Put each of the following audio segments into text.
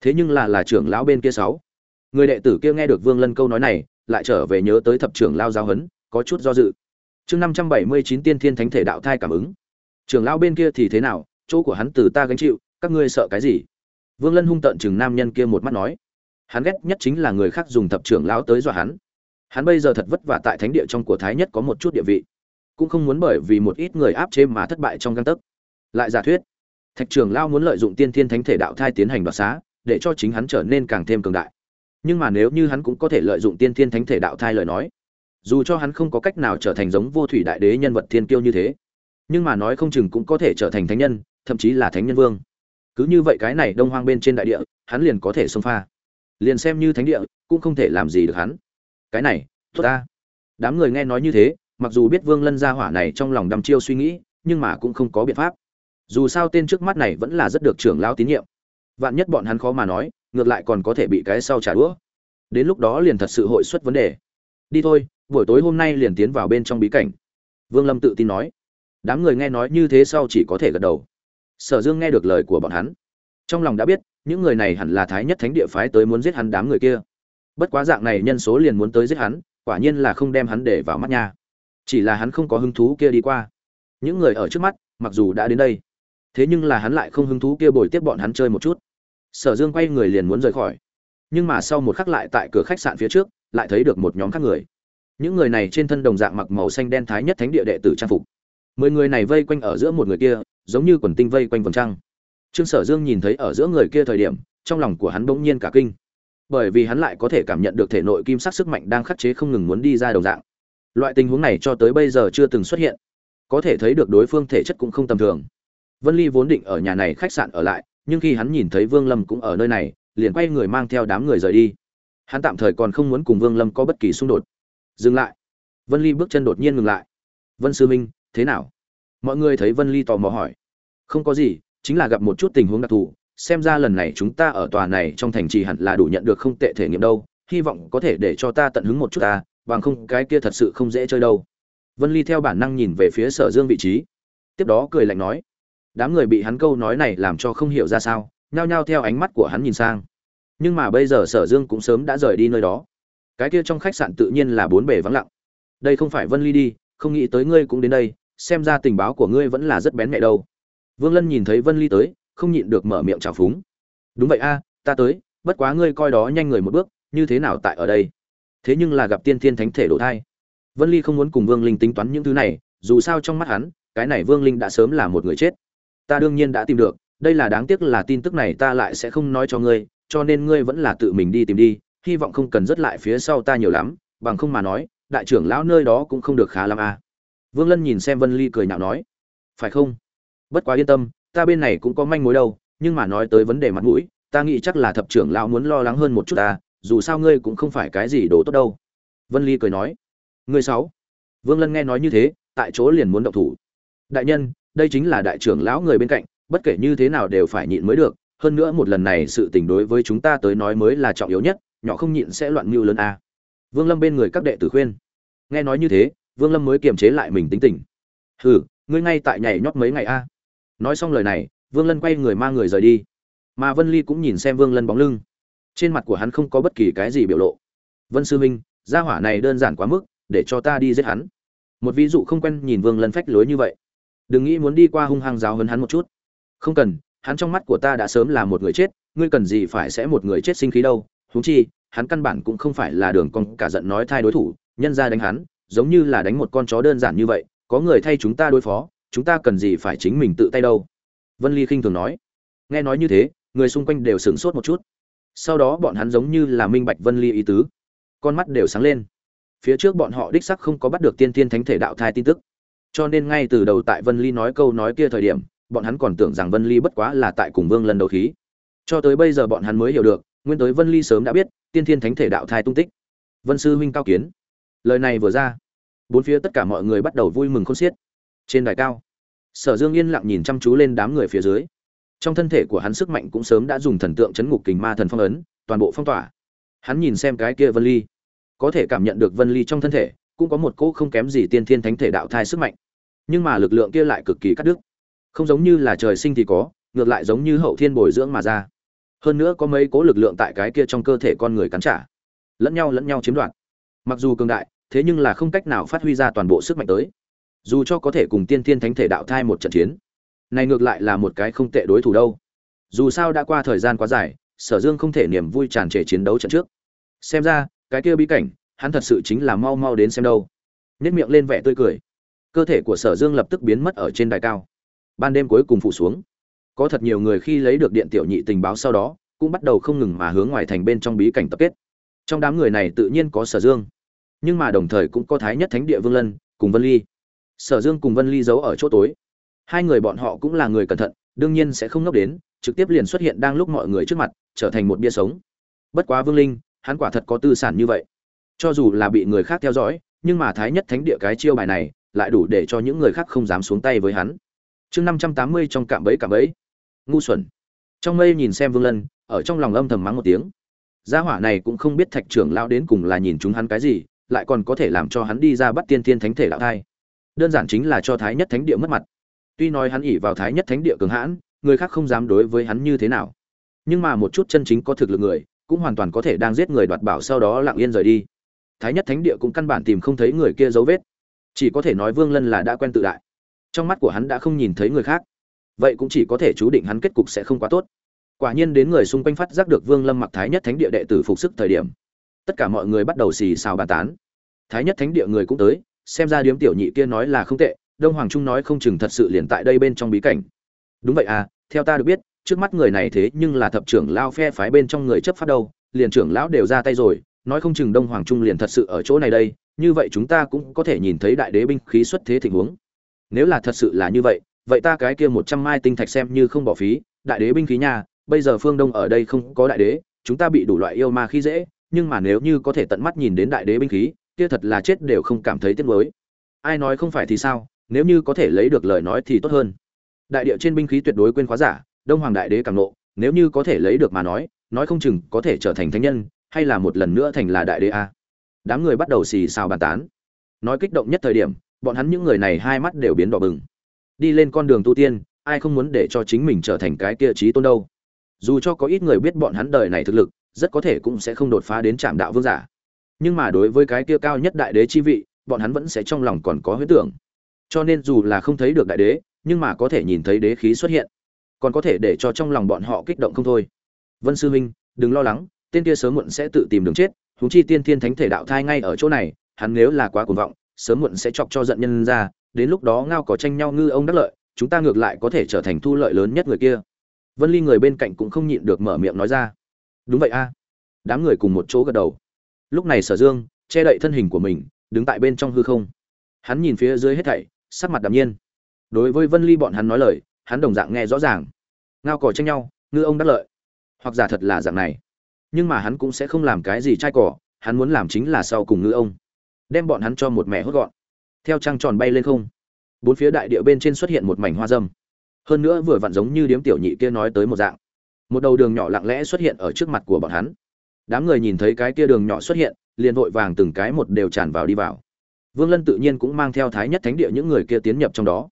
thế nhưng là là trưởng lão bên kia sáu. Người đệ tử kia nghe được vương lân câu nói này, lại trở về nhớ tới thập trưởng lao giáo huấn, có chút do dự. Chương năm trăm bảy mươi chín tiên thiên thánh thể đạo thai cảm ứng. Trưởng lão bên kia thì thế nào? Chỗ của hắn từ ta gánh chịu, các ngươi sợ cái gì? Vương lân hung tợn chừng nam nhân kia một mắt nói. Hắn ghét nhất chính là người khác dùng thập trưởng lão tới dọa hắn. Hắn bây giờ thật vất vả tại thánh địa trong của thái nhất có một chút địa vị. Cũng không muốn bởi vì một ít người áp chế mà thất bại trong găng tấc. Lại giả thuyết, thạch trưởng lao muốn lợi dụng tiên thiên thánh thể đạo thai tiến hành đoạt xá để cho chính hắn trở nên càng thêm cường đại. Nhưng mà nếu như hắn cũng có thể lợi dụng tiên thiên thánh thể đạo thai lời nói, dù cho hắn không có cách nào trở thành giống vô thủy đại đế nhân vật thiên kiêu như thế, nhưng mà nói không chừng cũng có thể trở thành thánh nhân, thậm chí là thánh nhân vương. Cứ như vậy cái này đông hoang bên trên đại địa, hắn liền có thể xông pha. Liền xem như thánh địa, cũng không thể làm gì được hắn. Cái này, tốt ta. Đám người nghe nói như thế, mặc dù biết vương lân gia hỏa này trong lòng đăm chiêu suy nghĩ, nhưng mà cũng không có biện pháp. Dù sao tên trước mắt này vẫn là rất được trưởng lão tín nhiệm vạn nhất bọn hắn khó mà nói, ngược lại còn có thể bị cái sau trả đũa. Đến lúc đó liền thật sự hội xuất vấn đề. Đi thôi, buổi tối hôm nay liền tiến vào bên trong bí cảnh. Vương lâm tự tin nói. Đám người nghe nói như thế sau chỉ có thể gật đầu. Sở dương nghe được lời của bọn hắn. Trong lòng đã biết, những người này hẳn là thái nhất thánh địa phái tới muốn giết hắn đám người kia. Bất quá dạng này nhân số liền muốn tới giết hắn, quả nhiên là không đem hắn để vào mắt nha. Chỉ là hắn không có hứng thú kia đi qua. Những người ở trước mắt, mặc dù đã đến đây, thế nhưng là hắn lại không hứng thú kia bồi tiếp bọn hắn chơi một chút sở dương quay người liền muốn rời khỏi. Nhưng mà sau một khắc lại tại cửa khách sạn phía trước, lại thấy được một nhóm khác người. Những người này trên thân đồng dạng mặc màu xanh đen thái nhất thánh địa đệ tử trang phục. Mười người này vây quanh ở giữa một người kia, giống như quần tinh vây quanh vòng trăng. Trương sở dương nhìn thấy ở giữa người kia thời điểm, trong lòng của hắn bỗng nhiên cả kinh. Bởi vì hắn lại có thể cảm nhận được thể nội kim sắc sức mạnh đang khắc chế không ngừng muốn đi ra đồng dạng. Loại tình huống này cho tới bây giờ chưa từng xuất hiện. Có thể thấy được đối phương thể chất cũng không tầm thường. Vân ly vốn định ở nhà này khách sạn ở lại nhưng khi hắn nhìn thấy vương lâm cũng ở nơi này, liền quay người mang theo đám người rời đi. Hắn tạm thời còn không muốn cùng vương lâm có bất kỳ xung đột. Dừng lại. Vân ly bước chân đột nhiên ngừng lại. Vân sư minh, thế nào? Mọi người thấy vân ly tò mò hỏi. Không có gì, chính là gặp một chút tình huống đặc thù. Xem ra lần này chúng ta ở tòa này trong thành trì hẳn là đủ nhận được không tệ thể nghiệm đâu. Hy vọng có thể để cho ta tận hứng một chút ta, bằng không cái kia thật sự không dễ chơi đâu. Vân ly theo bản năng nhìn về phía sở dương vị trí. Tiếp đó cười lạnh nói đám người bị hắn câu nói này làm cho không hiểu ra sao, nhao nhao theo ánh mắt của hắn nhìn sang. Nhưng mà bây giờ sở dương cũng sớm đã rời đi nơi đó. Cái kia trong khách sạn tự nhiên là bốn bề vắng lặng. Đây không phải vân ly đi, không nghĩ tới ngươi cũng đến đây, xem ra tình báo của ngươi vẫn là rất bén mẹ đâu. Vương lân nhìn thấy vân ly tới, không nhịn được mở miệng trào phúng. Đúng vậy a, ta tới, bất quá ngươi coi đó nhanh người một bước, như thế nào tại ở đây? Thế nhưng là gặp tiên thiên thánh thể đổ thai. Vân ly không muốn cùng vương linh tính toán những thứ này, dù sao trong mắt hắn, cái này vương linh đã sớm là một người chết ta đương nhiên đã tìm được, đây là đáng tiếc là tin tức này ta lại sẽ không nói cho ngươi, cho nên ngươi vẫn là tự mình đi tìm đi, hy vọng không cần dứt lại phía sau ta nhiều lắm, bằng không mà nói, đại trưởng lão nơi đó cũng không được khá lắm à. vương lân nhìn xem vân ly cười nhạo nói, phải không? Bất quá yên tâm, ta bên này cũng có manh mối đâu, nhưng mà nói tới vấn đề mặt mũi, ta nghĩ chắc là thập trưởng lão muốn lo lắng hơn một chút ta, dù sao ngươi cũng không phải cái gì đồ tốt đâu. Vân ly cười nói, ngươi sáu vương lân nghe nói như thế, tại chỗ liền muốn động thủ. Đại nhân đây chính là đại trưởng lão người bên cạnh, bất kể như thế nào đều phải nhịn mới được, hơn nữa một lần này sự tình đối với chúng ta tới nói mới là trọng yếu nhất, nhỏ không nhịn sẽ loạn mưu lớn a. Vương lâm bên người các đệ tử khuyên. Nghe nói như thế, vương lâm mới kiềm chế lại mình tính tình. Hừ, ngươi ngay tại nhảy nhót mấy ngày a. Nói xong lời này, vương lân quay người mang người rời đi. Mà vân ly cũng nhìn xem vương lân bóng lưng. Trên mặt của hắn không có bất kỳ cái gì biểu lộ. Vân sư minh gia hỏa này đơn giản quá mức, để cho ta đi giết hắn. Một ví dụ không quen nhìn vương lân phách lối như vậy đừng nghĩ muốn đi qua hung hăng giáo hấn hắn một chút. Không cần, hắn trong mắt của ta đã sớm là một người chết, ngươi cần gì phải sẽ một người chết sinh khí đâu. Huống chi, hắn căn bản cũng không phải là đường con cả giận nói thay đối thủ, nhân ra đánh hắn, giống như là đánh một con chó đơn giản như vậy, có người thay chúng ta đối phó, chúng ta cần gì phải chính mình tự tay đâu. Vân ly khinh thường nói. Nghe nói như thế, người xung quanh đều sửng sốt một chút. Sau đó bọn hắn giống như là minh bạch vân ly ý tứ. Con mắt đều sáng lên. Phía trước bọn họ đích sắc không có bắt được tiên tiên thánh thể đạo thai tin tức cho nên ngay từ đầu tại vân ly nói câu nói kia thời điểm, bọn hắn còn tưởng rằng vân ly bất quá là tại cùng vương lần đầu khí. Cho tới bây giờ bọn hắn mới hiểu được, nguyên tới vân ly sớm đã biết, tiên thiên thánh thể đạo thai tung tích. Vân sư huynh cao kiến. Lời này vừa ra, bốn phía tất cả mọi người bắt đầu vui mừng khôn xiết. Trên đài cao, sở dương yên lặng nhìn chăm chú lên đám người phía dưới. Trong thân thể của hắn sức mạnh cũng sớm đã dùng thần tượng chấn ngục kình ma thần phong ấn, toàn bộ phong tỏa. Hắn nhìn xem cái kia vân ly, có thể cảm nhận được vân ly trong thân thể cũng có một cỗ không kém gì tiên thiên thánh thể đạo thai sức mạnh. Nhưng mà lực lượng kia lại cực kỳ cắt đứt. Không giống như là trời sinh thì có, ngược lại giống như hậu thiên bồi dưỡng mà ra. Hơn nữa có mấy cố lực lượng tại cái kia trong cơ thể con người cắn trả, lẫn nhau lẫn nhau chiếm đoạt. Mặc dù cường đại, thế nhưng là không cách nào phát huy ra toàn bộ sức mạnh tới. Dù cho có thể cùng tiên thiên thánh thể đạo thai một trận chiến, này ngược lại là một cái không tệ đối thủ đâu. Dù sao đã qua thời gian quá dài, sở dương không thể niềm vui tràn trề chiến đấu trận trước. Xem ra, cái kia bí cảnh hắn thật sự chính là mau mau đến xem đâu. Nếp miệng lên vẻ tươi cười. Cơ thể của sở dương lập tức biến mất ở trên đài cao. Ban đêm cuối cùng phủ xuống. Có thật nhiều người khi lấy được điện tiểu nhị tình báo sau đó, cũng bắt đầu không ngừng mà hướng ngoài thành bên trong bí cảnh tập kết. Trong đám người này tự nhiên có sở dương. Nhưng mà đồng thời cũng có thái nhất thánh địa vương lân, cùng vân ly. Sở dương cùng vân ly giấu ở chỗ tối. Hai người bọn họ cũng là người cẩn thận, đương nhiên sẽ không ngốc đến, trực tiếp liền xuất hiện đang lúc mọi người trước mặt, trở thành một bia sống. Bất quá vương linh, hắn quả thật có tư sản như vậy cho dù là bị người khác theo dõi, nhưng mà thái nhất thánh địa cái chiêu bài này lại đủ để cho những người khác không dám xuống tay với hắn. Chương năm trăm tám mươi trong cạm bẫy cạm bẫy. Ngu xuẩn. Trong mây nhìn xem vương lân, ở trong lòng âm thầm mắng một tiếng. Gia hỏa này cũng không biết thạch trưởng lão đến cùng là nhìn chúng hắn cái gì, lại còn có thể làm cho hắn đi ra bắt tiên tiên thánh thể lão thai. Đơn giản chính là cho thái nhất thánh địa mất mặt. Tuy nói hắn ỉ vào thái nhất thánh địa cường hãn, người khác không dám đối với hắn như thế nào. Nhưng mà một chút chân chính có thực lực người, cũng hoàn toàn có thể đang giết người đoạt bảo sau đó lặng yên rời đi thái nhất thánh địa cũng căn bản tìm không thấy người kia dấu vết. Chỉ có thể nói vương lân là đã quen tự đại. Trong mắt của hắn đã không nhìn thấy người khác. Vậy cũng chỉ có thể chú định hắn kết cục sẽ không quá tốt. Quả nhiên đến người xung quanh phát giác được vương lâm mặc thái nhất thánh địa đệ tử phục sức thời điểm, tất cả mọi người bắt đầu xì xào bàn tán. Thái nhất thánh địa người cũng tới, xem ra điếm tiểu nhị kia nói là không tệ, đông hoàng trung nói không chừng thật sự liền tại đây bên trong bí cảnh. Đúng vậy à theo ta được biết, trước mắt người này thế nhưng là thập trưởng lao phe phái bên trong người chấp pháp đâu, liền trưởng lão đều ra tay rồi nói không chừng đông hoàng trung liền thật sự ở chỗ này đây, như vậy chúng ta cũng có thể nhìn thấy đại đế binh khí xuất thế tình huống. Nếu là thật sự là như vậy vậy ta cái kia một trăm mai tinh thạch xem như không bỏ phí, đại đế binh khí nha, bây giờ phương đông ở đây không có đại đế, chúng ta bị đủ loại yêu ma khi dễ, nhưng mà nếu như có thể tận mắt nhìn đến đại đế binh khí, kia thật là chết đều không cảm thấy tiếc nuối. Ai nói không phải thì sao, nếu như có thể lấy được lời nói thì tốt hơn. Đại địa trên binh khí tuyệt đối quên khóa giả, đông hoàng đại đế càng nộ, nếu như có thể lấy được mà nói nói không chừng có thể trở thành thánh nhân hay là một lần nữa thành là đại đế a? Đám người bắt đầu xì xào bàn tán. Nói kích động nhất thời điểm, bọn hắn những người này hai mắt đều biến đỏ bừng. Đi lên con đường tu tiên, ai không muốn để cho chính mình trở thành cái kia trí tôn đâu? Dù cho có ít người biết bọn hắn đời này thực lực, rất có thể cũng sẽ không đột phá đến trạm đạo vương giả. Nhưng mà đối với cái kia cao nhất đại đế chi vị, bọn hắn vẫn sẽ trong lòng còn có huyết tưởng. Cho nên dù là không thấy được đại đế, nhưng mà có thể nhìn thấy đế khí xuất hiện. Còn có thể để cho trong lòng bọn họ kích động không thôi. Vân sư huynh đừng lo lắng tên kia sớm muộn sẽ tự tìm đường chết, huống chi tiên thiên thánh thể đạo thai ngay ở chỗ này, hắn nếu là quá cuồng vọng, sớm muộn sẽ chọc cho giận nhân ra, đến lúc đó ngao có tranh nhau ngư ông đắc lợi, chúng ta ngược lại có thể trở thành thu lợi lớn nhất người kia. Vân ly người bên cạnh cũng không nhịn được mở miệng nói ra. Đúng vậy a. Đám người cùng một chỗ gật đầu. Lúc này sở dương, che đậy thân hình của mình, đứng tại bên trong hư không. Hắn nhìn phía dưới hết thảy, sắc mặt đạm nhiên. Đối với vân ly bọn hắn nói lời, hắn đồng dạng nghe rõ ràng. Ngao cỏ tranh nhau, ngư ông đắc lợi. Hoặc giả thật là dạng này nhưng mà hắn cũng sẽ không làm cái gì trai cỏ, hắn muốn làm chính là sau cùng ngư ông. Đem bọn hắn cho một mẹ hốt gọn. Theo trăng tròn bay lên không, bốn phía đại địa bên trên xuất hiện một mảnh hoa dâm. Hơn nữa vừa vặn giống như điếm tiểu nhị kia nói tới một dạng. Một đầu đường nhỏ lặng lẽ xuất hiện ở trước mặt của bọn hắn. Đám người nhìn thấy cái kia đường nhỏ xuất hiện, liền vội vàng từng cái một đều tràn vào đi vào. Vương lân tự nhiên cũng mang theo thái nhất thánh địa những người kia tiến nhập trong đó.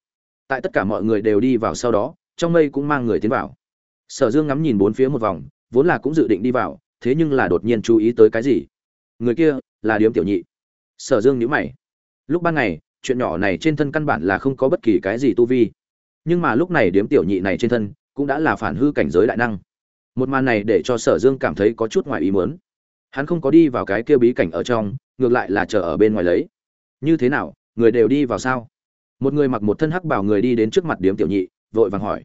Tại tất cả mọi người đều đi vào sau đó, trong mây cũng mang người tiến vào. Sở dương ngắm nhìn bốn phía một vòng, vốn là cũng dự định đi vào thế nhưng là đột nhiên chú ý tới cái gì? Người kia là điếm tiểu nhị. Sở dương nhữ mày. Lúc ban ngày, chuyện nhỏ này trên thân căn bản là không có bất kỳ cái gì tu vi. Nhưng mà lúc này điếm tiểu nhị này trên thân cũng đã là phản hư cảnh giới đại năng. Một màn này để cho sở dương cảm thấy có chút ngoài ý muốn. Hắn không có đi vào cái kia bí cảnh ở trong, ngược lại là chờ ở bên ngoài lấy. Như thế nào, người đều đi vào sao? Một người mặc một thân hắc bảo người đi đến trước mặt điếm tiểu nhị, vội vàng hỏi.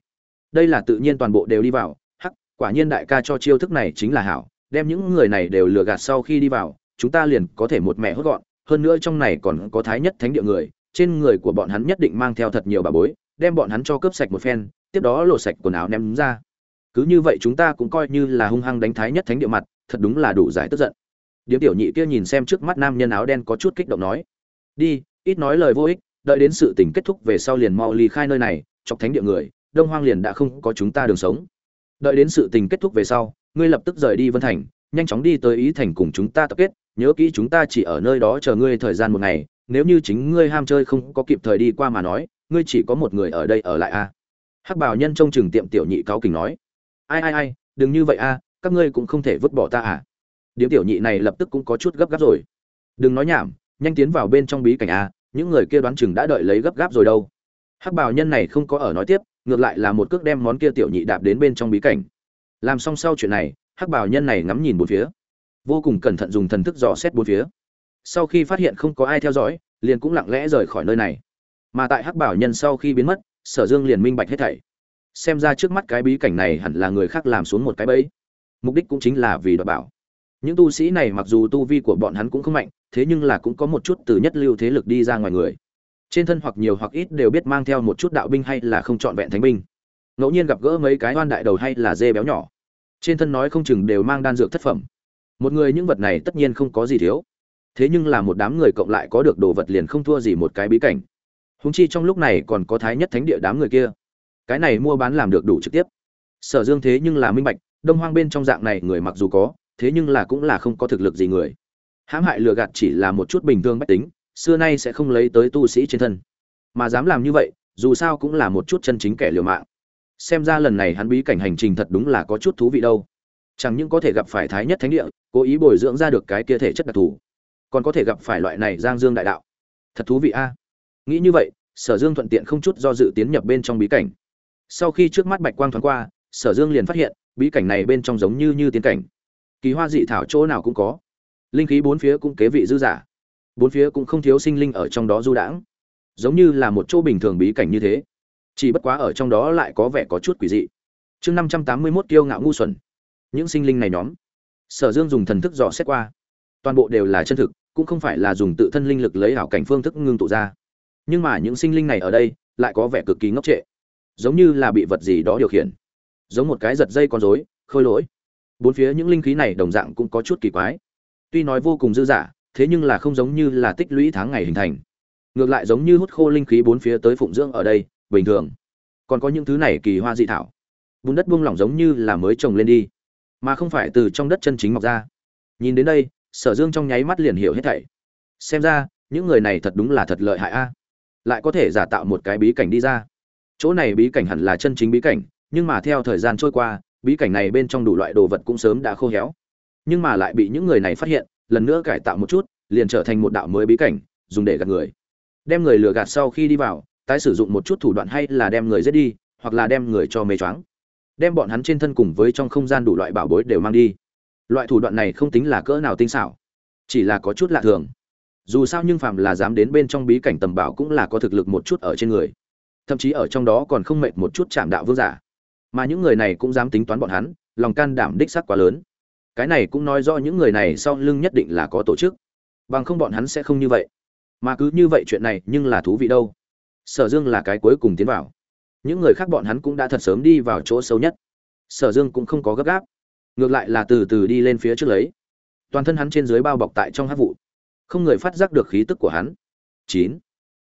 Đây là tự nhiên toàn bộ đều đi vào. Hắc, quả nhiên đại ca cho chiêu thức này chính là hảo đem những người này đều lừa gạt sau khi đi vào, chúng ta liền có thể một mẹ hốt gọn. Hơn nữa trong này còn có thái nhất thánh địa người, trên người của bọn hắn nhất định mang theo thật nhiều bà bối, đem bọn hắn cho cướp sạch một phen, tiếp đó lột sạch quần áo ném ra. Cứ như vậy chúng ta cũng coi như là hung hăng đánh thái nhất thánh địa mặt, thật đúng là đủ giải tức giận. Điếm tiểu nhị kia nhìn xem trước mắt nam nhân áo đen có chút kích động nói, đi, ít nói lời vô ích, đợi đến sự tình kết thúc về sau liền mau ly khai nơi này, chọc thánh địa người, đông hoang liền đã không có chúng ta đường sống. Đợi đến sự tình kết thúc về sau ngươi lập tức rời đi vân thành, nhanh chóng đi tới ý thành cùng chúng ta tập kết, nhớ kỹ chúng ta chỉ ở nơi đó chờ ngươi thời gian một ngày, nếu như chính ngươi ham chơi không có kịp thời đi qua mà nói, ngươi chỉ có một người ở đây ở lại a à? hắc bảo nhân trông chừng tiệm tiểu nhị cáo kỉnh nói. Ai ai ai, đừng như vậy a các ngươi cũng không thể vứt bỏ ta à? Điếm tiểu nhị này lập tức cũng có chút gấp gáp rồi. Đừng nói nhảm, nhanh tiến vào bên trong bí cảnh a những người kia đoán chừng đã đợi lấy gấp gáp rồi đâu. Hắc bảo nhân này không có ở nói tiếp, ngược lại là một cước đem món kia tiểu nhị đạp đến bên trong bí cảnh làm xong sau chuyện này, hắc bảo nhân này ngắm nhìn bốn phía. Vô cùng cẩn thận dùng thần thức dò xét bốn phía. Sau khi phát hiện không có ai theo dõi, liền cũng lặng lẽ rời khỏi nơi này. Mà tại hắc bảo nhân sau khi biến mất, sở dương liền minh bạch hết thảy. Xem ra trước mắt cái bí cảnh này hẳn là người khác làm xuống một cái bẫy. Mục đích cũng chính là vì đoạt bảo. Những tu sĩ này mặc dù tu vi của bọn hắn cũng không mạnh, thế nhưng là cũng có một chút từ nhất lưu thế lực đi ra ngoài người. Trên thân hoặc nhiều hoặc ít đều biết mang theo một chút đạo binh hay là không trọn vẹn thánh binh ngẫu nhiên gặp gỡ mấy cái oan đại đầu hay là dê béo nhỏ. Trên thân nói không chừng đều mang đan dược thất phẩm. Một người những vật này tất nhiên không có gì thiếu. Thế nhưng là một đám người cộng lại có được đồ vật liền không thua gì một cái bí cảnh. Húng chi trong lúc này còn có thái nhất thánh địa đám người kia. Cái này mua bán làm được đủ trực tiếp. Sở dương thế nhưng là minh bạch, đông hoang bên trong dạng này người mặc dù có, thế nhưng là cũng là không có thực lực gì người. Hãm hại lừa gạt chỉ là một chút bình thường bách tính, xưa nay sẽ không lấy tới tu sĩ trên thân. Mà dám làm như vậy, dù sao cũng là một chút chân chính kẻ liều mạng xem ra lần này hắn bí cảnh hành trình thật đúng là có chút thú vị đâu. Chẳng những có thể gặp phải thái nhất thánh địa, cố ý bồi dưỡng ra được cái kia thể chất đặc thù, còn có thể gặp phải loại này giang dương đại đạo. Thật thú vị a. Nghĩ như vậy, sở dương thuận tiện không chút do dự tiến nhập bên trong bí cảnh. Sau khi trước mắt bạch quang thoáng qua, sở dương liền phát hiện, bí cảnh này bên trong giống như như tiến cảnh. Kỳ hoa dị thảo chỗ nào cũng có. Linh khí bốn phía cũng kế vị dư giả bốn phía cũng không thiếu sinh linh ở trong đó du đãng. Giống như là một chỗ bình thường bí cảnh như thế chỉ bất quá ở trong đó lại có vẻ có chút quỷ dị. Chương năm trăm tám mươi mốt kiêu ngạo ngu xuẩn. Những sinh linh này nhóm. Sở dương dùng thần thức dò xét qua. Toàn bộ đều là chân thực, cũng không phải là dùng tự thân linh lực lấy ảo cảnh phương thức ngưng tụ ra. Nhưng mà những sinh linh này ở đây, lại có vẻ cực kỳ ngốc trệ. Giống như là bị vật gì đó điều khiển. Giống một cái giật dây con rối, khôi lỗi. Bốn phía những linh khí này đồng dạng cũng có chút kỳ quái. Tuy nói vô cùng dư dả, thế nhưng là không giống như là tích lũy tháng ngày hình thành. Ngược lại giống như hút khô linh khí bốn phía tới phụng dưỡng ở đây bình thường. Còn có những thứ này kỳ hoa dị thảo. Bùn đất buông lỏng giống như là mới trồng lên đi, mà không phải từ trong đất chân chính mọc ra. Nhìn đến đây, sở dương trong nháy mắt liền hiểu hết thảy. Xem ra, những người này thật đúng là thật lợi hại a. Lại có thể giả tạo một cái bí cảnh đi ra. Chỗ này bí cảnh hẳn là chân chính bí cảnh, nhưng mà theo thời gian trôi qua, bí cảnh này bên trong đủ loại đồ vật cũng sớm đã khô héo. Nhưng mà lại bị những người này phát hiện, lần nữa cải tạo một chút, liền trở thành một đạo mới bí cảnh, dùng để gạt người. Đem người lừa gạt sau khi đi vào tái sử dụng một chút thủ đoạn hay là đem người giết đi, hoặc là đem người cho mê choáng. Đem bọn hắn trên thân cùng với trong không gian đủ loại bảo bối đều mang đi. Loại thủ đoạn này không tính là cỡ nào tinh xảo, chỉ là có chút lạ thường. Dù sao nhưng phàm là dám đến bên trong bí cảnh tầm bảo cũng là có thực lực một chút ở trên người. Thậm chí ở trong đó còn không mệt một chút chạm đạo vương giả. Mà những người này cũng dám tính toán bọn hắn, lòng can đảm đích sắc quá lớn. Cái này cũng nói do những người này sau lưng nhất định là có tổ chức. Bằng không bọn hắn sẽ không như vậy. Mà cứ như vậy chuyện này nhưng là thú vị đâu sở dương là cái cuối cùng tiến vào. Những người khác bọn hắn cũng đã thật sớm đi vào chỗ sâu nhất. Sở dương cũng không có gấp gáp. Ngược lại là từ từ đi lên phía trước lấy. Toàn thân hắn trên dưới bao bọc tại trong hát vụ. Không người phát giác được khí tức của hắn. Chín.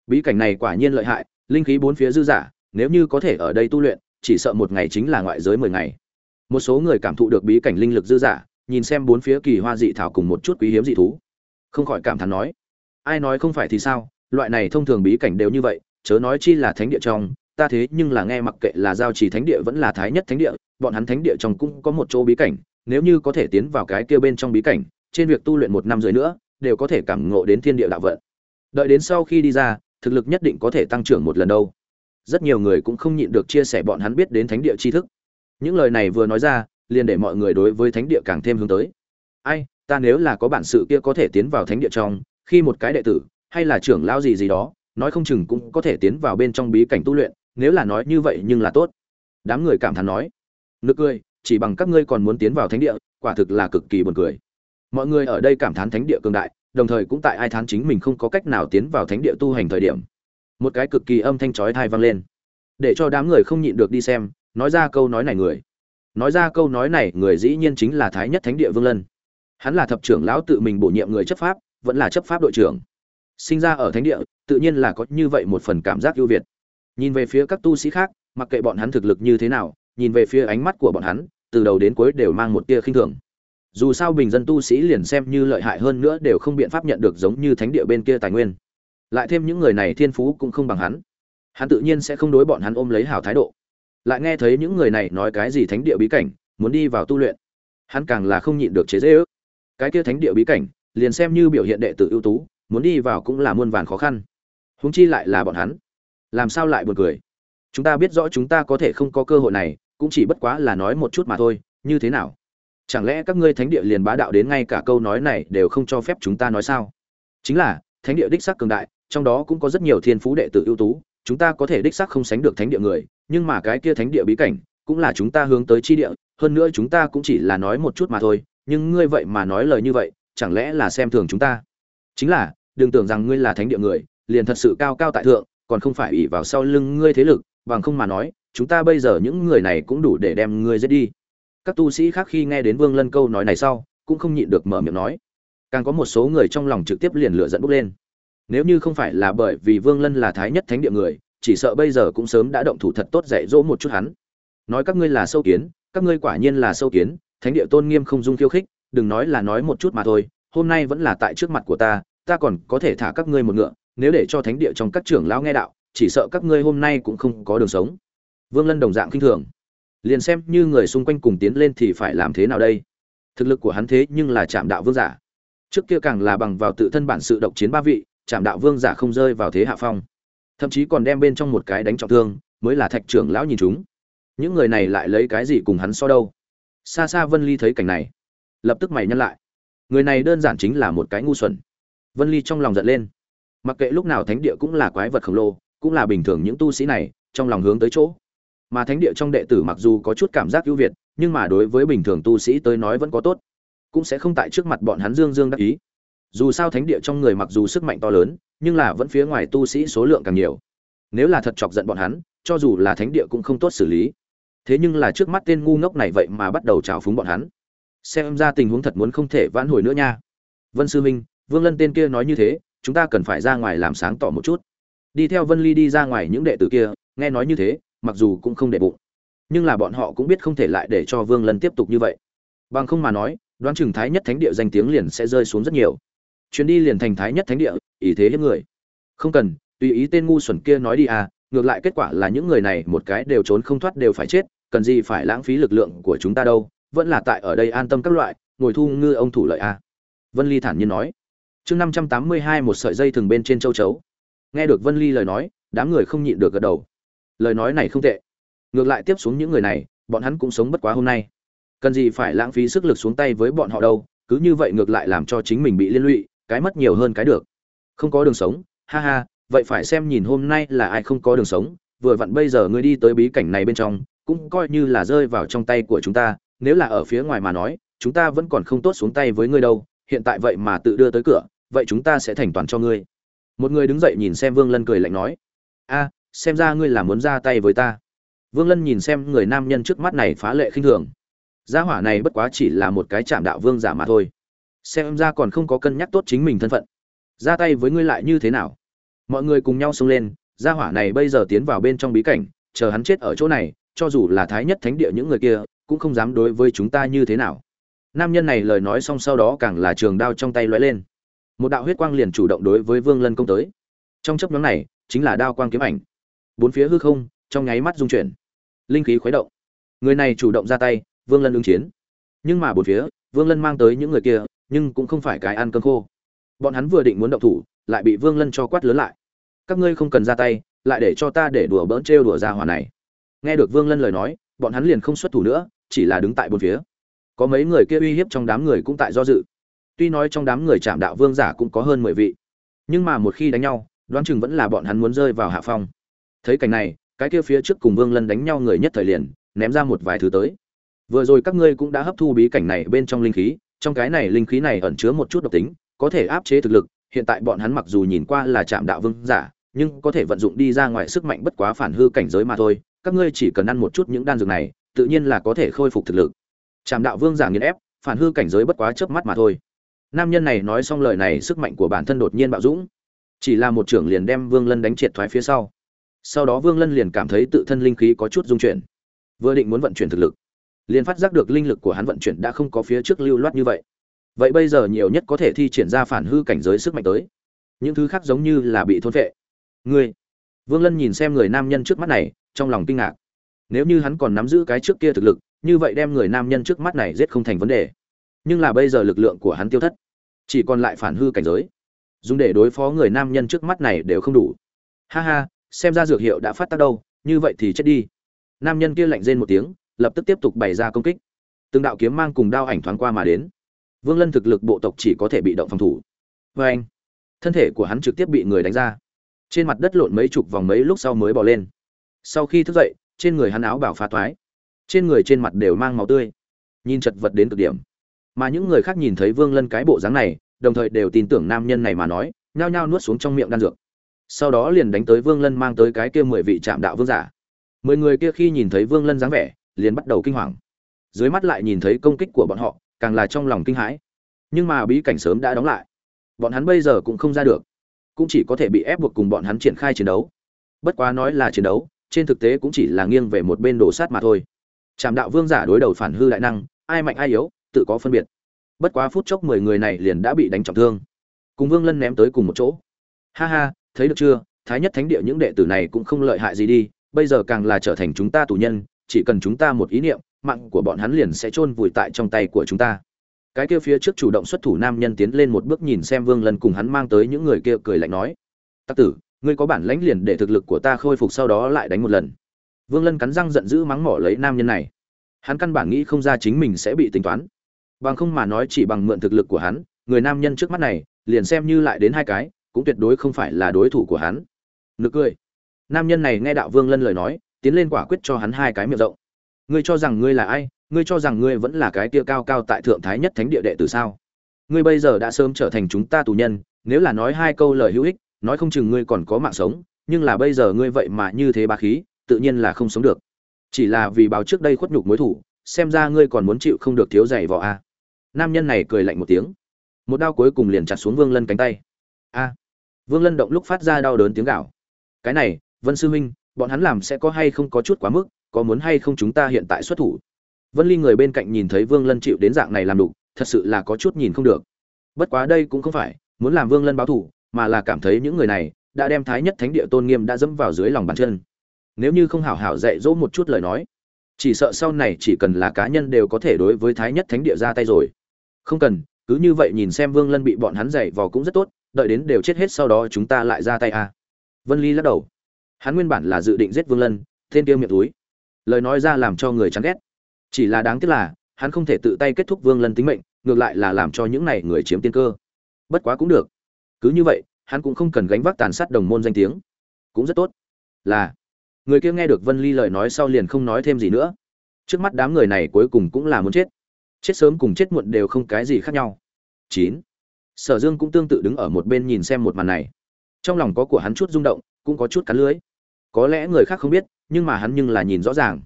Bí cảnh này quả nhiên lợi hại, linh khí bốn phía dư giả, nếu như có thể ở đây tu luyện, chỉ sợ một ngày chính là ngoại giới mười ngày. Một số người cảm thụ được bí cảnh linh lực dư giả, nhìn xem bốn phía kỳ hoa dị thảo cùng một chút quý hiếm dị thú. Không khỏi cảm thán nói, ai nói không phải thì sao? Loại này thông thường bí cảnh đều như vậy chớ nói chi là thánh địa trong, ta thế nhưng là nghe mặc kệ là giao trì thánh địa vẫn là thái nhất thánh địa, bọn hắn thánh địa trong cũng có một chỗ bí cảnh, nếu như có thể tiến vào cái kia bên trong bí cảnh, trên việc tu luyện một năm rưỡi nữa, đều có thể cảm ngộ đến thiên địa đạo vận. Đợi đến sau khi đi ra, thực lực nhất định có thể tăng trưởng một lần đâu. Rất nhiều người cũng không nhịn được chia sẻ bọn hắn biết đến thánh địa tri thức. Những lời này vừa nói ra, liền để mọi người đối với thánh địa càng thêm hướng tới. Ai, ta nếu là có bản sự kia có thể tiến vào thánh địa trong, khi một cái đệ tử, hay là trưởng lão gì gì đó nói không chừng cũng có thể tiến vào bên trong bí cảnh tu luyện, nếu là nói như vậy nhưng là tốt. Đám người cảm thán nói. Nực cười, chỉ bằng các ngươi còn muốn tiến vào thánh địa, quả thực là cực kỳ buồn cười. Mọi người ở đây cảm thán thánh địa cường đại, đồng thời cũng tại ai thán chính mình không có cách nào tiến vào thánh địa tu hành thời điểm, một cái cực kỳ âm thanh chói tai vang lên. Để cho đám người không nhịn được đi xem, nói ra câu nói này người. Nói ra câu nói này người dĩ nhiên chính là thái nhất thánh địa vương lân. Hắn là thập trưởng lão tự mình bổ nhiệm người chấp pháp, vẫn là chấp pháp đội trưởng. Sinh ra ở thánh địa tự nhiên là có như vậy một phần cảm giác ưu việt. Nhìn về phía các tu sĩ khác, mặc kệ bọn hắn thực lực như thế nào, nhìn về phía ánh mắt của bọn hắn, từ đầu đến cuối đều mang một tia khinh thường. Dù sao bình dân tu sĩ liền xem như lợi hại hơn nữa đều không biện pháp nhận được giống như thánh địa bên kia tài nguyên. Lại thêm những người này thiên phú cũng không bằng hắn. Hắn tự nhiên sẽ không đối bọn hắn ôm lấy hảo thái độ. Lại nghe thấy những người này nói cái gì thánh địa bí cảnh, muốn đi vào tu luyện. Hắn càng là không nhịn được chế dễ cái kia thánh địa bí cảnh, liền xem như biểu hiện đệ tử ưu tú, muốn đi vào cũng là muôn vàn khó khăn. Huống chi lại là bọn hắn. Làm sao lại buồn cười? Chúng ta biết rõ chúng ta có thể không có cơ hội này, cũng chỉ bất quá là nói một chút mà thôi, như thế nào? Chẳng lẽ các ngươi thánh địa liền bá đạo đến ngay cả câu nói này đều không cho phép chúng ta nói sao? Chính là, thánh địa đích sắc cường đại, trong đó cũng có rất nhiều thiên phú đệ tử ưu tú, chúng ta có thể đích sắc không sánh được thánh địa người, nhưng mà cái kia thánh địa bí cảnh, cũng là chúng ta hướng tới chi địa, hơn nữa chúng ta cũng chỉ là nói một chút mà thôi, nhưng ngươi vậy mà nói lời như vậy, chẳng lẽ là xem thường chúng ta? Chính là, đừng tưởng rằng ngươi là thánh địa người liền thật sự cao cao tại thượng, còn không phải ủy vào sau lưng ngươi thế lực, bằng không mà nói, chúng ta bây giờ những người này cũng đủ để đem ngươi giết đi. Các tu sĩ khác khi nghe đến vương lân câu nói này sau, cũng không nhịn được mở miệng nói. Càng có một số người trong lòng trực tiếp liền lửa giận bốc lên. Nếu như không phải là bởi vì vương lân là thái nhất thánh địa người, chỉ sợ bây giờ cũng sớm đã động thủ thật tốt dạy dỗ một chút hắn. Nói các ngươi là sâu kiến, các ngươi quả nhiên là sâu kiến, thánh địa tôn nghiêm không dung khiêu khích, đừng nói là nói một chút mà thôi, hôm nay vẫn là tại trước mặt của ta ta còn có thể thả các ngươi một ngựa nếu để cho thánh địa trong các trưởng lão nghe đạo, chỉ sợ các ngươi hôm nay cũng không có đường sống. Vương lân đồng dạng khinh thường. Liền xem như người xung quanh cùng tiến lên thì phải làm thế nào đây? Thực lực của hắn thế nhưng là chạm đạo vương giả. Trước kia càng là bằng vào tự thân bản sự độc chiến ba vị chạm đạo vương giả không rơi vào thế hạ phong. Thậm chí còn đem bên trong một cái đánh trọng thương, mới là thạch trưởng lão nhìn chúng. Những người này lại lấy cái gì cùng hắn so đâu? Xa xa vân ly thấy cảnh này, lập tức mày nhăn lại. Người này đơn giản chính là một cái ngu xuẩn. Vân ly trong lòng giận lên mặc kệ lúc nào thánh địa cũng là quái vật khổng lồ, cũng là bình thường những tu sĩ này, trong lòng hướng tới chỗ. Mà thánh địa trong đệ tử mặc dù có chút cảm giác ưu việt, nhưng mà đối với bình thường tu sĩ tới nói vẫn có tốt. Cũng sẽ không tại trước mặt bọn hắn dương dương đắc ý. Dù sao thánh địa trong người mặc dù sức mạnh to lớn, nhưng là vẫn phía ngoài tu sĩ số lượng càng nhiều. Nếu là thật chọc giận bọn hắn, cho dù là thánh địa cũng không tốt xử lý. Thế nhưng là trước mắt tên ngu ngốc này vậy mà bắt đầu trào phúng bọn hắn. Xem ra tình huống thật muốn không thể vãn hồi nữa nha. Vân sư minh vương lân tên kia nói như thế chúng ta cần phải ra ngoài làm sáng tỏ một chút. Đi theo vân ly đi ra ngoài những đệ tử kia, nghe nói như thế, mặc dù cũng không để bụng. Nhưng là bọn họ cũng biết không thể lại để cho vương lân tiếp tục như vậy. Bằng không mà nói, đoán chừng thái nhất thánh địa danh tiếng liền sẽ rơi xuống rất nhiều. Chuyến đi liền thành thái nhất thánh địa, ý thế hiếp người. Không cần, tùy ý tên ngu xuẩn kia nói đi à ngược lại kết quả là những người này một cái đều trốn không thoát đều phải chết, cần gì phải lãng phí lực lượng của chúng ta đâu, vẫn là tại ở đây an tâm các loại, ngồi thu ngư ông thủ lợi à. vân ly thản nhiên nói chương năm trăm tám mươi hai một sợi dây thường bên trên châu chấu. Nghe được vân ly lời nói, đám người không nhịn được gật đầu. Lời nói này không tệ. Ngược lại tiếp xuống những người này, bọn hắn cũng sống bất quá hôm nay. Cần gì phải lãng phí sức lực xuống tay với bọn họ đâu, cứ như vậy ngược lại làm cho chính mình bị liên lụy, cái mất nhiều hơn cái được. Không có đường sống, ha ha, vậy phải xem nhìn hôm nay là ai không có đường sống, vừa vặn bây giờ ngươi đi tới bí cảnh này bên trong, cũng coi như là rơi vào trong tay của chúng ta, nếu là ở phía ngoài mà nói, chúng ta vẫn còn không tốt xuống tay với ngươi đâu, hiện tại vậy mà tự đưa tới cửa vậy chúng ta sẽ thành toàn cho ngươi. Một người đứng dậy nhìn xem vương lân cười lạnh nói, a, xem ra ngươi là muốn ra tay với ta. Vương lân nhìn xem người nam nhân trước mắt này phá lệ khinh thường. Gia hỏa này bất quá chỉ là một cái chạm đạo vương giả mà thôi. Xem ra còn không có cân nhắc tốt chính mình thân phận. Ra tay với ngươi lại như thế nào? Mọi người cùng nhau xông lên, gia hỏa này bây giờ tiến vào bên trong bí cảnh, chờ hắn chết ở chỗ này, cho dù là thái nhất thánh địa những người kia, cũng không dám đối với chúng ta như thế nào. Nam nhân này lời nói xong sau đó càng là trường đao trong tay lóe lên một đạo huyết quang liền chủ động đối với vương lân công tới. Trong chấp nhóm này, chính là đao quang kiếm ảnh. Bốn phía hư không, trong nháy mắt dung chuyển. Linh khí khuấy động. Người này chủ động ra tay, vương lân ứng chiến. Nhưng mà bốn phía, vương lân mang tới những người kia, nhưng cũng không phải cái ăn cơm khô. Bọn hắn vừa định muốn động thủ, lại bị vương lân cho quát lớn lại. Các ngươi không cần ra tay, lại để cho ta để đùa bỡn trêu đùa ra hỏa này. Nghe được vương lân lời nói, bọn hắn liền không xuất thủ nữa, chỉ là đứng tại bốn phía. Có mấy người kia uy hiếp trong đám người cũng tại do dự tuy nói trong đám người chạm đạo vương giả cũng có hơn mười vị, nhưng mà một khi đánh nhau, đoán chừng vẫn là bọn hắn muốn rơi vào hạ phong. Thấy cảnh này, cái kia phía trước cùng vương lân đánh nhau người nhất thời liền, ném ra một vài thứ tới. Vừa rồi các ngươi cũng đã hấp thu bí cảnh này bên trong linh khí, trong cái này linh khí này ẩn chứa một chút độc tính, có thể áp chế thực lực, hiện tại bọn hắn mặc dù nhìn qua là chạm đạo vương giả, nhưng có thể vận dụng đi ra ngoài sức mạnh bất quá phản hư cảnh giới mà thôi, các ngươi chỉ cần ăn một chút những đan dược này, tự nhiên là có thể khôi phục thực lực. Chạm đạo vương giả nghiền ép, phản hư cảnh giới bất quá chớp mắt mà thôi nam nhân này nói xong lời này, sức mạnh của bản thân đột nhiên bạo dũng. Chỉ là một trưởng liền đem vương lân đánh triệt thoái phía sau. Sau đó vương lân liền cảm thấy tự thân linh khí có chút dung chuyển. Vừa định muốn vận chuyển thực lực, liền phát giác được linh lực của hắn vận chuyển đã không có phía trước lưu loát như vậy. Vậy bây giờ nhiều nhất có thể thi triển ra phản hư cảnh giới sức mạnh tới. Những thứ khác giống như là bị thôn vệ ngươi. Vương lân nhìn xem người nam nhân trước mắt này, trong lòng kinh ngạc. Nếu như hắn còn nắm giữ cái trước kia thực lực, như vậy đem người nam nhân trước mắt này giết không thành vấn đề. Nhưng là bây giờ lực lượng của hắn tiêu thất chỉ còn lại phản hư cảnh giới. Dùng để đối phó người nam nhân trước mắt này đều không đủ. Ha ha, xem ra dược hiệu đã phát tác đâu, như vậy thì chết đi. Nam nhân kia lạnh rên một tiếng, lập tức tiếp tục bày ra công kích. Từng đạo kiếm mang cùng đao ảnh thoáng qua mà đến. Vương lân thực lực bộ tộc chỉ có thể bị động phòng thủ. Vê anh, thân thể của hắn trực tiếp bị người đánh ra. Trên mặt đất lộn mấy chục vòng mấy lúc sau mới bỏ lên. Sau khi thức dậy, trên người hắn áo bảo phá toái trên người trên mặt đều mang máu tươi. Nhìn chật vật đến cực điểm mà những người khác nhìn thấy vương lân cái bộ dáng này, đồng thời đều tin tưởng nam nhân này mà nói, nhao nhao nuốt xuống trong miệng đan dược. Sau đó liền đánh tới vương lân mang tới cái kia mười vị trạm đạo vương giả. Mười người kia khi nhìn thấy vương lân dáng vẻ, liền bắt đầu kinh hoàng. Dưới mắt lại nhìn thấy công kích của bọn họ, càng là trong lòng kinh hãi. Nhưng mà bí cảnh sớm đã đóng lại. Bọn hắn bây giờ cũng không ra được. Cũng chỉ có thể bị ép buộc cùng bọn hắn triển khai chiến đấu. Bất quá nói là chiến đấu, trên thực tế cũng chỉ là nghiêng về một bên đổ sát mà thôi. Trạm đạo vương giả đối đầu phản hư đại năng, ai mạnh ai yếu tự có phân biệt. Bất quá phút chốc mười người này liền đã bị đánh trọng thương. Cùng vương lân ném tới cùng một chỗ. Ha ha, thấy được chưa? Thái nhất thánh địa những đệ tử này cũng không lợi hại gì đi. Bây giờ càng là trở thành chúng ta tù nhân, chỉ cần chúng ta một ý niệm, mạng của bọn hắn liền sẽ chôn vùi tại trong tay của chúng ta. Cái kia phía trước chủ động xuất thủ nam nhân tiến lên một bước nhìn xem vương lân cùng hắn mang tới những người kia cười lạnh nói. Tắc tử, ngươi có bản lãnh liền để thực lực của ta khôi phục sau đó lại đánh một lần. Vương lân cắn răng giận dữ mắng mỏ lấy nam nhân này. Hắn căn bản nghĩ không ra chính mình sẽ bị tính toán bằng không mà nói chỉ bằng mượn thực lực của hắn, người nam nhân trước mắt này, liền xem như lại đến hai cái, cũng tuyệt đối không phải là đối thủ của hắn. Nực cười. Nam nhân này nghe đạo vương lân lời nói, tiến lên quả quyết cho hắn hai cái miệng rộng. Ngươi cho rằng ngươi là ai? Ngươi cho rằng ngươi vẫn là cái tia cao cao tại thượng thái nhất thánh địa đệ từ sao? Ngươi bây giờ đã sớm trở thành chúng ta tù nhân, nếu là nói hai câu lời hữu ích, nói không chừng ngươi còn có mạng sống, nhưng là bây giờ ngươi vậy mà như thế ba khí, tự nhiên là không sống được. Chỉ là vì báo trước đây khuất nhục mối thủ, xem ra ngươi còn muốn chịu không được thiếu dày vỏ a nam nhân này cười lạnh một tiếng. Một đao cuối cùng liền chặt xuống vương lân cánh tay. A! Vương lân động lúc phát ra đau đớn tiếng gạo cái này, vân sư huynh bọn hắn làm sẽ có hay không có chút quá mức, có muốn hay không chúng ta hiện tại xuất thủ? Vân ly người bên cạnh nhìn thấy vương lân chịu đến dạng này làm đủ, thật sự là có chút nhìn không được. Bất quá đây cũng không phải, muốn làm vương lân báo thủ mà là cảm thấy những người này đã đem thái nhất thánh địa tôn nghiêm đã dẫm vào dưới lòng bàn chân. Nếu như không hảo hảo dạy dỗ một chút lời nói chỉ sợ sau này chỉ cần là cá nhân đều có thể đối với thái nhất thánh địa ra tay rồi. Không cần, cứ như vậy nhìn xem vương lân bị bọn hắn dạy vò cũng rất tốt, đợi đến đều chết hết sau đó chúng ta lại ra tay à. vân ly lắc đầu. Hắn nguyên bản là dự định giết vương lân, tên tiêu miệng túi. Lời nói ra làm cho người chán ghét. Chỉ là đáng tiếc là, hắn không thể tự tay kết thúc vương lân tính mệnh, ngược lại là làm cho những này người chiếm tiên cơ. Bất quá cũng được. Cứ như vậy, hắn cũng không cần gánh vác tàn sát đồng môn danh tiếng. Cũng rất tốt. Là người kia nghe được vân ly lời nói sau liền không nói thêm gì nữa. Trước mắt đám người này cuối cùng cũng là muốn chết. Chết sớm cùng chết muộn đều không cái gì khác nhau. Chín. Sở dương cũng tương tự đứng ở một bên nhìn xem một màn này. Trong lòng có của hắn chút rung động, cũng có chút cắn lưới. Có lẽ người khác không biết, nhưng mà hắn nhưng là nhìn rõ ràng.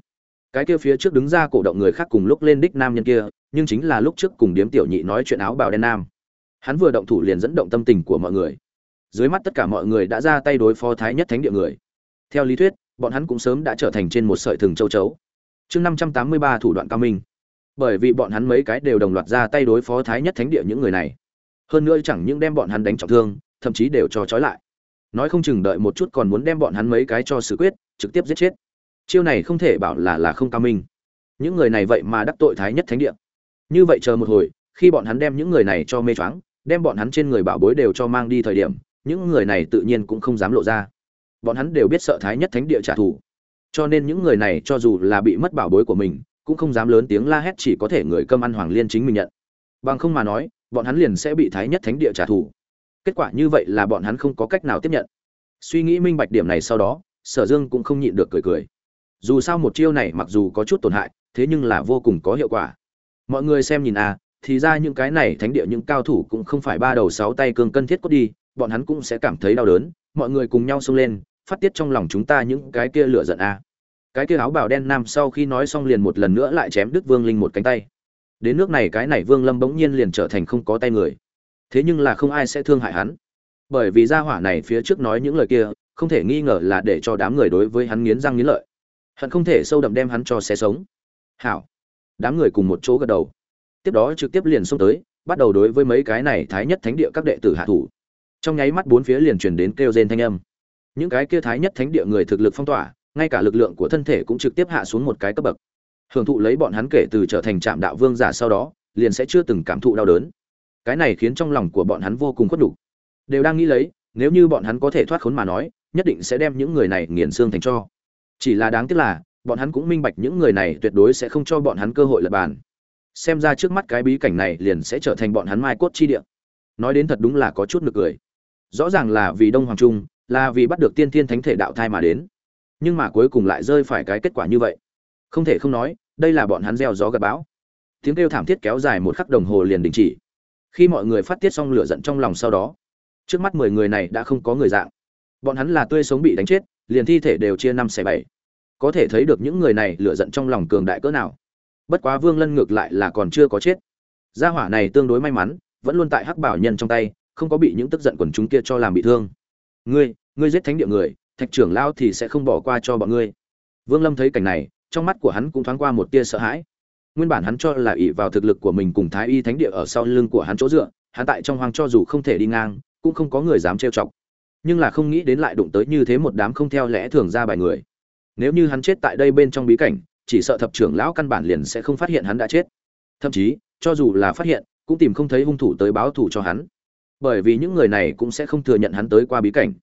Cái kia phía trước đứng ra cổ động người khác cùng lúc lên đích nam nhân kia, nhưng chính là lúc trước cùng điếm tiểu nhị nói chuyện áo bào đen nam. Hắn vừa động thủ liền dẫn động tâm tình của mọi người. Dưới mắt tất cả mọi người đã ra tay đối phó thái nhất thánh địa người. Theo lý thuyết bọn hắn cũng sớm đã trở thành trên một sợi thừng châu chấu. Chương năm trăm tám mươi ba thủ đoạn cao minh. Bởi vì bọn hắn mấy cái đều đồng loạt ra tay đối phó thái nhất thánh địa những người này. Hơn nữa chẳng những đem bọn hắn đánh trọng thương, thậm chí đều cho trói lại. Nói không chừng đợi một chút còn muốn đem bọn hắn mấy cái cho xử quyết, trực tiếp giết chết. Chiêu này không thể bảo là là không cao minh. Những người này vậy mà đắc tội thái nhất thánh địa. Như vậy chờ một hồi, khi bọn hắn đem những người này cho mê choáng, đem bọn hắn trên người bảo bối đều cho mang đi thời điểm, những người này tự nhiên cũng không dám lộ ra bọn hắn đều biết sợ thái nhất thánh địa trả thù. Cho nên những người này cho dù là bị mất bảo bối của mình, cũng không dám lớn tiếng la hét chỉ có thể người cơm ăn hoàng liên chính mình nhận. Bằng không mà nói, bọn hắn liền sẽ bị thái nhất thánh địa trả thù. Kết quả như vậy là bọn hắn không có cách nào tiếp nhận. Suy nghĩ minh bạch điểm này sau đó, sở dương cũng không nhịn được cười cười. Dù sao một chiêu này mặc dù có chút tổn hại, thế nhưng là vô cùng có hiệu quả. Mọi người xem nhìn à thì ra những cái này thánh địa những cao thủ cũng không phải ba đầu sáu tay cường cân thiết cốt đi, bọn hắn cũng sẽ cảm thấy đau đớn. Mọi người cùng nhau xông lên phát tiết trong lòng chúng ta những cái kia lửa giận à. cái kia áo bào đen nam sau khi nói xong liền một lần nữa lại chém đứt vương linh một cánh tay. Đến nước này cái này vương lâm bỗng nhiên liền trở thành không có tay người. Thế nhưng là không ai sẽ thương hại hắn. Bởi vì gia hỏa này phía trước nói những lời kia, không thể nghi ngờ là để cho đám người đối với hắn nghiến răng nghiến lợi. Hắn không thể sâu đậm đem hắn cho xé sống. Hảo. Đám người cùng một chỗ gật đầu. Tiếp đó trực tiếp liền xông tới, bắt đầu đối với mấy cái này thái nhất thánh địa các đệ tử hạ thủ. Trong nháy mắt bốn phía liền truyền đến kêu rên thanh âm những cái kia thái nhất thánh địa người thực lực phong tỏa, ngay cả lực lượng của thân thể cũng trực tiếp hạ xuống một cái cấp bậc. Hưởng thụ lấy bọn hắn kể từ trở thành trạm đạo vương giả sau đó, liền sẽ chưa từng cảm thụ đau đớn. Cái này khiến trong lòng của bọn hắn vô cùng khuất đủ đều đang nghĩ lấy, nếu như bọn hắn có thể thoát khốn mà nói, nhất định sẽ đem những người này nghiền xương thành cho. Chỉ là đáng tiếc là, bọn hắn cũng minh bạch những người này tuyệt đối sẽ không cho bọn hắn cơ hội lật bàn. Xem ra trước mắt cái bí cảnh này liền sẽ trở thành bọn hắn mai cốt chi địa. Nói đến thật đúng là có chút nực cười. Rõ ràng là vì đông hoàng trung là vì bắt được tiên thiên thánh thể đạo thai mà đến. Nhưng mà cuối cùng lại rơi phải cái kết quả như vậy. Không thể không nói, đây là bọn hắn gieo gió gặp bão. Tiếng kêu thảm thiết kéo dài một khắc đồng hồ liền đình chỉ. Khi mọi người phát tiết xong lửa giận trong lòng sau đó, trước mắt mười người này đã không có người dạng. Bọn hắn là tươi sống bị đánh chết, liền thi thể đều chia năm xẻ bảy. Có thể thấy được những người này lửa giận trong lòng cường đại cỡ nào. Bất quá vương lân ngược lại là còn chưa có chết. Gia hỏa này tương đối may mắn, vẫn luôn tại hắc bảo nhân trong tay, không có bị những tức giận quần chúng kia cho làm bị thương. Ngươi ngươi giết thánh địa người, thạch trưởng lao thì sẽ không bỏ qua cho bọn ngươi. Vương lâm thấy cảnh này, trong mắt của hắn cũng thoáng qua một tia sợ hãi. Nguyên bản hắn cho là ỷ vào thực lực của mình cùng thái y thánh địa ở sau lưng của hắn chỗ dựa, hắn tại trong hoang cho dù không thể đi ngang, cũng không có người dám trêu chọc. Nhưng là không nghĩ đến lại đụng tới như thế một đám không theo lẽ thường ra bài người. Nếu như hắn chết tại đây bên trong bí cảnh, chỉ sợ thập trưởng lão căn bản liền sẽ không phát hiện hắn đã chết. Thậm chí, cho dù là phát hiện, cũng tìm không thấy hung thủ tới báo thù cho hắn. Bởi vì những người này cũng sẽ không thừa nhận hắn tới qua bí cảnh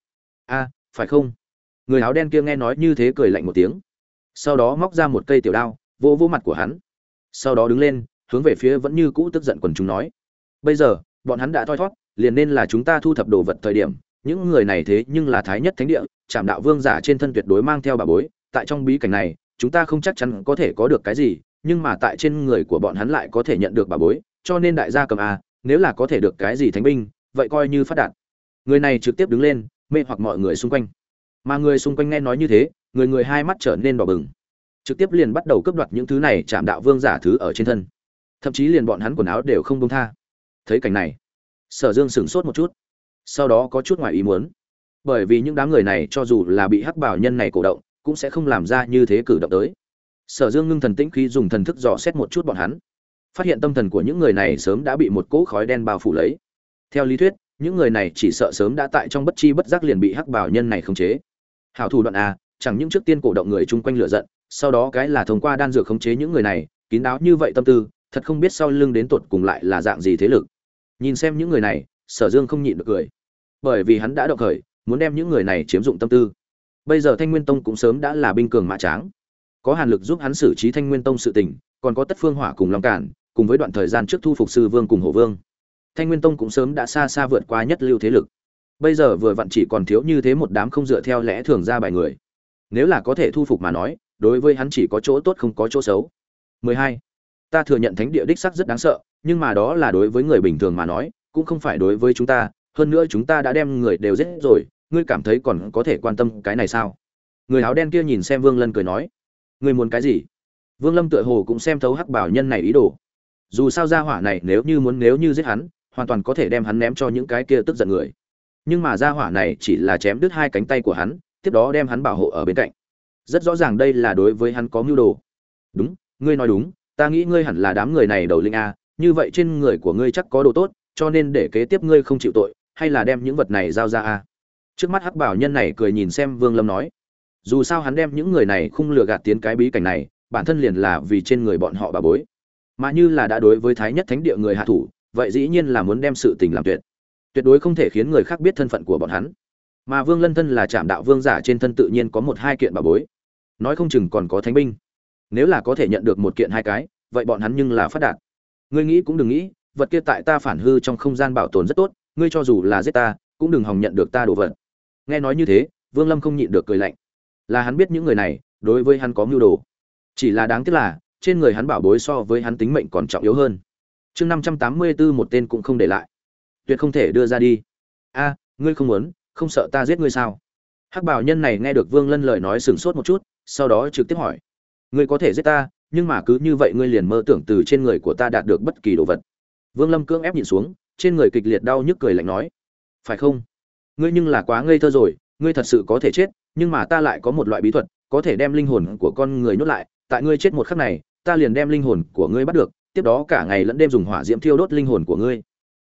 a phải không? Người áo đen kia nghe nói như thế cười lạnh một tiếng. Sau đó móc ra một cây tiểu đao, vỗ vỗ mặt của hắn. Sau đó đứng lên, hướng về phía vẫn như cũ tức giận quần chúng nói. Bây giờ, bọn hắn đã thoi thót, liền nên là chúng ta thu thập đồ vật thời điểm. Những người này thế nhưng là thái nhất thánh địa, trảm đạo vương giả trên thân tuyệt đối mang theo bà bối. Tại trong bí cảnh này, chúng ta không chắc chắn có thể có được cái gì, nhưng mà tại trên người của bọn hắn lại có thể nhận được bà bối, cho nên đại gia cầm a nếu là có thể được cái gì thánh binh, vậy coi như phát đạt. Người này trực tiếp đứng lên mê hoặc mọi người xung quanh. Mà người xung quanh nghe nói như thế, người người hai mắt trở nên đỏ bừng. Trực tiếp liền bắt đầu cướp đoạt những thứ này chạm đạo vương giả thứ ở trên thân. Thậm chí liền bọn hắn quần áo đều không công tha. Thấy cảnh này, sở dương sửng sốt một chút. Sau đó có chút ngoài ý muốn. Bởi vì những đám người này cho dù là bị hắc bảo nhân này cổ động, cũng sẽ không làm ra như thế cử động tới. Sở dương ngưng thần tĩnh khí dùng thần thức dò xét một chút bọn hắn. Phát hiện tâm thần của những người này sớm đã bị một cỗ khói đen bao phủ lấy. Theo lý thuyết những người này chỉ sợ sớm đã tại trong bất chi bất giác liền bị hắc bảo nhân này khống chế. Hảo thủ đoạn a chẳng những trước tiên cổ động người chung quanh lửa giận, sau đó cái là thông qua đan dược khống chế những người này, kín đáo như vậy tâm tư, thật không biết sau lưng đến tột cùng lại là dạng gì thế lực. Nhìn xem những người này, sở dương không nhịn được cười. Bởi vì hắn đã động khởi, muốn đem những người này chiếm dụng tâm tư. Bây giờ thanh nguyên tông cũng sớm đã là binh cường mã tráng. Có hàn lực giúp hắn xử trí thanh nguyên tông sự tình, còn có tất phương hỏa cùng long cản, cùng với đoạn thời gian trước thu phục sư vương cùng hổ vương thanh nguyên tông cũng sớm đã xa xa vượt qua nhất lưu thế lực. Bây giờ vừa vặn chỉ còn thiếu như thế một đám không dựa theo lẽ thường ra bài người. Nếu là có thể thu phục mà nói, đối với hắn chỉ có chỗ tốt không có chỗ xấu. 12. ta thừa nhận thánh địa đích sắc rất đáng sợ, nhưng mà đó là đối với người bình thường mà nói, cũng không phải đối với chúng ta. Hơn nữa chúng ta đã đem người đều giết rồi, ngươi cảm thấy còn có thể quan tâm cái này sao? Người áo đen kia nhìn xem vương lân cười nói, ngươi muốn cái gì? Vương lâm tựa hồ cũng xem thấu hắc bảo nhân này ý đồ. Dù sao gia hỏa này nếu như muốn nếu như giết hắn hoàn toàn có thể đem hắn ném cho những cái kia tức giận người. Nhưng mà gia hỏa này chỉ là chém đứt hai cánh tay của hắn, tiếp đó đem hắn bảo hộ ở bên cạnh. Rất rõ ràng đây là đối với hắn có mưu đồ. Đúng, ngươi nói đúng, ta nghĩ ngươi hẳn là đám người này đầu linh a, như vậy trên người của ngươi chắc có đồ tốt, cho nên để kế tiếp ngươi không chịu tội, hay là đem những vật này giao ra a. Trước mắt hắc bảo nhân này cười nhìn xem vương lâm nói, dù sao hắn đem những người này không lừa gạt tiến cái bí cảnh này, bản thân liền là vì trên người bọn họ bà bối. Mà như là đã đối với thái nhất thánh địa người hạ thủ vậy dĩ nhiên là muốn đem sự tình làm tuyệt. Tuyệt đối không thể khiến người khác biết thân phận của bọn hắn. Mà vương lân thân là trạm đạo vương giả trên thân tự nhiên có một hai kiện bà bối. Nói không chừng còn có thánh binh. Nếu là có thể nhận được một kiện hai cái, vậy bọn hắn nhưng là phát đạt. Ngươi nghĩ cũng đừng nghĩ, vật kia tại ta phản hư trong không gian bảo tồn rất tốt, ngươi cho dù là giết ta, cũng đừng hòng nhận được ta đồ vật. Nghe nói như thế, vương lâm không nhịn được cười lạnh. Là hắn biết những người này, đối với hắn có mưu đồ. Chỉ là đáng tiếc là, trên người hắn bảo bối so với hắn tính mệnh còn trọng yếu hơn chương năm trăm tám mươi bốn một tên cũng không để lại. Tuyệt không thể đưa ra đi. A, ngươi không muốn, không sợ ta giết ngươi sao? Hắc bảo nhân này nghe được vương lân lời nói sửng sốt một chút, sau đó trực tiếp hỏi. Ngươi có thể giết ta, nhưng mà cứ như vậy ngươi liền mơ tưởng từ trên người của ta đạt được bất kỳ đồ vật. Vương lâm cưỡng ép nhìn xuống, trên người kịch liệt đau nhức cười lạnh nói. Phải không? Ngươi nhưng là quá ngây thơ rồi, ngươi thật sự có thể chết, nhưng mà ta lại có một loại bí thuật, có thể đem linh hồn của con người nhốt lại, tại ngươi chết một khắc này, ta liền đem linh hồn của ngươi bắt được tiếp đó cả ngày lẫn đêm dùng hỏa diễm thiêu đốt linh hồn của ngươi.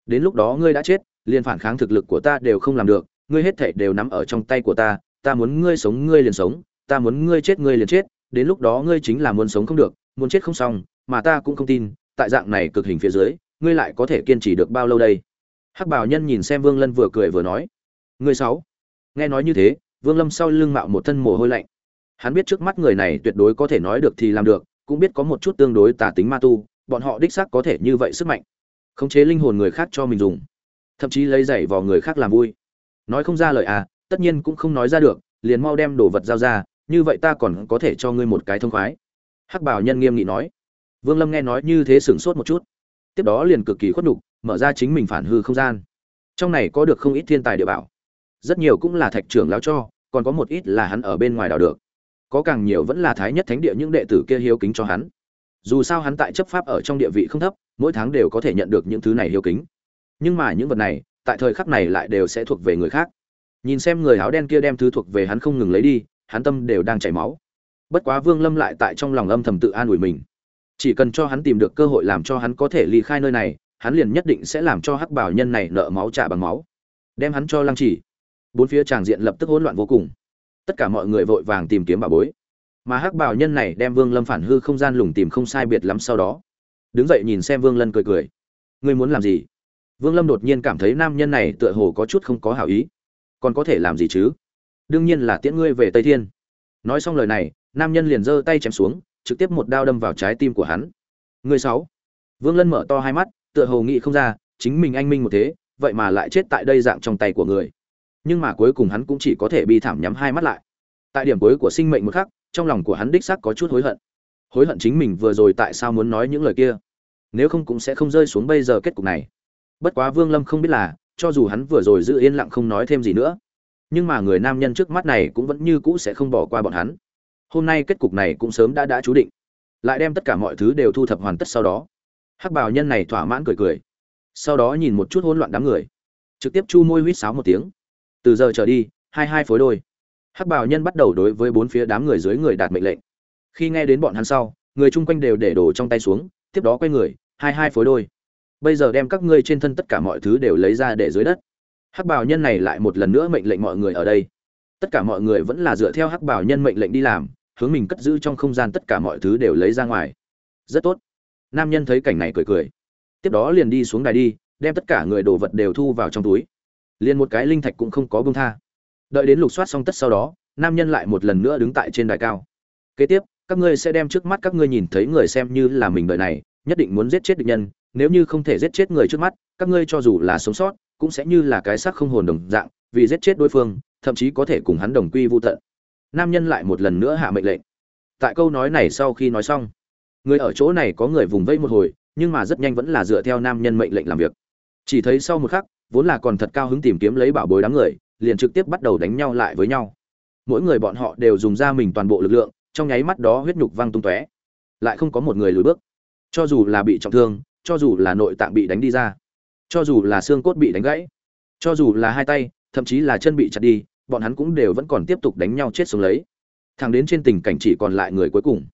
Đến lúc đó ngươi đã chết, liền phản kháng thực lực của ta đều không làm được, ngươi hết thảy đều nắm ở trong tay của ta ta muốn ngươi sống, ngươi liền sống, ta muốn ngươi chết, ngươi liền chết, đến lúc đó ngươi chính là muốn sống không được, muốn chết không xong, mà ta cũng không tin, tại dạng này cực hình phía dưới, ngươi lại có thể kiên trì được bao lâu đây? Hắc bảo nhân nhìn xem vương lân vừa cười vừa nói. Ngươi sáu. Nghe nói như thế, vương lâm sau lưng mạo một thân mồ hôi lạnh. Hắn biết trước mắt người này tuyệt đối có thể nói được thì làm được, cũng biết có một chút tương đối tà tính ma tu bọn họ đích xác có thể như vậy sức mạnh, khống chế linh hồn người khác cho mình dùng, thậm chí lấy giày vào người khác làm vui. Nói không ra lời à tất nhiên cũng không nói ra được, liền mau đem đồ vật giao ra, như vậy ta còn có thể cho ngươi một cái thông khoái. Hắc bảo nhân nghiêm nghị nói. Vương lâm nghe nói như thế sửng sốt một chút. Tiếp đó liền cực kỳ khuất đục mở ra chính mình phản hư không gian. Trong này có được không ít thiên tài địa bảo. Rất nhiều cũng là thạch trưởng lão cho, còn có một ít là hắn ở bên ngoài đào được. Có càng nhiều vẫn là thái nhất thánh địa những đệ tử kia hiếu kính cho hắn dù sao hắn tại chấp pháp ở trong địa vị không thấp, mỗi tháng đều có thể nhận được những thứ này hiếu kính. Nhưng mà những vật này, tại thời khắc này lại đều sẽ thuộc về người khác. Nhìn xem người áo đen kia đem thứ thuộc về hắn không ngừng lấy đi, hắn tâm đều đang chảy máu. Bất quá vương lâm lại tại trong lòng âm thầm tự an ủi mình. Chỉ cần cho hắn tìm được cơ hội làm cho hắn có thể ly khai nơi này, hắn liền nhất định sẽ làm cho hắc bảo nhân này nợ máu trả bằng máu. Đem hắn cho lăng chỉ. Bốn phía tràng diện lập tức hỗn loạn vô cùng. Tất cả mọi người vội vàng tìm kiếm bà bối mà hắc bảo nhân này đem vương lâm phản hư không gian lùng tìm không sai biệt lắm sau đó. Đứng dậy nhìn xem vương lân cười cười. Ngươi muốn làm gì? Vương lâm đột nhiên cảm thấy nam nhân này tựa hồ có chút không có hảo ý. Còn có thể làm gì chứ? Đương nhiên là tiễn ngươi về tây thiên. Nói xong lời này, nam nhân liền giơ tay chém xuống, trực tiếp một đao đâm vào trái tim của hắn. Người sáu. Vương lân mở to hai mắt, tựa hồ nghĩ không ra, chính mình anh minh một thế, vậy mà lại chết tại đây dạng trong tay của người. Nhưng mà cuối cùng hắn cũng chỉ có thể bi thảm nhắm hai mắt lại. Tại điểm cuối của sinh mệnh một khắc trong lòng của hắn đích xác có chút hối hận. Hối hận chính mình vừa rồi tại sao muốn nói những lời kia? Nếu không cũng sẽ không rơi xuống bây giờ kết cục này. Bất quá vương lâm không biết là, cho dù hắn vừa rồi giữ yên lặng không nói thêm gì nữa, nhưng mà người nam nhân trước mắt này cũng vẫn như cũ sẽ không bỏ qua bọn hắn. Hôm nay kết cục này cũng sớm đã đã chú định. Lại đem tất cả mọi thứ đều thu thập hoàn tất sau đó. Hắc bảo nhân này thỏa mãn cười cười. Sau đó nhìn một chút hỗn loạn đám người. Trực tiếp chu môi huýt sáo một tiếng. Từ giờ trở đi, hai hai phối đôi hắc bảo nhân bắt đầu đối với bốn phía đám người dưới người đạt mệnh lệnh. Khi nghe đến bọn hắn sau, người chung quanh đều để đồ trong tay xuống, tiếp đó quay người, hai hai phối đôi. Bây giờ đem các ngươi trên thân tất cả mọi thứ đều lấy ra để dưới đất. Hắc bảo nhân này lại một lần nữa mệnh lệnh mọi người ở đây. Tất cả mọi người vẫn là dựa theo hắc bảo nhân mệnh lệnh đi làm, hướng mình cất giữ trong không gian tất cả mọi thứ đều lấy ra ngoài. Rất tốt. Nam nhân thấy cảnh này cười cười. Tiếp đó liền đi xuống đài đi, đem tất cả người đồ vật đều thu vào trong túi. Liền một cái linh thạch cũng không có bông tha đợi đến lục soát xong tất sau đó, nam nhân lại một lần nữa đứng tại trên đài cao. Kế tiếp, các ngươi sẽ đem trước mắt các ngươi nhìn thấy người xem như là mình đợi này, nhất định muốn giết chết địch nhân. Nếu như không thể giết chết người trước mắt, các ngươi cho dù là sống sót, cũng sẽ như là cái xác không hồn đồng dạng, vì giết chết đối phương, thậm chí có thể cùng hắn đồng quy vô tận. Nam nhân lại một lần nữa hạ mệnh lệnh. Tại câu nói này sau khi nói xong, người ở chỗ này có người vùng vây một hồi, nhưng mà rất nhanh vẫn là dựa theo nam nhân mệnh lệnh làm việc. Chỉ thấy sau một khắc, vốn là còn thật cao hứng tìm kiếm lấy bảo bối đám người liền trực tiếp bắt đầu đánh nhau lại với nhau. Mỗi người bọn họ đều dùng ra mình toàn bộ lực lượng, trong nháy mắt đó huyết nhục văng tung tóe. Lại không có một người lùi bước. Cho dù là bị trọng thương, cho dù là nội tạng bị đánh đi ra, cho dù là xương cốt bị đánh gãy, cho dù là hai tay, thậm chí là chân bị chặt đi, bọn hắn cũng đều vẫn còn tiếp tục đánh nhau chết xuống lấy. Thẳng đến trên tình cảnh chỉ còn lại người cuối cùng.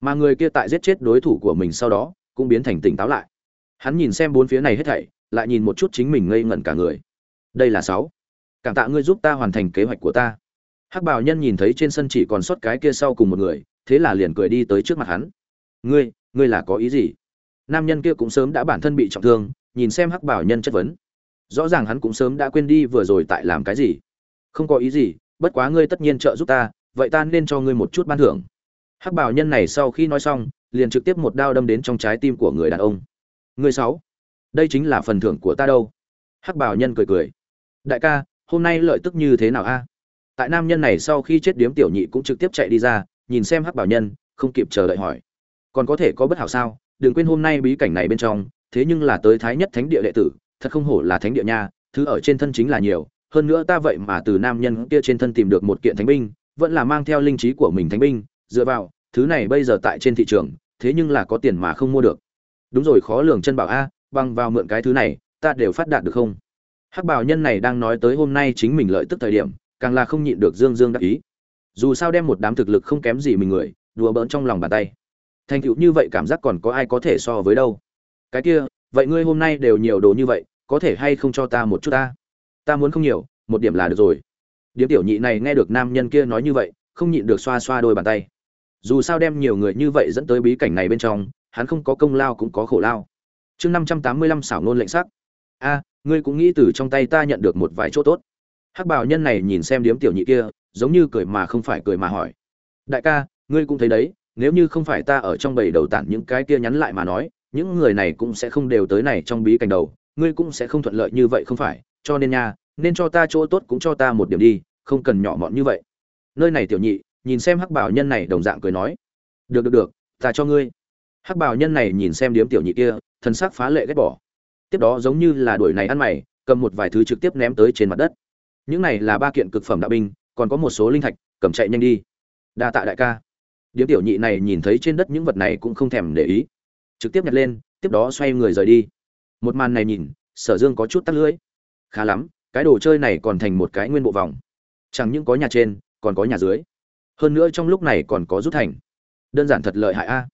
Mà người kia tại giết chết đối thủ của mình sau đó, cũng biến thành tỉnh táo lại. Hắn nhìn xem bốn phía này hết thảy, lại nhìn một chút chính mình ngây ngẩn cả người. Đây là sáu cảm tạ ngươi giúp ta hoàn thành kế hoạch của ta. Hắc bảo nhân nhìn thấy trên sân chỉ còn sót cái kia sau cùng một người, thế là liền cười đi tới trước mặt hắn. Ngươi ngươi là có ý gì? Nam nhân kia cũng sớm đã bản thân bị trọng thương, nhìn xem hắc bảo nhân chất vấn. Rõ ràng hắn cũng sớm đã quên đi vừa rồi tại làm cái gì. Không có ý gì, bất quá ngươi tất nhiên trợ giúp ta, vậy ta nên cho ngươi một chút ban thưởng. Hắc bảo nhân này sau khi nói xong, liền trực tiếp một đao đâm đến trong trái tim của người đàn ông. Ngươi sáu, đây chính là phần thưởng của ta đâu. Hắc bảo nhân cười cười. Đại ca hôm nay lợi tức như thế nào a? Tại nam nhân này sau khi chết điếm tiểu nhị cũng trực tiếp chạy đi ra, nhìn xem hắc bảo nhân, không kịp chờ đợi hỏi. Còn có thể có bất hảo sao? Đừng quên hôm nay bí cảnh này bên trong, thế nhưng là tới thái nhất thánh địa đệ tử, thật không hổ là thánh địa nha, thứ ở trên thân chính là nhiều. Hơn nữa ta vậy mà từ nam nhân kia trên thân tìm được một kiện thánh binh, vẫn là mang theo linh trí của mình thánh binh, dựa vào, thứ này bây giờ tại trên thị trường, thế nhưng là có tiền mà không mua được. Đúng rồi, khó lường chân bảo a băng vào mượn cái thứ này, ta đều phát đạt được không? Hắc bảo nhân này đang nói tới hôm nay chính mình lợi tức thời điểm, càng là không nhịn được dương dương đắc ý. Dù sao đem một đám thực lực không kém gì mình người, đùa bỡn trong lòng bàn tay. Thành tựu như vậy cảm giác còn có ai có thể so với đâu? Cái kia, vậy ngươi hôm nay đều nhiều đồ như vậy, có thể hay không cho ta một chút ta? Ta muốn không nhiều, một điểm là được rồi. Điếm tiểu nhị này nghe được nam nhân kia nói như vậy, không nhịn được xoa xoa đôi bàn tay. Dù sao đem nhiều người như vậy dẫn tới bí cảnh này bên trong, hắn không có công lao cũng có khổ lao. Chương năm trăm tám mươi lăm xảo nôn lệnh sắc. A ngươi cũng nghĩ từ trong tay ta nhận được một vài chỗ tốt. Hắc bảo nhân này nhìn xem điếm tiểu nhị kia, giống như cười mà không phải cười mà hỏi. Đại ca, ngươi cũng thấy đấy, nếu như không phải ta ở trong bầy đầu tản những cái kia nhắn lại mà nói, những người này cũng sẽ không đều tới này trong bí cảnh đầu, ngươi cũng sẽ không thuận lợi như vậy không phải, cho nên nha, nên cho ta chỗ tốt cũng cho ta một điểm đi, không cần nhỏ mọn như vậy. Nơi này tiểu nhị, nhìn xem hắc bảo nhân này đồng dạng cười nói. Được được được, ta cho ngươi. Hắc bảo nhân này nhìn xem điếm tiểu nhị kia thân sắc phá lệ ghét bỏ tiếp đó giống như là đuổi này ăn mày, cầm một vài thứ trực tiếp ném tới trên mặt đất. Những này là ba kiện cực phẩm đạo binh, còn có một số linh thạch, cầm chạy nhanh đi. Đa tạ đại ca. Điếm tiểu nhị này nhìn thấy trên đất những vật này cũng không thèm để ý. Trực tiếp nhặt lên, tiếp đó xoay người rời đi. Một màn này nhìn, sở dương có chút tắt lưỡi. Khá lắm, cái đồ chơi này còn thành một cái nguyên bộ vòng. Chẳng những có nhà trên, còn có nhà dưới. Hơn nữa trong lúc này còn có rút thành. Đơn giản thật lợi hại a.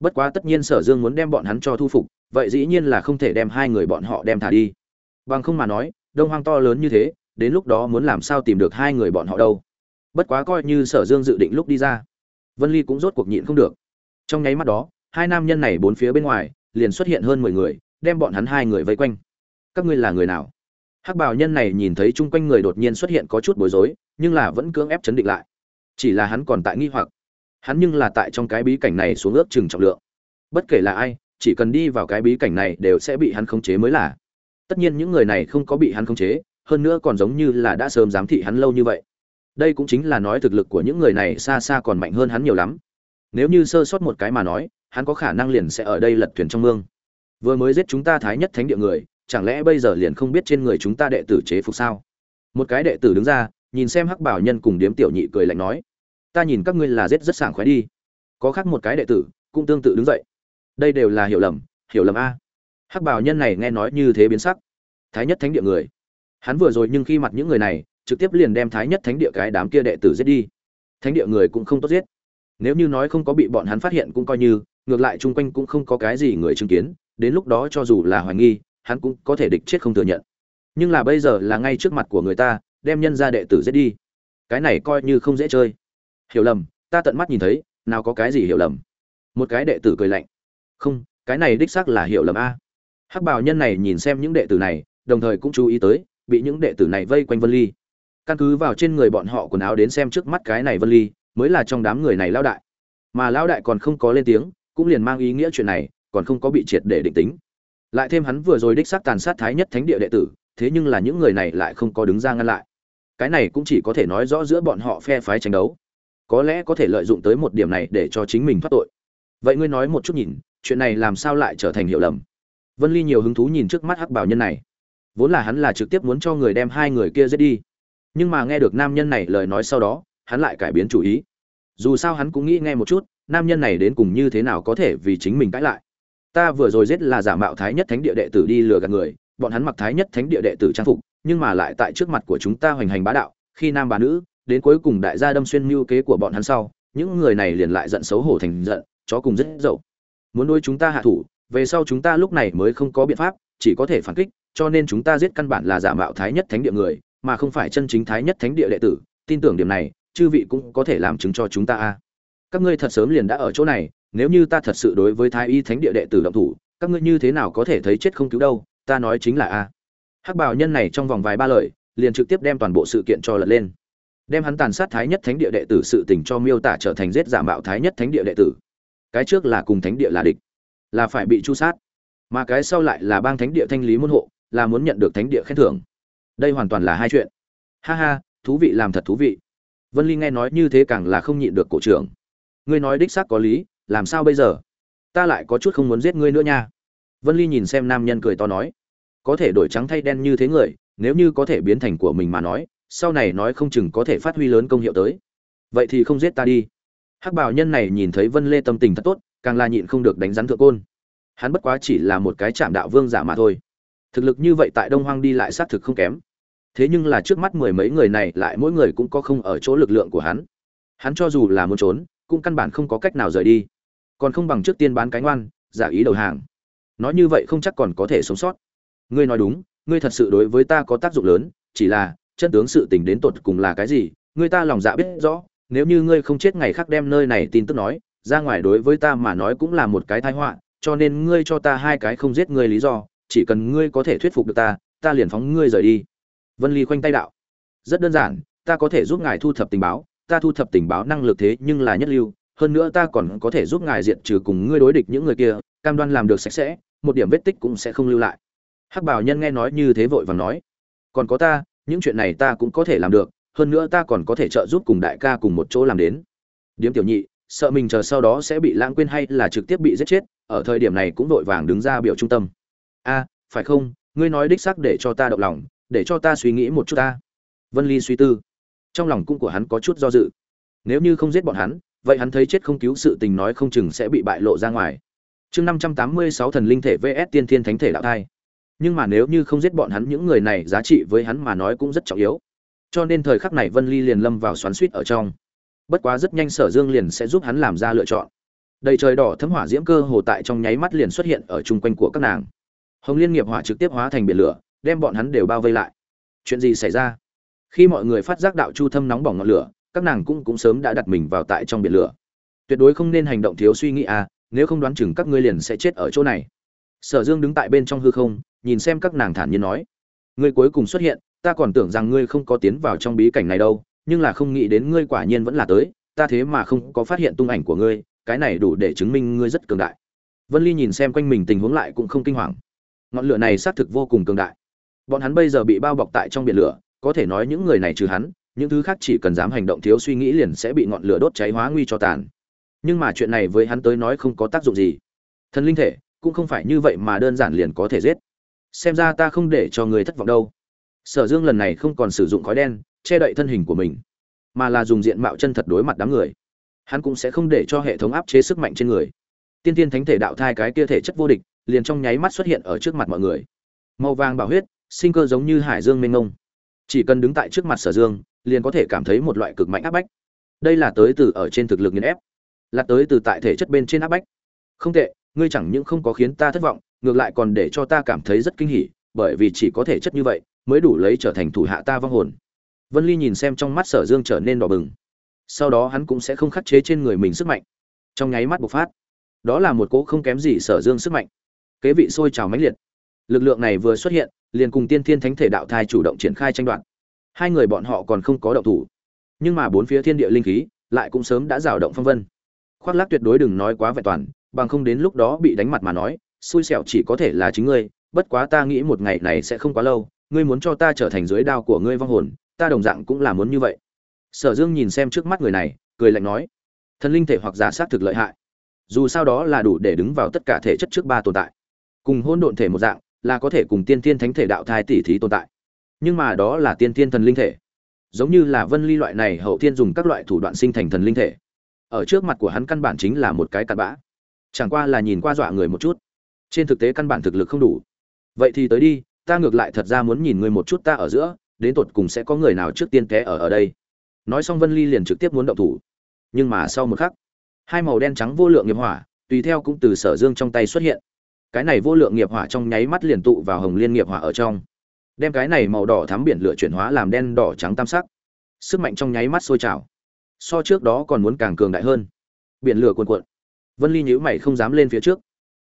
Bất quá tất nhiên sở dương muốn đem bọn hắn cho thu phục vậy dĩ nhiên là không thể đem hai người bọn họ đem thả đi. Bằng không mà nói, đông hoang to lớn như thế, đến lúc đó muốn làm sao tìm được hai người bọn họ đâu? Bất quá coi như sở dương dự định lúc đi ra, vân ly cũng rốt cuộc nhịn không được. Trong nháy mắt đó, hai nam nhân này bốn phía bên ngoài, liền xuất hiện hơn mười người, đem bọn hắn hai người vây quanh. Các ngươi là người nào? Hắc bảo nhân này nhìn thấy chung quanh người đột nhiên xuất hiện có chút bối rối, nhưng là vẫn cưỡng ép chấn định lại. Chỉ là hắn còn tại nghi hoặc. Hắn nhưng là tại trong cái bí cảnh này xuống ước chừng trọng lượng. Bất kể là ai chỉ cần đi vào cái bí cảnh này đều sẽ bị hắn khống chế mới là. Tất nhiên những người này không có bị hắn khống chế, hơn nữa còn giống như là đã sớm giám thị hắn lâu như vậy. Đây cũng chính là nói thực lực của những người này xa xa còn mạnh hơn hắn nhiều lắm. Nếu như sơ sót một cái mà nói, hắn có khả năng liền sẽ ở đây lật thuyền trong mương. Vừa mới giết chúng ta thái nhất thánh địa người, chẳng lẽ bây giờ liền không biết trên người chúng ta đệ tử chế phục sao? Một cái đệ tử đứng ra, nhìn xem hắc bảo nhân cùng điếm tiểu nhị cười lạnh nói, ta nhìn các ngươi là giết rất sảng khoái đi. Có khác một cái đệ tử, cũng tương tự đứng dậy đây đều là hiểu lầm hiểu lầm a. Hắc bảo nhân này nghe nói như thế biến sắc. Thái nhất thánh địa người. Hắn vừa rồi nhưng khi mặt những người này, trực tiếp liền đem thái nhất thánh địa cái đám kia đệ tử giết đi. Thánh địa người cũng không tốt giết. Nếu như nói không có bị bọn hắn phát hiện cũng coi như, ngược lại chung quanh cũng không có cái gì người chứng kiến, đến lúc đó cho dù là hoài nghi, hắn cũng có thể địch chết không thừa nhận. Nhưng là bây giờ là ngay trước mặt của người ta, đem nhân ra đệ tử giết đi. Cái này coi như không dễ chơi. Hiểu lầm, ta tận mắt nhìn thấy, nào có cái gì hiểu lầm. Một cái đệ tử cười lạnh không, cái này đích xác là hiểu lầm a. Hắc bào nhân này nhìn xem những đệ tử này, đồng thời cũng chú ý tới, bị những đệ tử này vây quanh vân ly. Căn cứ vào trên người bọn họ quần áo đến xem trước mắt cái này vân ly, mới là trong đám người này lao đại. Mà lao đại còn không có lên tiếng, cũng liền mang ý nghĩa chuyện này, còn không có bị triệt để định tính. Lại thêm hắn vừa rồi đích xác tàn sát thái nhất thánh địa đệ tử, thế nhưng là những người này lại không có đứng ra ngăn lại. Cái này cũng chỉ có thể nói rõ giữa bọn họ phe phái tranh đấu. Có lẽ có thể lợi dụng tới một điểm này để cho chính mình thoát tội. Vậy ngươi nói một chút nhìn chuyện này làm sao lại trở thành hiểu lầm? Vân ly nhiều hứng thú nhìn trước mắt hắc bảo nhân này. Vốn là hắn là trực tiếp muốn cho người đem hai người kia giết đi. Nhưng mà nghe được nam nhân này lời nói sau đó, hắn lại cải biến chủ ý. Dù sao hắn cũng nghĩ nghe một chút, nam nhân này đến cùng như thế nào có thể vì chính mình cãi lại. Ta vừa rồi giết là giả mạo thái nhất thánh địa đệ tử đi lừa gạt người, bọn hắn mặc thái nhất thánh địa đệ tử trang phục, nhưng mà lại tại trước mặt của chúng ta hoành hành bá đạo, khi nam bà nữ, đến cuối cùng đại gia đâm xuyên mưu kế của bọn hắn sau, những người này liền lại giận xấu hổ thành giận, chó cùng rất dậu muốn nuôi chúng ta hạ thủ, về sau chúng ta lúc này mới không có biện pháp, chỉ có thể phản kích, cho nên chúng ta giết căn bản là giả mạo thái nhất thánh địa người, mà không phải chân chính thái nhất thánh địa đệ tử. Tin tưởng điểm này, chư vị cũng có thể làm chứng cho chúng ta a. Các ngươi thật sớm liền đã ở chỗ này, nếu như ta thật sự đối với thái y thánh địa đệ tử động thủ, các ngươi như thế nào có thể thấy chết không cứu đâu, ta nói chính là a. Hắc bảo nhân này trong vòng vài ba lời, liền trực tiếp đem toàn bộ sự kiện cho lật lên. Đem hắn tàn sát thái nhất thánh địa đệ tử sự tình cho miêu tả trở thành giết giả mạo thái nhất thánh địa đệ tử cái trước là cùng thánh địa là địch, là phải bị chu sát, mà cái sau lại là bang thánh địa thanh lý môn hộ, là muốn nhận được thánh địa khen thưởng. Đây hoàn toàn là hai chuyện. Ha ha, thú vị làm thật thú vị. Vân ly nghe nói như thế càng là không nhịn được cổ trưởng. Ngươi nói đích xác có lý, làm sao bây giờ? Ta lại có chút không muốn giết ngươi nữa nha. Vân ly nhìn xem nam nhân cười to nói. Có thể đổi trắng thay đen như thế người, nếu như có thể biến thành của mình mà nói, sau này nói không chừng có thể phát huy lớn công hiệu tới. Vậy thì không giết ta đi hắc bảo nhân này nhìn thấy vân lê tâm tình thật tốt, càng là nhịn không được đánh rắn thượng côn. Hắn bất quá chỉ là một cái chạm đạo vương giả mà thôi. Thực lực như vậy tại đông hoang đi lại xác thực không kém. Thế nhưng là trước mắt mười mấy người này lại mỗi người cũng có không ở chỗ lực lượng của hắn. Hắn cho dù là muốn trốn, cũng căn bản không có cách nào rời đi. Còn không bằng trước tiên bán cánh oan giả ý đầu hàng. Nói như vậy không chắc còn có thể sống sót. Ngươi nói đúng, ngươi thật sự đối với ta có tác dụng lớn, chỉ là, chân tướng sự tình đến tột cùng là cái gì ngươi ta lòng dạ biết rõ nếu như ngươi không chết ngày khác đem nơi này tin tức nói, ra ngoài đối với ta mà nói cũng là một cái tai họa, cho nên ngươi cho ta hai cái không giết ngươi lý do, chỉ cần ngươi có thể thuyết phục được ta ta liền phóng ngươi rời đi. Vân ly khoanh tay đạo. Rất đơn giản, ta có thể giúp ngài thu thập tình báo, ta thu thập tình báo năng lực thế nhưng là nhất lưu, hơn nữa ta còn có thể giúp ngài diệt trừ cùng ngươi đối địch những người kia, cam đoan làm được sạch sẽ, một điểm vết tích cũng sẽ không lưu lại. Hắc bảo nhân nghe nói như thế vội vàng nói. Còn có ta, những chuyện này ta cũng có thể làm được hơn nữa ta còn có thể trợ giúp cùng đại ca cùng một chỗ làm đến. Điếm tiểu nhị, sợ mình chờ sau đó sẽ bị lãng quên hay là trực tiếp bị giết chết, ở thời điểm này cũng vội vàng đứng ra biểu trung tâm. A, phải không? Ngươi nói đích xác để cho ta động lòng, để cho ta suy nghĩ một chút ta. Vân ly suy tư. Trong lòng cung của hắn có chút do dự. Nếu như không giết bọn hắn, vậy hắn thấy chết không cứu sự tình nói không chừng sẽ bị bại lộ ra ngoài. Chương năm trăm tám mươi sáu thần linh thể vs tiên thiên thánh thể đạo thai. Nhưng mà nếu như không giết bọn hắn, những người này giá trị với hắn mà nói cũng rất trọng yếu cho nên thời khắc này vân ly liền lâm vào xoắn suýt ở trong. Bất quá rất nhanh sở dương liền sẽ giúp hắn làm ra lựa chọn. Đầy trời đỏ thấm hỏa diễm cơ hồ tại trong nháy mắt liền xuất hiện ở chung quanh của các nàng. Hồng liên nghiệp hỏa trực tiếp hóa thành biển lửa, đem bọn hắn đều bao vây lại. Chuyện gì xảy ra? Khi mọi người phát giác đạo chu thâm nóng bỏng ngọn lửa, các nàng cũng cũng sớm đã đặt mình vào tại trong biển lửa. Tuyệt đối không nên hành động thiếu suy nghĩ à nếu không đoán chừng các ngươi liền sẽ chết ở chỗ này. Sở dương đứng tại bên trong hư không, nhìn xem các nàng thản nhiên nói. Người cuối cùng xuất hiện ta còn tưởng rằng ngươi không có tiến vào trong bí cảnh này đâu, nhưng là không nghĩ đến ngươi quả nhiên vẫn là tới, ta thế mà không có phát hiện tung ảnh của ngươi, cái này đủ để chứng minh ngươi rất cường đại. Vân ly nhìn xem quanh mình tình huống lại cũng không kinh hoàng. Ngọn lửa này xác thực vô cùng cường đại. Bọn hắn bây giờ bị bao bọc tại trong biển lửa, có thể nói những người này trừ hắn, những thứ khác chỉ cần dám hành động thiếu suy nghĩ liền sẽ bị ngọn lửa đốt cháy hóa nguy cho tàn. Nhưng mà chuyện này với hắn tới nói không có tác dụng gì. Thần linh thể cũng không phải như vậy mà đơn giản liền có thể giết. Xem ra ta không để cho người thất vọng đâu sở dương lần này không còn sử dụng khói đen, che đậy thân hình của mình, mà là dùng diện mạo chân thật đối mặt đám người. Hắn cũng sẽ không để cho hệ thống áp chế sức mạnh trên người. Tiên tiên thánh thể đạo thai cái kia thể chất vô địch, liền trong nháy mắt xuất hiện ở trước mặt mọi người. Màu vàng bảo huyết, sinh cơ giống như hải dương mênh mông. Chỉ cần đứng tại trước mặt sở dương, liền có thể cảm thấy một loại cực mạnh áp bách. Đây là tới từ ở trên thực lực nghiền ép, là tới từ tại thể chất bên trên áp bách. Không tệ, ngươi chẳng những không có khiến ta thất vọng, ngược lại còn để cho ta cảm thấy rất kinh hỉ, bởi vì chỉ có thể chất như vậy mới đủ lấy trở thành thủ hạ ta vong hồn. Vân ly nhìn xem trong mắt sở dương trở nên đỏ bừng. Sau đó hắn cũng sẽ không khắc chế trên người mình sức mạnh. Trong nháy mắt bộc phát, đó là một cỗ không kém gì sở dương sức mạnh. Kế vị sôi trào mãnh liệt. Lực lượng này vừa xuất hiện, liền cùng tiên thiên thánh thể đạo thai chủ động triển khai tranh đoạt. Hai người bọn họ còn không có động thủ. Nhưng mà bốn phía thiên địa linh khí lại cũng sớm đã rào động phong vân. Khoác lác tuyệt đối đừng nói quá vẹn toàn, bằng không đến lúc đó bị đánh mặt mà nói, xui xẻo chỉ có thể là chính ngươi, bất quá ta nghĩ một ngày này sẽ không quá lâu ngươi muốn cho ta trở thành dưới đao của ngươi vong hồn, ta đồng dạng cũng là muốn như vậy. Sở dương nhìn xem trước mắt người này, cười lạnh nói, thần linh thể hoặc giả sát thực lợi hại. Dù sao đó là đủ để đứng vào tất cả thể chất trước ba tồn tại. Cùng hôn độn thể một dạng, là có thể cùng tiên tiên thánh thể đạo thai tỷ thí tồn tại. Nhưng mà đó là tiên tiên thần linh thể. Giống như là vân ly loại này, hậu tiên dùng các loại thủ đoạn sinh thành thần linh thể. Ở trước mặt của hắn căn bản chính là một cái cặn bã. Chẳng qua là nhìn qua dọa người một chút. Trên thực tế căn bản thực lực không đủ. Vậy thì tới đi ta ngược lại thật ra muốn nhìn ngươi một chút ta ở giữa, đến tột cùng sẽ có người nào trước tiên té ở ở đây. Nói xong vân ly liền trực tiếp muốn động thủ. Nhưng mà sau một khắc, hai màu đen trắng vô lượng nghiệp hỏa, tùy theo cũng từ sở dương trong tay xuất hiện. Cái này vô lượng nghiệp hỏa trong nháy mắt liền tụ vào hồng liên nghiệp hỏa ở trong. Đem cái này màu đỏ thắm biển lửa chuyển hóa làm đen đỏ trắng tam sắc. Sức mạnh trong nháy mắt sôi trào. So trước đó còn muốn càng cường đại hơn. Biển lửa cuồn cuộn. Vân ly nhíu mày không dám lên phía trước.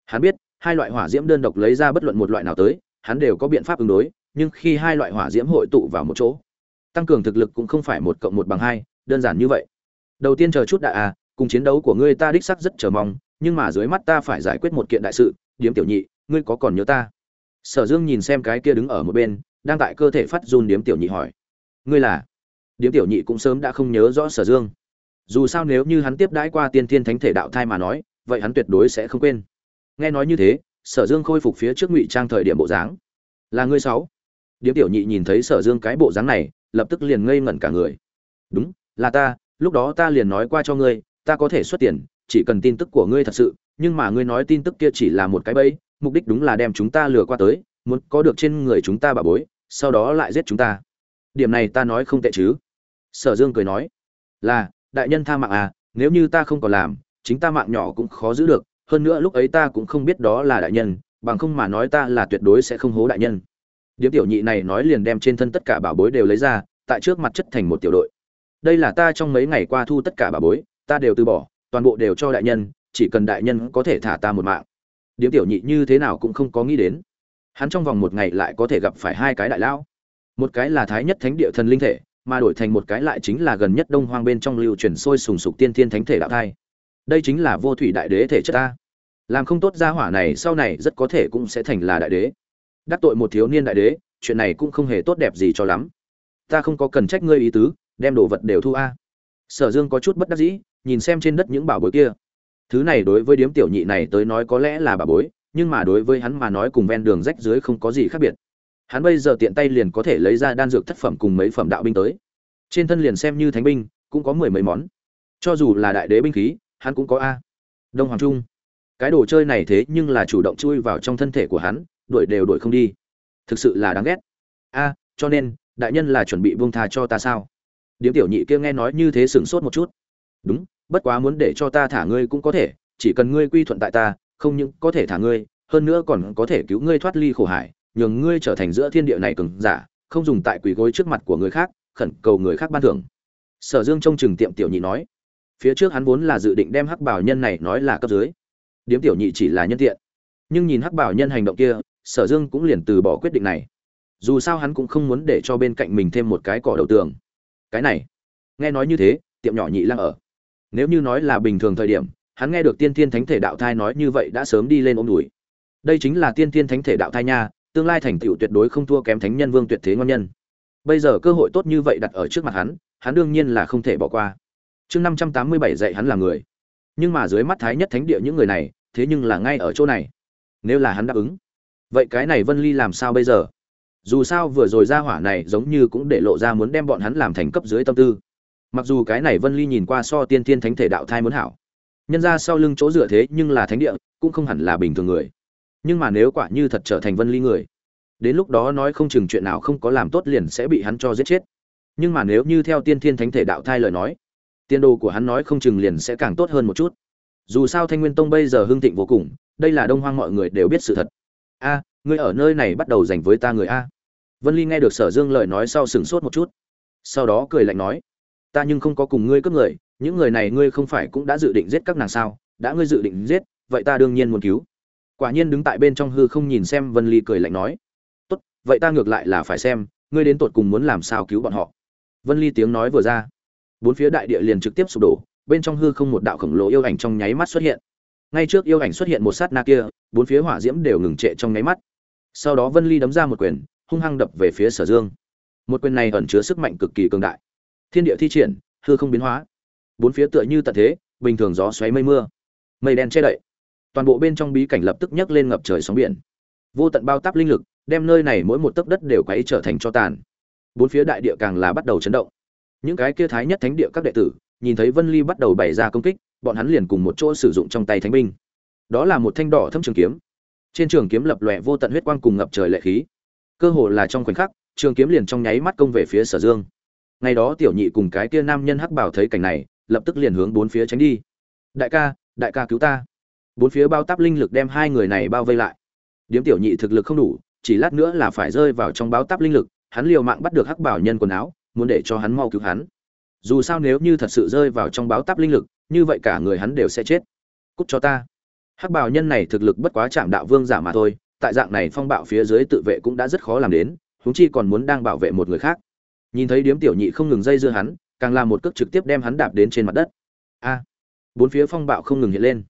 Hắn biết, hai loại hỏa diễm đơn độc lấy ra bất luận một loại nào tới hắn đều có biện pháp ứng đối, nhưng khi hai loại hỏa diễm hội tụ vào một chỗ, tăng cường thực lực cũng không phải một cộng một bằng hai, đơn giản như vậy. Đầu tiên chờ chút đại à cùng chiến đấu của ngươi ta đích sắc rất chờ mong, nhưng mà dưới mắt ta phải giải quyết một kiện đại sự, điếm tiểu nhị, ngươi có còn nhớ ta? Sở dương nhìn xem cái kia đứng ở một bên, đang tại cơ thể phát run điếm tiểu nhị hỏi. Ngươi là? Điếm tiểu nhị cũng sớm đã không nhớ rõ sở dương. Dù sao nếu như hắn tiếp đãi qua tiên thiên thánh thể đạo thai mà nói, vậy hắn tuyệt đối sẽ không quên. Nghe nói như thế sở dương khôi phục phía trước ngụy trang thời điểm bộ dáng. Là ngươi sáu. Điếm tiểu nhị nhìn thấy sở dương cái bộ dáng này, lập tức liền ngây ngẩn cả người. Đúng, là ta, lúc đó ta liền nói qua cho ngươi, ta có thể xuất tiền, chỉ cần tin tức của ngươi thật sự, nhưng mà ngươi nói tin tức kia chỉ là một cái bẫy, mục đích đúng là đem chúng ta lừa qua tới, muốn có được trên người chúng ta bà bối, sau đó lại giết chúng ta. Điểm này ta nói không tệ chứ? Sở dương cười nói. Là, đại nhân tha mạng à nếu như ta không còn làm, chính ta mạng nhỏ cũng khó giữ được hơn nữa lúc ấy ta cũng không biết đó là đại nhân, bằng không mà nói ta là tuyệt đối sẽ không hố đại nhân. Điếm tiểu nhị này nói liền đem trên thân tất cả bảo bối đều lấy ra, tại trước mặt chất thành một tiểu đội. Đây là ta trong mấy ngày qua thu tất cả bà bối, ta đều từ bỏ, toàn bộ đều cho đại nhân, chỉ cần đại nhân có thể thả ta một mạng. Điếm tiểu nhị như thế nào cũng không có nghĩ đến. Hắn trong vòng một ngày lại có thể gặp phải hai cái đại lão. Một cái là thái nhất thánh địa thần linh thể, mà đổi thành một cái lại chính là gần nhất đông hoang bên trong lưu truyền sôi sùng sục tiên thiên thánh thể đạo thai đây chính là vô thủy đại đế thể chất ta. Làm không tốt gia hỏa này, sau này rất có thể cũng sẽ thành là đại đế. Đắc tội một thiếu niên đại đế, chuyện này cũng không hề tốt đẹp gì cho lắm. Ta không có cần trách ngươi ý tứ, đem đồ vật đều thu a. Sở dương có chút bất đắc dĩ, nhìn xem trên đất những bảo bối kia. Thứ này đối với điếm tiểu nhị này tới nói có lẽ là bảo bối, nhưng mà đối với hắn mà nói cùng ven đường rách dưới không có gì khác biệt. Hắn bây giờ tiện tay liền có thể lấy ra đan dược thất phẩm cùng mấy phẩm đạo binh tới. Trên thân liền xem như thánh binh, cũng có mười mấy món. Cho dù là đại đế binh khí hắn cũng có a. Đông hoàng trung. Cái đồ chơi này thế nhưng là chủ động chui vào trong thân thể của hắn, đuổi đều đuổi không đi. Thực sự là đáng ghét. A, cho nên, đại nhân là chuẩn bị buông tha cho ta sao? Điếm tiểu nhị kia nghe nói như thế sửng sốt một chút. Đúng, bất quá muốn để cho ta thả ngươi cũng có thể, chỉ cần ngươi quy thuận tại ta, không những có thể thả ngươi, hơn nữa còn có thể cứu ngươi thoát ly khổ hải, nhường ngươi trở thành giữa thiên địa này cường giả, không dùng tại quỳ gối trước mặt của người khác, khẩn cầu người khác ban thưởng. Sở dương trông chừng tiệm tiểu nhị nói phía trước hắn vốn là dự định đem hắc bảo nhân này nói là cấp dưới. Điếm tiểu nhị chỉ là nhân tiện. Nhưng nhìn hắc bảo nhân hành động kia, sở dương cũng liền từ bỏ quyết định này. Dù sao hắn cũng không muốn để cho bên cạnh mình thêm một cái cỏ đầu tường. Cái này, nghe nói như thế, tiệm nhỏ nhị lăng ở. Nếu như nói là bình thường thời điểm, hắn nghe được tiên tiên thánh thể đạo thai nói như vậy đã sớm đi lên ôm đùi. Đây chính là tiên tiên thánh thể đạo thai nha, tương lai thành tựu tuyệt đối không thua kém thánh nhân vương tuyệt thế ngon nhân. Bây giờ cơ hội tốt như vậy đặt ở trước mặt hắn hắn đương nhiên là không thể bỏ qua chương năm trăm tám mươi bảy dạy hắn là người. Nhưng mà dưới mắt thái nhất thánh địa những người này, thế nhưng là ngay ở chỗ này. Nếu là hắn đáp ứng, vậy cái này vân ly làm sao bây giờ? Dù sao vừa rồi ra hỏa này giống như cũng để lộ ra muốn đem bọn hắn làm thành cấp dưới tâm tư. Mặc dù cái này vân ly nhìn qua so tiên tiên thánh thể đạo thai muốn hảo. Nhân ra sau lưng chỗ dựa thế nhưng là thánh địa, cũng không hẳn là bình thường người. Nhưng mà nếu quả như thật trở thành vân ly người, đến lúc đó nói không chừng chuyện nào không có làm tốt liền sẽ bị hắn cho giết chết. Nhưng mà nếu như theo tiên thiên thánh thể đạo thai lời nói Tiền đồ của hắn nói không chừng liền sẽ càng tốt hơn một chút. Dù sao thanh nguyên tông bây giờ hưng thịnh vô cùng, đây là đông hoang mọi người đều biết sự thật. A, ngươi ở nơi này bắt đầu dành với ta người a. Vân ly nghe được sở dương lời nói sau sửng sốt một chút. Sau đó cười lạnh nói, ta nhưng không có cùng ngươi cướp người, những người này ngươi không phải cũng đã dự định giết các nàng sao? Đã ngươi dự định giết, vậy ta đương nhiên muốn cứu. Quả nhiên đứng tại bên trong hư không nhìn xem vân ly cười lạnh nói, tốt, vậy ta ngược lại là phải xem, ngươi đến tột cùng muốn làm sao cứu bọn họ. Vân ly tiếng nói vừa ra bốn phía đại địa liền trực tiếp sụp đổ, bên trong hư không một đạo khổng lồ yêu ảnh trong nháy mắt xuất hiện. Ngay trước yêu ảnh xuất hiện một sát na kia, bốn phía hỏa diễm đều ngừng trệ trong nháy mắt. Sau đó vân ly đấm ra một quyền, hung hăng đập về phía sở dương. Một quyền này ẩn chứa sức mạnh cực kỳ cường đại. Thiên địa thi triển, hư không biến hóa. Bốn phía tựa như tận thế, bình thường gió xoáy mây mưa. Mây đen che đậy. Toàn bộ bên trong bí cảnh lập tức nhấc lên ngập trời sóng biển. Vô tận bao táp linh lực, đem nơi này mỗi một tấc đất đều quấy trở thành cho tàn. Bốn phía đại địa càng là bắt đầu chấn động những cái kia thái nhất thánh địa các đệ tử, nhìn thấy vân ly bắt đầu bày ra công kích, bọn hắn liền cùng một chỗ sử dụng trong tay thánh binh. Đó là một thanh đỏ thâm trường kiếm. Trên trường kiếm lập lòe vô tận huyết quang cùng ngập trời lệ khí. Cơ hồ là trong khoảnh khắc, trường kiếm liền trong nháy mắt công về phía sở dương. Ngày đó tiểu nhị cùng cái kia nam nhân hắc bảo thấy cảnh này, lập tức liền hướng bốn phía tránh đi. Đại ca đại ca cứu ta. Bốn phía bao táp linh lực đem hai người này bao vây lại. Điếm tiểu nhị thực lực không đủ, chỉ lát nữa là phải rơi vào trong báo táp linh lực, hắn liều mạng bắt được hắc bảo nhân quần áo muốn để cho hắn mau cứu hắn. Dù sao nếu như thật sự rơi vào trong báo táp linh lực, như vậy cả người hắn đều sẽ chết. Cút cho ta. Hắc bảo nhân này thực lực bất quá chạm đạo vương giả mà thôi, tại dạng này phong bạo phía dưới tự vệ cũng đã rất khó làm đến, huống chi còn muốn đang bảo vệ một người khác. Nhìn thấy điếm tiểu nhị không ngừng dây dưa hắn, càng làm một cước trực tiếp đem hắn đạp đến trên mặt đất. A. Bốn phía phong bạo không ngừng hiện lên.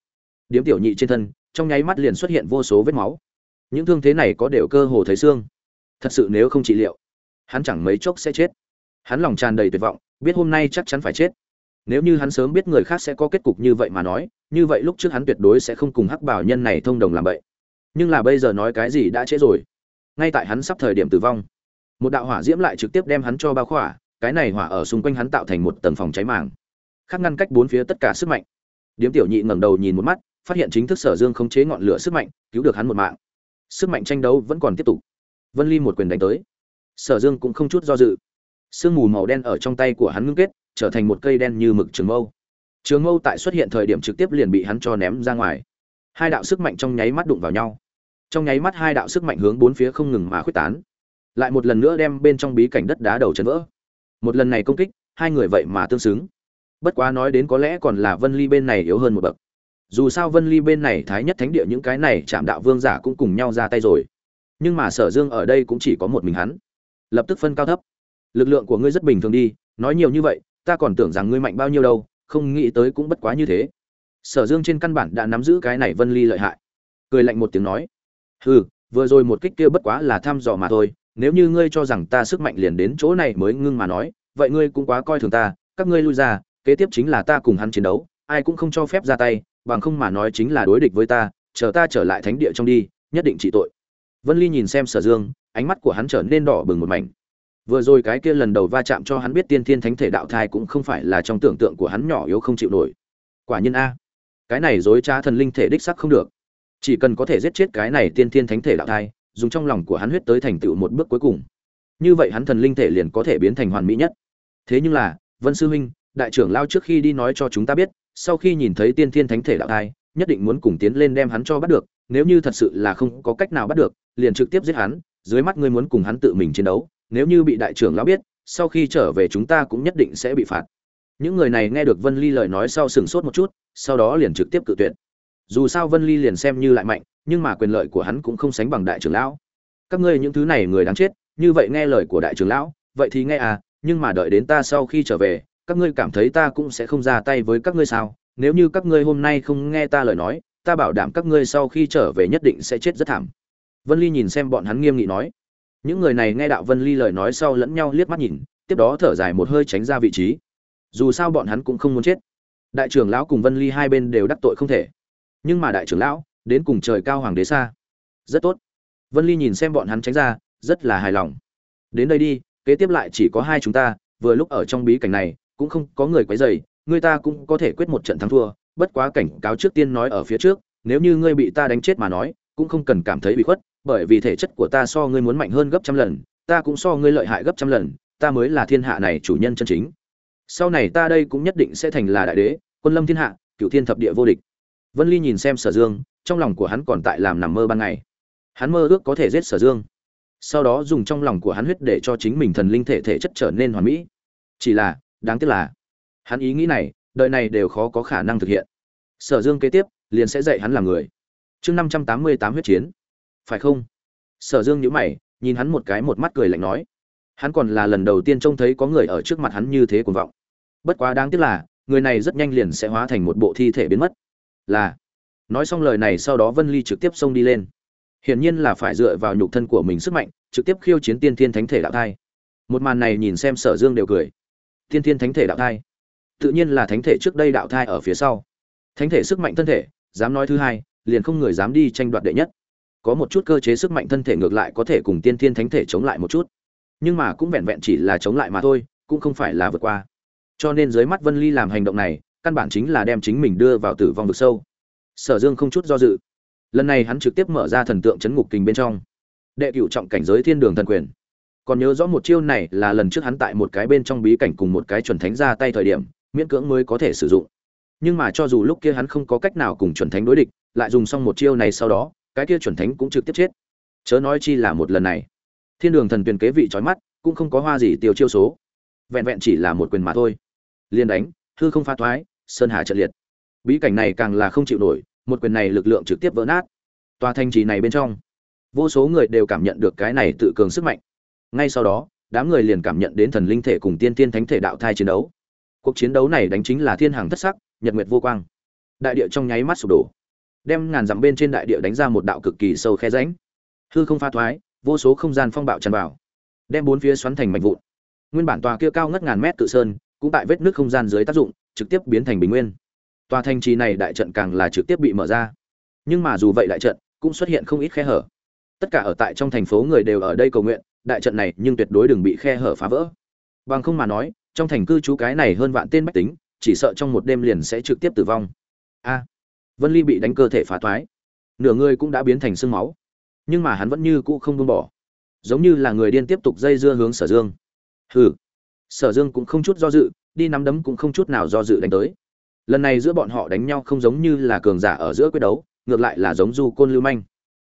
Điếm tiểu nhị trên thân, trong nháy mắt liền xuất hiện vô số vết máu. Những thương thế này có đều cơ hồ thấy xương. Thật sự nếu không trị liệu, hắn chẳng mấy chốc sẽ chết hắn lòng tràn đầy tuyệt vọng, biết hôm nay chắc chắn phải chết. Nếu như hắn sớm biết người khác sẽ có kết cục như vậy mà nói, như vậy lúc trước hắn tuyệt đối sẽ không cùng hắc bảo nhân này thông đồng làm vậy. Nhưng là bây giờ nói cái gì đã trễ rồi. Ngay tại hắn sắp thời điểm tử vong, một đạo hỏa diễm lại trực tiếp đem hắn cho bao khỏa, cái này hỏa ở xung quanh hắn tạo thành một tầng phòng cháy màng, khác ngăn cách bốn phía tất cả sức mạnh. Điếm tiểu nhị ngẩng đầu nhìn một mắt, phát hiện chính thức sở dương khống chế ngọn lửa sức mạnh, cứu được hắn một mạng. Sức mạnh tranh đấu vẫn còn tiếp tục. Vân ly một quyền đánh tới. Sở dương cũng không chút do dự sương mù màu đen ở trong tay của hắn ngưng kết, trở thành một cây đen như mực trường mâu. Trường mâu tại xuất hiện thời điểm trực tiếp liền bị hắn cho ném ra ngoài. Hai đạo sức mạnh trong nháy mắt đụng vào nhau. Trong nháy mắt hai đạo sức mạnh hướng bốn phía không ngừng mà khuếch tán. Lại một lần nữa đem bên trong bí cảnh đất đá đầu chấn vỡ. Một lần này công kích, hai người vậy mà tương xứng. Bất quá nói đến có lẽ còn là vân ly bên này yếu hơn một bậc. Dù sao vân ly bên này thái nhất thánh địa những cái này chạm đạo vương giả cũng cùng nhau ra tay rồi. Nhưng mà sở dương ở đây cũng chỉ có một mình hắn. Lập tức phân cao thấp lực lượng của ngươi rất bình thường đi, nói nhiều như vậy, ta còn tưởng rằng ngươi mạnh bao nhiêu đâu, không nghĩ tới cũng bất quá như thế. Sở dương trên căn bản đã nắm giữ cái này vân ly lợi hại. Cười lạnh một tiếng nói, hừ, vừa rồi một kích kia bất quá là thăm dò mà thôi, nếu như ngươi cho rằng ta sức mạnh liền đến chỗ này mới ngưng mà nói, vậy ngươi cũng quá coi thường ta, các ngươi lui ra, kế tiếp chính là ta cùng hắn chiến đấu, ai cũng không cho phép ra tay, bằng không mà nói chính là đối địch với ta, chờ ta trở lại thánh địa trong đi, nhất định trị tội. Vân ly nhìn xem sở dương, ánh mắt của hắn trở nên đỏ bừng một mảnh vừa rồi cái kia lần đầu va chạm cho hắn biết tiên thiên thánh thể đạo thai cũng không phải là trong tưởng tượng của hắn nhỏ yếu không chịu nổi. Quả nhiên a, cái này dối trá thần linh thể đích sắc không được. Chỉ cần có thể giết chết cái này tiên thiên thánh thể đạo thai, dùng trong lòng của hắn huyết tới thành tựu một bước cuối cùng. Như vậy hắn thần linh thể liền có thể biến thành hoàn mỹ nhất. Thế nhưng là, vân sư huynh, đại trưởng lao trước khi đi nói cho chúng ta biết, sau khi nhìn thấy tiên thiên thánh thể đạo thai, nhất định muốn cùng tiến lên đem hắn cho bắt được, nếu như thật sự là không có cách nào bắt được, liền trực tiếp giết hắn, dưới mắt ngươi muốn cùng hắn tự mình chiến đấu nếu như bị đại trưởng lão biết, sau khi trở về chúng ta cũng nhất định sẽ bị phạt. Những người này nghe được vân ly lời nói sau sừng sốt một chút, sau đó liền trực tiếp cự tuyệt. Dù sao vân ly liền xem như lại mạnh, nhưng mà quyền lợi của hắn cũng không sánh bằng đại trưởng lão. Các ngươi những thứ này người đáng chết, như vậy nghe lời của đại trưởng lão, vậy thì nghe à nhưng mà đợi đến ta sau khi trở về, các ngươi cảm thấy ta cũng sẽ không ra tay với các ngươi sao? Nếu như các ngươi hôm nay không nghe ta lời nói, ta bảo đảm các ngươi sau khi trở về nhất định sẽ chết rất thảm. Vân ly nhìn xem bọn hắn nghiêm nghị nói những người này nghe đạo vân ly lời nói sau lẫn nhau liếc mắt nhìn, tiếp đó thở dài một hơi tránh ra vị trí. Dù sao bọn hắn cũng không muốn chết. Đại trưởng lão cùng vân ly hai bên đều đắc tội không thể. Nhưng mà đại trưởng lão, đến cùng trời cao hoàng đế xa. Rất tốt. Vân ly nhìn xem bọn hắn tránh ra, rất là hài lòng. Đến đây đi, kế tiếp lại chỉ có hai chúng ta, vừa lúc ở trong bí cảnh này, cũng không có người quấy rầy, người ta cũng có thể quyết một trận thắng thua. Bất quá cảnh cáo trước tiên nói ở phía trước, nếu như ngươi bị ta đánh chết mà nói, cũng không cần cảm thấy bị khuất bởi vì thể chất của ta so ngươi muốn mạnh hơn gấp trăm lần, ta cũng so ngươi lợi hại gấp trăm lần, ta mới là thiên hạ này chủ nhân chân chính. Sau này ta đây cũng nhất định sẽ thành là đại đế, quân lâm thiên hạ cựu thiên thập địa vô địch. Vân ly nhìn xem sở dương, trong lòng của hắn còn tại làm nằm mơ ban ngày. Hắn mơ ước có thể giết sở dương. Sau đó dùng trong lòng của hắn huyết để cho chính mình thần linh thể thể chất trở nên hoàn mỹ. Chỉ là, đáng tiếc là, hắn ý nghĩ này, đời này đều khó có khả năng thực hiện. Sở dương kế tiếp, liền sẽ dạy hắn làm người. Chương năm trăm tám mươi tám huyết chiến phải không? Sở dương nhữ mày, nhìn hắn một cái một mắt cười lạnh nói. Hắn còn là lần đầu tiên trông thấy có người ở trước mặt hắn như thế cuồng vọng. Bất quá đáng tiếc là, người này rất nhanh liền sẽ hóa thành một bộ thi thể biến mất. Là. Nói xong lời này sau đó vân ly trực tiếp xông đi lên. Hiển nhiên là phải dựa vào nhục thân của mình sức mạnh, trực tiếp khiêu chiến tiên thiên thánh thể đạo thai. Một màn này nhìn xem sở dương đều cười. Tiên thiên thánh thể đạo thai. Tự nhiên là thánh thể trước đây đạo thai ở phía sau. Thánh thể sức mạnh thân thể, dám nói thứ hai, liền không người dám đi tranh đoạt đệ nhất có một chút cơ chế sức mạnh thân thể ngược lại có thể cùng tiên thiên thánh thể chống lại một chút. Nhưng mà cũng vẹn vẹn chỉ là chống lại mà thôi, cũng không phải là vượt qua. Cho nên dưới mắt vân ly làm hành động này, căn bản chính là đem chính mình đưa vào tử vong vực sâu. Sở dương không chút do dự. Lần này hắn trực tiếp mở ra thần tượng chấn ngục kình bên trong. Đệ cựu trọng cảnh giới thiên đường thần quyền. Còn nhớ rõ một chiêu này là lần trước hắn tại một cái bên trong bí cảnh cùng một cái chuẩn thánh ra tay thời điểm, miễn cưỡng mới có thể sử dụng. Nhưng mà cho dù lúc kia hắn không có cách nào cùng chuẩn thánh đối địch, lại dùng xong một chiêu này sau đó cái kia chuẩn thánh cũng trực tiếp chết. Chớ nói chi là một lần này. Thiên đường thần tuyển kế vị trói mắt, cũng không có hoa gì tiêu chiêu số. Vẹn vẹn chỉ là một quyền mà thôi. Liên đánh, hư không pha thoái, sơn hà trận liệt. Bí cảnh này càng là không chịu nổi, một quyền này lực lượng trực tiếp vỡ nát. Tòa thành trì này bên trong, vô số người đều cảm nhận được cái này tự cường sức mạnh. Ngay sau đó, đám người liền cảm nhận đến thần linh thể cùng tiên tiên thánh thể đạo thai chiến đấu. Cuộc chiến đấu này đánh chính là thiên hàng thất sắc, nhật nguyệt vô quang. Đại địa trong nháy mắt sụp đổ đem ngàn dặm bên trên đại địa đánh ra một đạo cực kỳ sâu khe rãnh. Hư không pha thoái, vô số không gian phong bạo tràn vào, đem bốn phía xoắn thành mạch vụn. Nguyên bản tòa kia cao ngất ngàn mét tự sơn cũng tại vết nước không gian dưới tác dụng, trực tiếp biến thành bình nguyên. Tòa thành trì này đại trận càng là trực tiếp bị mở ra. Nhưng mà dù vậy đại trận cũng xuất hiện không ít khe hở. Tất cả ở tại trong thành phố người đều ở đây cầu nguyện, đại trận này nhưng tuyệt đối đừng bị khe hở phá vỡ. Bằng không mà nói, trong thành cư trú cái này hơn vạn tên bách tính, chỉ sợ trong một đêm liền sẽ trực tiếp tử vong. A vân ly bị đánh cơ thể phá thoái. Nửa người cũng đã biến thành sương máu, nhưng mà hắn vẫn như cũ không buông bỏ, giống như là người điên tiếp tục dây dưa hướng sở dương. Hừ, sở dương cũng không chút do dự, đi nắm đấm cũng không chút nào do dự đánh tới. Lần này giữa bọn họ đánh nhau không giống như là cường giả ở giữa quyết đấu, ngược lại là giống du côn lưu manh.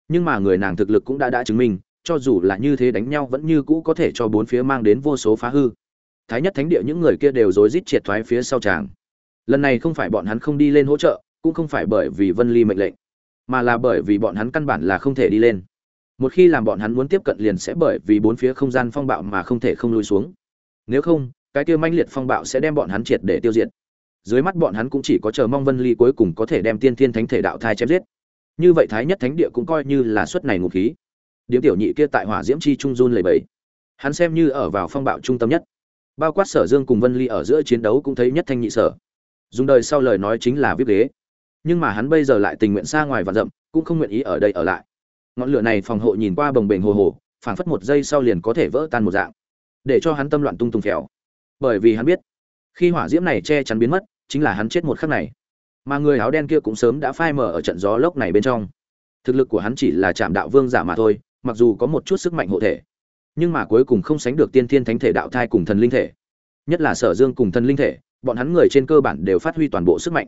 Nhưng mà người nàng thực lực cũng đã đã chứng minh, cho dù là như thế đánh nhau vẫn như cũ có thể cho bốn phía mang đến vô số phá hư. Thái nhất thánh địa những người kia đều rối rít triệt thoái phía sau chàng. lần này không phải bọn hắn không đi lên hỗ trợ cũng không phải bởi vì vân ly mệnh lệnh, mà là bởi vì bọn hắn căn bản là không thể đi lên. Một khi làm bọn hắn muốn tiếp cận liền sẽ bởi vì bốn phía không gian phong bạo mà không thể không lùi xuống. Nếu không, cái kia manh liệt phong bạo sẽ đem bọn hắn triệt để tiêu diệt. Dưới mắt bọn hắn cũng chỉ có chờ mong vân ly cuối cùng có thể đem tiên thiên thánh thể đạo thai chém giết. Như vậy thái nhất thánh địa cũng coi như là suất này ngụ khí. Điếm tiểu nhị kia tại hỏa diễm chi trung run lẩy bẩy. hắn xem như ở vào phong bạo trung tâm nhất. Bao quát sở dương cùng vân ly ở giữa chiến đấu cũng thấy nhất thanh nhị sở. Dùng đời sau lời nói chính là viết ghế nhưng mà hắn bây giờ lại tình nguyện xa ngoài và rậm, cũng không nguyện ý ở đây ở lại. Ngọn lửa này phòng hộ nhìn qua bồng bềnh hồ hồ, phảng phất một giây sau liền có thể vỡ tan một dạng, để cho hắn tâm loạn tung tung phèo. Bởi vì hắn biết, khi hỏa diễm này che chắn biến mất, chính là hắn chết một khắc này. Mà người áo đen kia cũng sớm đã phai mở ở trận gió lốc này bên trong. Thực lực của hắn chỉ là chạm đạo vương giả mà thôi, mặc dù có một chút sức mạnh hộ thể, nhưng mà cuối cùng không sánh được tiên thiên thánh thể đạo thai cùng thần linh thể. Nhất là sở dương cùng thần linh thể, bọn hắn người trên cơ bản đều phát huy toàn bộ sức mạnh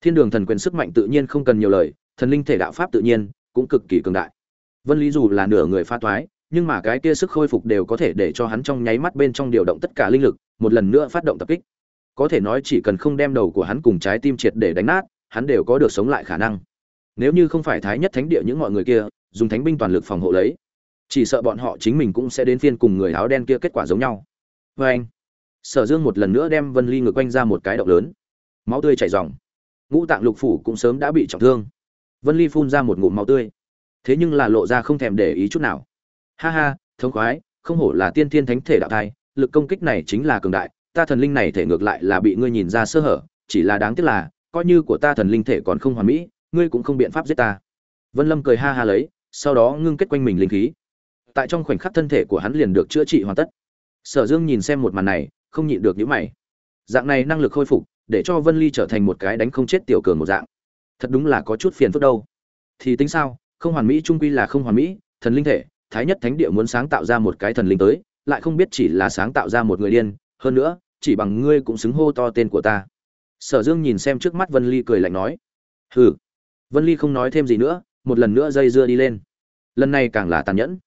thiên đường thần quyền sức mạnh tự nhiên không cần nhiều lời, thần linh thể đạo pháp tự nhiên cũng cực kỳ cường đại. Vân lý dù là nửa người pha toái, nhưng mà cái kia sức khôi phục đều có thể để cho hắn trong nháy mắt bên trong điều động tất cả linh lực, một lần nữa phát động tập kích. Có thể nói chỉ cần không đem đầu của hắn cùng trái tim triệt để đánh nát, hắn đều có được sống lại khả năng. Nếu như không phải thái nhất thánh địa những mọi người kia, dùng thánh binh toàn lực phòng hộ lấy, chỉ sợ bọn họ chính mình cũng sẽ đến phiên cùng người áo đen kia kết quả giống nhau. Vê anh sở dương một lần nữa đem vân ly ngược quanh ra một cái động lớn. Máu tươi chảy ròng ngũ tạng lục phủ cũng sớm đã bị trọng thương. Vân ly phun ra một ngụm máu tươi. Thế nhưng là lộ ra không thèm để ý chút nào. Ha ha, thống khoái, không hổ là tiên thiên thánh thể đạo thai, lực công kích này chính là cường đại, ta thần linh này thể ngược lại là bị ngươi nhìn ra sơ hở, chỉ là đáng tiếc là, coi như của ta thần linh thể còn không hoàn mỹ, ngươi cũng không biện pháp giết ta. Vân lâm cười ha ha lấy, sau đó ngưng kết quanh mình linh khí. Tại trong khoảnh khắc thân thể của hắn liền được chữa trị hoàn tất. Sở dương nhìn xem một màn này, không nhịn được những mày. Dạng này năng lực khôi phục để cho vân ly trở thành một cái đánh không chết tiểu cường một dạng. Thật đúng là có chút phiền phức đâu. Thì tính sao, không hoàn mỹ trung quy là không hoàn mỹ, thần linh thể, thái nhất thánh địa muốn sáng tạo ra một cái thần linh tới, lại không biết chỉ là sáng tạo ra một người điên, hơn nữa, chỉ bằng ngươi cũng xứng hô to tên của ta. Sở dương nhìn xem trước mắt vân ly cười lạnh nói, hừ. Vân ly không nói thêm gì nữa, một lần nữa dây dưa đi lên. Lần này càng là tàn nhẫn.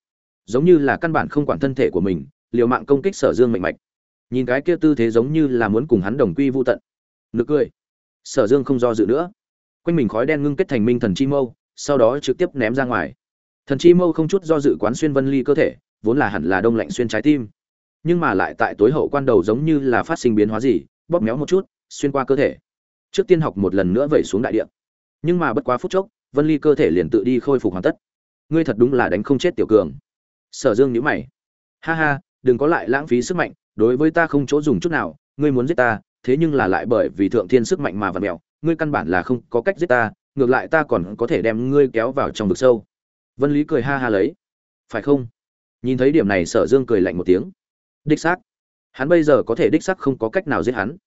Giống như là căn bản không quản thân thể của mình, liều mạng công kích sở dương mạnh mạch. Nhìn cái kia tư thế giống như là muốn cùng hắn đồng quy vu tận nực cười. Sở dương không do dự nữa. Quanh mình khói đen ngưng kết thành minh thần chi mâu, sau đó trực tiếp ném ra ngoài. Thần chi mâu không chút do dự quán xuyên vân ly cơ thể, vốn là hẳn là đông lạnh xuyên trái tim. Nhưng mà lại tại tối hậu quan đầu giống như là phát sinh biến hóa gì, bóp méo một chút, xuyên qua cơ thể. Trước tiên học một lần nữa vẩy xuống đại địa. Nhưng mà bất quá phút chốc, vân ly cơ thể liền tự đi khôi phục hoàn tất. Ngươi thật đúng là đánh không chết tiểu cường. Sở dương nhữ mày. Ha ha, đừng có lại lãng phí sức mạnh, đối với ta không chỗ dùng chút nào, ngươi muốn giết ta thế nhưng là lại bởi vì thượng thiên sức mạnh mà vặn mèo, ngươi căn bản là không có cách giết ta ngược lại ta còn có thể đem ngươi kéo vào trong vực sâu. Vân lý cười ha ha lấy. Phải không? Nhìn thấy điểm này sở dương cười lạnh một tiếng. Đích xác. Hắn bây giờ có thể đích xác không có cách nào giết hắn.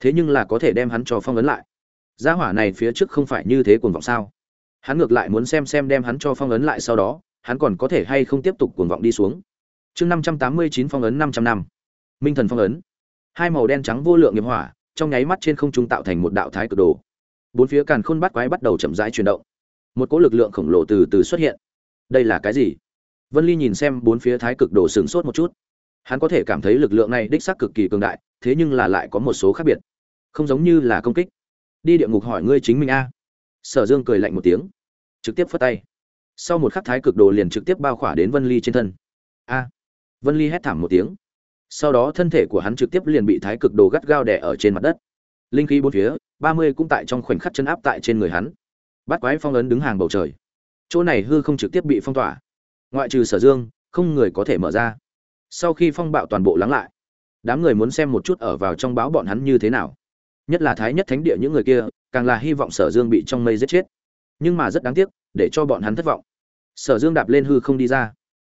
Thế nhưng là có thể đem hắn cho phong ấn lại. Gia hỏa này phía trước không phải như thế cuồng vọng sao? Hắn ngược lại muốn xem xem đem hắn cho phong ấn lại sau đó hắn còn có thể hay không tiếp tục cuồng vọng đi xuống. Chương năm trăm tám mươi chín phong ấn năm trăm năm. Minh thần phong ấn hai màu đen trắng vô lượng nghiệp hỏa, trong nháy mắt trên không trung tạo thành một đạo thái cực đồ. Bốn phía càn khôn bắt quái bắt đầu chậm rãi chuyển động. Một cỗ lực lượng khổng lồ từ từ xuất hiện. Đây là cái gì? Vân ly nhìn xem bốn phía thái cực đồ sửng sốt một chút. Hắn có thể cảm thấy lực lượng này đích xác cực kỳ cường đại, thế nhưng là lại có một số khác biệt. Không giống như là công kích. Đi địa ngục hỏi ngươi chính mình a. Sở dương cười lạnh một tiếng, trực tiếp phất tay. Sau một khắc thái cực đồ liền trực tiếp bao khỏa đến vân ly trên thân. A. Vân ly hét thảm một tiếng sau đó thân thể của hắn trực tiếp liền bị thái cực đồ gắt gao đè ở trên mặt đất. Linh khí bốn phía, ba mươi cũng tại trong khoảnh khắc chân áp tại trên người hắn. Bắt quái phong ấn đứng hàng bầu trời. Chỗ này hư không trực tiếp bị phong tỏa. Ngoại trừ sở dương, không người có thể mở ra. Sau khi phong bạo toàn bộ lắng lại, đám người muốn xem một chút ở vào trong báo bọn hắn như thế nào. Nhất là thái nhất thánh địa những người kia, càng là hy vọng sở dương bị trong mây giết chết. Nhưng mà rất đáng tiếc, để cho bọn hắn thất vọng. Sở dương đạp lên hư không đi ra.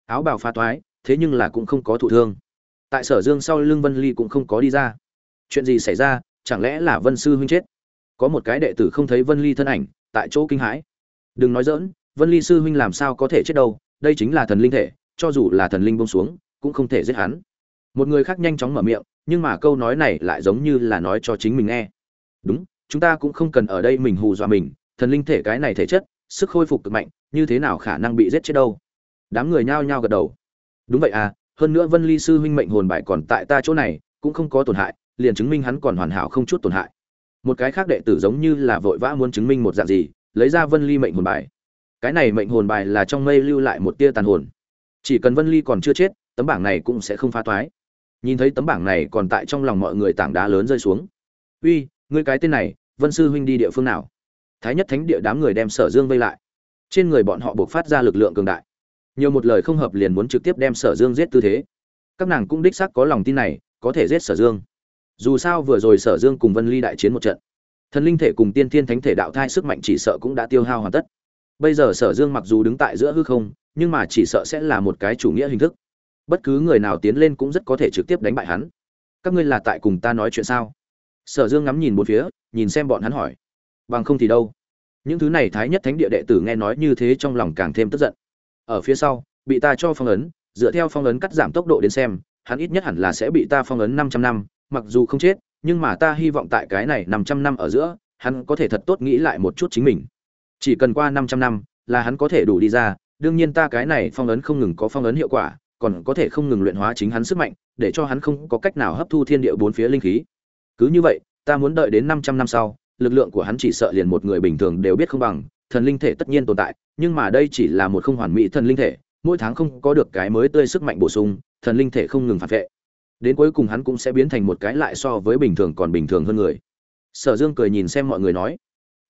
Áo bào pha toái, thế nhưng là cũng không có thụ thương tại sở dương sau lưng vân ly cũng không có đi ra. Chuyện gì xảy ra? Chẳng lẽ là vân sư huynh chết? Có một cái đệ tử không thấy vân ly thân ảnh, tại chỗ kinh hãi. Đừng nói dỡn vân ly sư huynh làm sao có thể chết đâu? Đây chính là thần linh thể, cho dù là thần linh bông xuống, cũng không thể giết hắn. Một người khác nhanh chóng mở miệng, nhưng mà câu nói này lại giống như là nói cho chính mình nghe. Đúng, chúng ta cũng không cần ở đây mình hù dọa mình, thần linh thể cái này thể chất, sức khôi phục cực mạnh, như thế nào khả năng bị giết chết đâu? Đám người nhao nhao gật đầu. Đúng vậy à hơn nữa vân ly sư huynh mệnh hồn bài còn tại ta chỗ này, cũng không có tổn hại, liền chứng minh hắn còn hoàn hảo không chút tổn hại. Một cái khác đệ tử giống như là vội vã muốn chứng minh một dạng gì, lấy ra vân ly mệnh hồn bài. Cái này mệnh hồn bài là trong mây lưu lại một tia tàn hồn. Chỉ cần vân ly còn chưa chết, tấm bảng này cũng sẽ không phá toái. Nhìn thấy tấm bảng này còn tại trong lòng mọi người tảng đá lớn rơi xuống. Uy, ngươi cái tên này, vân sư huynh đi địa phương nào? Thái nhất thánh địa đám người đem sở dương vây lại. Trên người bọn họ buộc phát ra lực lượng cường đại nhiều một lời không hợp liền muốn trực tiếp đem sở dương giết tư thế. Các nàng cũng đích xác có lòng tin này, có thể giết sở dương. Dù sao vừa rồi sở dương cùng vân ly đại chiến một trận, thần linh thể cùng tiên thiên thánh thể đạo thai sức mạnh chỉ sợ cũng đã tiêu hao hoàn tất. Bây giờ sở dương mặc dù đứng tại giữa hư không, nhưng mà chỉ sợ sẽ là một cái chủ nghĩa hình thức. Bất cứ người nào tiến lên cũng rất có thể trực tiếp đánh bại hắn. Các ngươi là tại cùng ta nói chuyện sao? Sở dương ngắm nhìn một phía, nhìn xem bọn hắn hỏi. Bằng không thì đâu? Những thứ này thái nhất thánh địa đệ tử nghe nói như thế trong lòng càng thêm tức giận ở phía sau, bị ta cho phong ấn, dựa theo phong ấn cắt giảm tốc độ đến xem, hắn ít nhất hẳn là sẽ bị ta phong ấn 500 năm, mặc dù không chết, nhưng mà ta hy vọng tại cái này 500 năm ở giữa, hắn có thể thật tốt nghĩ lại một chút chính mình. Chỉ cần qua 500 năm, là hắn có thể đủ đi ra, đương nhiên ta cái này phong ấn không ngừng có phong ấn hiệu quả, còn có thể không ngừng luyện hóa chính hắn sức mạnh, để cho hắn không có cách nào hấp thu thiên địa bốn phía linh khí. Cứ như vậy, ta muốn đợi đến 500 năm sau, lực lượng của hắn chỉ sợ liền một người bình thường đều biết không bằng thần linh thể tất nhiên tồn tại, nhưng mà đây chỉ là một không hoàn mỹ thần linh thể, mỗi tháng không có được cái mới tươi sức mạnh bổ sung, thần linh thể không ngừng phản vệ. Đến cuối cùng hắn cũng sẽ biến thành một cái lại so với bình thường còn bình thường hơn người. Sở dương cười nhìn xem mọi người nói,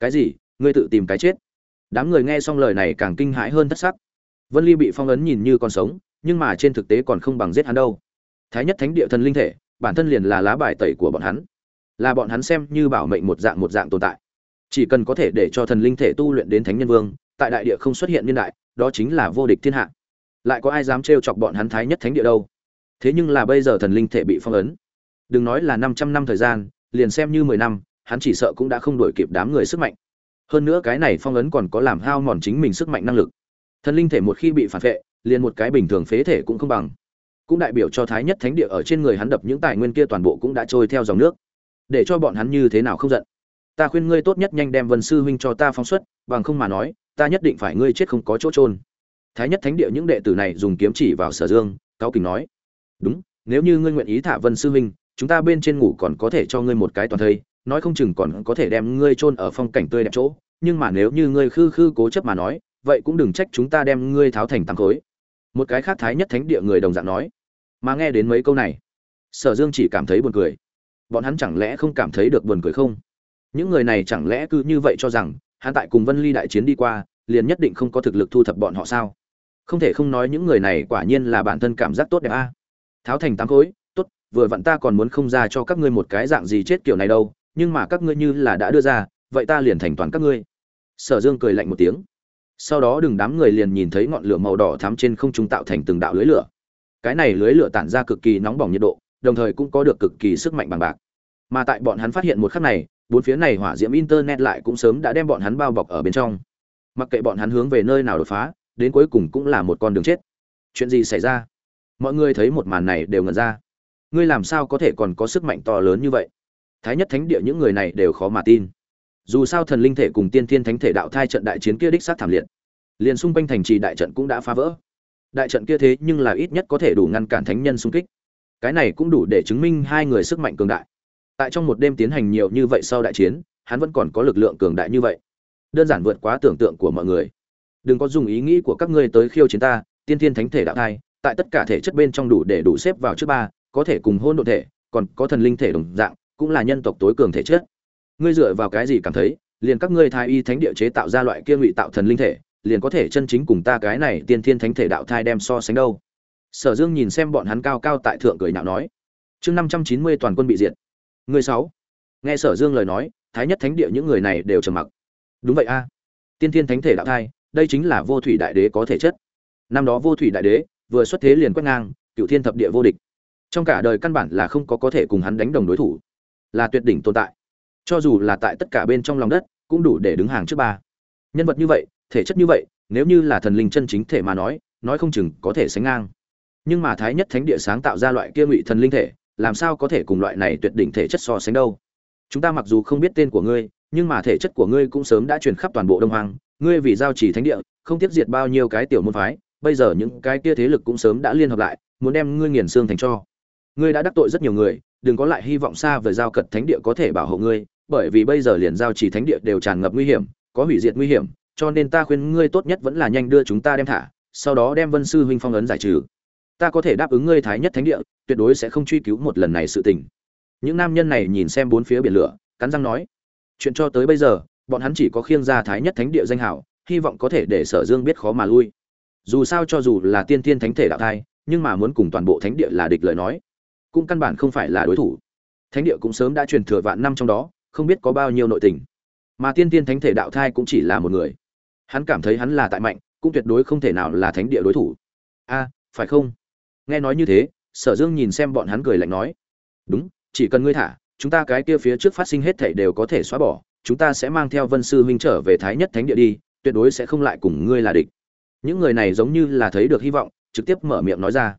cái gì? Ngươi tự tìm cái chết? Đám người nghe xong lời này càng kinh hãi hơn thất sắc. Vân ly bị phong ấn nhìn như còn sống, nhưng mà trên thực tế còn không bằng giết hắn đâu. Thái nhất thánh địa thần linh thể, bản thân liền là lá bài tẩy của bọn hắn. Là bọn hắn xem như bảo mệnh một dạng một dạng tồn tại chỉ cần có thể để cho thần linh thể tu luyện đến thánh nhân vương, tại đại địa không xuất hiện niên đại, đó chính là vô địch thiên hạ. Lại có ai dám trêu chọc bọn hắn thái nhất thánh địa đâu? Thế nhưng là bây giờ thần linh thể bị phong ấn. Đừng nói là 500 năm thời gian, liền xem như 10 năm, hắn chỉ sợ cũng đã không đổi kịp đám người sức mạnh. Hơn nữa cái này phong ấn còn có làm hao mòn chính mình sức mạnh năng lực. Thần linh thể một khi bị phản vệ, liền một cái bình thường phế thể cũng không bằng. Cũng đại biểu cho thái nhất thánh địa ở trên người hắn đập những tài nguyên kia toàn bộ cũng đã trôi theo dòng nước. Để cho bọn hắn như thế nào không giận? Ta khuyên ngươi tốt nhất nhanh đem vân sư huynh cho ta phóng xuất, bằng không mà nói, ta nhất định phải ngươi chết không có chỗ trôn thái nhất thánh địa những đệ tử này dùng kiếm chỉ vào sở dương cao kình nói, đúng, nếu như ngươi nguyện ý thả vân sư huynh, chúng ta bên trên ngủ còn có thể cho ngươi một cái toàn thây, nói không chừng còn có thể đem ngươi chôn ở phong cảnh tươi đẹp chỗ, nhưng mà nếu như ngươi khư khư cố chấp mà nói, vậy cũng đừng trách chúng ta đem ngươi tháo thành tăng khối. Một cái khác thái nhất thánh địa người đồng dạng nói, mà nghe đến mấy câu này, sở dương chỉ cảm thấy buồn cười. Bọn hắn chẳng lẽ không cảm thấy được buồn cười không? Những người này chẳng lẽ cứ như vậy cho rằng, hắn tại cùng vân ly đại chiến đi qua, liền nhất định không có thực lực thu thập bọn họ sao? Không thể không nói những người này quả nhiên là bản thân cảm giác tốt đẹp a. Tháo thành tám khối, tốt, vừa vặn ta còn muốn không ra cho các ngươi một cái dạng gì chết kiểu này đâu, nhưng mà các ngươi như là đã đưa ra, vậy ta liền thành toàn các ngươi. Sở dương cười lạnh một tiếng. Sau đó đừng đám người liền nhìn thấy ngọn lửa màu đỏ thắm trên không trung tạo thành từng đạo lưới lửa. Cái này lưới lửa tản ra cực kỳ nóng bỏng nhiệt độ, đồng thời cũng có được cực kỳ sức mạnh bằng bạc. Mà tại bọn hắn phát hiện một khắc này bốn phía này hỏa diễm internet lại cũng sớm đã đem bọn hắn bao bọc ở bên trong. Mặc kệ bọn hắn hướng về nơi nào đột phá, đến cuối cùng cũng là một con đường chết. Chuyện gì xảy ra? Mọi người thấy một màn này đều ngẩn ra. Ngươi làm sao có thể còn có sức mạnh to lớn như vậy? Thái nhất thánh địa những người này đều khó mà tin. Dù sao thần linh thể cùng tiên thiên thánh thể đạo thai trận đại chiến kia đích sát thảm liệt. Liền xung quanh thành trì đại trận cũng đã phá vỡ. Đại trận kia thế nhưng là ít nhất có thể đủ ngăn cản thánh nhân xung kích. Cái này cũng đủ để chứng minh hai người sức mạnh cường đại tại trong một đêm tiến hành nhiều như vậy sau đại chiến, hắn vẫn còn có lực lượng cường đại như vậy. Đơn giản vượt quá tưởng tượng của mọi người. Đừng có dùng ý nghĩ của các ngươi tới khiêu chiến ta, tiên thiên thánh thể đạo thai, tại tất cả thể chất bên trong đủ để đủ xếp vào trước ba, có thể cùng hôn độ thể, còn có thần linh thể đồng dạng, cũng là nhân tộc tối cường thể chất. Ngươi dựa vào cái gì cảm thấy, liền các ngươi thai y thánh địa chế tạo ra loại kia ngụy tạo thần linh thể, liền có thể chân chính cùng ta cái này tiên thiên thánh thể đạo thai đem so sánh đâu? Sở dương nhìn xem bọn hắn cao cao tại thượng cười nhạo nói. Chương năm trăm chín mươi toàn quân bị diệt người sáu. Nghe sở dương lời nói, thái nhất thánh địa những người này đều trầm mặc. Đúng vậy a. Tiên thiên thánh thể đạo thai, đây chính là vô thủy đại đế có thể chất. Năm đó vô thủy đại đế, vừa xuất thế liền quét ngang, cựu thiên thập địa vô địch. Trong cả đời căn bản là không có có thể cùng hắn đánh đồng đối thủ. Là tuyệt đỉnh tồn tại. Cho dù là tại tất cả bên trong lòng đất, cũng đủ để đứng hàng trước ba. Nhân vật như vậy, thể chất như vậy, nếu như là thần linh chân chính thể mà nói nói không chừng có thể sánh ngang. Nhưng mà thái nhất thánh địa sáng tạo ra loại kia ngụy thần linh thể làm sao có thể cùng loại này tuyệt đỉnh thể chất so sánh đâu? Chúng ta mặc dù không biết tên của ngươi, nhưng mà thể chất của ngươi cũng sớm đã truyền khắp toàn bộ đông hoàng ngươi vì giao chỉ thánh địa, không tiếp diệt bao nhiêu cái tiểu môn phái, bây giờ những cái kia thế lực cũng sớm đã liên hợp lại, muốn đem ngươi nghiền xương thành cho. Ngươi đã đắc tội rất nhiều người, đừng có lại hy vọng xa về giao cật thánh địa có thể bảo hộ ngươi, bởi vì bây giờ liền giao chỉ thánh địa đều tràn ngập nguy hiểm, có hủy diệt nguy hiểm, cho nên ta khuyên ngươi tốt nhất vẫn là nhanh đưa chúng ta đem thả, sau đó đem vân sư huynh phong ấn giải trừ ta có thể đáp ứng ngươi thái nhất thánh địa, tuyệt đối sẽ không truy cứu một lần này sự tình. Những nam nhân này nhìn xem bốn phía biển lửa, cắn răng nói, chuyện cho tới bây giờ, bọn hắn chỉ có khiêng ra thái nhất thánh địa danh hảo hy vọng có thể để sở dương biết khó mà lui. Dù sao cho dù là tiên tiên thánh thể đạo thai, nhưng mà muốn cùng toàn bộ thánh địa là địch lời nói, cũng căn bản không phải là đối thủ. Thánh địa cũng sớm đã truyền thừa vạn năm trong đó, không biết có bao nhiêu nội tình. Mà tiên tiên thánh thể đạo thai cũng chỉ là một người. Hắn cảm thấy hắn là tại mạnh, cũng tuyệt đối không thể nào là thánh địa đối thủ. A, phải không? Nghe nói như thế, sở dương nhìn xem bọn hắn cười lạnh nói, đúng, chỉ cần ngươi thả, chúng ta cái kia phía trước phát sinh hết thảy đều có thể xóa bỏ, chúng ta sẽ mang theo vân sư huynh trở về thái nhất thánh địa đi, tuyệt đối sẽ không lại cùng ngươi là địch. Những người này giống như là thấy được hy vọng, trực tiếp mở miệng nói ra.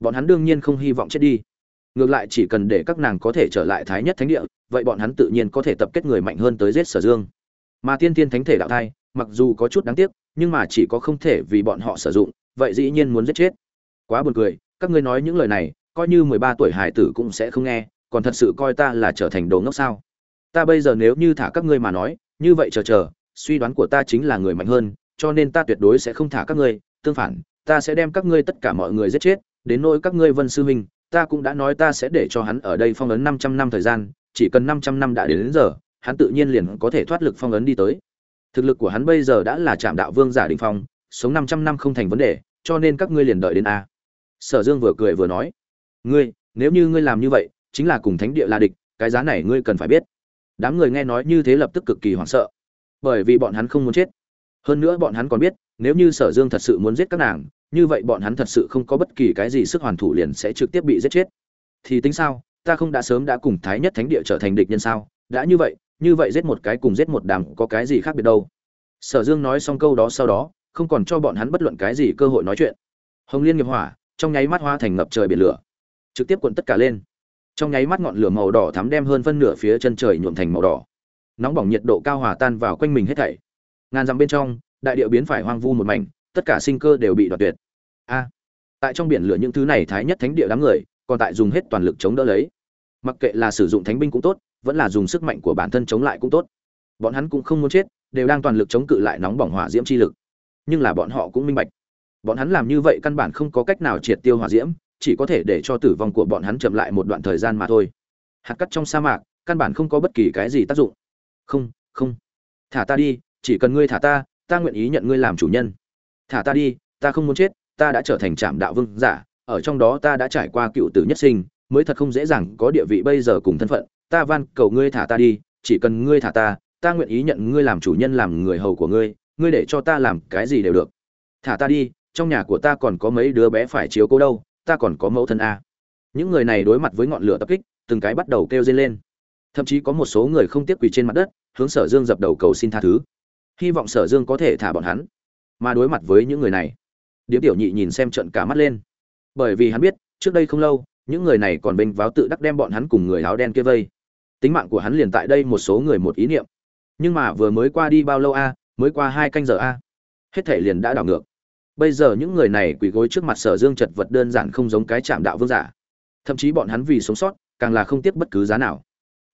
Bọn hắn đương nhiên không hy vọng chết đi. Ngược lại chỉ cần để các nàng có thể trở lại thái nhất thánh địa, vậy bọn hắn tự nhiên có thể tập kết người mạnh hơn tới giết sở dương. Mà tiên tiên thánh thể đạo thai, mặc dù có chút đáng tiếc, nhưng mà chỉ có không thể vì bọn họ sử dụng, vậy dĩ nhiên muốn giết chết. Quá buồn cười các ngươi nói những lời này coi như mười ba tuổi hải tử cũng sẽ không nghe còn thật sự coi ta là trở thành đồ ngốc sao ta bây giờ nếu như thả các ngươi mà nói như vậy chờ chờ suy đoán của ta chính là người mạnh hơn cho nên ta tuyệt đối sẽ không thả các ngươi tương phản ta sẽ đem các ngươi tất cả mọi người giết chết đến nỗi các ngươi vân sư huynh ta cũng đã nói ta sẽ để cho hắn ở đây phong ấn 500 năm thời gian, chỉ cần 500 năm đã đến, đến giờ, hắn tự nhiên liền có thể thoát lực phong ấn đi tới. Thực lực của hắn bây giờ đã là Trạm Đạo Vương giả đỉnh phong, sống 500 năm không thành vấn đề, cho nên các ngươi liền đợi đến a. Sở Dương vừa cười vừa nói, ngươi, nếu như ngươi làm như vậy, chính là cùng thánh địa là địch, cái giá này ngươi cần phải biết. Đám người nghe nói như thế lập tức cực kỳ hoảng sợ, bởi vì bọn hắn không muốn chết. Hơn nữa bọn hắn còn biết, nếu như Sở Dương thật sự muốn giết các nàng, như vậy bọn hắn thật sự không có bất kỳ cái gì sức hoàn thủ liền sẽ trực tiếp bị giết chết thì tính sao ta không đã sớm đã cùng thái nhất thánh địa trở thành địch nhân sao đã như vậy như vậy giết một cái cùng giết một đám có cái gì khác biệt đâu sở dương nói xong câu đó sau đó không còn cho bọn hắn bất luận cái gì cơ hội nói chuyện hồng liên nghiệp hỏa trong nháy mắt hoa thành ngập trời biển lửa, trực tiếp cuộn tất cả lên. Trong nháy mắt ngọn lửa màu đỏ thắm đem hơn phân nửa phía chân trời nhuộm thành màu đỏ. Nóng bỏng nhiệt độ cao hòa tan vào quanh mình hết thảy. Ngàn dặm bên trong, đại địa biến phải hoang vu một mảnh, tất cả sinh cơ đều bị đoạt tuyệt. A! Tại trong biển lửa những thứ này thái nhất thánh địa đám người, còn tại dùng hết toàn lực chống đỡ lấy. Mặc kệ là sử dụng thánh binh cũng tốt, vẫn là dùng sức mạnh của bản thân chống lại cũng tốt. Bọn hắn cũng không muốn chết, đều đang toàn lực chống cự lại nóng bỏng hỏa diễm chi lực. Nhưng là bọn họ cũng minh bạch bọn hắn làm như vậy căn bản không có cách nào triệt tiêu hỏa diễm, chỉ có thể để cho tử vong của bọn hắn chậm lại một đoạn thời gian mà thôi. Hạt cắt trong sa mạc, căn bản không có bất kỳ cái gì tác dụng. Không không. Thả ta đi, chỉ cần ngươi thả ta ta nguyện ý nhận ngươi làm chủ nhân. Thả ta đi, ta không muốn chết, ta đã trở thành trạm đạo vương giả, ở trong đó ta đã trải qua cựu tử nhất sinh, mới thật không dễ dàng có địa vị bây giờ cùng thân phận. Ta van cầu ngươi thả ta đi, chỉ cần ngươi thả ta ta nguyện ý nhận ngươi làm chủ nhân làm người hầu của ngươi ngươi để cho ta làm cái gì đều được. Thả ta đi trong nhà của ta còn có mấy đứa bé phải chiếu cố đâu, ta còn có mẫu thân a. Những người này đối mặt với ngọn lửa tập kích, từng cái bắt đầu kêu dây lên. Thậm chí có một số người không tiếc quỳ trên mặt đất, hướng sở dương dập đầu cầu xin tha thứ. Hy vọng sở dương có thể thả bọn hắn, mà đối mặt với những người này, điếm tiểu nhị nhìn xem trận cả mắt lên. Bởi vì hắn biết, trước đây không lâu, những người này còn bênh váo tự đắc đem bọn hắn cùng người áo đen kia vây. Tính mạng của hắn liền tại đây một số người một ý niệm. Nhưng mà vừa mới qua đi bao lâu a? Mới qua hai canh giờ a? Hết thể liền đã đảo ngược bây giờ những người này quỳ gối trước mặt sở dương chật vật đơn giản không giống cái chạm đạo vương giả. Thậm chí bọn hắn vì sống sót, càng là không tiếc bất cứ giá nào.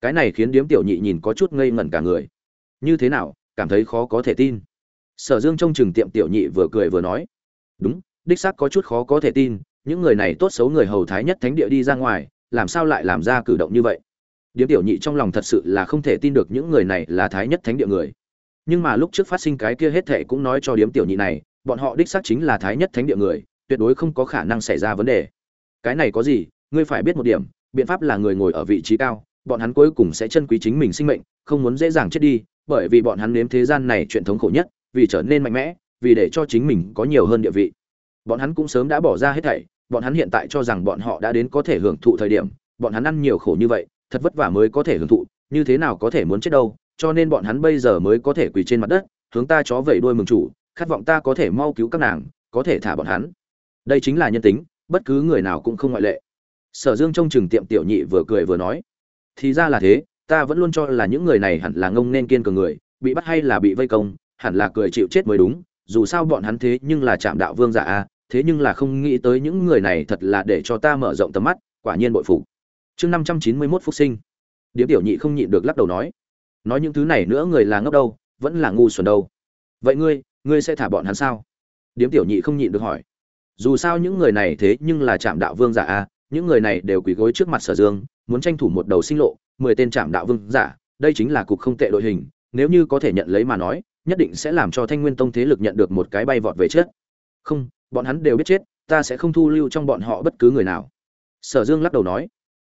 Cái này khiến điếm tiểu nhị nhìn có chút ngây ngẩn cả người. Như thế nào, cảm thấy khó có thể tin. Sở dương trông chừng tiệm tiểu nhị vừa cười vừa nói. Đúng, đích xác có chút khó có thể tin, những người này tốt xấu người hầu thái nhất thánh địa đi ra ngoài, làm sao lại làm ra cử động như vậy? Điếm tiểu nhị trong lòng thật sự là không thể tin được những người này là thái nhất thánh địa người. Nhưng mà lúc trước phát sinh cái kia hết thệ cũng nói cho điếm tiểu nhị này bọn họ đích xác chính là thái nhất thánh địa người, tuyệt đối không có khả năng xảy ra vấn đề. Cái này có gì, ngươi phải biết một điểm, biện pháp là người ngồi ở vị trí cao, bọn hắn cuối cùng sẽ chân quý chính mình sinh mệnh, không muốn dễ dàng chết đi, bởi vì bọn hắn nếm thế gian này chuyện thống khổ nhất, vì trở nên mạnh mẽ, vì để cho chính mình có nhiều hơn địa vị. Bọn hắn cũng sớm đã bỏ ra hết thảy, bọn hắn hiện tại cho rằng bọn họ đã đến có thể hưởng thụ thời điểm, bọn hắn ăn nhiều khổ như vậy, thật vất vả mới có thể hưởng thụ, như thế nào có thể muốn chết đâu, cho nên bọn hắn bây giờ mới có thể quỳ trên mặt đất, hướng ta chó vẩy đuôi mừng chủ khát vọng ta có thể mau cứu các nàng, có thể thả bọn hắn. Đây chính là nhân tính, bất cứ người nào cũng không ngoại lệ. Sở dương trông chừng tiệm tiểu nhị vừa cười vừa nói, thì ra là thế, ta vẫn luôn cho là những người này hẳn là ngông nên kiên cường người, bị bắt hay là bị vây công, hẳn là cười chịu chết mới đúng, dù sao bọn hắn thế nhưng là chạm đạo vương giả a, thế nhưng là không nghĩ tới những người này thật là để cho ta mở rộng tầm mắt, quả nhiên bội phục. Chương năm trăm chín mươi mốt phúc sinh. Điếm tiểu nhị không nhịn được lắc đầu nói nói những thứ này nữa người là ngốc đâu, vẫn là ngu xuẩn đâu. Vậy ngươi ngươi sẽ thả bọn hắn sao? Điếm tiểu nhị không nhịn được hỏi. Dù sao những người này thế nhưng là trạm đạo vương giả a, những người này đều quỳ gối trước mặt sở dương, muốn tranh thủ một đầu sinh lộ, mười tên trạm đạo vương giả, đây chính là cục không tệ đội hình, nếu như có thể nhận lấy mà nói, nhất định sẽ làm cho thanh nguyên tông thế lực nhận được một cái bay vọt về chết không, bọn hắn đều biết chết, ta sẽ không thu lưu trong bọn họ bất cứ người nào. Sở dương lắc đầu nói.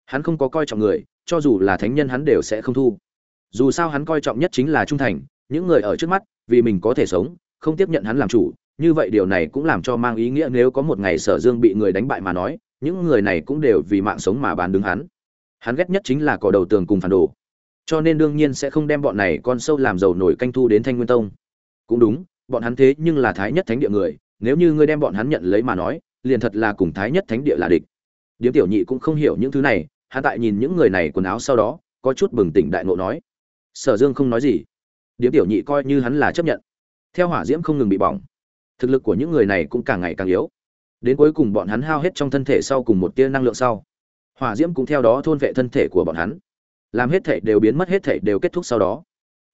Hắn không có coi trọng người, cho dù là thánh nhân hắn đều sẽ không thu. Dù sao hắn coi trọng nhất chính là trung thành, những người ở trước mắt, vì mình có thể sống không tiếp nhận hắn làm chủ, như vậy điều này cũng làm cho mang ý nghĩa nếu có một ngày sở dương bị người đánh bại mà nói, những người này cũng đều vì mạng sống mà bán đứng hắn. Hắn ghét nhất chính là cỏ đầu tường cùng phản đồ. Cho nên đương nhiên sẽ không đem bọn này con sâu làm giàu nổi canh thu đến thanh nguyên tông. Cũng đúng, bọn hắn thế nhưng là thái nhất thánh địa người, nếu như ngươi đem bọn hắn nhận lấy mà nói, liền thật là cùng thái nhất thánh địa là địch. Điếm tiểu nhị cũng không hiểu những thứ này, hắn tại nhìn những người này quần áo sau đó, có chút bừng tỉnh đại ngộ nói. Sở dương không nói gì. Điếm tiểu nhị coi như hắn là chấp nhận theo hỏa diễm không ngừng bị bỏng. Thực lực của những người này cũng càng ngày càng yếu. Đến cuối cùng bọn hắn hao hết trong thân thể sau cùng một tia năng lượng sau. Hỏa diễm cũng theo đó thôn vệ thân thể của bọn hắn. Làm hết thể đều biến mất, hết thể đều kết thúc sau đó.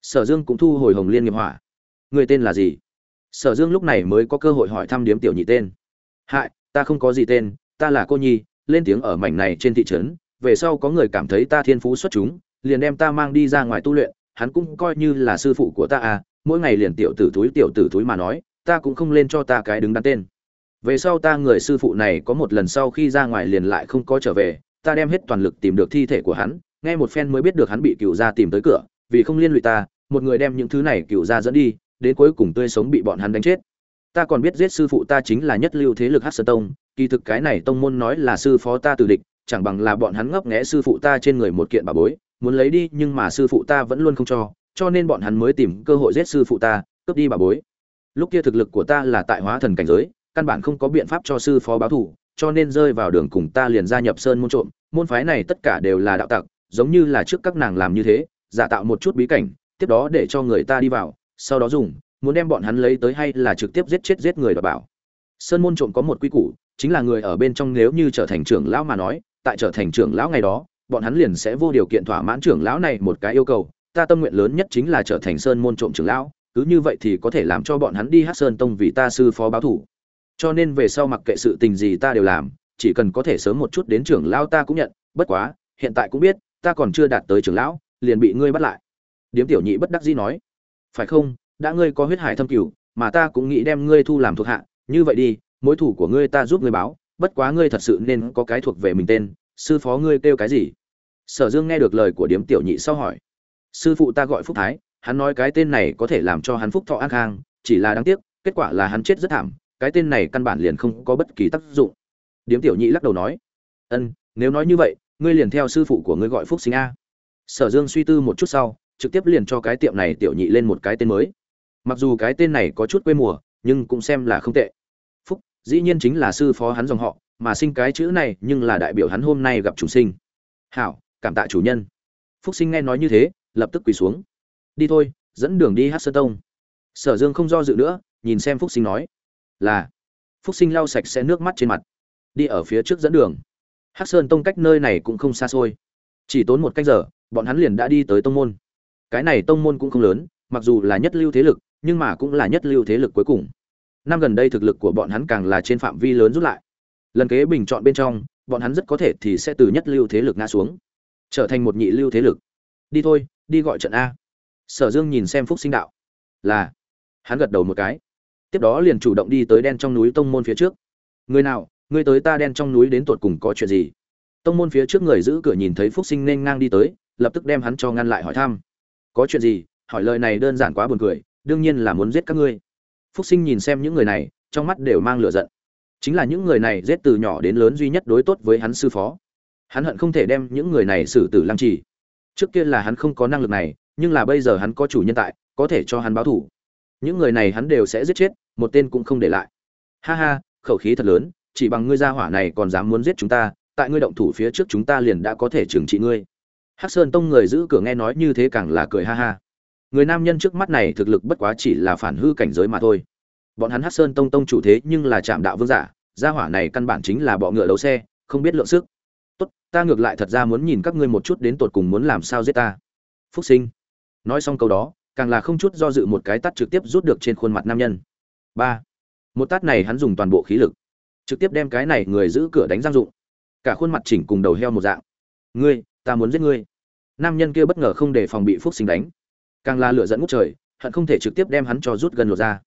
Sở dương cũng thu hồi hồng liên nghiệp hỏa. Người tên là gì? Sở dương lúc này mới có cơ hội hỏi thăm điếm tiểu nhị tên. Hại, ta không có gì tên, ta là cô nhi, lên tiếng ở mảnh này trên thị trấn, về sau có người cảm thấy ta thiên phú xuất chúng, liền đem ta mang đi ra ngoài tu luyện, hắn cũng coi như là sư phụ của ta à mỗi ngày liền tiểu tử túi tiểu tử túi mà nói, ta cũng không lên cho ta cái đứng đắn tên. Về sau ta người sư phụ này có một lần sau khi ra ngoài liền lại không có trở về, ta đem hết toàn lực tìm được thi thể của hắn, nghe một phen mới biết được hắn bị cựu gia tìm tới cửa, vì không liên lụy ta, một người đem những thứ này cựu gia dẫn đi, đến cuối cùng tươi sống bị bọn hắn đánh chết. Ta còn biết giết sư phụ ta chính là nhất lưu thế lực hát sơn tông, kỳ thực cái này tông môn nói là sư phó ta từ địch, chẳng bằng là bọn hắn ngấp nghé sư phụ ta trên người một kiện bà bối, muốn lấy đi nhưng mà sư phụ ta vẫn luôn không cho cho nên bọn hắn mới tìm cơ hội giết sư phụ ta, cướp đi bà bối. Lúc kia thực lực của ta là tại hóa thần cảnh giới, căn bản không có biện pháp cho sư phó báo thù, cho nên rơi vào đường cùng ta liền gia nhập sơn môn trộm. Môn phái này tất cả đều là đạo tặc, giống như là trước các nàng làm như thế, giả tạo một chút bí cảnh, tiếp đó để cho người ta đi vào, sau đó dùng, muốn đem bọn hắn lấy tới hay là trực tiếp giết chết giết người và bảo. Sơn môn trộm có một quy củ, chính là người ở bên trong nếu như trở thành trưởng lão mà nói, tại trở thành trưởng lão ngày đó, bọn hắn liền sẽ vô điều kiện thỏa mãn trưởng lão này một cái yêu cầu ta tâm nguyện lớn nhất chính là trở thành sơn môn trộm trưởng lão, cứ như vậy thì có thể làm cho bọn hắn đi hát sơn tông vì ta sư phó báo thủ. Cho nên về sau mặc kệ sự tình gì ta đều làm, chỉ cần có thể sớm một chút đến trưởng lão ta cũng nhận, bất quá, hiện tại cũng biết, ta còn chưa đạt tới trưởng lão, liền bị ngươi bắt lại. Điếm tiểu nhị bất đắc dĩ nói. Phải không, đã ngươi có huyết hải thâm cửu, mà ta cũng nghĩ đem ngươi thu làm thuộc hạ, như vậy đi, mối thủ của ngươi ta giúp ngươi báo, bất quá ngươi thật sự nên có cái thuộc về mình tên, sư phó ngươi kêu cái gì? Sở dương nghe được lời của điếm tiểu nhị sau hỏi sư phụ ta gọi phúc thái, hắn nói cái tên này có thể làm cho hắn phúc thọ an khang, chỉ là đáng tiếc, kết quả là hắn chết rất thảm, cái tên này căn bản liền không có bất kỳ tác dụng. Điếm tiểu nhị lắc đầu nói, ân, nếu nói như vậy, ngươi liền theo sư phụ của ngươi gọi phúc sinh a. Sở dương suy tư một chút sau, trực tiếp liền cho cái tiệm này tiểu nhị lên một cái tên mới. Mặc dù cái tên này có chút quê mùa, nhưng cũng xem là không tệ. Phúc, dĩ nhiên chính là sư phó hắn dòng họ, mà sinh cái chữ này nhưng là đại biểu hắn hôm nay gặp chủ sinh. Hảo, cảm tạ chủ nhân. Phúc sinh nghe nói như thế lập tức quỳ xuống. Đi thôi, dẫn đường đi hát sơn tông. Sở dương không do dự nữa, nhìn xem phúc sinh nói, là. Phúc sinh lau sạch sẽ nước mắt trên mặt, đi ở phía trước dẫn đường. Hát sơn tông cách nơi này cũng không xa xôi. Chỉ tốn một cách giờ, bọn hắn liền đã đi tới tông môn. Cái này tông môn cũng không lớn, mặc dù là nhất lưu thế lực, nhưng mà cũng là nhất lưu thế lực cuối cùng. Năm gần đây thực lực của bọn hắn càng là trên phạm vi lớn rút lại. Lần kế bình chọn bên trong, bọn hắn rất có thể thì sẽ từ nhất lưu thế lực ngã xuống, trở thành một nhị lưu thế lực. Đi thôi đi gọi trận a. Sở dương nhìn xem phúc sinh đạo. Là. Hắn gật đầu một cái. Tiếp đó liền chủ động đi tới đen trong núi tông môn phía trước. Người nào ngươi tới ta đen trong núi đến tột cùng có chuyện gì? Tông môn phía trước người giữ cửa nhìn thấy phúc sinh nên ngang đi tới, lập tức đem hắn cho ngăn lại hỏi thăm. Có chuyện gì? Hỏi lời này đơn giản quá buồn cười, đương nhiên là muốn giết các ngươi. Phúc sinh nhìn xem những người này, trong mắt đều mang lửa giận. Chính là những người này giết từ nhỏ đến lớn duy nhất đối tốt với hắn sư phó. Hắn hận không thể đem những người này xử tử lăng trì trước kia là hắn không có năng lực này, nhưng là bây giờ hắn có chủ nhân tại, có thể cho hắn báo thủ những người này hắn đều sẽ giết chết, một tên cũng không để lại. Ha ha, khẩu khí thật lớn, chỉ bằng ngươi gia hỏa này còn dám muốn giết chúng ta, tại ngươi động thủ phía trước chúng ta liền đã có thể trừng trị ngươi. Hắc sơn tông người giữ cửa nghe nói như thế càng là cười ha ha. Người nam nhân trước mắt này thực lực bất quá chỉ là phản hư cảnh giới mà thôi. Bọn hắn hắc sơn tông tông chủ thế nhưng là trạm đạo vương giả, gia hỏa này căn bản chính là bọ ngựa đấu xe, không biết lượng sức ta ngược lại thật ra muốn nhìn các ngươi một chút đến tột cùng muốn làm sao giết ta. Phúc sinh. Nói xong câu đó, càng là không chút do dự một cái tắt trực tiếp rút được trên khuôn mặt nam nhân. Ba. Một tát này hắn dùng toàn bộ khí lực, trực tiếp đem cái này người giữ cửa đánh giang dụng. Cả khuôn mặt chỉnh cùng đầu heo một dạng. Ngươi, ta muốn giết ngươi. Nam nhân kia bất ngờ không để phòng bị phúc sinh đánh. Càng là lửa dẫn ngút trời, hận không thể trực tiếp đem hắn cho rút gần lột ra.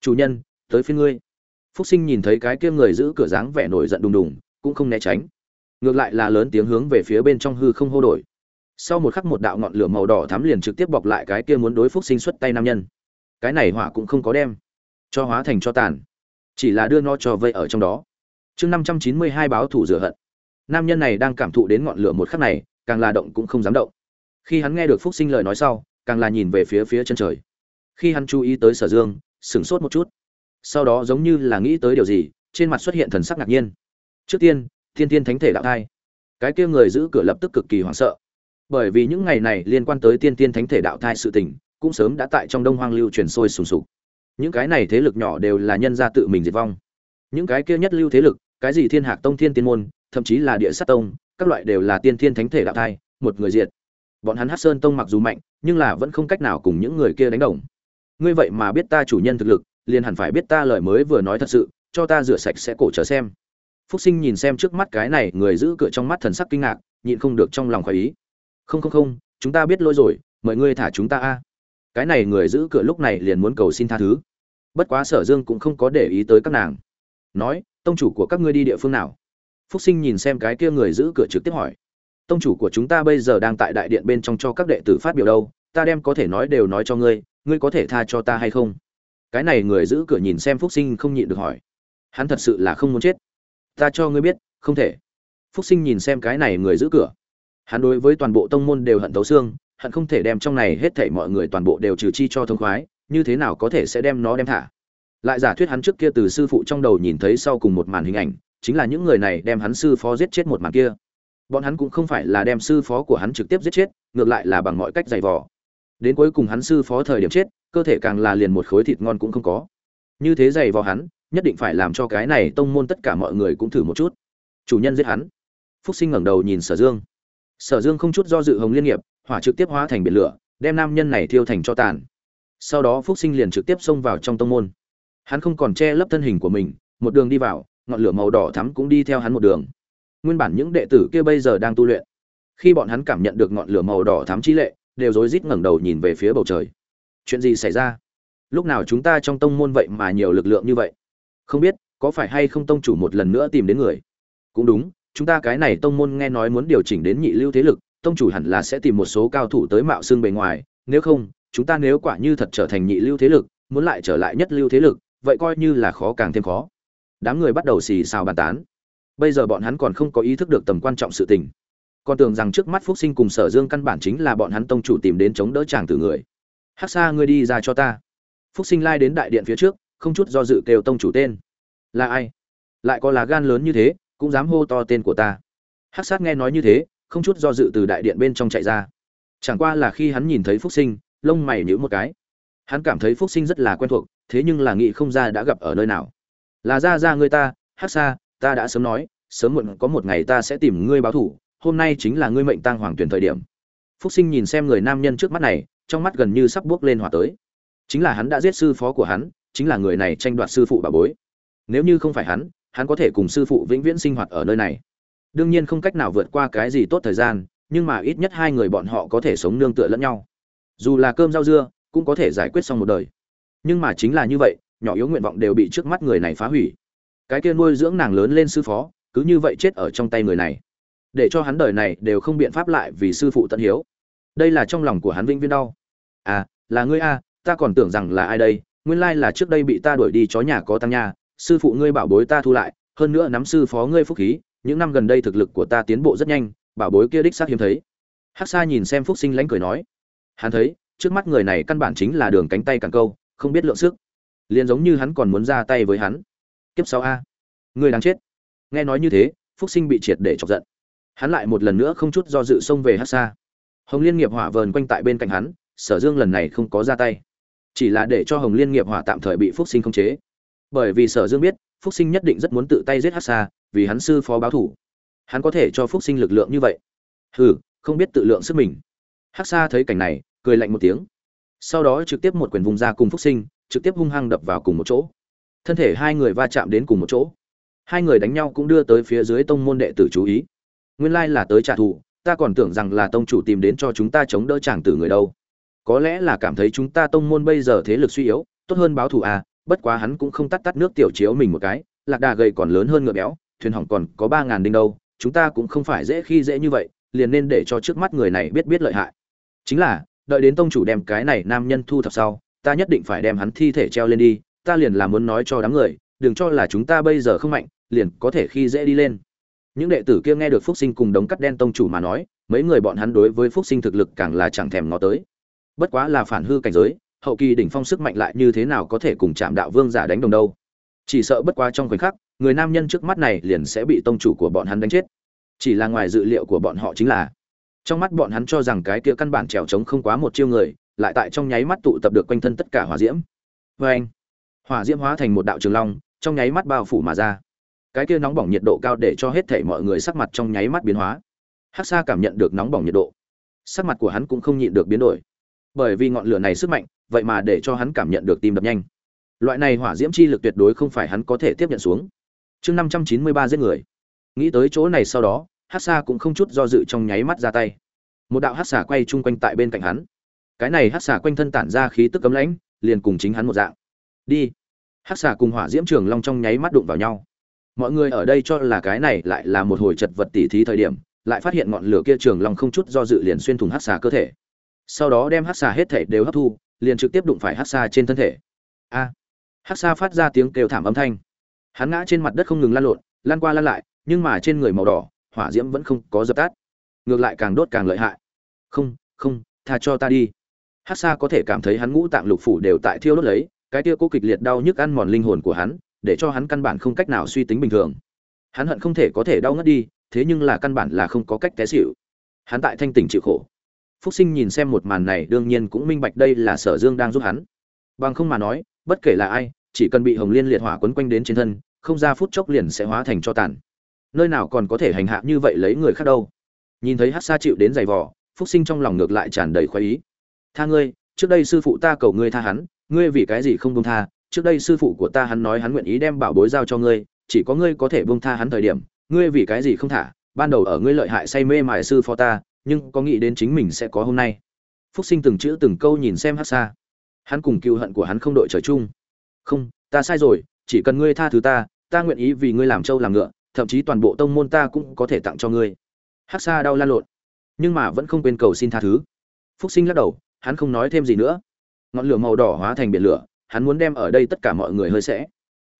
Chủ nhân, tới phía ngươi. Phúc sinh nhìn thấy cái kia người giữ cửa dáng vẻ nổi giận đùng đùng, cũng không né tránh ngược lại là lớn tiếng hướng về phía bên trong hư không hô đổi. Sau một khắc một đạo ngọn lửa màu đỏ thắm liền trực tiếp bọc lại cái kia muốn đối phúc sinh xuất tay nam nhân. Cái này hỏa cũng không có đem cho hóa thành cho tàn, chỉ là đưa nó cho vây ở trong đó. Chương năm trăm chín mươi hai báo thủ rửa hận. Nam nhân này đang cảm thụ đến ngọn lửa một khắc này, càng là động cũng không dám động. Khi hắn nghe được phúc sinh lời nói sau, càng là nhìn về phía phía chân trời. Khi hắn chú ý tới sở dương, sửng sốt một chút. Sau đó giống như là nghĩ tới điều gì, trên mặt xuất hiện thần sắc ngạc nhiên. Trước tiên thiên Thiên thánh thể đạo thai. Cái kia người giữ cửa lập tức cực kỳ hoảng sợ. Bởi vì những ngày này liên quan tới tiên tiên thánh thể đạo thai sự tình, cũng sớm đã tại trong đông hoang lưu truyền sôi sùng sục. Những cái này thế lực nhỏ đều là nhân gia tự mình diệt vong. Những cái kia nhất lưu thế lực, cái gì thiên hạc tông, thiên tiên môn, thậm chí là địa sát tông, các loại đều là tiên thiên thánh thể đạo thai, một người diệt. Bọn hắn hát sơn tông mặc dù mạnh, nhưng là vẫn không cách nào cùng những người kia đánh đồng. Ngươi vậy mà biết ta chủ nhân thực lực, liền hẳn phải biết ta lời mới vừa nói thật sự, cho ta rửa sạch sẽ cổ chờ xem phúc sinh nhìn xem trước mắt cái này, người giữ cửa trong mắt thần sắc kinh ngạc, nhịn không được trong lòng khỏi ý. Không không không, chúng ta biết lỗi rồi, mời ngươi thả chúng ta a. Cái này người giữ cửa lúc này liền muốn cầu xin tha thứ. Bất quá sở dương cũng không có để ý tới các nàng. Nói, tông chủ của các ngươi đi địa phương nào? Phúc sinh nhìn xem cái kia người giữ cửa trực tiếp hỏi. Tông chủ của chúng ta bây giờ đang tại đại điện bên trong cho các đệ tử phát biểu đâu, ta đem có thể nói đều nói cho ngươi ngươi có thể tha cho ta hay không? Cái này người giữ cửa nhìn xem phúc sinh không nhịn được hỏi. Hắn thật sự là không muốn chết ta cho ngươi biết, không thể. Phúc sinh nhìn xem cái này người giữ cửa. Hắn đối với toàn bộ tông môn đều hận tấu xương, hận không thể đem trong này hết thảy mọi người toàn bộ đều trừ chi cho thông khoái, như thế nào có thể sẽ đem nó đem thả. Lại giả thuyết hắn trước kia từ sư phụ trong đầu nhìn thấy sau cùng một màn hình ảnh, chính là những người này đem hắn sư phó giết chết một màn kia. Bọn hắn cũng không phải là đem sư phó của hắn trực tiếp giết chết, ngược lại là bằng mọi cách giày vò. Đến cuối cùng hắn sư phó thời điểm chết, cơ thể càng là liền một khối thịt ngon cũng không có. Như thế giày vò hắn nhất định phải làm cho cái này tông môn tất cả mọi người cũng thử một chút. Chủ nhân giết hắn. Phúc sinh ngẩng đầu nhìn sở dương. Sở dương không chút do dự hồng liên nghiệp, hỏa trực tiếp hóa thành biển lửa, đem nam nhân này thiêu thành cho tàn. Sau đó phúc sinh liền trực tiếp xông vào trong tông môn. Hắn không còn che lấp thân hình của mình, một đường đi vào, ngọn lửa màu đỏ thắm cũng đi theo hắn một đường. Nguyên bản những đệ tử kia bây giờ đang tu luyện. Khi bọn hắn cảm nhận được ngọn lửa màu đỏ thắm chi lệ, đều rối rít ngẩng đầu nhìn về phía bầu trời. Chuyện gì xảy ra? Lúc nào chúng ta trong tông môn vậy mà nhiều lực lượng như vậy? Không biết, có phải hay không tông chủ một lần nữa tìm đến người? Cũng đúng, chúng ta cái này tông môn nghe nói muốn điều chỉnh đến nhị lưu thế lực, tông chủ hẳn là sẽ tìm một số cao thủ tới mạo xương bề ngoài, nếu không, chúng ta nếu quả như thật trở thành nhị lưu thế lực, muốn lại trở lại nhất lưu thế lực, vậy coi như là khó càng thêm khó. Đám người bắt đầu xì xào bàn tán. Bây giờ bọn hắn còn không có ý thức được tầm quan trọng sự tình. Còn tưởng rằng trước mắt phúc sinh cùng sở dương căn bản chính là bọn hắn tông chủ tìm đến chống đỡ chàng từ người. Hắc xa ngươi đi ra cho ta. Phúc sinh lai đến đại điện phía trước không chút do dự kêu tông chủ tên. Là ai? Lại có là gan lớn như thế, cũng dám hô to tên của ta. Hắc sát nghe nói như thế, không chút do dự từ đại điện bên trong chạy ra. Chẳng qua là khi hắn nhìn thấy phúc sinh, lông mày nhíu một cái. Hắn cảm thấy phúc sinh rất là quen thuộc, thế nhưng là nghị không ra đã gặp ở nơi nào. Là ra ra ngươi ta, hắc xa ta đã sớm nói, sớm muộn có một ngày ta sẽ tìm ngươi báo thủ, hôm nay chính là ngươi mệnh tăng hoàng tuyển thời điểm. Phúc sinh nhìn xem người nam nhân trước mắt này, trong mắt gần như sắp bước lên hỏa tới. Chính là hắn đã giết sư phó của hắn chính là người này tranh đoạt sư phụ bà bối. Nếu như không phải hắn hắn có thể cùng sư phụ vĩnh viễn sinh hoạt ở nơi này. Đương nhiên không cách nào vượt qua cái gì tốt thời gian, nhưng mà ít nhất hai người bọn họ có thể sống nương tựa lẫn nhau. Dù là cơm rau dưa, cũng có thể giải quyết xong một đời. Nhưng mà chính là như vậy, nhỏ yếu nguyện vọng đều bị trước mắt người này phá hủy. Cái kia nuôi dưỡng nàng lớn lên sư phó, cứ như vậy chết ở trong tay người này. Để cho hắn đời này đều không biện pháp lại vì sư phụ tận hiếu. Đây là trong lòng của hắn vĩnh viên đau. À là ngươi a ta còn tưởng rằng là ai đây nguyên lai là trước đây bị ta đuổi đi chó nhà có tăng nha, sư phụ ngươi bảo bối ta thu lại, hơn nữa nắm sư phó ngươi phúc khí, những năm gần đây thực lực của ta tiến bộ rất nhanh, bảo bối kia đích xác hiếm thấy. Hắc sa nhìn xem phúc sinh lánh cười nói, hắn thấy, trước mắt người này căn bản chính là đường cánh tay càng câu, không biết lượng sức. Liền giống như hắn còn muốn ra tay với hắn. Kiếp sau a. Người đáng chết. Nghe nói như thế, phúc sinh bị triệt để chọc giận. Hắn lại một lần nữa không chút do dự xông về Hắc Sa. hồng liên nghiệp hỏa vờn quanh tại bên cạnh hắn, sở dương lần này không có ra tay chỉ là để cho hồng liên nghiệp hỏa tạm thời bị phúc sinh khống chế. Bởi vì sở dương biết, phúc sinh nhất định rất muốn tự tay giết hát xa vì hắn sư phó báo thủ. Hắn có thể cho phúc sinh lực lượng như vậy. Hừ, không biết tự lượng sức mình. Hắc xa thấy cảnh này, cười lạnh một tiếng. Sau đó trực tiếp một quyền vùng ra cùng phúc sinh, trực tiếp hung hăng đập vào cùng một chỗ. Thân thể hai người va chạm đến cùng một chỗ. Hai người đánh nhau cũng đưa tới phía dưới tông môn đệ tử chú ý. Nguyên lai là tới trả thù, ta còn tưởng rằng là tông chủ tìm đến cho chúng ta chống đỡ chàng tử người đâu có lẽ là cảm thấy chúng ta tông môn bây giờ thế lực suy yếu, tốt hơn báo thù à bất quá hắn cũng không tắt tắt nước tiểu chiếu mình một cái, lạc đà gầy còn lớn hơn ngựa béo, thuyền hỏng còn có ba ngàn đinh đâu, chúng ta cũng không phải dễ khi dễ như vậy, liền nên để cho trước mắt người này biết biết lợi hại. Chính là, đợi đến tông chủ đem cái này nam nhân thu thập sau, ta nhất định phải đem hắn thi thể treo lên đi, ta liền là muốn nói cho đám người, đừng cho là chúng ta bây giờ không mạnh, liền có thể khi dễ đi lên. Những đệ tử kia nghe được phúc sinh cùng đống cắt đen tông chủ mà nói, mấy người bọn hắn đối với phúc sinh thực lực càng là chẳng thèm ngó tới bất quá là phản hư cảnh giới, hậu kỳ đỉnh phong sức mạnh lại như thế nào có thể cùng chạm đạo vương giả đánh đồng đâu? Chỉ sợ bất quá trong khoảnh khắc, người nam nhân trước mắt này liền sẽ bị tông chủ của bọn hắn đánh chết. Chỉ là ngoài dự liệu của bọn họ chính là, trong mắt bọn hắn cho rằng cái kia căn bản trèo trống không quá một chiêu người, lại tại trong nháy mắt tụ tập được quanh thân tất cả hỏa diễm. Vê anh hỏa diễm hóa thành một đạo trường long, trong nháy mắt bao phủ mà ra. Cái kia nóng bỏng nhiệt độ cao để cho hết thể mọi người sắc mặt trong nháy mắt biến hóa. Hắc sa cảm nhận được nóng bỏng nhiệt độ. Sắc mặt của hắn cũng không nhịn được biến đổi bởi vì ngọn lửa này sức mạnh, vậy mà để cho hắn cảm nhận được tim đập nhanh. Loại này hỏa diễm chi lực tuyệt đối không phải hắn có thể tiếp nhận xuống. Chương năm trăm chín mươi ba giết người. Nghĩ tới chỗ này sau đó hát xa cũng không chút do dự trong nháy mắt ra tay. Một đạo hát xà quay chung quanh tại bên cạnh hắn. Cái này hát xà quanh thân tản ra khí tức cấm lãnh, liền cùng chính hắn một dạng. Đi. Hát xà cùng hỏa diễm trường long trong nháy mắt đụng vào nhau. Mọi người ở đây cho là cái này lại là một hồi chật vật tỉ thí thời điểm, lại phát hiện ngọn lửa kia trường long không chút do dự liền xuyên thủng hát xà cơ thể sau đó đem hát xà hết thể đều hấp thu liền trực tiếp đụng phải hát xà trên thân thể. A! À, hát xà phát ra tiếng kêu thảm âm thanh. Hắn ngã trên mặt đất không ngừng lan lộn lan qua lan lại nhưng mà trên người màu đỏ hỏa diễm vẫn không có dập tắt. Ngược lại càng đốt càng lợi hại. Không không tha cho ta đi. Hát xa có thể cảm thấy hắn ngũ tạng lục phủ đều tại thiêu đốt lấy cái tia cố kịch liệt đau nhức ăn mòn linh hồn của hắn để cho hắn căn bản không cách nào suy tính bình thường. Hắn hận không thể có thể đau ngất đi thế nhưng là căn bản là không có cách té xịu hắn tại thanh tỉnh chịu khổ phúc sinh nhìn xem một màn này đương nhiên cũng minh bạch đây là sở dương đang giúp hắn. Bằng không mà nói, bất kể là ai, chỉ cần bị hồng liên liệt hỏa quấn quanh đến trên thân, không ra phút chốc liền sẽ hóa thành cho tàn. Nơi nào còn có thể hành hạ như vậy lấy người khác đâu. Nhìn thấy hát xa chịu đến giày vò, phúc sinh trong lòng ngược lại tràn đầy khoái ý. Tha ngươi, trước đây sư phụ ta cầu ngươi tha hắn, ngươi vì cái gì không buông tha? Trước đây sư phụ của ta hắn nói hắn nguyện ý đem bảo bối giao cho ngươi, chỉ có ngươi có thể buông tha hắn thời điểm, ngươi vì cái gì không thả? Ban đầu ở ngươi lợi hại say mê mài sư phó ta nhưng có nghĩ đến chính mình sẽ có hôm nay. Phúc sinh từng chữ từng câu nhìn xem hát xa. Hắn cùng cựu hận của hắn không đội trời chung. Không, ta sai rồi, chỉ cần ngươi tha thứ ta ta nguyện ý vì ngươi làm trâu làm ngựa, thậm chí toàn bộ tông môn ta cũng có thể tặng cho ngươi. Hắc xa đau lan lộn, nhưng mà vẫn không quên cầu xin tha thứ. Phúc sinh lắc đầu, hắn không nói thêm gì nữa. Ngọn lửa màu đỏ hóa thành biển lửa, hắn muốn đem ở đây tất cả mọi người hơi sẽ.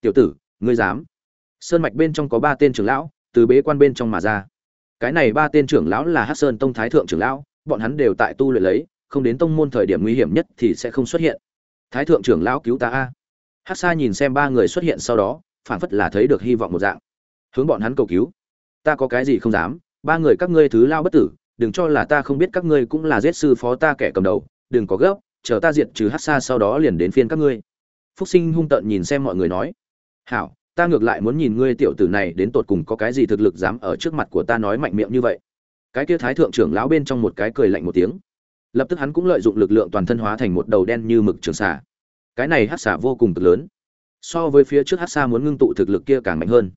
Tiểu tử, ngươi dám. Sơn mạch bên trong có ba tên trưởng lão, từ bế quan bên trong mà ra cái này ba tên trưởng lão là hắc sơn tông thái thượng trưởng lão, bọn hắn đều tại tu luyện lấy, không đến tông môn thời điểm nguy hiểm nhất thì sẽ không xuất hiện. Thái thượng trưởng lão cứu ta a. Hắc xa nhìn xem ba người xuất hiện sau đó phản phất là thấy được hy vọng một dạng. Hướng bọn hắn cầu cứu. Ta có cái gì không dám, ba người các ngươi thứ lao bất tử, đừng cho là ta không biết các ngươi cũng là giết sư phó ta kẻ cầm đầu, đừng có gấp, chờ ta diệt trừ hát xa sau đó liền đến phiên các ngươi. Phúc sinh hung tợn nhìn xem mọi người nói. Hảo ta ngược lại muốn nhìn ngươi tiểu tử này đến tột cùng có cái gì thực lực dám ở trước mặt của ta nói mạnh miệng như vậy. Cái kia thái thượng trưởng lão bên trong một cái cười lạnh một tiếng. Lập tức hắn cũng lợi dụng lực lượng toàn thân hóa thành một đầu đen như mực trường xà. Cái này hát xả vô cùng cực lớn. So với phía trước hát xa muốn ngưng tụ thực lực kia càng mạnh hơn.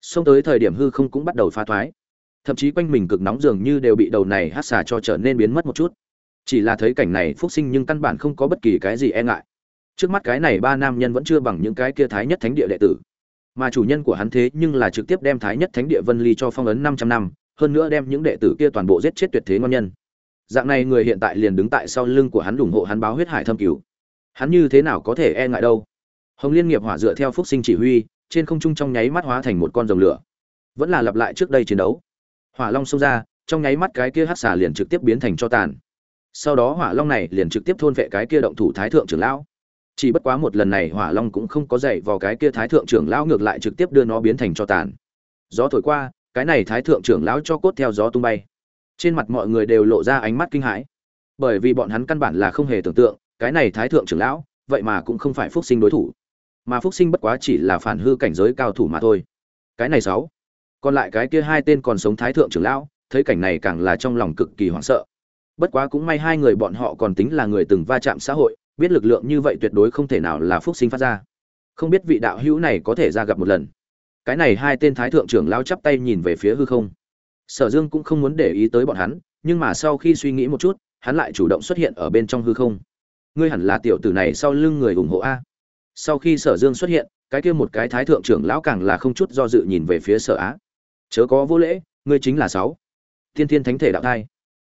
Xông tới thời điểm hư không cũng bắt đầu pha thoái. Thậm chí quanh mình cực nóng dường như đều bị đầu này hát xà cho trở nên biến mất một chút. Chỉ là thấy cảnh này phúc sinh nhưng căn bản không có bất kỳ cái gì e ngại. Trước mắt cái này ba nam nhân vẫn chưa bằng những cái kia thái nhất thánh địa đệ tử mà chủ nhân của hắn thế nhưng là trực tiếp đem thái nhất thánh địa vân ly cho phong ấn 500 năm, hơn nữa đem những đệ tử kia toàn bộ giết chết tuyệt thế ngon nhân. Dạng này người hiện tại liền đứng tại sau lưng của hắn ủng hộ hắn báo huyết hải thâm cứu. Hắn như thế nào có thể e ngại đâu? Hồng liên nghiệp hỏa dựa theo phúc sinh chỉ huy, trên không trung trong nháy mắt hóa thành một con rồng lửa. Vẫn là lặp lại trước đây chiến đấu. Hỏa long xông ra, trong nháy mắt cái kia hắc xà liền trực tiếp biến thành cho tàn. Sau đó hỏa long này liền trực tiếp thôn vệ cái kia động thủ thái thượng trưởng lão chỉ bất quá một lần này hỏa long cũng không có dậy vào cái kia thái thượng trưởng lão ngược lại trực tiếp đưa nó biến thành cho tàn. Gió thổi qua, cái này thái thượng trưởng lão cho cốt theo gió tung bay. Trên mặt mọi người đều lộ ra ánh mắt kinh hãi. Bởi vì bọn hắn căn bản là không hề tưởng tượng, cái này thái thượng trưởng lão, vậy mà cũng không phải phúc sinh đối thủ. Mà phúc sinh bất quá chỉ là phản hư cảnh giới cao thủ mà thôi. Cái này sáu. Còn lại cái kia hai tên còn sống thái thượng trưởng lão, thấy cảnh này càng là trong lòng cực kỳ hoảng sợ. Bất quá cũng may hai người bọn họ còn tính là người từng va chạm xã hội biết lực lượng như vậy tuyệt đối không thể nào là phúc sinh phát ra. Không biết vị đạo hữu này có thể ra gặp một lần. Cái này hai tên thái thượng trưởng lao chắp tay nhìn về phía hư không. Sở dương cũng không muốn để ý tới bọn hắn, nhưng mà sau khi suy nghĩ một chút, hắn lại chủ động xuất hiện ở bên trong hư không. Ngươi hẳn là tiểu tử này sau lưng người ủng hộ a. Sau khi sở dương xuất hiện, cái kia một cái thái thượng trưởng lão càng là không chút do dự nhìn về phía sở á. Chớ có vô lễ, ngươi chính là sáu. Thiên thiên thánh thể đạo thai.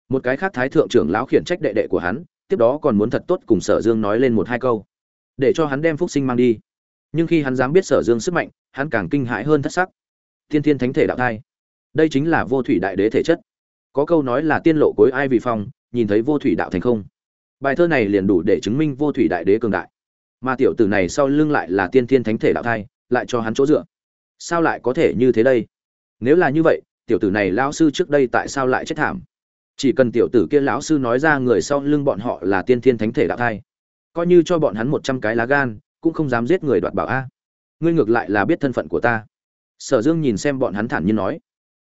Một cái khác thái thượng trưởng lão khiển trách đệ đệ của hắn tiếp đó còn muốn thật tốt cùng sở dương nói lên một hai câu, để cho hắn đem phúc sinh mang đi. Nhưng khi hắn dám biết sở dương sức mạnh, hắn càng kinh hãi hơn thất sắc. Thiên thiên thánh thể đạo thai. Đây chính là vô thủy đại đế thể chất. Có câu nói là tiên lộ cối ai vì phong, nhìn thấy vô thủy đạo thành không. Bài thơ này liền đủ để chứng minh vô thủy đại đế cường đại. Mà tiểu tử này sau lưng lại là tiên thiên thánh thể đạo thai, lại cho hắn chỗ dựa. Sao lại có thể như thế đây? Nếu là như vậy, tiểu tử này lão sư trước đây tại sao lại chết thảm? Chỉ cần tiểu tử kia lão sư nói ra người sau lưng bọn họ là tiên thiên thánh thể đạo thai, coi như cho bọn hắn một trăm cái lá gan, cũng không dám giết người đoạt bảo a. Ngươi ngược lại là biết thân phận của ta. Sở dương nhìn xem bọn hắn thản nhiên nói.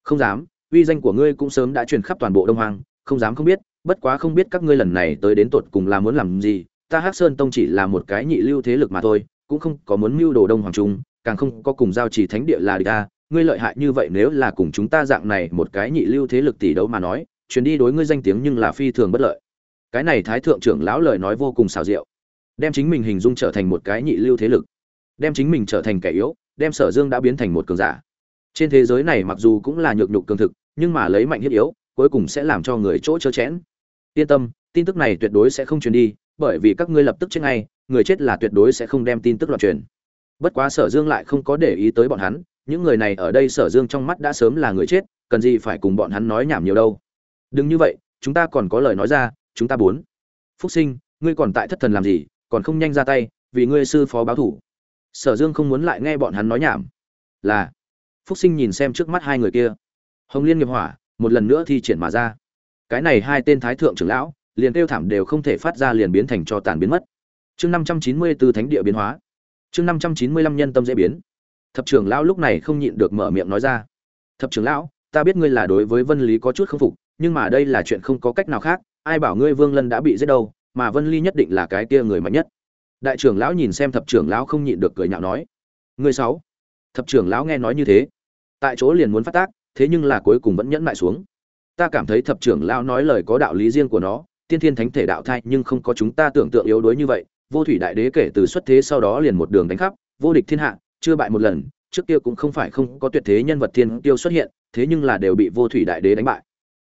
Không dám, uy danh của ngươi cũng sớm đã truyền khắp toàn bộ đông hoàng không dám không biết, bất quá không biết các ngươi lần này tới đến tột cùng là muốn làm gì, ta hắc sơn tông chỉ là một cái nhị lưu thế lực mà thôi, cũng không có muốn mưu đồ đông hoàng trung càng không có cùng giao chỉ thánh địa là địch ta. Ngươi lợi hại như vậy nếu là cùng chúng ta dạng này một cái nhị lưu thế lực tỷ đấu mà nói chuyến đi đối ngươi danh tiếng nhưng là phi thường bất lợi. Cái này thái thượng trưởng lão lời nói vô cùng xào diệu, đem chính mình hình dung trở thành một cái nhị lưu thế lực, đem chính mình trở thành kẻ yếu, đem sở dương đã biến thành một cường giả. Trên thế giới này mặc dù cũng là nhược nhục cường thực, nhưng mà lấy mạnh hiếp yếu, cuối cùng sẽ làm cho người chỗ chớ chẽn. Yên tâm, tin tức này tuyệt đối sẽ không truyền đi, bởi vì các ngươi lập tức chết ngay, người chết là tuyệt đối sẽ không đem tin tức loạn truyền. Bất quá sở dương lại không có để ý tới bọn hắn, những người này ở đây sở dương trong mắt đã sớm là người chết, cần gì phải cùng bọn hắn nói nhảm nhiều đâu đừng như vậy, chúng ta còn có lời nói ra, chúng ta bốn. Phúc sinh, ngươi còn tại thất thần làm gì, còn không nhanh ra tay, vì ngươi sư phó báo thủ. Sở dương không muốn lại nghe bọn hắn nói nhảm. Là. Phúc sinh nhìn xem trước mắt hai người kia. Hồng liên nghiệp hỏa, một lần nữa thi triển mà ra. Cái này hai tên thái thượng trưởng lão, liền kêu thảm đều không thể phát ra liền biến thành cho tàn biến mất. Chương năm trăm chín mươi b ố thánh địa biến hóa. Chương năm trăm chín mươi lăm nhân tâm dễ biến. Thập trưởng lão lúc này không nhịn được mở miệng nói ra. Thập trưởng lão, ta biết ngươi là đối với vân lý có chút k phục nhưng mà đây là chuyện không có cách nào khác, ai bảo ngươi vương lân đã bị giết đâu, mà vân ly nhất định là cái kia người mạnh nhất. Đại trưởng lão nhìn xem thập trưởng lão không nhịn được cười nhạo nói người sáu. Thập trưởng lão nghe nói như thế, tại chỗ liền muốn phát tác, thế nhưng là cuối cùng vẫn nhẫn lại xuống. Ta cảm thấy thập trưởng lão nói lời có đạo lý riêng của nó, tiên thiên thánh thể đạo thai, nhưng không có chúng ta tưởng tượng yếu đuối như vậy. Vô thủy đại đế kể từ xuất thế sau đó liền một đường đánh khắp, vô địch thiên hạ, chưa bại một lần, trước kia cũng không phải không có tuyệt thế nhân vật thiên tiêu xuất hiện, thế nhưng là đều bị vô thủy đại đế đánh bại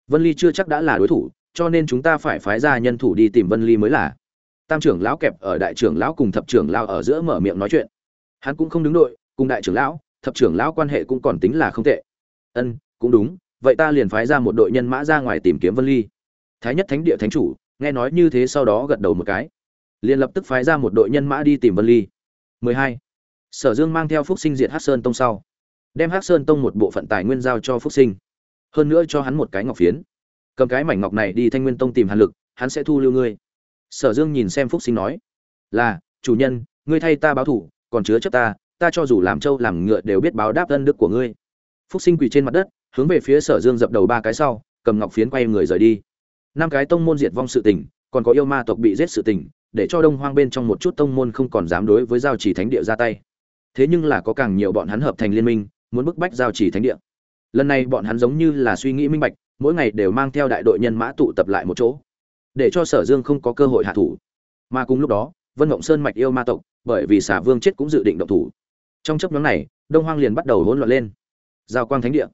vân ly chưa chắc đã là đối thủ, cho nên chúng ta phải phái ra nhân thủ đi tìm vân ly mới là. Tam trưởng lão kẹp ở đại trưởng lão cùng thập trưởng lão ở giữa mở miệng nói chuyện. Hắn cũng không đứng đội, cùng đại trưởng lão, thập trưởng lão quan hệ cũng còn tính là không tệ. Ân, cũng đúng, vậy ta liền phái ra một đội nhân mã ra ngoài tìm kiếm vân ly. Thái nhất thánh địa thánh chủ, nghe nói như thế sau đó gật đầu một cái. Liền lập tức phái ra một đội nhân mã đi tìm vân ly. 12. sở dương mang theo phúc sinh diệt Hắc sơn tông sau. Đem Hắc sơn tông một bộ phận tài nguyên giao cho phúc sinh hơn nữa cho hắn một cái ngọc phiến. Cầm cái mảnh ngọc này đi thanh nguyên tông tìm hàn lực, hắn sẽ thu lưu ngươi. Sở dương nhìn xem phúc sinh nói, là, chủ nhân, ngươi thay ta báo thủ, còn chứa chấp ta ta cho dù làm trâu làm ngựa đều biết báo đáp ân đức của ngươi. Phúc sinh quỳ trên mặt đất, hướng về phía sở dương dập đầu ba cái sau, cầm ngọc phiến quay người rời đi. Năm cái tông môn diệt vong sự tình, còn có yêu ma tộc bị giết sự tình, để cho đông hoang bên trong một chút tông môn không còn dám đối với giao chỉ thánh địa ra tay. Thế nhưng là có càng nhiều bọn hắn hợp thành liên minh, muốn bức bách giao chỉ thánh địa lần này bọn hắn giống như là suy nghĩ minh bạch, mỗi ngày đều mang theo đại đội nhân mã tụ tập lại một chỗ, để cho sở dương không có cơ hội hạ thủ. Mà cùng lúc đó, vân mộng sơn mạch yêu ma tộc, bởi vì xà vương chết cũng dự định động thủ. Trong chấp nhóm này, đông hoang liền bắt đầu hỗn loạn lên. Giao quang thánh địa.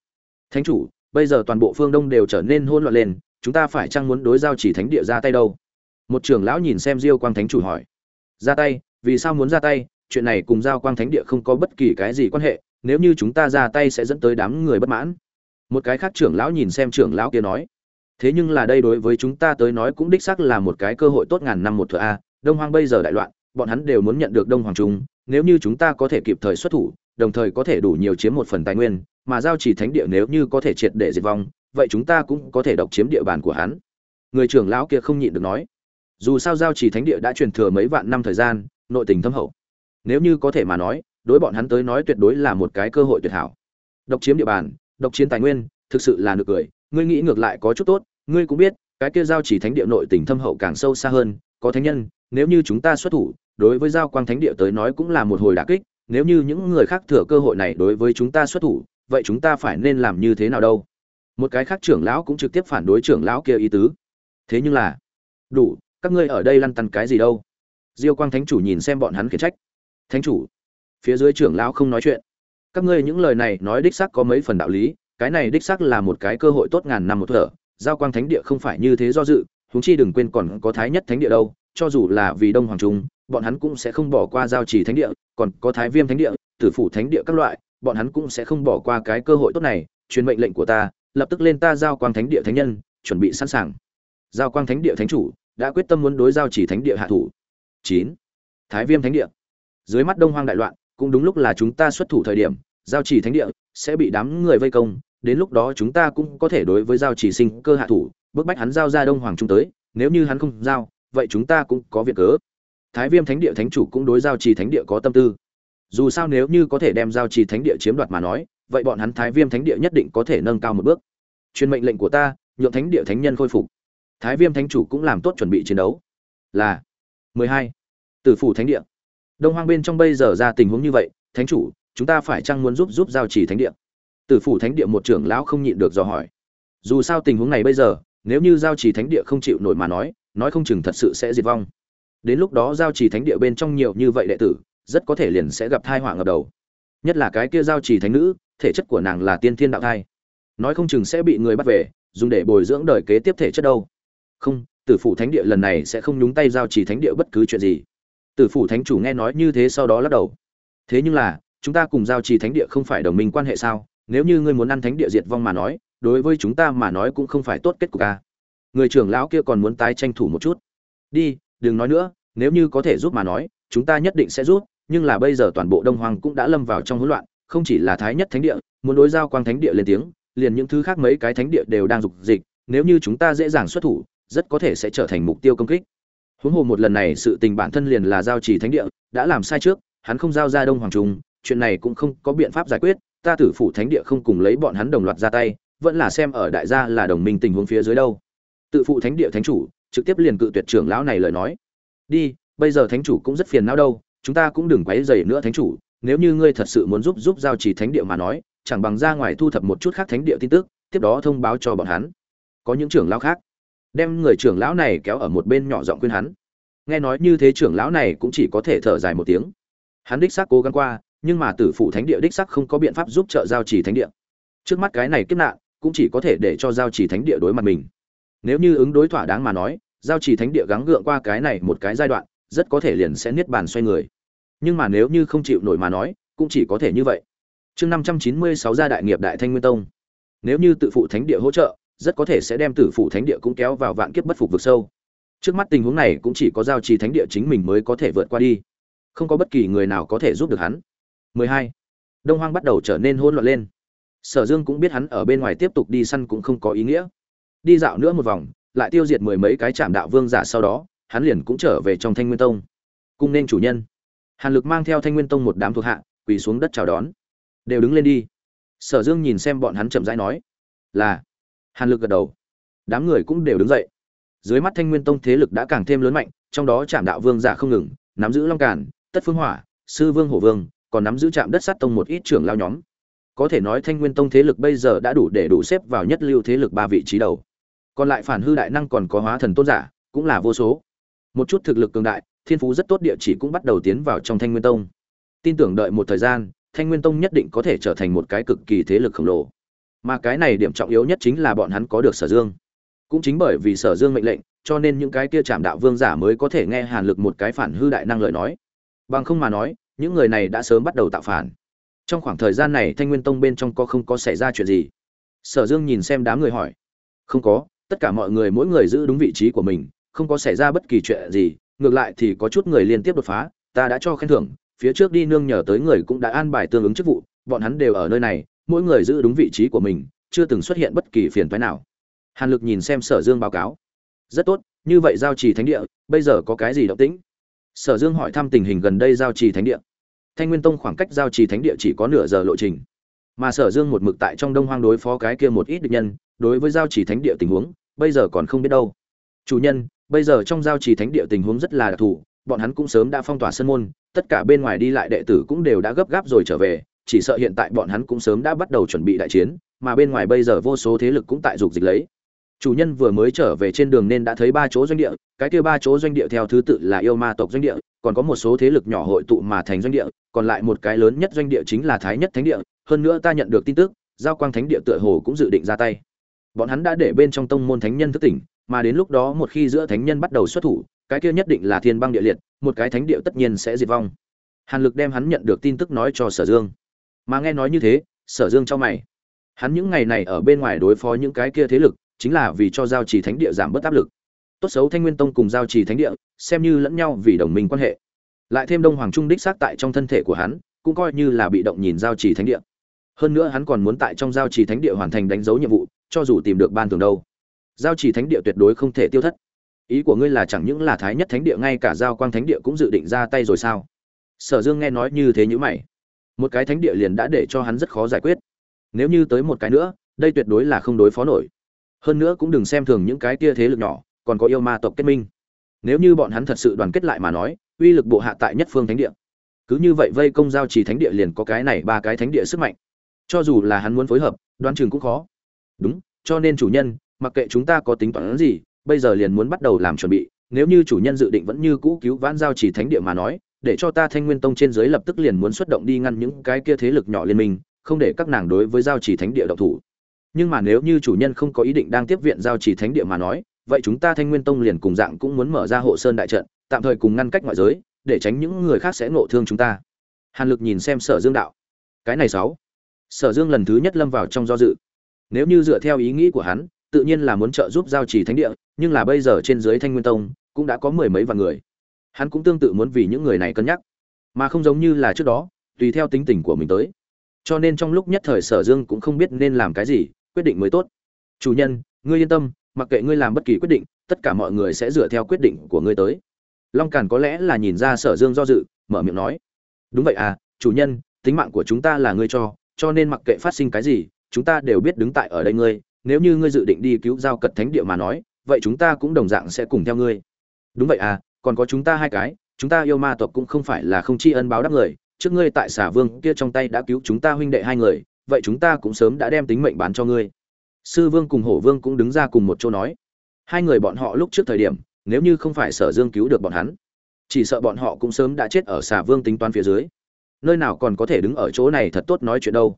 Thánh chủ, bây giờ toàn bộ phương đông đều trở nên hỗn loạn lên, chúng ta phải chăng muốn đối giao chỉ thánh địa ra tay đâu? Một trưởng lão nhìn xem diêu quang thánh chủ hỏi. Ra tay, vì sao muốn ra tay? Chuyện này cùng giao quang thánh địa không có bất kỳ cái gì quan hệ nếu như chúng ta ra tay sẽ dẫn tới đám người bất mãn. Một cái khác trưởng lão nhìn xem trưởng lão kia nói, thế nhưng là đây đối với chúng ta tới nói cũng đích xác là một cái cơ hội tốt ngàn năm một thừa a, đông hoang bây giờ đại loạn, bọn hắn đều muốn nhận được đông hoàng trung nếu như chúng ta có thể kịp thời xuất thủ, đồng thời có thể đủ nhiều chiếm một phần tài nguyên, mà giao chỉ thánh địa nếu như có thể triệt để diệt vong, vậy chúng ta cũng có thể độc chiếm địa bàn của hắn. Người trưởng lão kia không nhịn được nói, dù sao giao chỉ thánh địa đã truyền thừa mấy vạn năm thời gian, nội tình thâm hậu. Nếu như có thể mà nói đối bọn hắn tới nói tuyệt đối là một cái cơ hội tuyệt hảo. Độc chiếm địa bàn, độc chiến tài nguyên, thực sự là nực cười, ngươi nghĩ ngược lại có chút tốt, ngươi cũng biết, cái kia giao chỉ thánh địa nội tình thâm hậu càng sâu xa hơn, có thánh nhân, nếu như chúng ta xuất thủ, đối với giao quang thánh địa tới nói cũng là một hồi đả kích, nếu như những người khác thừa cơ hội này đối với chúng ta xuất thủ, vậy chúng ta phải nên làm như thế nào đâu? Một cái khác trưởng lão cũng trực tiếp phản đối trưởng lão kia ý tứ. Thế nhưng là, đủ, các ngươi ở đây lăn tăn cái gì đâu? Diêu quang thánh chủ nhìn xem bọn hắn khiển trách. Thánh chủ phía dưới trưởng lão không nói chuyện. Các ngươi những lời này nói đích xác có mấy phần đạo lý, cái này đích xác là một cái cơ hội tốt ngàn năm một thở. Giao quang thánh địa không phải như thế do dự, huống chi đừng quên còn có thái nhất thánh địa đâu, cho dù là vì đông hoàng trung, bọn hắn cũng sẽ không bỏ qua giao trì thánh địa, còn có thái viêm thánh địa, tử phủ thánh địa các loại, bọn hắn cũng sẽ không bỏ qua cái cơ hội tốt này, truyền mệnh lệnh của ta, lập tức lên ta giao quang thánh địa thánh nhân, chuẩn bị sẵn sàng. Giao quang thánh địa thánh chủ đã quyết tâm muốn đối giao chỉ thánh địa hạ thủ. Chín. Thái viêm thánh địa. Dưới mắt đông hoang đại loạn cũng đúng lúc là chúng ta xuất thủ thời điểm, giao chỉ thánh địa sẽ bị đám người vây công, đến lúc đó chúng ta cũng có thể đối với giao chỉ sinh cơ hạ thủ, bức bách hắn giao ra đông hoàng trung tới, nếu như hắn không giao, vậy chúng ta cũng có việc cớ. Thái viêm thánh địa thánh chủ cũng đối giao trì thánh địa có tâm tư. Dù sao nếu như có thể đem giao trì thánh địa chiếm đoạt mà nói, vậy bọn hắn thái viêm thánh địa nhất định có thể nâng cao một bước. Truyền mệnh lệnh của ta, nhượng thánh địa thánh nhân khôi phục. Thái viêm thánh chủ cũng làm tốt chuẩn bị chiến đấu. Là 12. tử phủ thánh địa đông hoang bên trong bây giờ ra tình huống như vậy, thánh chủ, chúng ta phải chăng muốn giúp giúp giao trì thánh địa? Tử phủ thánh địa một trưởng lão không nhịn được dò hỏi. Dù sao tình huống này bây giờ, nếu như giao trì thánh địa không chịu nổi mà nói nói không chừng thật sự sẽ diệt vong. Đến lúc đó giao trì thánh địa bên trong nhiều như vậy đệ tử, rất có thể liền sẽ gặp thai họa ngập đầu. Nhất là cái kia giao trì thánh nữ, thể chất của nàng là tiên thiên đạo thai. Nói không chừng sẽ bị người bắt về, dùng để bồi dưỡng đời kế tiếp thể chất đâu. Không, tử phủ thánh địa lần này sẽ không nhúng tay giao trì thánh địa bất cứ chuyện gì tử phủ thánh chủ nghe nói như thế sau đó lắc đầu. Thế nhưng là, chúng ta cùng giao trì thánh địa không phải đồng minh quan hệ sao? Nếu như ngươi muốn ăn thánh địa diệt vong mà nói, đối với chúng ta mà nói cũng không phải tốt kết cục a. người trưởng lão kia còn muốn tái tranh thủ một chút. Đi, đừng nói nữa, nếu như có thể giúp mà nói, chúng ta nhất định sẽ giúp, nhưng là bây giờ toàn bộ đông hoàng cũng đã lâm vào trong hỗn loạn, không chỉ là thái nhất thánh địa, muốn đối giao quang thánh địa lên tiếng, liền những thứ khác mấy cái thánh địa đều đang dục dịch, nếu như chúng ta dễ dàng xuất thủ, rất có thể sẽ trở thành mục tiêu công kích huống hồ một lần này sự tình bản thân liền là giao trì thánh địa, đã làm sai trước, hắn không giao ra đông hoàng trung, chuyện này cũng không có biện pháp giải quyết, ta tử phủ thánh địa không cùng lấy bọn hắn đồng loạt ra tay, vẫn là xem ở đại gia là đồng minh tình huống phía dưới đâu. Tự phụ thánh địa thánh chủ, trực tiếp liền cự tuyệt trưởng lão này lời nói. Đi, bây giờ thánh chủ cũng rất phiền não đâu, chúng ta cũng đừng quấy rầy nữa thánh chủ, nếu như ngươi thật sự muốn giúp giúp giao trì thánh địa mà nói, chẳng bằng ra ngoài thu thập một chút khác thánh địa tin tức, tiếp đó thông báo cho bọn hắn. Có những trưởng lão khác đem người trưởng lão này kéo ở một bên nhỏ giọng khuyên hắn. Nghe nói như thế trưởng lão này cũng chỉ có thể thở dài một tiếng. Hắn đích xác cố gắng qua, nhưng mà tử phụ thánh địa đích xác không có biện pháp giúp trợ giao trì thánh địa. Trước mắt cái này kiếp nạn, cũng chỉ có thể để cho giao trì thánh địa đối mặt mình. Nếu như ứng đối thỏa đáng mà nói, giao trì thánh địa gắng gượng qua cái này một cái giai đoạn, rất có thể liền sẽ niết bàn xoay người. Nhưng mà nếu như không chịu nổi mà nói, cũng chỉ có thể như vậy. Chương năm trăm chín mươi sáu gia đại nghiệp đại thanh nguyên tông. Nếu như tự phụ thánh địa hỗ trợ rất có thể sẽ đem tử phụ thánh địa cũng kéo vào vạn kiếp bất phục vực sâu. Trước mắt tình huống này cũng chỉ có giao trì thánh địa chính mình mới có thể vượt qua đi. Không có bất kỳ người nào có thể giúp được hắn. 12. đông hoang bắt đầu trở nên hỗn loạn lên. Sở dương cũng biết hắn ở bên ngoài tiếp tục đi săn cũng không có ý nghĩa. Đi dạo nữa một vòng, lại tiêu diệt mười mấy cái chạm đạo vương giả sau đó, hắn liền cũng trở về trong thanh nguyên tông. Cung nên chủ nhân. Hàn lực mang theo thanh nguyên tông một đám thuộc hạ, quỳ xuống đất chào đón. Đều đứng lên đi. Sở dương nhìn xem bọn hắn chậm rãi nói, là hàn lực gật đầu. Đám người cũng đều đứng dậy. Dưới mắt thanh nguyên tông thế lực đã càng thêm lớn mạnh, trong đó trạm đạo vương giả không ngừng, nắm giữ long càn, tất phương hỏa, sư vương hổ vương, còn nắm giữ trạm đất sát tông một ít trưởng lao nhóm. Có thể nói thanh nguyên tông thế lực bây giờ đã đủ để đủ xếp vào nhất lưu thế lực ba vị trí đầu. Còn lại phản hư đại năng còn có hóa thần tôn giả, cũng là vô số. Một chút thực lực cường đại, thiên phú rất tốt địa chỉ cũng bắt đầu tiến vào trong thanh nguyên tông. Tin tưởng đợi một thời gian, thanh nguyên tông nhất định có thể trở thành một cái cực kỳ thế lực khổng lồ mà cái này điểm trọng yếu nhất chính là bọn hắn có được sở dương. Cũng chính bởi vì sở dương mệnh lệnh, cho nên những cái kia chạm đạo vương giả mới có thể nghe hàn lực một cái phản hư đại năng lợi nói. Bằng không mà nói, những người này đã sớm bắt đầu tạo phản. Trong khoảng thời gian này thanh nguyên tông bên trong có không có xảy ra chuyện gì? Sở dương nhìn xem đám người hỏi. Không có, tất cả mọi người mỗi người giữ đúng vị trí của mình, không có xảy ra bất kỳ chuyện gì, ngược lại thì có chút người liên tiếp đột phá, ta đã cho khen thưởng, phía trước đi nương nhờ tới người cũng đã an bài tương ứng chức vụ, bọn hắn đều ở nơi này mỗi người giữ đúng vị trí của mình, chưa từng xuất hiện bất kỳ phiền toái nào. Hàn lực nhìn xem sở dương báo cáo. Rất tốt, như vậy giao trì thánh địa, bây giờ có cái gì động tĩnh? Sở dương hỏi thăm tình hình gần đây giao trì thánh địa. Thanh nguyên tông khoảng cách giao trì thánh địa chỉ có nửa giờ lộ trình. Mà sở dương một mực tại trong đông hoang đối phó cái kia một ít địch nhân, đối với giao chỉ thánh địa tình huống, bây giờ còn không biết đâu. Chủ nhân, bây giờ trong giao chỉ thánh địa tình huống rất là đặc thù, bọn hắn cũng sớm đã phong tỏa sân môn, tất cả bên ngoài đi lại đệ tử cũng đều đã gấp gáp rồi trở về chỉ sợ hiện tại bọn hắn cũng sớm đã bắt đầu chuẩn bị đại chiến, mà bên ngoài bây giờ vô số thế lực cũng tại dục dịch lấy. Chủ nhân vừa mới trở về trên đường nên đã thấy ba chỗ doanh địa, cái kia ba chỗ doanh địa theo thứ tự là yêu ma tộc doanh địa, còn có một số thế lực nhỏ hội tụ mà thành doanh địa, còn lại một cái lớn nhất doanh địa chính là thái nhất thánh địa, hơn nữa ta nhận được tin tức, giao quang thánh địa tựa hồ cũng dự định ra tay. Bọn hắn đã để bên trong tông môn thánh nhân thức tỉnh, mà đến lúc đó một khi giữa thánh nhân bắt đầu xuất thủ, cái kia nhất định là thiên băng địa liệt, một cái thánh địa tất nhiên sẽ diệt vong. Hàn lực đem hắn nhận được tin tức nói cho sở dương mà nghe nói như thế, sở dương cho mày. Hắn những ngày này ở bên ngoài đối phó những cái kia thế lực, chính là vì cho giao trì thánh địa giảm bớt áp lực. Tốt xấu thanh nguyên tông cùng giao trì thánh địa, xem như lẫn nhau vì đồng minh quan hệ. Lại thêm đông hoàng trung đích xác tại trong thân thể của hắn, cũng coi như là bị động nhìn giao trì thánh địa. Hơn nữa hắn còn muốn tại trong giao trì thánh địa hoàn thành đánh dấu nhiệm vụ, cho dù tìm được ban thường đâu. Giao trì thánh địa tuyệt đối không thể tiêu thất. Ý của ngươi là chẳng những là thái nhất thánh địa, ngay cả giao quang thánh địa cũng dự định ra tay rồi sao? Sở dương nghe nói như thế nhữ mày một cái thánh địa liền đã để cho hắn rất khó giải quyết. Nếu như tới một cái nữa, đây tuyệt đối là không đối phó nổi. Hơn nữa cũng đừng xem thường những cái kia thế lực nhỏ, còn có yêu ma tộc kết minh. Nếu như bọn hắn thật sự đoàn kết lại mà nói, uy lực bộ hạ tại nhất phương thánh địa. Cứ như vậy vây công giao trì thánh địa liền có cái này ba cái thánh địa sức mạnh. Cho dù là hắn muốn phối hợp, đoán chừng cũng khó. Đúng, cho nên chủ nhân, mặc kệ chúng ta có tính toán gì, bây giờ liền muốn bắt đầu làm chuẩn bị. Nếu như chủ nhân dự định vẫn như cũ cứu vãn giao trì thánh địa mà nói để cho ta thanh nguyên tông trên dưới lập tức liền muốn xuất động đi ngăn những cái kia thế lực nhỏ liên minh, không để các nàng đối với giao trì thánh địa độc thủ. Nhưng mà nếu như chủ nhân không có ý định đang tiếp viện giao trì thánh địa mà nói, vậy chúng ta thanh nguyên tông liền cùng dạng cũng muốn mở ra hộ sơn đại trận, tạm thời cùng ngăn cách ngoại giới, để tránh những người khác sẽ ngộ thương chúng ta. Hàn lực nhìn xem sở dương đạo. Cái này sáu. Sở dương lần thứ nhất lâm vào trong do dự. Nếu như dựa theo ý nghĩ của hắn, tự nhiên là muốn trợ giúp giao trì thánh địa, nhưng là bây giờ trên dưới thanh nguyên tông cũng đã có mười mấy vạn người hắn cũng tương tự muốn vì những người này cân nhắc, mà không giống như là trước đó, tùy theo tính tình của mình tới. Cho nên trong lúc nhất thời sở dương cũng không biết nên làm cái gì, quyết định mới tốt. Chủ nhân, ngươi yên tâm, mặc kệ ngươi làm bất kỳ quyết định, tất cả mọi người sẽ dựa theo quyết định của ngươi tới. Long càn có lẽ là nhìn ra sở dương do dự, mở miệng nói, đúng vậy à chủ nhân, tính mạng của chúng ta là ngươi cho cho nên mặc kệ phát sinh cái gì, chúng ta đều biết đứng tại ở đây ngươi, nếu như ngươi dự định đi cứu giao cật thánh địa mà nói, vậy chúng ta cũng đồng dạng sẽ cùng theo ngươi. Đúng vậy à còn có chúng ta hai cái, chúng ta yêu ma tộc cũng không phải là không tri ân báo đáp người, trước ngươi tại xả vương kia trong tay đã cứu chúng ta huynh đệ hai người, vậy chúng ta cũng sớm đã đem tính mệnh bán cho ngươi. Sư vương cùng hổ vương cũng đứng ra cùng một chỗ nói. Hai người bọn họ lúc trước thời điểm, nếu như không phải sở dương cứu được bọn hắn, chỉ sợ bọn họ cũng sớm đã chết ở xà vương tính toán phía dưới. Nơi nào còn có thể đứng ở chỗ này thật tốt nói chuyện đâu.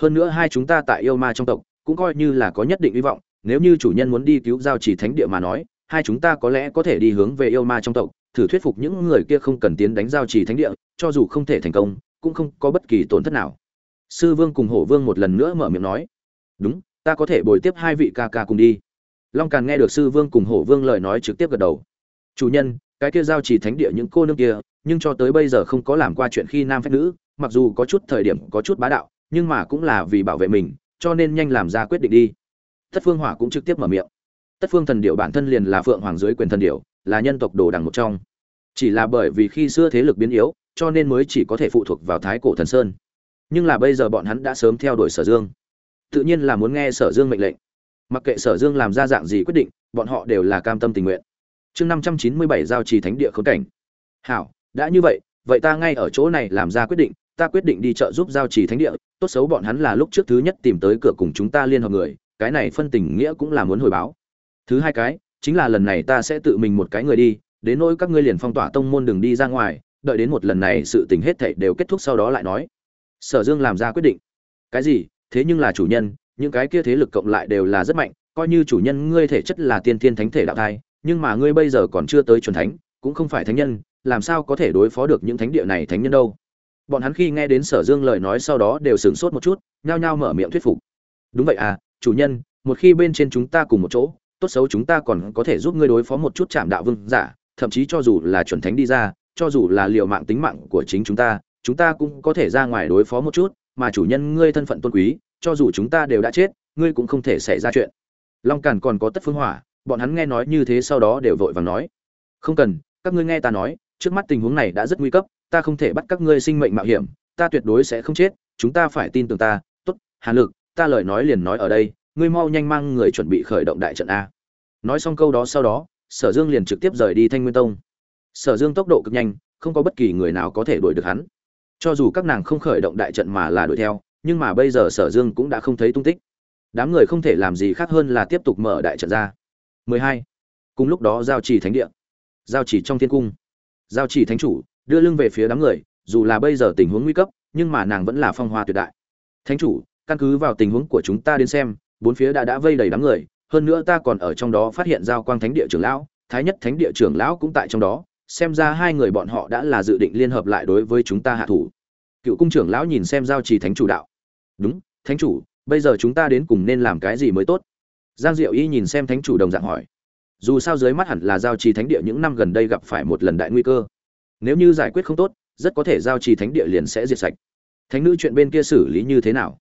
Hơn nữa hai chúng ta tại yêu ma trong tộc, cũng coi như là có nhất định hy vọng, nếu như chủ nhân muốn đi cứu giao chỉ thánh địa mà nói hai chúng ta có lẽ có thể đi hướng về yêu ma trong tộc, thử thuyết phục những người kia không cần tiến đánh giao trì thánh địa, cho dù không thể thành công, cũng không có bất kỳ tổn thất nào. Sư vương cùng hổ vương một lần nữa mở miệng nói, đúng, ta có thể bồi tiếp hai vị ca ca cùng đi. Long càn nghe được sư vương cùng hổ vương lời nói trực tiếp gật đầu. Chủ nhân, cái kia giao trì thánh địa những cô nương kia, nhưng cho tới bây giờ không có làm qua chuyện khi nam phép nữ, mặc dù có chút thời điểm có chút bá đạo, nhưng mà cũng là vì bảo vệ mình, cho nên nhanh làm ra quyết định đi. Thất phương hỏa cũng trực tiếp mở miệng tất phương thần điệu bản thân liền là phượng hoàng dưới quyền thần điệu là nhân tộc đồ đằng một trong. Chỉ là bởi vì khi xưa thế lực biến yếu, cho nên mới chỉ có thể phụ thuộc vào thái cổ thần sơn. Nhưng là bây giờ bọn hắn đã sớm theo đuổi sở dương. Tự nhiên là muốn nghe sở dương mệnh lệnh. Mặc kệ sở dương làm ra dạng gì quyết định, bọn họ đều là cam tâm tình nguyện. Chương năm trăm chín mươi bảy giao trì thánh địa khốn cảnh. Hảo, đã như vậy vậy ta ngay ở chỗ này làm ra quyết định, ta quyết định đi chợ giúp giao trì thánh địa, tốt xấu bọn hắn là lúc trước thứ nhất tìm tới cửa cùng chúng ta liên hợp người, cái này phân tình nghĩa cũng là muốn hồi báo thứ hai cái, chính là lần này ta sẽ tự mình một cái người đi, đến nỗi các ngươi liền phong tỏa tông môn đừng đi ra ngoài, đợi đến một lần này sự tình hết thảy đều kết thúc sau đó lại nói. Sở dương làm ra quyết định. Cái gì? Thế nhưng là chủ nhân, những cái kia thế lực cộng lại đều là rất mạnh, coi như chủ nhân ngươi thể chất là tiên thiên thánh thể đạo thai, nhưng mà ngươi bây giờ còn chưa tới chuẩn thánh, cũng không phải thánh nhân, làm sao có thể đối phó được những thánh địa này thánh nhân đâu? Bọn hắn khi nghe đến sở dương lời nói sau đó đều sửng sốt một chút, nhao nhao mở miệng thuyết phục. Đúng vậy à chủ nhân, một khi bên trên chúng ta cùng một chỗ tốt xấu chúng ta còn có thể giúp ngươi đối phó một chút chạm đạo vương giả, thậm chí cho dù là chuẩn thánh đi ra, cho dù là liệu mạng tính mạng của chính chúng ta chúng ta cũng có thể ra ngoài đối phó một chút, mà chủ nhân ngươi thân phận tôn quý, cho dù chúng ta đều đã chết, ngươi cũng không thể xảy ra chuyện. Long càn còn có tất phương hỏa, bọn hắn nghe nói như thế sau đó đều vội vàng nói, không cần, các ngươi nghe ta nói, trước mắt tình huống này đã rất nguy cấp, ta không thể bắt các ngươi sinh mệnh mạo hiểm, ta tuyệt đối sẽ không chết, chúng ta phải tin tưởng ta, tốt, hàn lực, ta lời nói liền nói ở đây ngươi mau nhanh mang người chuẩn bị khởi động đại trận a. Nói xong câu đó sau đó, sở dương liền trực tiếp rời đi thanh nguyên tông. Sở dương tốc độ cực nhanh, không có bất kỳ người nào có thể đuổi được hắn. Cho dù các nàng không khởi động đại trận mà là đuổi theo, nhưng mà bây giờ sở dương cũng đã không thấy tung tích. Đám người không thể làm gì khác hơn là tiếp tục mở đại trận ra. 12. cùng lúc đó giao trì thánh địa. Giao trì trong thiên cung. Giao trì thánh chủ, đưa lưng về phía đám người, dù là bây giờ tình huống nguy cấp, nhưng mà nàng vẫn là phong hoa tuyệt đại. Thánh chủ, căn cứ vào tình huống của chúng ta đến xem bốn phía đã đã vây đầy đám người, hơn nữa ta còn ở trong đó phát hiện giao quang thánh địa trưởng lão, thái nhất thánh địa trưởng lão cũng tại trong đó, xem ra hai người bọn họ đã là dự định liên hợp lại đối với chúng ta hạ thủ. Cựu cung trưởng lão nhìn xem giao trì thánh chủ đạo. Đúng, thánh chủ, bây giờ chúng ta đến cùng nên làm cái gì mới tốt? Giang diệu y nhìn xem thánh chủ đồng dạng hỏi. Dù sao dưới mắt hẳn là giao trì thánh địa những năm gần đây gặp phải một lần đại nguy cơ. Nếu như giải quyết không tốt, rất có thể giao trì thánh địa liền sẽ diệt sạch. Thánh nữ chuyện bên kia xử lý như thế nào?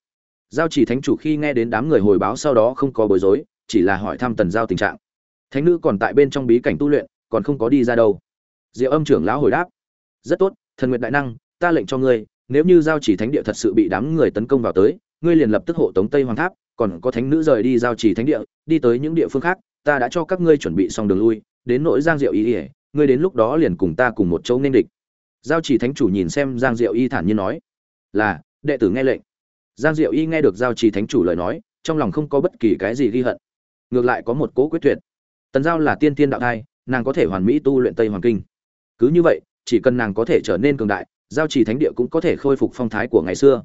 Giao Chỉ thánh chủ khi nghe đến đám người hồi báo sau đó không có bối rối, chỉ là hỏi thăm tần giao tình trạng. Thánh nữ còn tại bên trong bí cảnh tu luyện, còn không có đi ra đâu. Diệu âm trưởng lão hồi đáp, rất tốt, thần nguyện đại năng, ta lệnh cho ngươi, nếu như giao chỉ thánh địa thật sự bị đám người tấn công vào tới, ngươi liền lập tức hộ tống tây hoàng tháp, còn có thánh nữ rời đi giao chỉ thánh địa, đi tới những địa phương khác, ta đã cho các ngươi chuẩn bị xong đường lui, đến nỗi giang diệu ý ỉa ngươi đến lúc đó liền cùng ta cùng một châu nên địch. Giao chỉ thánh chủ nhìn xem giang diệu y thản nhiên nói, là, đệ tử nghe lệnh giang diệu y nghe được giao chỉ thánh chủ lời nói, trong lòng không có bất kỳ cái gì ghi hận. Ngược lại có một cố quyết tuyệt. Tần giao là tiên tiên đạo thai, nàng có thể hoàn mỹ tu luyện tây hoàng kinh. Cứ như vậy, chỉ cần nàng có thể trở nên cường đại, giao chỉ thánh địa cũng có thể khôi phục phong thái của ngày xưa.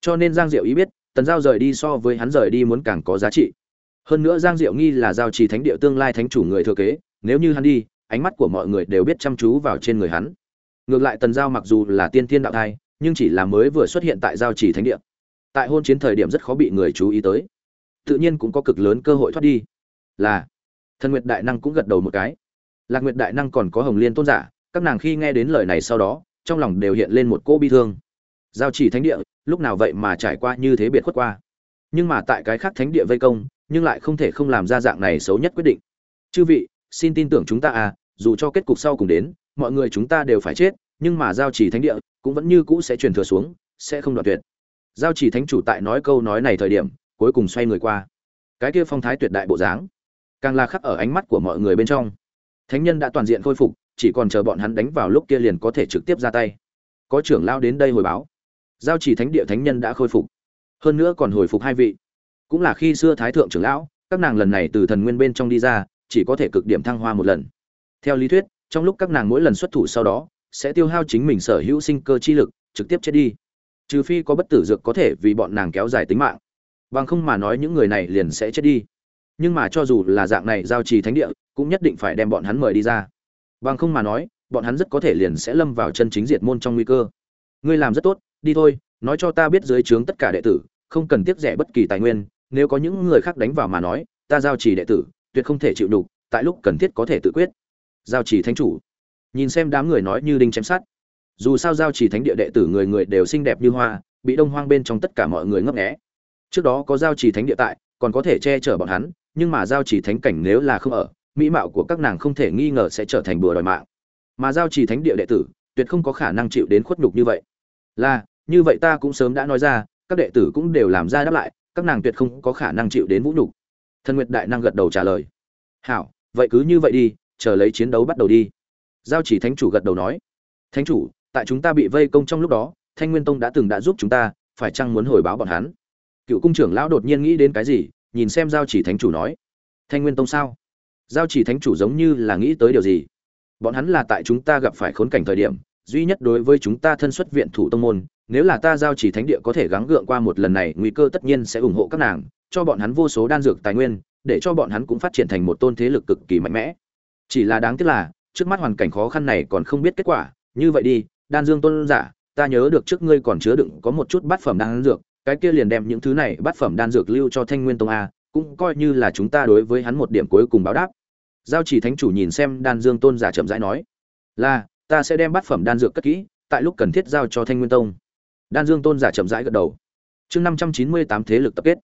Cho nên giang diệu ý biết, tần giao rời đi so với hắn rời đi muốn càng có giá trị. Hơn nữa giang diệu nghi là giao trì thánh địa tương lai thánh chủ người thừa kế, nếu như hắn đi, ánh mắt của mọi người đều biết chăm chú vào trên người hắn. Ngược lại tần giao mặc dù là tiên tiên đạo thai, nhưng chỉ là mới vừa xuất hiện tại giao trì thánh địa tại hôn chiến thời điểm rất khó bị người chú ý tới. Tự nhiên cũng có cực lớn cơ hội thoát đi. Là, thần nguyệt đại năng cũng gật đầu một cái. Lạc nguyệt đại năng còn có hồng liên tôn giả, các nàng khi nghe đến lời này sau đó, trong lòng đều hiện lên một cỗ bi thương. Giao chỉ thánh địa, lúc nào vậy mà trải qua như thế biệt khuất qua? Nhưng mà tại cái khác thánh địa vây công, nhưng lại không thể không làm ra dạng này xấu nhất quyết định. Chư vị, xin tin tưởng chúng ta à dù cho kết cục sau cùng đến, mọi người chúng ta đều phải chết, nhưng mà giao chỉ thánh địa cũng vẫn như cũ sẽ truyền thừa xuống, sẽ không đoạn tuyệt giao chỉ thánh chủ tại nói câu nói này thời điểm, cuối cùng xoay người qua. Cái kia phong thái tuyệt đại bộ dáng, càng là khắc ở ánh mắt của mọi người bên trong. Thánh nhân đã toàn diện khôi phục, chỉ còn chờ bọn hắn đánh vào lúc kia liền có thể trực tiếp ra tay. Có trưởng lao đến đây hồi báo. Giao chỉ thánh địa thánh nhân đã khôi phục. Hơn nữa còn hồi phục hai vị. Cũng là khi xưa thái thượng trưởng lão, các nàng lần này từ thần nguyên bên trong đi ra, chỉ có thể cực điểm thăng hoa một lần. Theo lý thuyết, trong lúc các nàng mỗi lần xuất thủ sau đó, sẽ tiêu hao chính mình sở hữu sinh cơ chi lực, trực tiếp chết đi trừ phi có bất tử dược có thể vì bọn nàng kéo dài tính mạng. Bằng không mà nói những người này liền sẽ chết đi. Nhưng mà cho dù là dạng này giao trì thánh địa, cũng nhất định phải đem bọn hắn mời đi ra. Bằng không mà nói, bọn hắn rất có thể liền sẽ lâm vào chân chính diệt môn trong nguy cơ. Ngươi làm rất tốt, đi thôi, nói cho ta biết dưới trướng tất cả đệ tử, không cần tiếc rẻ bất kỳ tài nguyên, nếu có những người khác đánh vào mà nói, ta giao trì đệ tử, tuyệt không thể chịu đục, tại lúc cần thiết có thể tự quyết. Giao trì thánh chủ. Nhìn xem đám người nói như đinh chém sát dù sao giao trì thánh địa đệ tử người người đều xinh đẹp như hoa, bị đông hoang bên trong tất cả mọi người ngấp nghé. Trước đó có giao trì thánh địa tại, còn có thể che chở bọn hắn, nhưng mà giao trì thánh cảnh nếu là không ở, mỹ mạo của các nàng không thể nghi ngờ sẽ trở thành bừa đòi mạng. Mà giao trì thánh địa đệ tử, tuyệt không có khả năng chịu đến khuất nhục như vậy. Là, như vậy ta cũng sớm đã nói ra, các đệ tử cũng đều làm ra đáp lại, các nàng tuyệt không có khả năng chịu đến vũ nhục. Thần nguyệt đại năng gật đầu trả lời. Hảo, vậy cứ như vậy đi, chờ lấy chiến đấu bắt đầu đi. Giao chỉ thánh chủ gật đầu nói. Thánh chủ tại chúng ta bị vây công trong lúc đó, thanh nguyên tông đã từng đã giúp chúng ta, phải chăng muốn hồi báo bọn hắn? Cựu cung trưởng lão đột nhiên nghĩ đến cái gì, nhìn xem giao chỉ thánh chủ nói. Thanh nguyên tông sao? Giao chỉ thánh chủ giống như là nghĩ tới điều gì? Bọn hắn là tại chúng ta gặp phải khốn cảnh thời điểm, duy nhất đối với chúng ta thân xuất viện thủ tông môn, nếu là ta giao chỉ thánh địa có thể gắng gượng qua một lần này, nguy cơ tất nhiên sẽ ủng hộ các nàng, cho bọn hắn vô số đan dược tài nguyên, để cho bọn hắn cũng phát triển thành một tôn thế lực cực kỳ mạnh mẽ. Chỉ là đáng tiếc là, trước mắt hoàn cảnh khó khăn này còn không biết kết quả, như vậy đi đan dương tôn giả, ta nhớ được trước ngươi còn chứa đựng có một chút bát phẩm đan dược, cái kia liền đem những thứ này bát phẩm đan dược lưu cho thanh nguyên tông a, cũng coi như là chúng ta đối với hắn một điểm cuối cùng báo đáp. Giao chỉ thánh chủ nhìn xem đan dương tôn giả chậm rãi nói, là, ta sẽ đem bát phẩm đan dược cất kỹ, tại lúc cần thiết giao cho thanh nguyên tông. Đan dương tôn giả chậm rãi gật đầu. Chương năm trăm chín mươi tám thế lực tập kết.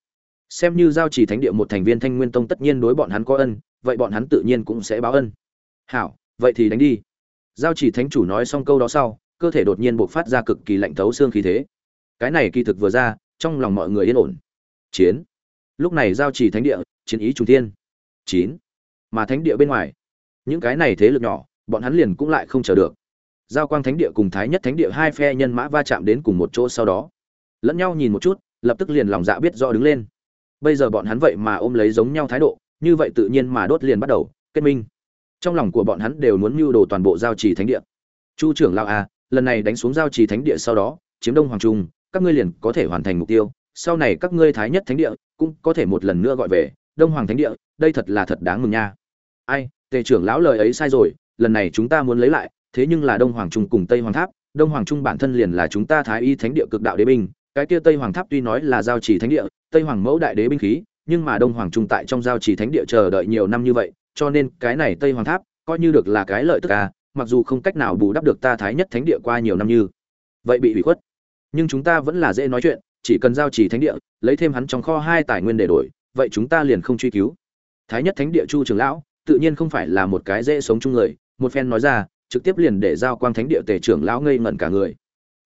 Xem như giao chỉ thánh địa một thành viên thanh nguyên tông tất nhiên đối bọn hắn có ân, vậy bọn hắn tự nhiên cũng sẽ báo ân. Hảo, vậy thì đánh đi. Giao chỉ thánh chủ nói xong câu đó sau cơ thể đột nhiên bộc phát ra cực kỳ lạnh thấu xương khí thế. Cái này kỳ thực vừa ra, trong lòng mọi người yên ổn. Chiến. Lúc này giao trì thánh địa, chiến ý trùng thiên. Chín. Mà thánh địa bên ngoài, những cái này thế lực nhỏ, bọn hắn liền cũng lại không chờ được. Giao quang thánh địa cùng thái nhất thánh địa hai phe nhân mã va chạm đến cùng một chỗ sau đó. Lẫn nhau nhìn một chút, lập tức liền lòng dạ biết rõ đứng lên. Bây giờ bọn hắn vậy mà ôm lấy giống nhau thái độ, như vậy tự nhiên mà đốt liền bắt đầu, kết minh. Trong lòng của bọn hắn đều muốn mưu đồ toàn bộ giao trì thánh địa. Chu trưởng lao a à, lần này đánh xuống giao trì thánh địa sau đó, chiếm đông hoàng trung, các ngươi liền có thể hoàn thành mục tiêu. Sau này các ngươi thái nhất thánh địa cũng có thể một lần nữa gọi về đông hoàng thánh địa, đây thật là thật đáng mừng nha. Ai, tề trưởng lão lời ấy sai rồi, lần này chúng ta muốn lấy lại, thế nhưng là đông hoàng trung cùng tây hoàng tháp, đông hoàng trung bản thân liền là chúng ta thái y thánh địa cực đạo đế binh, cái kia tây hoàng tháp tuy nói là giao trì thánh địa, tây hoàng mẫu đại đế binh khí, nhưng mà đông hoàng trung tại trong giao trì thánh địa chờ đợi nhiều năm như vậy, cho nên cái này tây hoàng tháp coi như được là cái lợi tức à mặc dù không cách nào bù đắp được ta thái nhất thánh địa qua nhiều năm như vậy bị hủy khuất. Nhưng chúng ta vẫn là dễ nói chuyện, chỉ cần giao chỉ thánh địa, lấy thêm hắn trong kho hai tài nguyên để đổi, vậy chúng ta liền không truy cứu. Thái nhất thánh địa chu trường lão, tự nhiên không phải là một cái dễ sống chung người, một phen nói ra, trực tiếp liền để giao quang thánh địa tề trưởng lão ngây ngẩn cả người.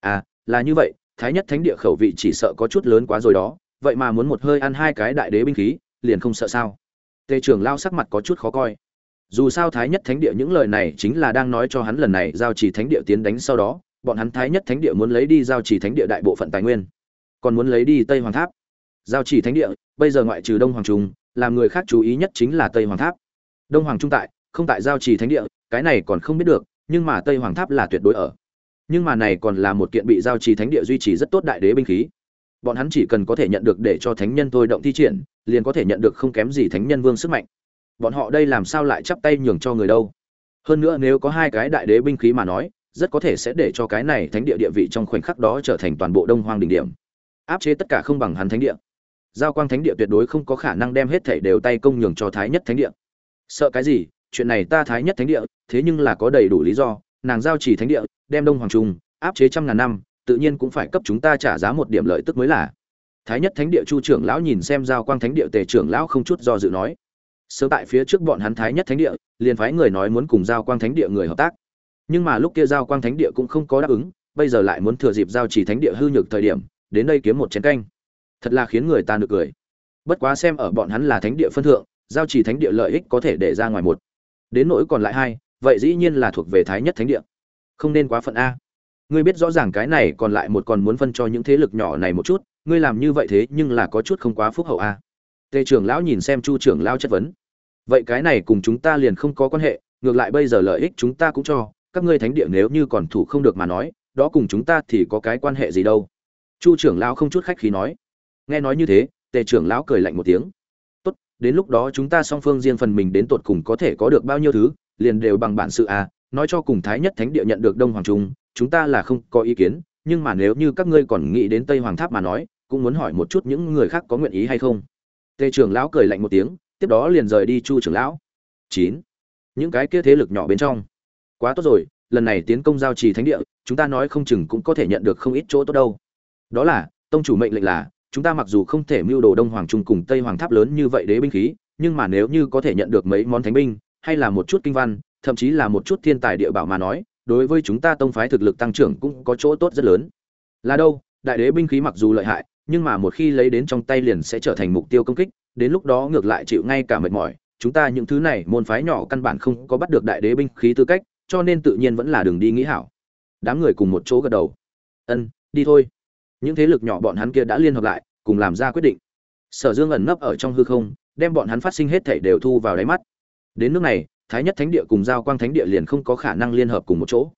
À là như vậy, thái nhất thánh địa khẩu vị chỉ sợ có chút lớn quá rồi đó, vậy mà muốn một hơi ăn hai cái đại đế binh khí, liền không sợ sao? Tề trưởng lao sắc mặt có chút khó coi dù sao thái nhất thánh địa những lời này chính là đang nói cho hắn lần này giao chỉ thánh địa tiến đánh sau đó, bọn hắn thái nhất thánh địa muốn lấy đi giao chỉ thánh địa đại bộ phận tài nguyên, còn muốn lấy đi tây hoàng tháp. Giao chỉ thánh địa, bây giờ ngoại trừ đông hoàng trung, làm người khác chú ý nhất chính là tây hoàng tháp. Đông hoàng trung tại, không tại giao chỉ thánh địa, cái này còn không biết được, nhưng mà tây hoàng tháp là tuyệt đối ở. Nhưng mà này còn là một kiện bị giao trì thánh địa duy trì rất tốt đại đế binh khí. Bọn hắn chỉ cần có thể nhận được để cho thánh nhân thôi động thi triển, liền có thể nhận được không kém gì thánh nhân vương sức mạnh bọn họ đây làm sao lại chắp tay nhường cho người đâu? Hơn nữa nếu có hai cái đại đế binh khí mà nói, rất có thể sẽ để cho cái này thánh địa địa vị trong khoảnh khắc đó trở thành toàn bộ đông hoang đỉnh điểm. Áp chế tất cả không bằng hắn thánh địa. Giao quang thánh địa tuyệt đối không có khả năng đem hết thể đều tay công nhường cho thái nhất thánh địa. Sợ cái gì? Chuyện này ta thái nhất thánh địa, thế nhưng là có đầy đủ lý do. Nàng giao chỉ thánh địa, đem đông hoàng trung, áp chế trăm ngàn năm, tự nhiên cũng phải cấp chúng ta trả giá một điểm lợi tức mới là. Thái nhất thánh địa chu trưởng lão nhìn xem giao quang thánh địa tề trưởng lão không chút do dự nói sớm tại phía trước bọn hắn thái nhất thánh địa, liền phái người nói muốn cùng giao quang thánh địa người hợp tác. Nhưng mà lúc kia giao quang thánh địa cũng không có đáp ứng, bây giờ lại muốn thừa dịp giao chỉ thánh địa hư nhược thời điểm, đến đây kiếm một chén canh. Thật là khiến người ta nực cười. Bất quá xem ở bọn hắn là thánh địa phân thượng, giao chỉ thánh địa lợi ích có thể để ra ngoài một. Đến nỗi còn lại hai, vậy dĩ nhiên là thuộc về thái nhất thánh địa. Không nên quá phận a. Ngươi biết rõ ràng cái này còn lại một còn muốn phân cho những thế lực nhỏ này một chút, ngươi làm như vậy thế nhưng là có chút không quá phúc hậu a tề trưởng lão nhìn xem chu trưởng lão chất vấn. Vậy cái này cùng chúng ta liền không có quan hệ, ngược lại bây giờ lợi ích chúng ta cũng cho, các ngươi thánh địa nếu như còn thủ không được mà nói, đó cùng chúng ta thì có cái quan hệ gì đâu? Chu trưởng lão không chút khách khí nói. Nghe nói như thế, tề trưởng lão cười lạnh một tiếng. Tốt, đến lúc đó chúng ta song phương riêng phần mình đến tột cùng có thể có được bao nhiêu thứ, liền đều bằng bản sự à nói cho cùng thái nhất thánh địa nhận được đông hoàng trung, chúng ta là không có ý kiến, nhưng mà nếu như các ngươi còn nghĩ đến tây hoàng tháp mà nói, cũng muốn hỏi một chút những người khác có nguyện ý hay không tề trưởng lão cười lạnh một tiếng, tiếp đó liền rời đi chu trưởng lão. Chín. Những cái kia thế lực nhỏ bên trong. Quá tốt rồi, lần này tiến công giao trì thánh địa, chúng ta nói không chừng cũng có thể nhận được không ít chỗ tốt đâu. Đó là, tông chủ mệnh lệnh là, chúng ta mặc dù không thể mưu đồ đông hoàng trung cùng tây hoàng tháp lớn như vậy đế binh khí, nhưng mà nếu như có thể nhận được mấy món thánh binh, hay là một chút kinh văn, thậm chí là một chút thiên tài địa bảo mà nói, đối với chúng ta tông phái thực lực tăng trưởng cũng có chỗ tốt rất lớn. Là đâu, đại đế binh khí mặc dù lợi hại nhưng mà một khi lấy đến trong tay liền sẽ trở thành mục tiêu công kích, đến lúc đó ngược lại chịu ngay cả mệt mỏi. Chúng ta những thứ này, môn phái nhỏ căn bản không có bắt được đại đế binh khí tư cách, cho nên tự nhiên vẫn là đường đi nghĩ hảo. Đám người cùng một chỗ gật đầu. Ân, đi thôi. Những thế lực nhỏ bọn hắn kia đã liên hợp lại, cùng làm ra quyết định. Sở dương ẩn nấp ở trong hư không, đem bọn hắn phát sinh hết thảy đều thu vào đáy mắt. Đến nước này, thái nhất thánh địa cùng giao quang thánh địa liền không có khả năng liên hợp cùng một chỗ.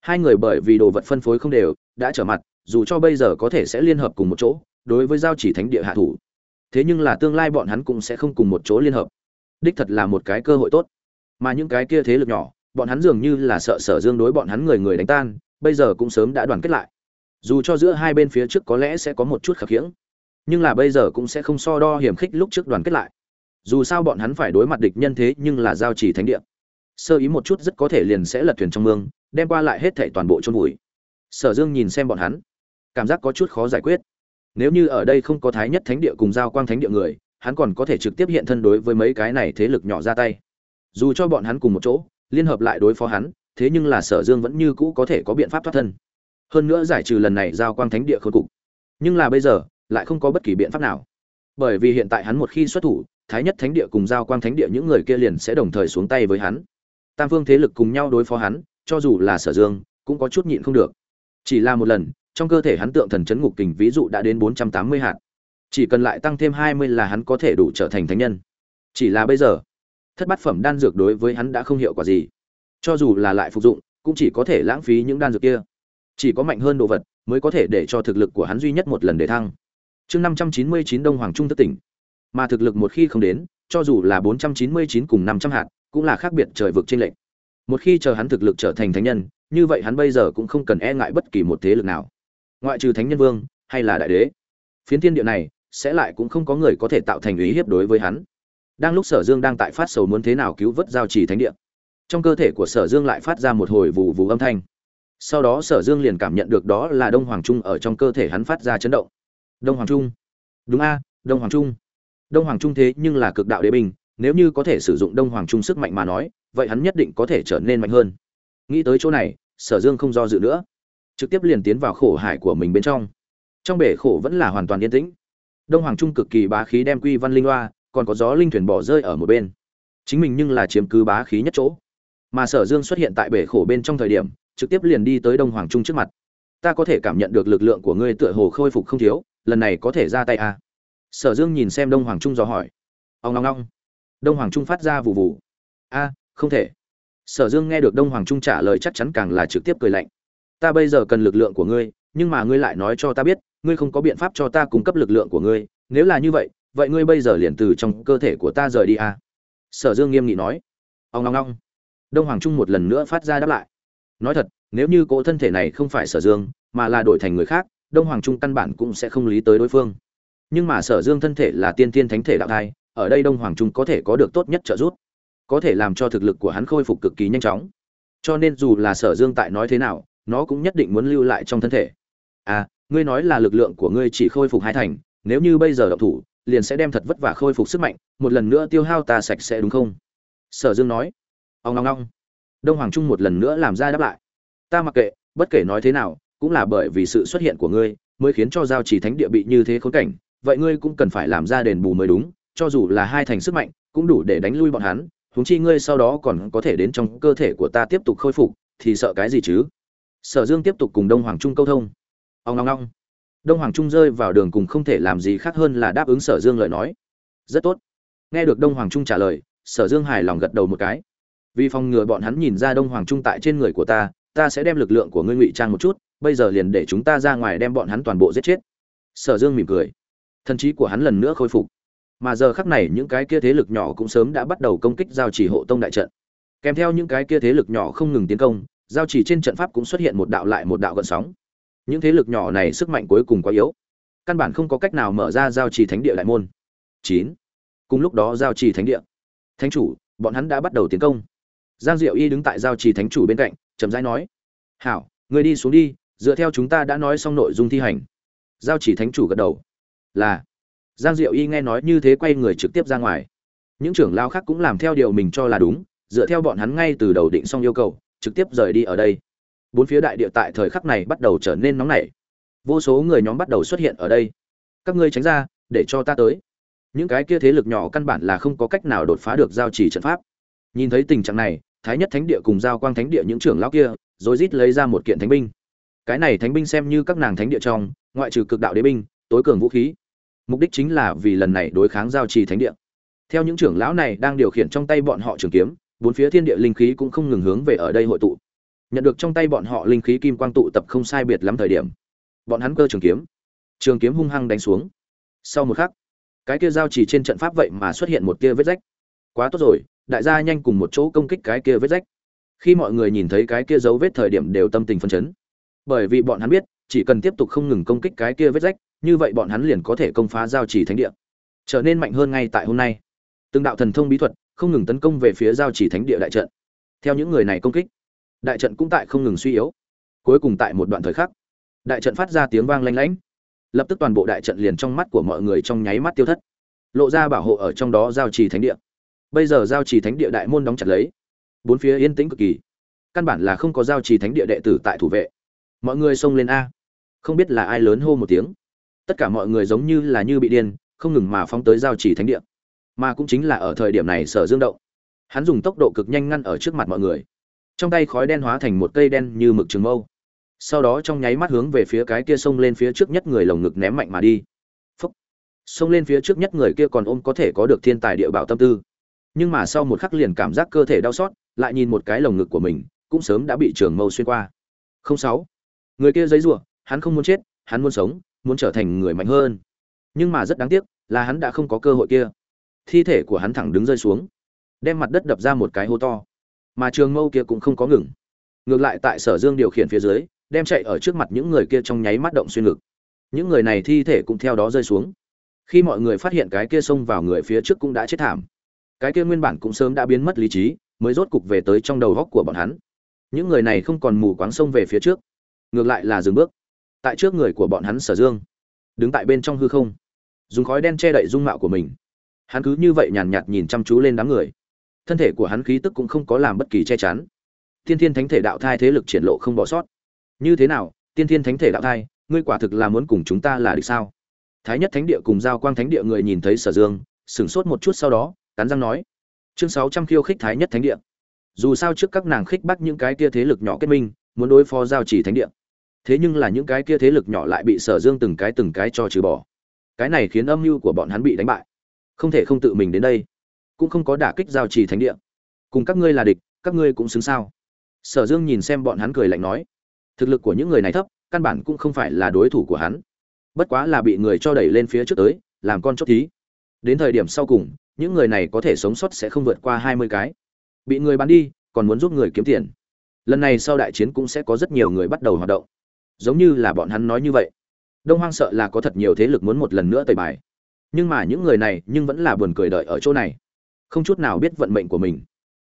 Hai người bởi vì đồ vật phân phối không đều, đã trở mặt, dù cho bây giờ có thể sẽ liên hợp cùng một chỗ đối với giao chỉ thánh địa hạ thủ. Thế nhưng là tương lai bọn hắn cũng sẽ không cùng một chỗ liên hợp. Đích thật là một cái cơ hội tốt. Mà những cái kia thế lực nhỏ, bọn hắn dường như là sợ sở dương đối bọn hắn người người đánh tan, bây giờ cũng sớm đã đoàn kết lại. Dù cho giữa hai bên phía trước có lẽ sẽ có một chút khập khiễng, nhưng là bây giờ cũng sẽ không so đo hiểm khích lúc trước đoàn kết lại. Dù sao bọn hắn phải đối mặt địch nhân thế nhưng là giao chỉ thánh địa. Sơ ý một chút rất có thể liền sẽ lật thuyền trong mương, đem qua lại hết thảy toàn bộ chôn vùi. Sở dương nhìn xem bọn hắn, cảm giác có chút khó giải quyết nếu như ở đây không có thái nhất thánh địa cùng giao quang thánh địa người, hắn còn có thể trực tiếp hiện thân đối với mấy cái này thế lực nhỏ ra tay. Dù cho bọn hắn cùng một chỗ, liên hợp lại đối phó hắn, thế nhưng là sở dương vẫn như cũ có thể có biện pháp thoát thân. Hơn nữa giải trừ lần này giao quang thánh địa khôi cục. Nhưng là bây giờ, lại không có bất kỳ biện pháp nào. Bởi vì hiện tại hắn một khi xuất thủ, thái nhất thánh địa cùng giao quang thánh địa những người kia liền sẽ đồng thời xuống tay với hắn. Tam phương thế lực cùng nhau đối phó hắn, cho dù là sở dương, cũng có chút nhịn không được. Chỉ là một lần trong cơ thể hắn tượng thần chấn ngục kình ví dụ đã đến bốn trăm tám mươi hạt. Chỉ cần lại tăng thêm hai mươi là hắn có thể đủ trở thành thánh nhân. Chỉ là bây giờ, thất bát phẩm đan dược đối với hắn đã không hiệu quả gì. Cho dù là lại phục dụng, cũng chỉ có thể lãng phí những đan dược kia. Chỉ có mạnh hơn đồ vật mới có thể để cho thực lực của hắn duy nhất một lần để thăng. Chương năm trăm chín mươi chín đông hoàng trung thất tỉnh. Mà thực lực một khi không đến, cho dù là bốn trăm chín mươi chín cùng năm trăm hạt, cũng là khác biệt trời vực trên lệnh một khi chờ hắn thực lực trở thành thánh nhân, như vậy hắn bây giờ cũng không cần e ngại bất kỳ một thế lực nào ngoại trừ thánh nhân vương hay là đại đế, phiến thiên địa này sẽ lại cũng không có người có thể tạo thành ý hiếp đối với hắn. Đang lúc sở dương đang tại phát sầu muốn thế nào cứu vớt giao trì thánh địa, trong cơ thể của sở dương lại phát ra một hồi vù vù âm thanh. Sau đó sở dương liền cảm nhận được đó là đông hoàng trung ở trong cơ thể hắn phát ra chấn động. Đông hoàng trung? Đúng a, đông hoàng trung. Đông hoàng trung thế nhưng là cực đạo đế bình nếu như có thể sử dụng đông hoàng trung sức mạnh mà nói, vậy hắn nhất định có thể trở nên mạnh hơn. Nghĩ tới chỗ này, sở dương không do dự nữa trực tiếp liền tiến vào khổ hải của mình bên trong. Trong bể khổ vẫn là hoàn toàn yên tĩnh. Đông hoàng trung cực kỳ bá khí đem quy văn linh loa còn có gió linh thuyền bỏ rơi ở một bên. Chính mình nhưng là chiếm cứ bá khí nhất chỗ. Mà sở dương xuất hiện tại bể khổ bên trong thời điểm, trực tiếp liền đi tới đông hoàng trung trước mặt. Ta có thể cảm nhận được lực lượng của ngươi tựa hồ khôi phục không thiếu, lần này có thể ra tay à. sở dương nhìn xem đông hoàng trung dò hỏi. Ông long long đông hoàng trung phát ra vụ vụ a, không thể. Sở dương nghe được đông hoàng trung trả lời chắc chắn càng là trực tiếp cười lạnh ta bây giờ cần lực lượng của ngươi, nhưng mà ngươi lại nói cho ta biết, ngươi không có biện pháp cho ta cung cấp lực lượng của ngươi. Nếu là như vậy vậy ngươi bây giờ liền từ trong cơ thể của ta rời đi à? sở dương nghiêm nghị nói. Ông long long đông hoàng trung một lần nữa phát ra đáp lại. Nói thật, nếu như cỗ thân thể này không phải sở dương, mà là đổi thành người khác, đông hoàng trung căn bản cũng sẽ không lý tới đối phương. Nhưng mà sở dương thân thể là tiên tiên thánh thể đạo thai, ở đây đông hoàng trung có thể có được tốt nhất trợ giúp, có thể làm cho thực lực của hắn khôi phục cực kỳ nhanh chóng. Cho nên dù là sở dương tại nói thế nào nó cũng nhất định muốn lưu lại trong thân thể. À ngươi nói là lực lượng của ngươi chỉ khôi phục hai thành, nếu như bây giờ động thủ, liền sẽ đem thật vất vả khôi phục sức mạnh, một lần nữa tiêu hao ta sạch sẽ đúng không? Sở dương nói. Ông long long đông hoàng trung một lần nữa làm ra đáp lại. Ta mặc kệ, bất kể nói thế nào, cũng là bởi vì sự xuất hiện của ngươi, mới khiến cho giao chỉ thánh địa bị như thế khốn cảnh, vậy ngươi cũng cần phải làm ra đền bù mới đúng, cho dù là hai thành sức mạnh, cũng đủ để đánh lui bọn hắn, huống chi ngươi sau đó còn có thể đến trong cơ thể của ta tiếp tục khôi phục, thì sợ cái gì chứ? Sở dương tiếp tục cùng đông hoàng trung câu thông. Ông ngong ngong đông hoàng trung rơi vào đường cùng không thể làm gì khác hơn là đáp ứng sở dương lời nói. Rất tốt. Nghe được đông hoàng trung trả lời, sở dương hài lòng gật đầu một cái. Vì phòng ngừa bọn hắn nhìn ra đông hoàng trung tại trên người của ta ta sẽ đem lực lượng của ngươi ngụy trang một chút, bây giờ liền để chúng ta ra ngoài đem bọn hắn toàn bộ giết chết. Sở dương mỉm cười. Thần trí của hắn lần nữa khôi phục. Mà giờ khắc này những cái kia thế lực nhỏ cũng sớm đã bắt đầu công kích giao chỉ hộ tông đại trận. Kèm theo những cái kia thế lực nhỏ không ngừng tiến công giao chỉ trên trận pháp cũng xuất hiện một đạo lại một đạo gợn sóng. Những thế lực nhỏ này sức mạnh cuối cùng quá yếu. Căn bản không có cách nào mở ra giao trì thánh địa đại môn. Chín. Cùng lúc đó giao trì thánh địa. Thánh chủ, bọn hắn đã bắt đầu tiến công. Giang diệu y đứng tại giao trì thánh chủ bên cạnh, chậm rãi nói. Hảo, người đi xuống đi, dựa theo chúng ta đã nói xong nội dung thi hành. Giao chỉ thánh chủ gật đầu. Là. Giang diệu y nghe nói như thế quay người trực tiếp ra ngoài. Những trưởng lao khác cũng làm theo điều mình cho là đúng, dựa theo bọn hắn ngay từ đầu định xong yêu cầu trực tiếp rời đi ở đây. Bốn phía đại địa tại thời khắc này bắt đầu trở nên nóng nảy. Vô số người nhóm bắt đầu xuất hiện ở đây. Các ngươi tránh ra, để cho ta tới. Những cái kia thế lực nhỏ căn bản là không có cách nào đột phá được giao trì trận pháp. Nhìn thấy tình trạng này, thái nhất thánh địa cùng giao quang thánh địa những trưởng lão kia rồi rít lấy ra một kiện thánh binh. Cái này thánh binh xem như các nàng thánh địa trong, ngoại trừ cực đạo đế binh, tối cường vũ khí. Mục đích chính là vì lần này đối kháng giao trì thánh địa. Theo những trưởng lão này đang điều khiển trong tay bọn họ trường kiếm bốn phía thiên địa linh khí cũng không ngừng hướng về ở đây hội tụ. Nhận được trong tay bọn họ linh khí kim quang tụ tập không sai biệt lắm thời điểm, bọn hắn cơ trường kiếm trường kiếm hung hăng đánh xuống. Sau một khắc, cái kia giao chỉ trên trận pháp vậy mà xuất hiện một kia vết rách. Quá tốt rồi, đại gia nhanh cùng một chỗ công kích cái kia vết rách. Khi mọi người nhìn thấy cái kia dấu vết thời điểm đều tâm tình phân chấn. Bởi vì bọn hắn biết, chỉ cần tiếp tục không ngừng công kích cái kia vết rách, như vậy bọn hắn liền có thể công phá giao chỉ thánh địa. Trở nên mạnh hơn ngay tại hôm nay. Từng đạo thần thông bí thuật không ngừng tấn công về phía giao chỉ thánh địa đại trận. Theo những người này công kích, đại trận cũng tại không ngừng suy yếu. Cuối cùng tại một đoạn thời khắc, đại trận phát ra tiếng vang lanh lảnh. Lập tức toàn bộ đại trận liền trong mắt của mọi người trong nháy mắt tiêu thất. Lộ ra bảo hộ ở trong đó giao trì thánh địa. Bây giờ giao trì thánh địa đại môn đóng chặt lấy. Bốn phía yên tĩnh cực kỳ. Căn bản là không có giao trì thánh địa đệ tử tại thủ vệ. Mọi người xông lên a. Không biết là ai lớn hô một tiếng. Tất cả mọi người giống như là như bị điên, không ngừng mà phóng tới giao trì thánh địa mà cũng chính là ở thời điểm này sở dương động. Hắn dùng tốc độ cực nhanh ngăn ở trước mặt mọi người. Trong tay khói đen hóa thành một cây đen như mực trường mâu. Sau đó trong nháy mắt hướng về phía cái kia xông lên phía trước nhất người lồng ngực ném mạnh mà đi. Phúc. Xông lên phía trước nhất người kia còn ôm có thể có được thiên tài địa bảo tâm tư. Nhưng mà sau một khắc liền cảm giác cơ thể đau xót, lại nhìn một cái lồng ngực của mình, cũng sớm đã bị trường mâu xuyên qua. Không sáu. Người kia giấy rủa, hắn không muốn chết, hắn muốn sống, muốn trở thành người mạnh hơn. Nhưng mà rất đáng tiếc, là hắn đã không có cơ hội kia thi thể của hắn thẳng đứng rơi xuống, đem mặt đất đập ra một cái hố to. Mà trường mâu kia cũng không có ngừng. Ngược lại tại sở dương điều khiển phía dưới, đem chạy ở trước mặt những người kia trong nháy mắt động xuyên ngực. Những người này thi thể cũng theo đó rơi xuống. Khi mọi người phát hiện cái kia xông vào người phía trước cũng đã chết thảm. Cái kia nguyên bản cũng sớm đã biến mất lý trí, mới rốt cục về tới trong đầu góc của bọn hắn. Những người này không còn mù quáng xông về phía trước, ngược lại là dừng bước tại trước người của bọn hắn sở dương, đứng tại bên trong hư không. Dùng khói đen che đậy dung mạo của mình hắn cứ như vậy nhàn nhạt nhìn chăm chú lên đám người. Thân thể của hắn khí tức cũng không có làm bất kỳ che chắn. Tiên thiên thánh thể đạo thai thế lực triển lộ không bỏ sót. Như thế nào tiên thiên thánh thể đạo thai, ngươi quả thực là muốn cùng chúng ta là được sao? Thái nhất thánh địa cùng giao quang thánh địa người nhìn thấy sở dương, sửng sốt một chút sau đó, cắn răng nói, chương sáu trăm khiêu khích thái nhất thánh địa. Dù sao trước các nàng khích bắt những cái kia thế lực nhỏ kết minh, muốn đối phó giao chỉ thánh địa. Thế nhưng là những cái kia thế lực nhỏ lại bị sở dương từng cái từng cái cho trừ bỏ. Cái này khiến âm mưu của bọn hắn bị đánh bại không thể không tự mình đến đây. Cũng không có đả kích giao trì thánh địa. Cùng các ngươi là địch, các ngươi cũng xứng sao? Sở dương nhìn xem bọn hắn cười lạnh nói. Thực lực của những người này thấp, căn bản cũng không phải là đối thủ của hắn. Bất quá là bị người cho đẩy lên phía trước tới, làm con chốt thí. Đến thời điểm sau cùng, những người này có thể sống sót sẽ không vượt qua hai mươi cái. Bị người bán đi, còn muốn giúp người kiếm tiền. Lần này sau đại chiến cũng sẽ có rất nhiều người bắt đầu hoạt động. Giống như là bọn hắn nói như vậy. Đông hoang sợ là có thật nhiều thế lực muốn một lần nữa tẩy bài nhưng mà những người này nhưng vẫn là buồn cười đợi ở chỗ này. Không chút nào biết vận mệnh của mình.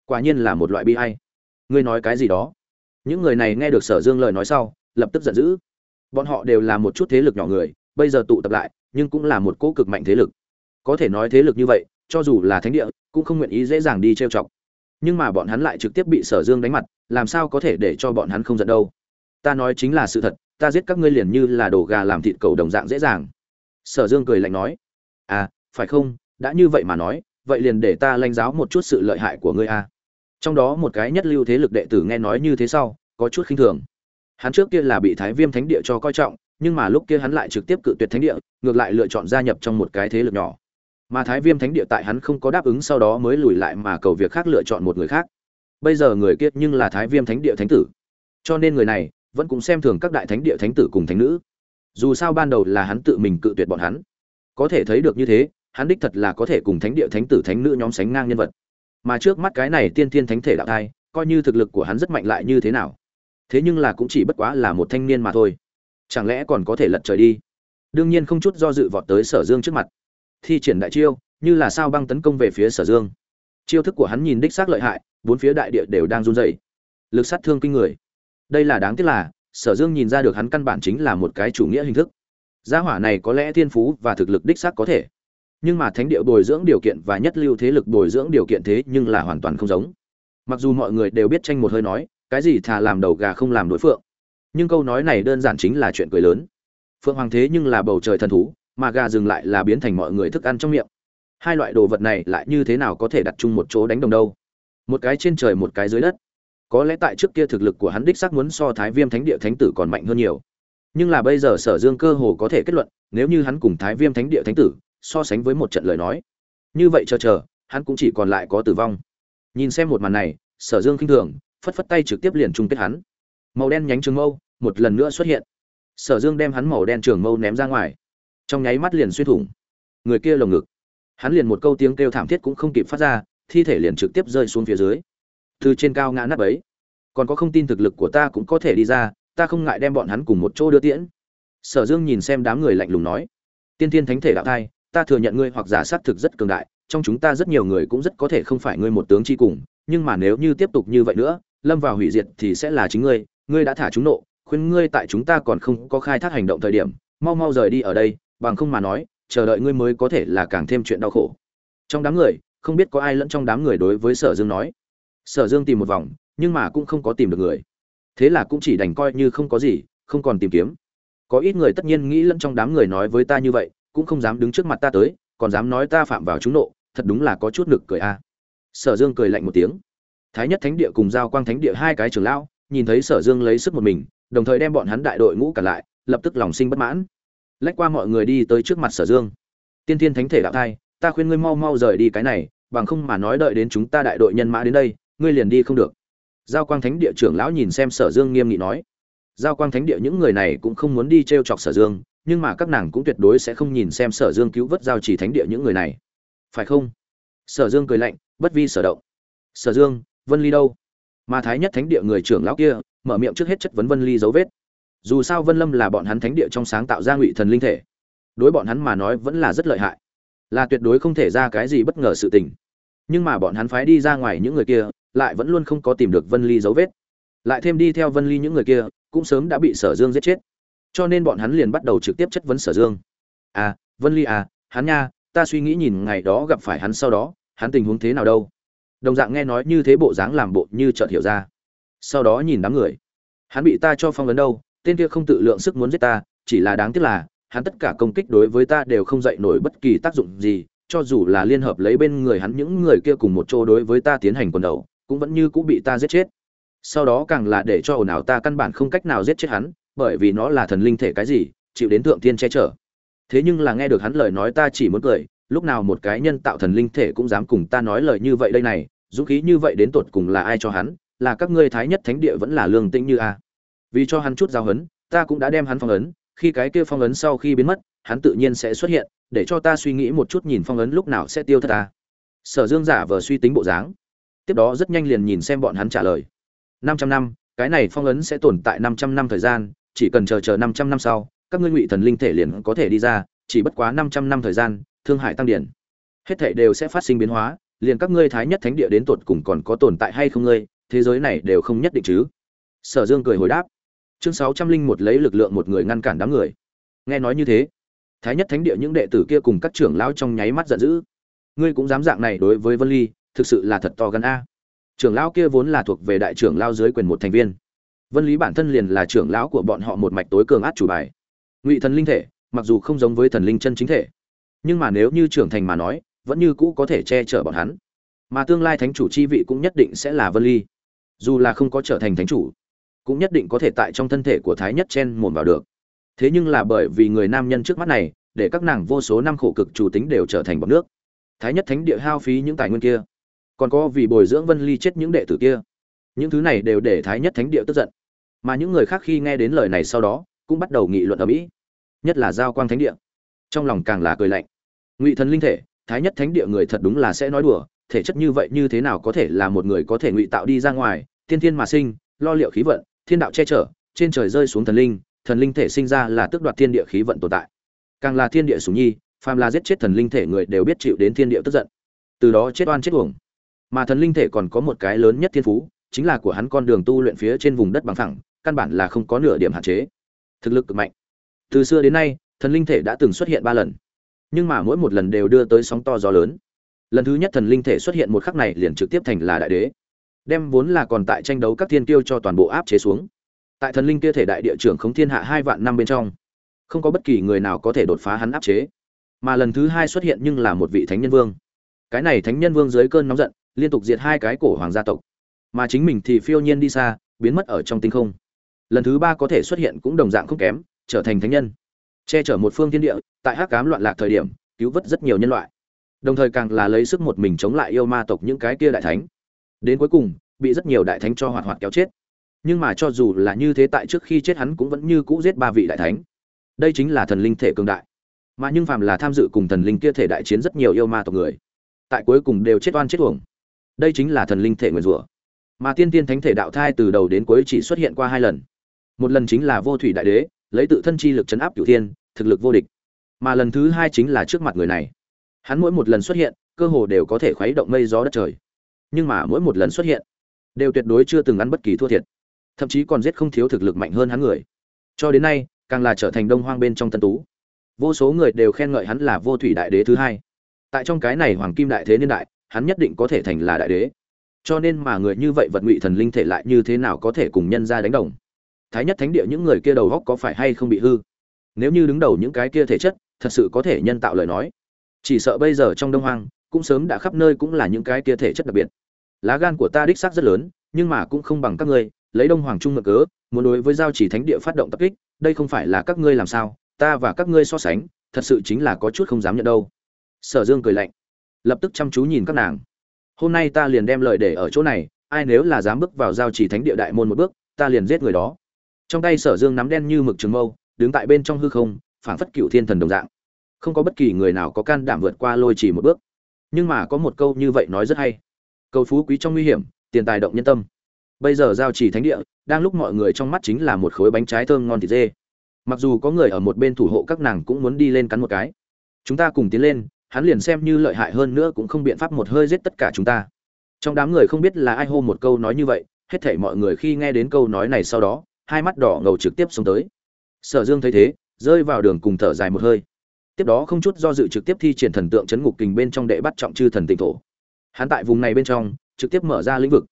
Quả nhiên là một loại bi hay ngươi nói cái gì đó? Những người này nghe được sở dương lời nói sau, lập tức giận dữ. Bọn họ đều là một chút thế lực nhỏ người, bây giờ tụ tập lại, nhưng cũng là một cỗ cực mạnh thế lực. Có thể nói thế lực như vậy, cho dù là thánh địa, cũng không nguyện ý dễ dàng đi trêu chọc. Nhưng mà bọn hắn lại trực tiếp bị sở dương đánh mặt, làm sao có thể để cho bọn hắn không giận đâu? Ta nói chính là sự thật, ta giết các ngươi liền như là đồ gà làm thịt cầu đồng dạng dễ dàng. Sở dương cười lạnh nói à phải không? Đã như vậy mà nói, vậy liền để ta lãnh giáo một chút sự lợi hại của ngươi a trong đó một cái nhất lưu thế lực đệ tử nghe nói như thế sau, có chút khinh thường. Hắn trước kia là bị thái viêm thánh địa cho coi trọng, nhưng mà lúc kia hắn lại trực tiếp cự tuyệt thánh địa, ngược lại lựa chọn gia nhập trong một cái thế lực nhỏ. Mà thái viêm thánh địa tại hắn không có đáp ứng sau đó mới lùi lại mà cầu việc khác lựa chọn một người khác. Bây giờ người kia nhưng là thái viêm thánh địa thánh tử. Cho nên người này vẫn cũng xem thường các đại thánh địa thánh tử cùng thánh nữ. Dù sao ban đầu là hắn tự mình cự tuyệt bọn hắn có thể thấy được như thế, hắn đích thật là có thể cùng thánh địa thánh tử thánh nữ nhóm sánh ngang nhân vật. Mà trước mắt cái này tiên thiên thánh thể đạo thai, coi như thực lực của hắn rất mạnh lại như thế nào? Thế nhưng là cũng chỉ bất quá là một thanh niên mà thôi. Chẳng lẽ còn có thể lật trời đi? Đương nhiên không chút do dự vọt tới sở dương trước mặt. Thi triển đại chiêu, như là sao băng tấn công về phía sở dương. Chiêu thức của hắn nhìn đích xác lợi hại, bốn phía đại địa đều đang run rẩy. Lực sát thương kinh người. Đây là đáng tiếc là, sở dương nhìn ra được hắn căn bản chính là một cái chủ nghĩa hình thức gia hỏa này có lẽ thiên phú và thực lực đích xác có thể. Nhưng mà thánh địa bồi dưỡng điều kiện và nhất lưu thế lực bồi dưỡng điều kiện thế nhưng là hoàn toàn không giống. Mặc dù mọi người đều biết tranh một hơi nói, cái gì thà làm đầu gà không làm đối phượng. Nhưng câu nói này đơn giản chính là chuyện cười lớn. Phượng hoàng thế nhưng là bầu trời thần thú, mà gà dừng lại là biến thành mọi người thức ăn trong miệng. Hai loại đồ vật này lại như thế nào có thể đặt chung một chỗ đánh đồng đâu? Một cái trên trời một cái dưới đất. Có lẽ tại trước kia thực lực của hắn đích xác muốn so thái viêm thánh địa thánh tử còn mạnh hơn nhiều nhưng là bây giờ sở dương cơ hồ có thể kết luận, nếu như hắn cùng thái viêm thánh địa thánh tử so sánh với một trận lời nói, như vậy chờ chờ, hắn cũng chỉ còn lại có tử vong. Nhìn xem một màn này, sở dương khinh thường, phất phất tay trực tiếp liền chung kết hắn. Màu đen nhánh trường mâu, một lần nữa xuất hiện. Sở dương đem hắn màu đen trường mâu ném ra ngoài. Trong nháy mắt liền xuyên thủng. Người kia lồng ngực. Hắn liền một câu tiếng kêu thảm thiết cũng không kịp phát ra, thi thể liền trực tiếp rơi xuống phía dưới. Từ trên cao ngã nắp ấy còn có không tin thực lực của ta cũng có thể đi ra ta không ngại đem bọn hắn cùng một chỗ đưa tiễn. Sở dương nhìn xem đám người lạnh lùng nói, tiên tiên thánh thể đạo thai, ta thừa nhận ngươi hoặc giả sát thực rất cường đại, trong chúng ta rất nhiều người cũng rất có thể không phải ngươi một tướng chi cùng, nhưng mà nếu như tiếp tục như vậy nữa, lâm vào hủy diệt thì sẽ là chính ngươi ngươi đã thả chúng nộ, khuyên ngươi tại chúng ta còn không có khai thác hành động thời điểm, mau mau rời đi ở đây, bằng không mà nói, chờ đợi ngươi mới có thể là càng thêm chuyện đau khổ. Trong đám người, không biết có ai lẫn trong đám người đối với sở dương nói. Sở dương tìm một vòng, nhưng mà cũng không có tìm được người thế là cũng chỉ đành coi như không có gì, không còn tìm kiếm. Có ít người tất nhiên nghĩ lẫn trong đám người nói với ta như vậy, cũng không dám đứng trước mặt ta tới, còn dám nói ta phạm vào chúng nộ, thật đúng là có chút nực cười a. Sở dương cười lạnh một tiếng. Thái nhất thánh địa cùng giao quang thánh địa hai cái trưởng lão, nhìn thấy sở dương lấy sức một mình, đồng thời đem bọn hắn đại đội ngũ cả lại, lập tức lòng sinh bất mãn. Lách qua mọi người đi tới trước mặt sở dương. Tiên thiên thánh thể đạo thai, ta khuyên ngươi mau mau rời đi cái này, bằng không mà nói đợi đến chúng ta đại đội nhân mã đến đây, ngươi liền đi không được giao quang thánh địa trưởng lão nhìn xem sở dương nghiêm nghị nói, giao quang thánh địa những người này cũng không muốn đi t r e o chọc sở dương, nhưng mà các nàng cũng tuyệt đối sẽ không nhìn xem sở dương cứu vớt giao chỉ thánh địa những người này. Phải không? Sở dương cười lạnh, bất vi sở động. Sở dương, vân ly đâu? Mà thái nhất thánh địa người trưởng lão kia, mở miệng trước hết chất vấn vân ly dấu vết. Dù sao vân lâm là bọn hắn thánh địa trong sáng tạo ra ngụy thần linh thể, đối bọn hắn mà nói vẫn là rất lợi hại, là tuyệt đối không thể ra cái gì bất ngờ sự tình. Nhưng mà bọn hắn phái đi ra ngoài những người kia lại vẫn luôn không có tìm được vân ly dấu vết. Lại thêm đi theo vân ly những người kia, cũng sớm đã bị sở dương giết chết. Cho nên bọn hắn liền bắt đầu trực tiếp chất vấn sở dương. À vân ly à hắn nha, ta suy nghĩ nhìn ngày đó gặp phải hắn sau đó, hắn tình huống thế nào đâu? Đồng dạng nghe nói như thế bộ dáng làm bộ như chợt hiểu ra. Sau đó nhìn đám người. Hắn bị ta cho phong ấn đâu, tên kia không tự lượng sức muốn giết ta, chỉ là đáng tiếc là, hắn tất cả công kích đối với ta đều không dậy nổi bất kỳ tác dụng gì, cho dù là liên hợp lấy bên người hắn những người kia cùng một chỗ đối với ta tiến hành quần đầu cũng vẫn như cũng bị ta giết chết. Sau đó càng là để cho ồn ào ta căn bản không cách nào giết chết hắn, bởi vì nó là thần linh thể cái gì, chịu đến thượng tiên che chở. Thế nhưng là nghe được hắn lời nói ta chỉ muốn cười, lúc nào một cái nhân tạo thần linh thể cũng dám cùng ta nói lời như vậy đây này, dũng khí như vậy đến tột cùng là ai cho hắn, là các ngươi thái nhất thánh địa vẫn là lương tĩnh như a. Vì cho hắn chút giao hấn, ta cũng đã đem hắn phong ấn, khi cái kia phong ấn sau khi biến mất, hắn tự nhiên sẽ xuất hiện, để cho ta suy nghĩ một chút nhìn phong ấn lúc nào sẽ tiêu thất ta sở dương giả vờ suy tính bộ dáng tiếp đó rất nhanh liền nhìn xem bọn hắn trả lời. Năm trăm năm, cái này phong ấn sẽ tồn tại năm trăm năm thời gian, chỉ cần chờ chờ năm trăm năm sau, các ngươi ngụy thần linh thể liền có thể đi ra, chỉ bất quá năm trăm năm thời gian, thương hải tăng điển. Hết thể đều sẽ phát sinh biến hóa, liền các ngươi thái nhất thánh địa đến tột cùng còn có tồn tại hay không ngươi, thế giới này đều không nhất định chứ. Sở dương cười hồi đáp. Chương sáu trăm linh một lấy lực lượng một người ngăn cản đám người. Nghe nói như thế, thái nhất thánh địa những đệ tử kia cùng các trưởng lão trong nháy mắt giận dữ. Ngươi cũng dám dạng này đối với vân ly thực sự là thật to gan a. Trưởng lão kia vốn là thuộc về đại trưởng lão dưới quyền một thành viên. Vân lý bản thân liền là trưởng lão của bọn họ một mạch tối cường át chủ bài. Ngụy thần linh thể, mặc dù không giống với thần linh chân chính thể, nhưng mà nếu như trưởng thành mà nói, vẫn như cũ có thể che chở bọn hắn. Mà tương lai thánh chủ chi vị cũng nhất định sẽ là vân ly. Dù là không có trở thành thánh chủ, cũng nhất định có thể tại trong thân thể của thái nhất chen mồn vào được. Thế nhưng là bởi vì người nam nhân trước mắt này, để các nàng vô số năm khổ cực chủ tính đều trở thành bọc nước. Thái nhất thánh địa hao phí những tài nguyên kia còn có vì bồi dưỡng vân ly chết những đệ tử kia. Những thứ này đều để thái nhất thánh địa tức giận. Mà những người khác khi nghe đến lời này sau đó, cũng bắt đầu nghị luận ở mỹ. Nhất là giao quang thánh địa. Trong lòng càng là cười lạnh. Ngụy thần linh thể, thái nhất thánh địa người thật đúng là sẽ nói đùa, thể chất như vậy như thế nào có thể là một người có thể ngụy tạo đi ra ngoài, tiên thiên mà sinh, lo liệu khí vận, thiên đạo che chở, trên trời rơi xuống thần linh thần linh thể sinh ra là tước đoạt thiên địa khí vận tồn tại. Càng là thiên địa sủng nhi, phàm là giết chết thần linh thể người đều biết chịu đến thiên địa tức giận. Từ đó chết oan chết uổng mà thần linh thể còn có một cái lớn nhất thiên phú, chính là của hắn con đường tu luyện phía trên vùng đất bằng thẳng căn bản là không có nửa điểm hạn chế. Thực lực cực mạnh. Từ xưa đến nay, thần linh thể đã từng xuất hiện ba lần. Nhưng mà mỗi một lần đều đưa tới sóng to gió lớn. Lần thứ nhất thần linh thể xuất hiện một khắc này liền trực tiếp thành là đại đế. Đem vốn là còn tại tranh đấu các thiên tiêu cho toàn bộ áp chế xuống. Tại thần linh kia thể đại địa trưởng khống thiên hạ hai vạn năm bên trong, không có bất kỳ người nào có thể đột phá hắn áp chế. Mà lần thứ hai xuất hiện nhưng là một vị thánh nhân vương. Cái này thánh nhân vương dưới cơn nóng giận liên tục diệt hai cái cổ hoàng gia tộc. Mà chính mình thì phiêu nhiên đi xa, biến mất ở trong tinh không. Lần thứ ba có thể xuất hiện cũng đồng dạng không kém, trở thành thánh nhân. Che chở một phương thiên địa, tại hắc cám loạn lạc thời điểm, cứu vớt rất nhiều nhân loại. Đồng thời càng là lấy sức một mình chống lại yêu ma tộc những cái kia đại thánh. Đến cuối cùng, bị rất nhiều đại thánh cho hoạt hoạt kéo chết. Nhưng mà cho dù là như thế tại trước khi chết hắn cũng vẫn như cũ giết ba vị đại thánh. Đây chính là thần linh thể cường đại. Mà nhưng phàm là tham dự cùng thần linh kia thể đại chiến rất nhiều yêu ma tộc người, tại cuối cùng đều chết oan chết uổng đây chính là thần linh thể nguyên rủa. Mà tiên tiên thánh thể đạo thai từ đầu đến cuối chỉ xuất hiện qua hai lần. Một lần chính là vô thủy đại đế, lấy tự thân chi lực chấn áp cửu thiên, thực lực vô địch. Mà lần thứ hai chính là trước mặt người này. Hắn mỗi một lần xuất hiện, cơ hồ đều có thể khuấy động mây gió đất trời. Nhưng mà mỗi một lần xuất hiện, đều tuyệt đối chưa từng ăn bất kỳ thua thiệt. Thậm chí còn giết không thiếu thực lực mạnh hơn hắn người. Cho đến nay, càng là trở thành đông hoang bên trong tân tú. Vô số người đều khen ngợi hắn là vô thủy đại đế thứ hai. Tại trong cái này hoàng kim đại thế niên đại hắn nhất định có thể thành là đại đế. Cho nên mà người như vậy vật ngụy thần linh thể lại như thế nào có thể cùng nhân ra đánh đồng? Thái nhất thánh địa những người kia đầu góc có phải hay không bị hư? Nếu như đứng đầu những cái kia thể chất, thật sự có thể nhân tạo lời nói. Chỉ sợ bây giờ trong đông hoang, cũng sớm đã khắp nơi cũng là những cái kia thể chất đặc biệt. Lá gan của ta đích xác rất lớn, nhưng mà cũng không bằng các ngươi, lấy đông hoàng trung mực cớ, muốn đối với giao chỉ thánh địa phát động tập kích, đây không phải là các ngươi làm sao, ta và các ngươi so sánh, thật sự chính là có chút không dám nhận đâu. Sở dương cười lạnh lập tức chăm chú nhìn các nàng. Hôm nay ta liền đem lời để ở chỗ này, ai nếu là dám bước vào giao chỉ thánh địa đại môn một bước, ta liền giết người đó. Trong tay sở dương nắm đen như mực trường mâu, đứng tại bên trong hư không, phảng phất cựu thiên thần đồng dạng. Không có bất kỳ người nào có can đảm vượt qua lôi chỉ một bước. Nhưng mà có một câu như vậy nói rất hay. Cầu phú quý trong nguy hiểm, tiền tài động nhân tâm. Bây giờ giao chỉ thánh địa, đang lúc mọi người trong mắt chính là một khối bánh trái thơm ngon thịt dê. Mặc dù có người ở một bên thủ hộ các nàng cũng muốn đi lên cắn một cái. Chúng ta cùng tiến lên hắn liền xem như lợi hại hơn nữa cũng không biện pháp một hơi giết tất cả chúng ta. Trong đám người không biết là ai hô một câu nói như vậy, hết thảy mọi người khi nghe đến câu nói này sau đó, hai mắt đỏ ngầu trực tiếp xông tới. Sở dương thấy thế, rơi vào đường cùng thở dài một hơi. Tiếp đó không chút do dự trực tiếp thi triển thần tượng chấn ngục kình bên trong đệ bắt trọng chư thần tịnh thổ. Hắn tại vùng này bên trong, trực tiếp mở ra lĩnh vực.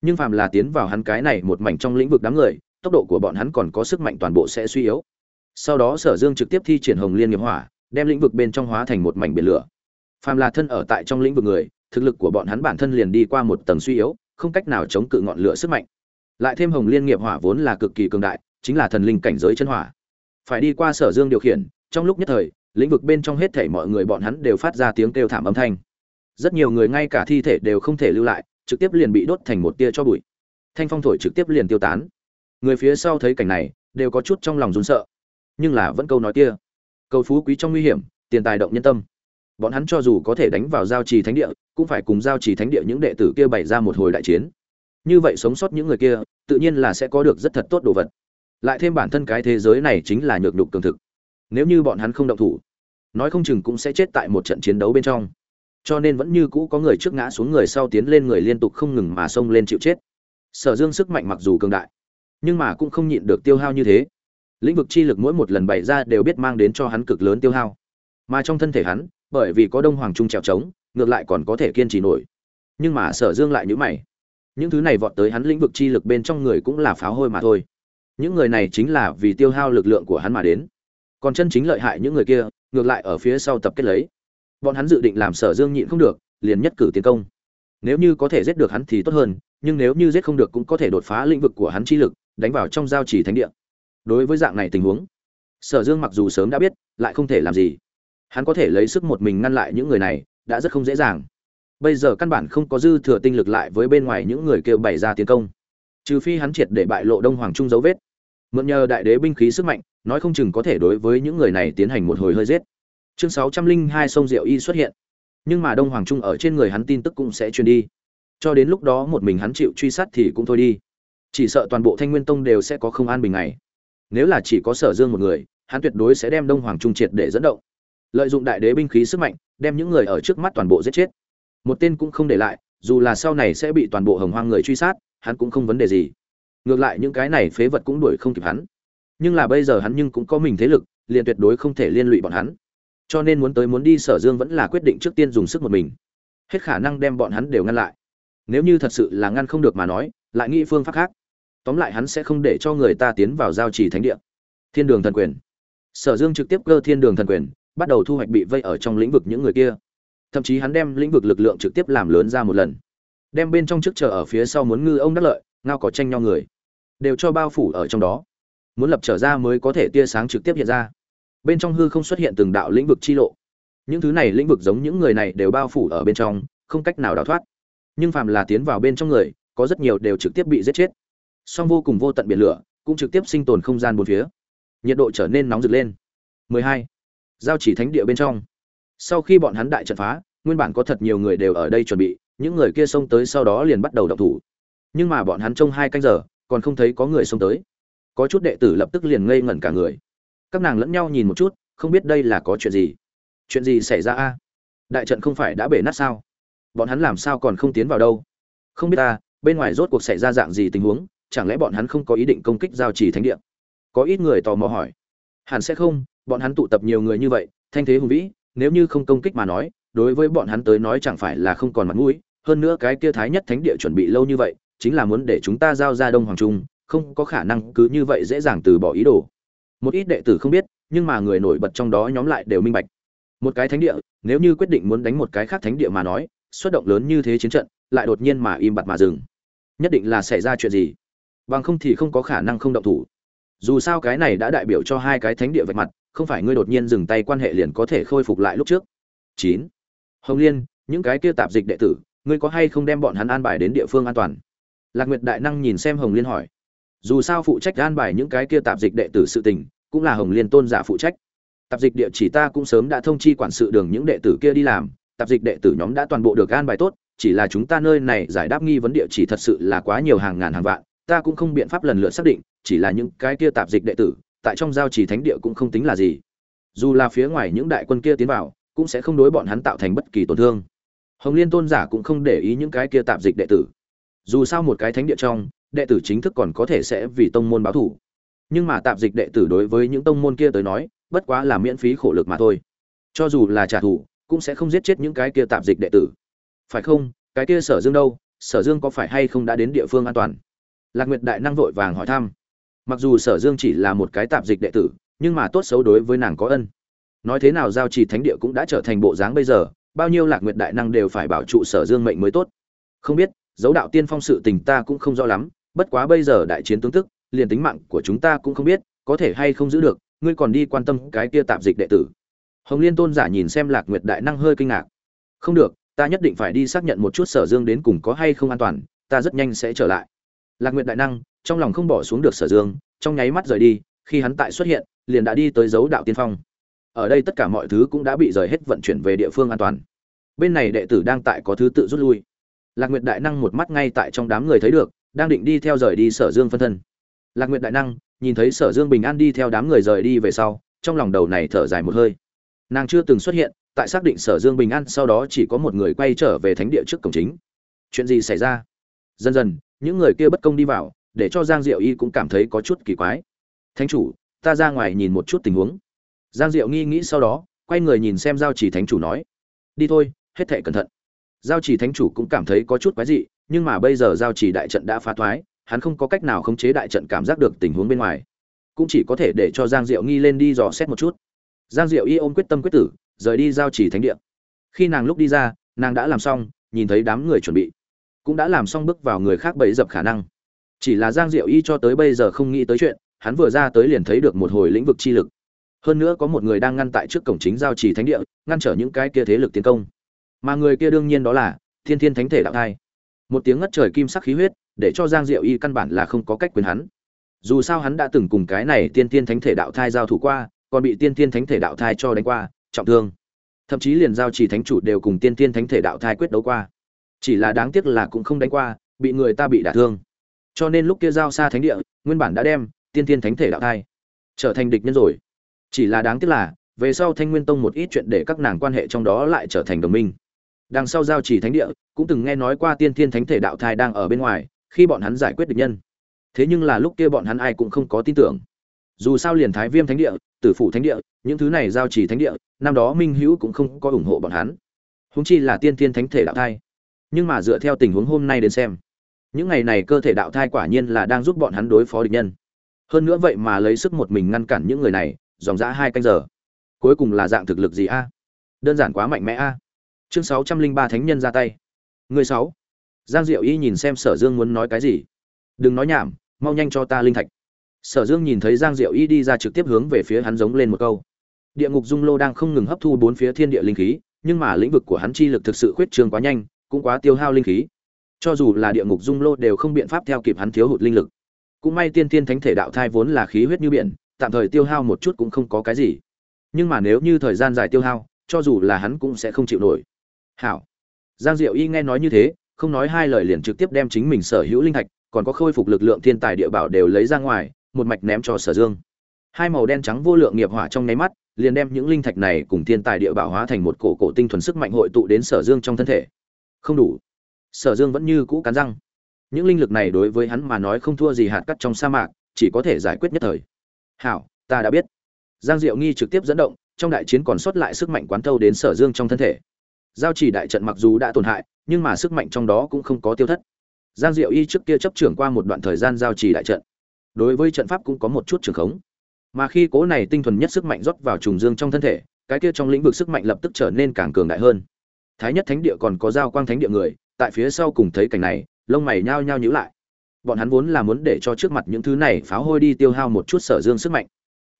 Nhưng phàm là tiến vào hắn cái này một mảnh trong lĩnh vực đám người, tốc độ của bọn hắn còn có sức mạnh toàn bộ sẽ suy yếu. Sau đó sở dương trực tiếp thi triển hồng liên nghiệp hỏa đem lĩnh vực bên trong hóa thành một mảnh biển lửa. Phàm là thân ở tại trong lĩnh vực người, thực lực của bọn hắn bản thân liền đi qua một tầng suy yếu, không cách nào chống cự ngọn lửa sức mạnh. Lại thêm hồng liên nghiệp hỏa vốn là cực kỳ cường đại, chính là thần linh cảnh giới chân hỏa. Phải đi qua sở dương điều khiển, trong lúc nhất thời, lĩnh vực bên trong hết thảy mọi người bọn hắn đều phát ra tiếng kêu thảm âm thanh. Rất nhiều người ngay cả thi thể đều không thể lưu lại, trực tiếp liền bị đốt thành một tia cho bụi. Thanh phong thổi trực tiếp liền tiêu tán. Người phía sau thấy cảnh này, đều có chút trong lòng run sợ. Nhưng là vẫn câu nói kia cầu phú quý trong nguy hiểm, tiền tài động nhân tâm. Bọn hắn cho dù có thể đánh vào giao trì thánh địa, cũng phải cùng giao trì thánh địa những đệ tử kia bày ra một hồi đại chiến. Như vậy sống sót những người kia, tự nhiên là sẽ có được rất thật tốt đồ vật. Lại thêm bản thân cái thế giới này chính là nhược nhục cường thực. Nếu như bọn hắn không động thủ, nói không chừng cũng sẽ chết tại một trận chiến đấu bên trong. Cho nên vẫn như cũ có người trước ngã xuống người sau tiến lên người liên tục không ngừng mà xông lên chịu chết. Sở dương sức mạnh mặc dù cường đại, nhưng mà cũng không nhịn được tiêu hao như thế lĩnh vực chi lực mỗi một lần bày ra đều biết mang đến cho hắn cực lớn tiêu hao. Mà trong thân thể hắn, bởi vì có đông hoàng trung trèo trống, ngược lại còn có thể kiên trì nổi. Nhưng mà sở dương lại nhữ mày. Những thứ này vọt tới hắn lĩnh vực chi lực bên trong người cũng là pháo hôi mà thôi. Những người này chính là vì tiêu hao lực lượng của hắn mà đến. Còn chân chính lợi hại những người kia, ngược lại ở phía sau tập kết lấy. Bọn hắn dự định làm sở dương nhịn không được, liền nhất cử tiến công. Nếu như có thể giết được hắn thì tốt hơn, nhưng nếu như giết không được cũng có thể đột phá lĩnh vực của hắn chi lực, đánh vào trong giao chỉ thánh địa đối với dạng này tình huống, sở dương mặc dù sớm đã biết, lại không thể làm gì. Hắn có thể lấy sức một mình ngăn lại những người này, đã rất không dễ dàng. Bây giờ căn bản không có dư thừa tinh lực lại với bên ngoài những người kêu bày ra tiến công. Trừ phi hắn triệt để bại lộ đông hoàng trung dấu vết. Mượn nhờ đại đế binh khí sức mạnh, nói không chừng có thể đối với những người này tiến hành một hồi hơi giết. Chương sáu trăm linh hai sông diệu y xuất hiện. Nhưng mà đông hoàng trung ở trên người hắn tin tức cũng sẽ truyền đi. Cho đến lúc đó một mình hắn chịu truy sát thì cũng thôi đi. Chỉ sợ toàn bộ thanh nguyên tông đều sẽ có không an bình này nếu là chỉ có sở dương một người, hắn tuyệt đối sẽ đem đông hoàng trung triệt để dẫn động. Lợi dụng đại đế binh khí sức mạnh, đem những người ở trước mắt toàn bộ giết chết. Một tên cũng không để lại, dù là sau này sẽ bị toàn bộ hồng hoang người truy sát, hắn cũng không vấn đề gì. Ngược lại những cái này phế vật cũng đuổi không kịp hắn. Nhưng là bây giờ hắn nhưng cũng có mình thế lực, liền tuyệt đối không thể liên lụy bọn hắn. Cho nên muốn tới muốn đi, sở dương vẫn là quyết định trước tiên dùng sức một mình. Hết khả năng đem bọn hắn đều ngăn lại. Nếu như thật sự là ngăn không được mà nói, lại nghĩ phương pháp khác tóm lại hắn sẽ không để cho người ta tiến vào giao trì thánh địa. Thiên đường thần quyền. Sở dương trực tiếp cơ thiên đường thần quyền, bắt đầu thu hoạch bị vây ở trong lĩnh vực những người kia. Thậm chí hắn đem lĩnh vực lực lượng trực tiếp làm lớn ra một lần. Đem bên trong trước chờ ở phía sau muốn ngư ông đắc lợi, ngao có tranh nhau người. Đều cho bao phủ ở trong đó. Muốn lập trở ra mới có thể tia sáng trực tiếp hiện ra. Bên trong hư không xuất hiện từng đạo lĩnh vực chi lộ. Những thứ này lĩnh vực giống những người này đều bao phủ ở bên trong, không cách nào đào thoát. Nhưng phàm là tiến vào bên trong người, có rất nhiều đều trực tiếp bị giết chết song vô cùng vô tận biển lửa cũng trực tiếp sinh tồn không gian bốn phía. Nhiệt độ trở nên nóng rực lên. 12. giao chỉ thánh địa bên trong. Sau khi bọn hắn đại trận phá, nguyên bản có thật nhiều người đều ở đây chuẩn bị, những người kia xông tới sau đó liền bắt đầu động thủ. Nhưng mà bọn hắn trong hai canh giờ, còn không thấy có người xông tới. Có chút đệ tử lập tức liền ngây ngẩn cả người. Các nàng lẫn nhau nhìn một chút, không biết đây là có chuyện gì. Chuyện gì xảy ra a? Đại trận không phải đã bể nát sao? Bọn hắn làm sao còn không tiến vào đâu? Không biết ta, bên ngoài rốt cuộc xảy ra dạng gì tình huống? Chẳng lẽ bọn hắn không có ý định công kích giao trì thánh địa? Có ít người tò mò hỏi. Hẳn sẽ không, bọn hắn tụ tập nhiều người như vậy, thanh thế hùng vĩ, nếu như không công kích mà nói, đối với bọn hắn tới nói chẳng phải là không còn mặt mũi. Hơn nữa cái kia thái nhất thánh địa chuẩn bị lâu như vậy, chính là muốn để chúng ta giao ra đông hoàng trung, không có khả năng cứ như vậy dễ dàng từ bỏ ý đồ. Một ít đệ tử không biết, nhưng mà người nổi bật trong đó nhóm lại đều minh bạch. Một cái thánh địa, nếu như quyết định muốn đánh một cái khác thánh địa mà nói, xuất động lớn như thế chiến trận, lại đột nhiên mà im bặt mà dừng. Nhất định là xảy ra chuyện gì? Bằng không thì không có khả năng không động thủ. Dù sao cái này đã đại biểu cho hai cái thánh địa vạch mặt, không phải ngươi đột nhiên dừng tay quan hệ liền có thể khôi phục lại lúc trước. Chín. Hồng liên, những cái kia tạp dịch đệ tử, ngươi có hay không đem bọn hắn an bài đến địa phương an toàn? Lạc nguyệt đại năng nhìn xem hồng liên hỏi. Dù sao phụ trách an bài những cái kia tạp dịch đệ tử sự tình, cũng là hồng liên tôn giả phụ trách. Tạp dịch địa chỉ ta cũng sớm đã thông chi quản sự đường những đệ tử kia đi làm, tạp dịch đệ tử nhóm đã toàn bộ được an bài tốt, chỉ là chúng ta nơi này giải đáp nghi vấn địa chỉ thật sự là quá nhiều hàng ngàn hàng vạn ta cũng không biện pháp lần lượt xác định, chỉ là những cái kia tạp dịch đệ tử, tại trong giao trì thánh địa cũng không tính là gì. Dù là phía ngoài những đại quân kia tiến vào, cũng sẽ không đối bọn hắn tạo thành bất kỳ tổn thương. Hồng liên tôn giả cũng không để ý những cái kia tạp dịch đệ tử. Dù sao một cái thánh địa trong, đệ tử chính thức còn có thể sẽ vì tông môn báo thủ nhưng mà tạp dịch đệ tử đối với những tông môn kia tới nói, bất quá là miễn phí khổ lực mà thôi. Cho dù là trả thù, cũng sẽ không giết chết những cái kia tạp dịch đệ tử. Phải không? Cái kia sở dương đâu? Sở dương có phải hay không đã đến địa phương an toàn? Lạc nguyệt đại năng vội vàng hỏi thăm. Mặc dù sở dương chỉ là một cái tạp dịch đệ tử, nhưng mà tốt xấu đối với nàng có ân. Nói thế nào giao trì thánh địa cũng đã trở thành bộ dáng bây giờ, bao nhiêu lạc nguyệt đại năng đều phải bảo trụ sở dương mệnh mới tốt. Không biết, dấu đạo tiên phong sự tình ta cũng không rõ lắm, bất quá bây giờ đại chiến tướng tức, liền tính mạng của chúng ta cũng không biết, có thể hay không giữ được, ngươi còn đi quan tâm cái kia tạp dịch đệ tử. Hồng liên tôn giả nhìn xem lạc nguyệt đại năng hơi kinh ngạc. Không được, ta nhất định phải đi xác nhận một chút sở dương đến cùng có hay không an toàn, ta rất nhanh sẽ trở lại lạc nguyệt đại năng, trong lòng không bỏ xuống được sở dương, trong nháy mắt rời đi, khi hắn tại xuất hiện, liền đã đi tới dấu đạo tiên phong. Ở đây tất cả mọi thứ cũng đã bị rời hết vận chuyển về địa phương an toàn. Bên này đệ tử đang tại có thứ tự rút lui. Lạc nguyệt đại năng một mắt ngay tại trong đám người thấy được, đang định đi theo rời đi sở dương phân thân. Lạc nguyệt đại năng, nhìn thấy sở dương bình an đi theo đám người rời đi về sau, trong lòng đầu này thở dài một hơi. Nàng chưa từng xuất hiện, tại xác định sở dương bình an sau đó chỉ có một người quay trở về thánh địa trước cổng chính. Chuyện gì xảy ra? Dần dần những người kia bất công đi vào, để cho giang diệu y cũng cảm thấy có chút kỳ quái. Thánh chủ, ta ra ngoài nhìn một chút tình huống. Giang diệu nghi nghĩ sau đó, quay người nhìn xem giao chỉ thánh chủ nói, đi thôi, hết thệ cẩn thận. Giao chỉ thánh chủ cũng cảm thấy có chút quái dị, nhưng mà bây giờ giao chỉ đại trận đã phá thoái, hắn không có cách nào khống chế đại trận cảm giác được tình huống bên ngoài. Cũng chỉ có thể để cho giang diệu nghi lên đi dò xét một chút. Giang diệu y ôm quyết tâm quyết tử, rời đi giao chỉ thánh địa. Khi nàng lúc đi ra, nàng đã làm xong, nhìn thấy đám người chuẩn bị cũng đã làm xong bước vào người khác bẫy dập khả năng. Chỉ là giang diệu y cho tới bây giờ không nghĩ tới chuyện, hắn vừa ra tới liền thấy được một hồi lĩnh vực chi lực. Hơn nữa có một người đang ngăn tại trước cổng chính giao trì thánh địa, ngăn trở những cái kia thế lực tiến công. Mà người kia đương nhiên đó là thiên thiên thánh thể đạo thai. Một tiếng ngất trời kim sắc khí huyết, để cho giang diệu y căn bản là không có cách quyền hắn. Dù sao hắn đã từng cùng cái này tiên tiên thánh thể đạo thai giao thủ qua, còn bị tiên tiên thánh thể đạo thai cho đánh qua, trọng thương. Thậm chí liền giao trì thánh chủ đều cùng tiên tiên thánh thể đạo thai quyết đấu qua chỉ là đáng tiếc là cũng không đánh qua, bị người ta bị đả thương. Cho nên lúc kia giao xa thánh địa, nguyên bản đã đem tiên tiên thánh thể đạo thai trở thành địch nhân rồi. Chỉ là đáng tiếc là, về sau thanh nguyên tông một ít chuyện để các nàng quan hệ trong đó lại trở thành đồng minh. Đằng sau giao chỉ thánh địa, cũng từng nghe nói qua tiên thiên thánh thể đạo thai đang ở bên ngoài, khi bọn hắn giải quyết địch nhân. Thế nhưng là lúc kia bọn hắn ai cũng không có tin tưởng. Dù sao liền thái viêm thánh địa, tử phủ thánh địa, những thứ này giao chỉ thánh địa, năm đó minh hữu cũng không có ủng hộ bọn hắn. Húng chi là tiên thiên thánh thể đạo thai nhưng mà dựa theo tình huống hôm nay đến xem, những ngày này cơ thể đạo thai quả nhiên là đang giúp bọn hắn đối phó địch nhân. Hơn nữa vậy mà lấy sức một mình ngăn cản những người này, dòng dã hai canh giờ. Cuối cùng là dạng thực lực gì a? Đơn giản quá mạnh mẽ a. Chương sáu trăm linh ba thánh nhân ra tay. Người sáu. Giang diệu y nhìn xem sở dương muốn nói cái gì. Đừng nói nhảm, mau nhanh cho ta linh thạch. Sở dương nhìn thấy giang diệu y đi ra trực tiếp hướng về phía hắn giống lên một câu. Địa ngục dung lô đang không ngừng hấp thu bốn phía thiên địa linh khí, nhưng mà lĩnh vực của hắn chi lực thực sự khuyết trường quá nhanh cũng quá tiêu hao linh khí. Cho dù là địa ngục dung lô đều không biện pháp theo kịp hắn thiếu hụt linh lực. Cũng may tiên tiên thánh thể đạo thai vốn là khí huyết như biển, tạm thời tiêu hao một chút cũng không có cái gì. Nhưng mà nếu như thời gian dài tiêu hao, cho dù là hắn cũng sẽ không chịu nổi. Hảo. Giang diệu y nghe nói như thế, không nói hai lời liền trực tiếp đem chính mình sở hữu linh thạch, còn có khôi phục lực lượng thiên tài địa bảo đều lấy ra ngoài, một mạch ném cho sở dương. Hai màu đen trắng vô lượng nghiệp hỏa trong nháy mắt, liền đem những linh thạch này cùng thiên tài địa bảo hóa thành một cổ cổ tinh thuần sức mạnh hội tụ đến sở dương trong thân thể không đủ. Sở dương vẫn như cũ cắn răng. Những linh lực này đối với hắn mà nói không thua gì hạt cắt trong sa mạc, chỉ có thể giải quyết nhất thời. Hảo, ta đã biết. Giang diệu nghi trực tiếp dẫn động, trong đại chiến còn sót lại sức mạnh quán thâu đến sở dương trong thân thể. Giao chỉ đại trận mặc dù đã tổn hại, nhưng mà sức mạnh trong đó cũng không có tiêu thất. Giang diệu y trước kia chấp trưởng qua một đoạn thời gian giao chỉ đại trận. Đối với trận pháp cũng có một chút trường khống. Mà khi cố này tinh thuần nhất sức mạnh rót vào trùng dương trong thân thể, cái kia trong lĩnh vực sức mạnh lập tức trở nên càng cường đại hơn thái nhất thánh địa còn có giao quang thánh địa người, tại phía sau cùng thấy cảnh này, lông mày nhao nhao nhíu lại. Bọn hắn vốn là muốn để cho trước mặt những thứ này pháo hôi đi tiêu hao một chút sở dương sức mạnh.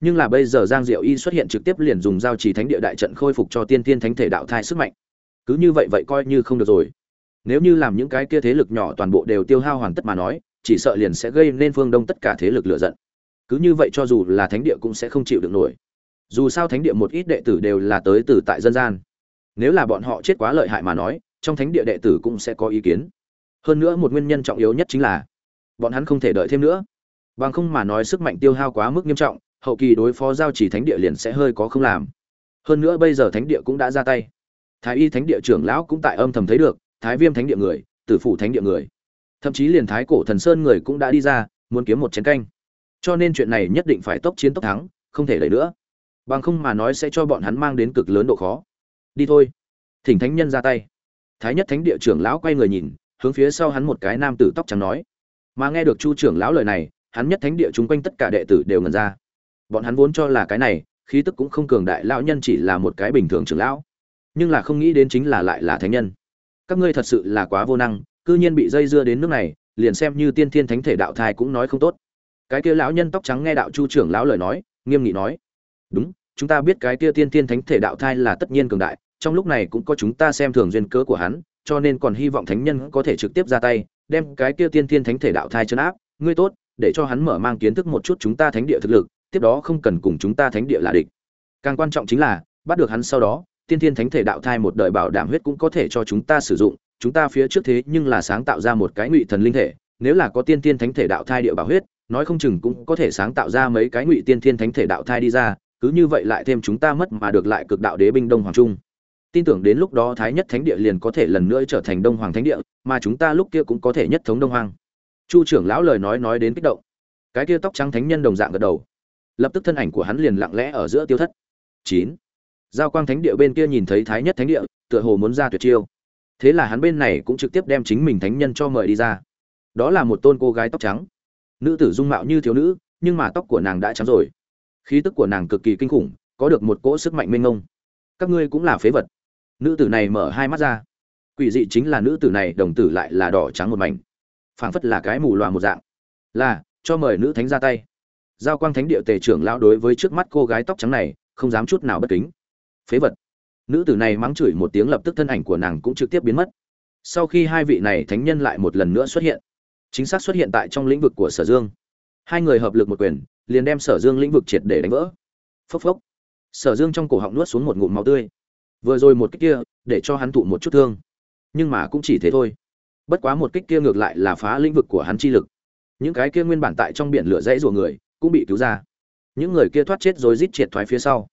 Nhưng là bây giờ giang diệu y xuất hiện trực tiếp liền dùng giao trì thánh địa đại trận khôi phục cho tiên tiên thánh thể đạo thai sức mạnh. Cứ như vậy vậy coi như không được rồi. Nếu như làm những cái kia thế lực nhỏ toàn bộ đều tiêu hao hoàn tất mà nói, chỉ sợ liền sẽ gây nên phương đông tất cả thế lực lựa giận. Cứ như vậy cho dù là thánh địa cũng sẽ không chịu được nổi. Dù sao thánh địa một ít đệ tử đều là tới từ tại dân gian nếu là bọn họ chết quá lợi hại mà nói, trong thánh địa đệ tử cũng sẽ có ý kiến. Hơn nữa một nguyên nhân trọng yếu nhất chính là, bọn hắn không thể đợi thêm nữa. Bằng không mà nói sức mạnh tiêu hao quá mức nghiêm trọng, hậu kỳ đối phó giao chỉ thánh địa liền sẽ hơi có không làm. Hơn nữa bây giờ thánh địa cũng đã ra tay. Thái y thánh địa trưởng lão cũng tại âm thầm thấy được, thái viêm thánh địa người, tử phủ thánh địa người. Thậm chí liền thái cổ thần sơn người cũng đã đi ra, muốn kiếm một chén canh. Cho nên chuyện này nhất định phải tốc chiến tốc thắng, không thể đẩy nữa. Bằng không mà nói sẽ cho bọn hắn mang đến cực lớn độ khó đi thôi. Thỉnh thánh nhân ra tay. Thái nhất thánh địa trưởng lão quay người nhìn, hướng phía sau hắn một cái nam tử tóc trắng nói. Mà nghe được chu trưởng lão lời này, hắn nhất thánh địa chung quanh tất cả đệ tử đều ngần ra. Bọn hắn vốn cho là cái này, khí tức cũng không cường đại, lão nhân chỉ là một cái bình thường trưởng lão. Nhưng là không nghĩ đến chính là lại là thánh nhân. Các ngươi thật sự là quá vô năng, cư nhiên bị dây dưa đến nước này, liền xem như tiên thiên thánh thể đạo thai cũng nói không tốt. Cái kia lão nhân tóc trắng nghe đạo chu trưởng lão lời nói, nghiêm nghị nói. Đúng, chúng ta biết cái kia tiên thiên thánh thể đạo thai là tất nhiên cường đại trong lúc này cũng có chúng ta xem thường duyên cớ của hắn, cho nên còn hy vọng thánh nhân có thể trực tiếp ra tay, đem cái kia tiên thiên thánh thể đạo thai chấn áp. Ngươi tốt, để cho hắn mở mang kiến thức một chút chúng ta thánh địa thực lực, tiếp đó không cần cùng chúng ta thánh địa là địch. Càng quan trọng chính là, bắt được hắn sau đó, tiên thiên thánh thể đạo thai một đời bảo đảm huyết cũng có thể cho chúng ta sử dụng. Chúng ta phía trước thế nhưng là sáng tạo ra một cái ngụy thần linh thể, nếu là có tiên thiên thánh thể đạo thai địa bảo huyết, nói không chừng cũng có thể sáng tạo ra mấy cái ngụy tiên thiên thánh thể đạo thai đi ra, cứ như vậy lại thêm chúng ta mất mà được lại cực đạo đế binh đông hoàng trung tin tưởng đến lúc đó thái nhất thánh địa liền có thể lần nữa trở thành đông hoàng thánh địa, mà chúng ta lúc kia cũng có thể nhất thống đông hoàng. Chu trưởng lão lời nói nói đến kích động. Cái kia tóc trắng thánh nhân đồng dạng gật đầu. Lập tức thân ảnh của hắn liền lặng lẽ ở giữa tiêu thất. Chín. Giao quang thánh địa bên kia nhìn thấy thái nhất thánh địa, tựa hồ muốn ra tuyệt chiêu. Thế là hắn bên này cũng trực tiếp đem chính mình thánh nhân cho mời đi ra. Đó là một tôn cô gái tóc trắng. Nữ tử dung mạo như thiếu nữ, nhưng mà tóc của nàng đã trắng rồi. Khí tức của nàng cực kỳ kinh khủng, có được một cỗ sức mạnh mênh mông. Các ngươi cũng là phế vật nữ tử này mở hai mắt ra. Quỷ dị chính là nữ tử này, đồng tử lại là đỏ trắng một mảnh. Phảng phất là cái mù loà một dạng. Là, cho mời nữ thánh ra tay. Giao quang thánh địa tề trưởng lão đối với trước mắt cô gái tóc trắng này, không dám chút nào bất kính. Phế vật. Nữ tử này mắng chửi một tiếng lập tức thân ảnh của nàng cũng trực tiếp biến mất. Sau khi hai vị này thánh nhân lại một lần nữa xuất hiện, chính xác xuất hiện tại trong lĩnh vực của sở dương. Hai người hợp lực một quyền, liền đem sở dương lĩnh vực triệt để đánh vỡ. Phốc phốc. Sở dương trong cổ họng nuốt xuống một ngụm máu tươi vừa rồi một kích kia, để cho hắn thụ một chút thương. Nhưng mà cũng chỉ thế thôi. Bất quá một kích kia ngược lại là phá lĩnh vực của hắn chi lực. Những cái kia nguyên bản tại trong biển lửa dãy rùa người, cũng bị cứu ra. Những người kia thoát chết rồi rít triệt thoái phía sau.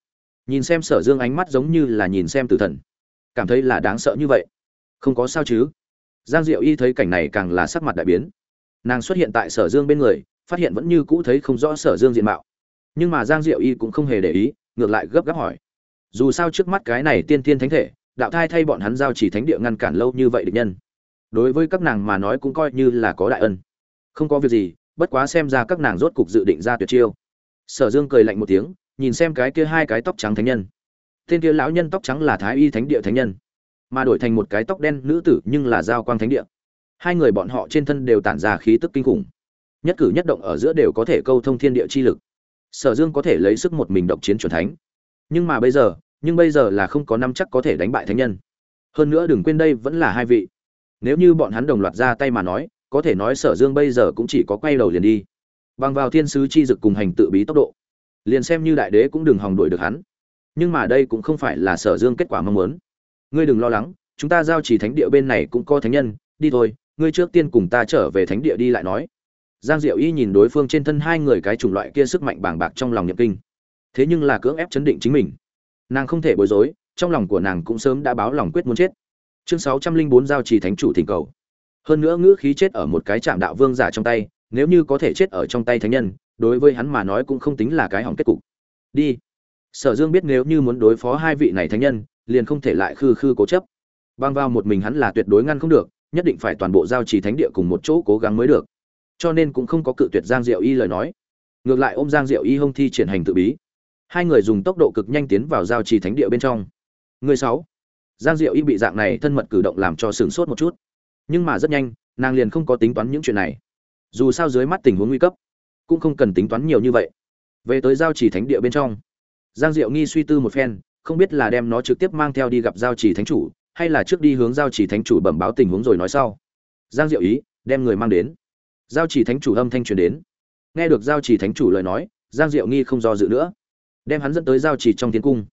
Nhìn xem sở dương ánh mắt giống như là nhìn xem tử thần. Cảm thấy là đáng sợ như vậy. Không có sao chứ. Giang diệu y thấy cảnh này càng là sắc mặt đại biến. Nàng xuất hiện tại sở dương bên người, phát hiện vẫn như cũ thấy không rõ sở dương diện mạo. Nhưng mà giang diệu y cũng không hề để ý, ngược lại gấp gáp hỏi dù sao trước mắt cái này tiên tiên thánh thể, đạo thai thay bọn hắn giao chỉ thánh địa ngăn cản lâu như vậy địch nhân. Đối với các nàng mà nói cũng coi như là có đại ân. Không có việc gì, bất quá xem ra các nàng rốt cục dự định ra tuyệt chiêu. Sở dương cười lạnh một tiếng, nhìn xem cái kia hai cái tóc trắng thánh nhân. Tên kia lão nhân tóc trắng là thái y thánh địa thánh nhân, mà đổi thành một cái tóc đen nữ tử nhưng là giao quang thánh địa. Hai người bọn họ trên thân đều tản ra khí tức kinh khủng, nhất cử nhất động ở giữa đều có thể câu thông thiên địa chi lực. Sở dương có thể lấy sức một mình độc chiến chuẩn thánh nhưng mà bây giờ, nhưng bây giờ là không có năm chắc có thể đánh bại thánh nhân. Hơn nữa đừng quên đây vẫn là hai vị. Nếu như bọn hắn đồng loạt ra tay mà nói, có thể nói sở dương bây giờ cũng chỉ có quay đầu liền đi. Bằng vào thiên sứ chi dực cùng hành tự bí tốc độ, liền xem như đại đế cũng đừng hòng đuổi được hắn. Nhưng mà đây cũng không phải là sở dương kết quả mong muốn. Ngươi đừng lo lắng, chúng ta giao chỉ thánh địa bên này cũng có thánh nhân, đi thôi, ngươi trước tiên cùng ta trở về thánh địa đi lại nói. Giang diệu y nhìn đối phương trên thân hai người cái chủng loại kia sức mạnh bàng bạc trong lòng nhập kinh thế nhưng là cưỡng ép chấn định chính mình. Nàng không thể bối rối, trong lòng của nàng cũng sớm đã báo lòng quyết muốn chết. Chương sáu trăm linh bốn giao trì thánh chủ thỉnh cầu. Hơn nữa ngữ khí chết ở một cái chạm đạo vương giả trong tay, nếu như có thể chết ở trong tay thánh nhân, đối với hắn mà nói cũng không tính là cái hỏng kết cục. Đi. Sở dương biết nếu như muốn đối phó hai vị này thánh nhân, liền không thể lại khư khư cố chấp. Băng vào một mình hắn là tuyệt đối ngăn không được, nhất định phải toàn bộ giao trì thánh địa cùng một chỗ cố gắng mới được. Cho nên cũng không có cự tuyệt giang diệu y lời nói. Ngược lại ôm giang diệu y hông thi triển hành tự bí hai người dùng tốc độ cực nhanh tiến vào giao trì thánh địa bên trong. Người sáu, giang diệu y bị dạng này thân mật cử động làm cho sửng sốt một chút. Nhưng mà rất nhanh, nàng liền không có tính toán những chuyện này. Dù sao dưới mắt tình huống nguy cấp, cũng không cần tính toán nhiều như vậy. Về tới giao trì thánh địa bên trong, giang diệu nghi suy tư một phen, không biết là đem nó trực tiếp mang theo đi gặp giao trì thánh chủ, hay là trước đi hướng giao trì thánh chủ bẩm báo tình huống rồi nói sau. Giang diệu ý, đem người mang đến. Giao trì thánh chủ âm thanh truyền đến. Nghe được giao trì thánh chủ lời nói, giang diệu nghi không do dự nữa đem hắn dẫn tới giao trì trong tiến cung.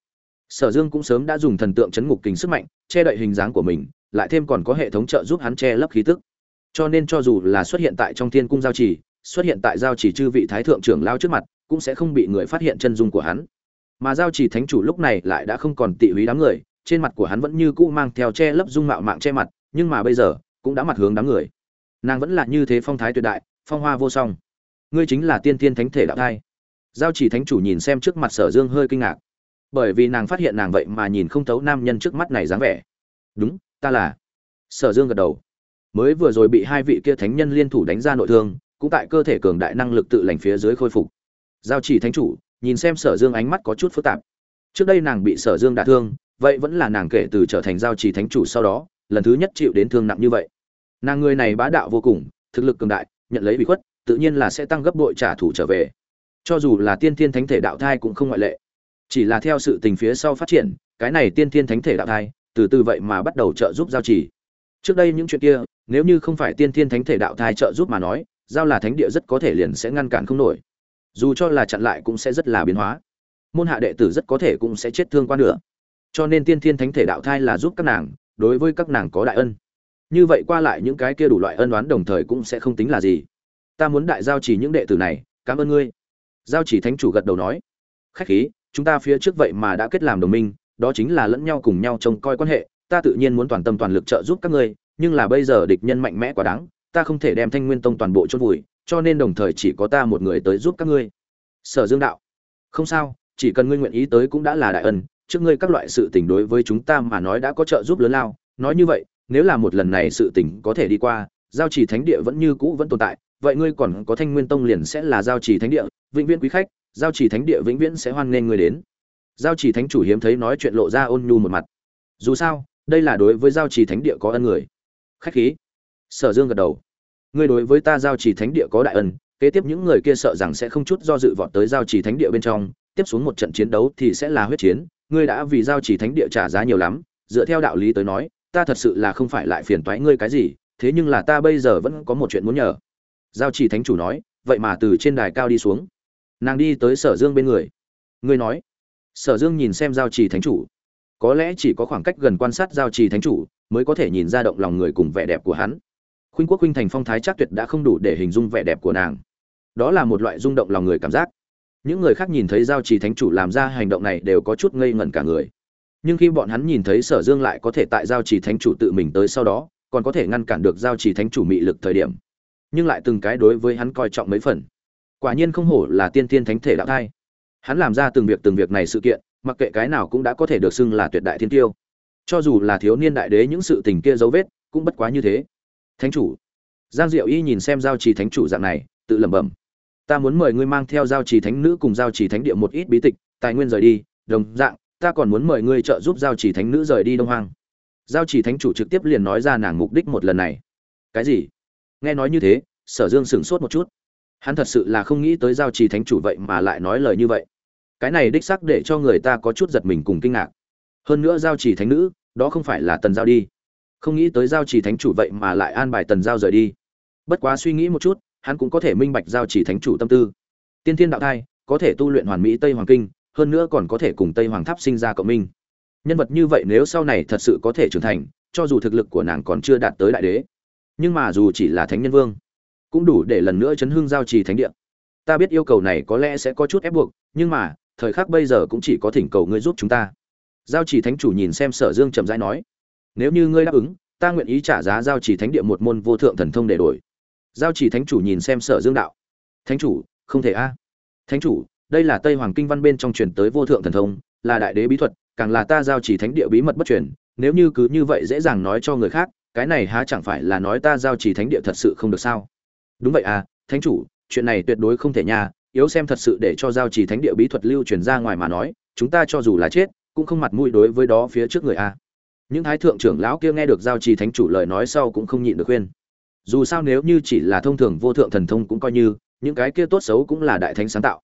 Sở dương cũng sớm đã dùng thần tượng chấn ngục kính sức mạnh, che đậy hình dáng của mình, lại thêm còn có hệ thống trợ giúp hắn che lấp khí tức. Cho nên cho dù là xuất hiện tại trong thiên cung giao trì, xuất hiện tại giao trì chư vị thái thượng trưởng lao trước mặt, cũng sẽ không bị người phát hiện chân dung của hắn. Mà giao trì thánh chủ lúc này lại đã không còn tị húy đám người, trên mặt của hắn vẫn như cũ mang theo che lấp dung mạo mạng che mặt, nhưng mà bây giờ, cũng đã mặt hướng đám người. Nàng vẫn là như thế phong thái tuyệt đại, phong hoa vô song. Ngươi chính là tiên tiên thánh thể đạo thai giao chỉ thánh chủ nhìn xem trước mặt sở dương hơi kinh ngạc. Bởi vì nàng phát hiện nàng vậy mà nhìn không thấu nam nhân trước mắt này dáng vẻ. Đúng, ta là. Sở dương gật đầu. Mới vừa rồi bị hai vị kia thánh nhân liên thủ đánh ra nội thương, cũng tại cơ thể cường đại năng lực tự lành phía dưới khôi phục. Giao chỉ thánh chủ, nhìn xem sở dương ánh mắt có chút phức tạp. Trước đây nàng bị sở dương đả thương, vậy vẫn là nàng kể từ trở thành giao chỉ thánh chủ sau đó, lần thứ nhất chịu đến thương nặng như vậy. Nàng người này bá đạo vô cùng, thực lực cường đại, nhận lấy bị khuất, tự nhiên là sẽ tăng gấp đội trả thù trở về cho dù là tiên thiên thánh thể đạo thai cũng không ngoại lệ. Chỉ là theo sự tình phía sau phát triển, cái này tiên thiên thánh thể đạo thai, từ từ vậy mà bắt đầu trợ giúp giao chỉ trước đây những chuyện kia, nếu như không phải tiên thiên thánh thể đạo thai trợ giúp mà nói, giao là thánh địa rất có thể liền sẽ ngăn cản không nổi. Dù cho là chặn lại cũng sẽ rất là biến hóa. Môn hạ đệ tử rất có thể cũng sẽ chết thương quan nữa cho nên tiên thiên thánh thể đạo thai là giúp các nàng, đối với các nàng có đại ân. Như vậy qua lại những cái kia đủ loại ân đoán đồng thời cũng sẽ không tính là gì. Ta muốn đại giao chỉ những đệ tử này, cảm ơn ngươi giao chỉ thánh chủ gật đầu nói, khách khí, chúng ta phía trước vậy mà đã kết làm đồng minh, đó chính là lẫn nhau cùng nhau trông coi quan hệ, ta tự nhiên muốn toàn tâm toàn lực trợ giúp các ngươi, nhưng là bây giờ địch nhân mạnh mẽ quá đáng, ta không thể đem thanh nguyên tông toàn bộ chôn vùi, cho nên đồng thời chỉ có ta một người tới giúp các ngươi. Sở dương đạo, không sao, chỉ cần ngươi nguyện ý tới cũng đã là đại ân, trước ngươi các loại sự tình đối với chúng ta mà nói đã có trợ giúp lớn lao, nói như vậy, nếu là một lần này sự tình có thể đi qua, giao chỉ thánh địa vẫn như cũ vẫn tồn tại, vậy ngươi còn có thanh nguyên tông liền sẽ là giao chỉ thánh địa vĩnh viễn quý khách, giao chỉ thánh địa vĩnh viễn sẽ hoan nghênh người đến. Giao chỉ thánh chủ hiếm thấy nói chuyện lộ ra ôn nhu một mặt. Dù sao, đây là đối với giao chỉ thánh địa có ân người. Khách khí. Sở dương gật đầu. Ngươi đối với ta giao chỉ thánh địa có đại ân, kế tiếp những người kia sợ rằng sẽ không chút do dự vọt tới giao chỉ thánh địa bên trong, tiếp xuống một trận chiến đấu thì sẽ là huyết chiến. Ngươi đã vì giao chỉ thánh địa trả giá nhiều lắm, dựa theo đạo lý tới nói, ta thật sự là không phải lại phiền toái ngươi cái gì, thế nhưng là ta bây giờ vẫn có một chuyện muốn nhờ. Giao chỉ thánh chủ nói, vậy mà từ trên đài cao đi xuống nàng đi tới sở dương bên người. Ngươi nói. Sở dương nhìn xem giao trì thánh chủ. Có lẽ chỉ có khoảng cách gần quan sát giao trì thánh chủ mới có thể nhìn ra động lòng người cùng vẻ đẹp của hắn. Khuynh quốc khuynh thành phong thái chắc tuyệt đã không đủ để hình dung vẻ đẹp của nàng. Đó là một loại rung động lòng người cảm giác. Những người khác nhìn thấy giao trì thánh chủ làm ra hành động này đều có chút ngây ngẩn cả người. Nhưng khi bọn hắn nhìn thấy sở dương lại có thể tại giao trì thánh chủ tự mình tới sau đó, còn có thể ngăn cản được giao trì thánh chủ mị lực thời điểm. Nhưng lại từng cái đối với hắn coi trọng mấy phần quả nhiên không hổ là tiên tiên thánh thể đạo thai. Hắn làm ra từng việc từng việc này sự kiện, mặc kệ cái nào cũng đã có thể được xưng là tuyệt đại thiên tiêu. Cho dù là thiếu niên đại đế những sự tình kia dấu vết, cũng bất quá như thế. Thánh chủ. Giang diệu y nhìn xem giao trì thánh chủ dạng này, tự lẩm bẩm. Ta muốn mời ngươi mang theo giao trì thánh nữ cùng giao trì thánh địa một ít bí tịch, tài nguyên rời đi, đồng dạng, ta còn muốn mời ngươi trợ giúp giao trì thánh nữ rời đi đông hoang. Giao trì thánh chủ trực tiếp liền nói ra nàng mục đích một lần này. Cái gì? Nghe nói như thế, sở dương sửng sốt một chút hắn thật sự là không nghĩ tới giao trì thánh chủ vậy mà lại nói lời như vậy. Cái này đích xác để cho người ta có chút giật mình cùng kinh ngạc. Hơn nữa giao trì thánh nữ, đó không phải là tần giao đi. Không nghĩ tới giao trì thánh chủ vậy mà lại an bài tần giao rời đi. Bất quá suy nghĩ một chút, hắn cũng có thể minh bạch giao trì thánh chủ tâm tư. Tiên thiên đạo thai, có thể tu luyện hoàn mỹ tây hoàng kinh, hơn nữa còn có thể cùng tây hoàng tháp sinh ra cộng minh. Nhân vật như vậy nếu sau này thật sự có thể trưởng thành, cho dù thực lực của nàng còn chưa đạt tới đại đế, nhưng mà dù chỉ là thánh nhân vương cũng đủ để lần nữa chấn hương giao trì thánh địa. Ta biết yêu cầu này có lẽ sẽ có chút ép buộc, nhưng mà, thời khắc bây giờ cũng chỉ có thỉnh cầu ngươi giúp chúng ta. Giao trì thánh chủ nhìn xem sở dương chậm rãi nói, nếu như ngươi đáp ứng, ta nguyện ý trả giá giao trì thánh địa một môn vô thượng thần thông để đổi. Giao trì thánh chủ nhìn xem sở dương đạo, thánh chủ, không thể a. Thánh chủ, đây là tây hoàng kinh văn bên trong truyền tới vô thượng thần thông, là đại đế bí thuật, càng là ta giao trì thánh địa bí mật bất truyền, nếu như cứ như vậy dễ dàng nói cho người khác, cái này há chẳng phải là nói ta giao trì thánh địa thật sự không được sao? Đúng vậy à thánh chủ, chuyện này tuyệt đối không thể nha, yếu xem thật sự để cho giao trì thánh địa bí thuật lưu truyền ra ngoài mà nói, chúng ta cho dù là chết, cũng không mặt mũi đối với đó phía trước người a. Những thái thượng trưởng lão kia nghe được giao trì thánh chủ lời nói sau cũng không nhịn được khuyên. Dù sao nếu như chỉ là thông thường vô thượng thần thông cũng coi như, những cái kia tốt xấu cũng là đại thánh sáng tạo.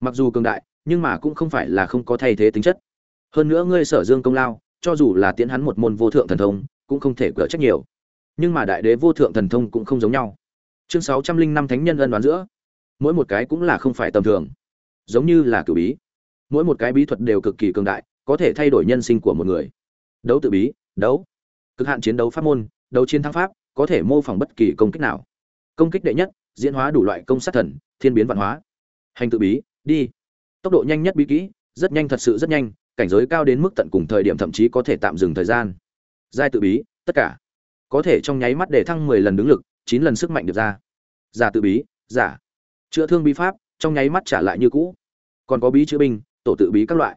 Mặc dù cường đại, nhưng mà cũng không phải là không có thay thế tính chất. Hơn nữa ngươi sở dương công lao, cho dù là tiến hắn một môn vô thượng thần thông, cũng không thể cửa trách nhiều. Nhưng mà đại đế vô thượng thần thông cũng không giống nhau chương sáu trăm linh năm thánh nhân ân đoán giữa. Mỗi một cái cũng là không phải tầm thường. Giống như là cử bí. Mỗi một cái bí thuật đều cực kỳ cường đại, có thể thay đổi nhân sinh của một người. Đấu tự bí, đấu. Cực hạn chiến đấu pháp môn, đấu chiến thắng pháp, có thể mô phỏng bất kỳ công kích nào. Công kích đệ nhất, diễn hóa đủ loại công sát thần, thiên biến văn hóa. Hành tự bí, đi. Tốc độ nhanh nhất bí kỹ, rất nhanh thật sự rất nhanh, cảnh giới cao đến mức tận cùng thời điểm thậm chí có thể tạm dừng thời gian. Giai tự bí, tất cả. Có thể trong nháy mắt để thăng mười lần đứng lực chín lần sức mạnh được ra. Giả tự bí, giả. Chữa thương bí pháp, trong nháy mắt trả lại như cũ. Còn có bí chữa binh, tổ tự bí các loại.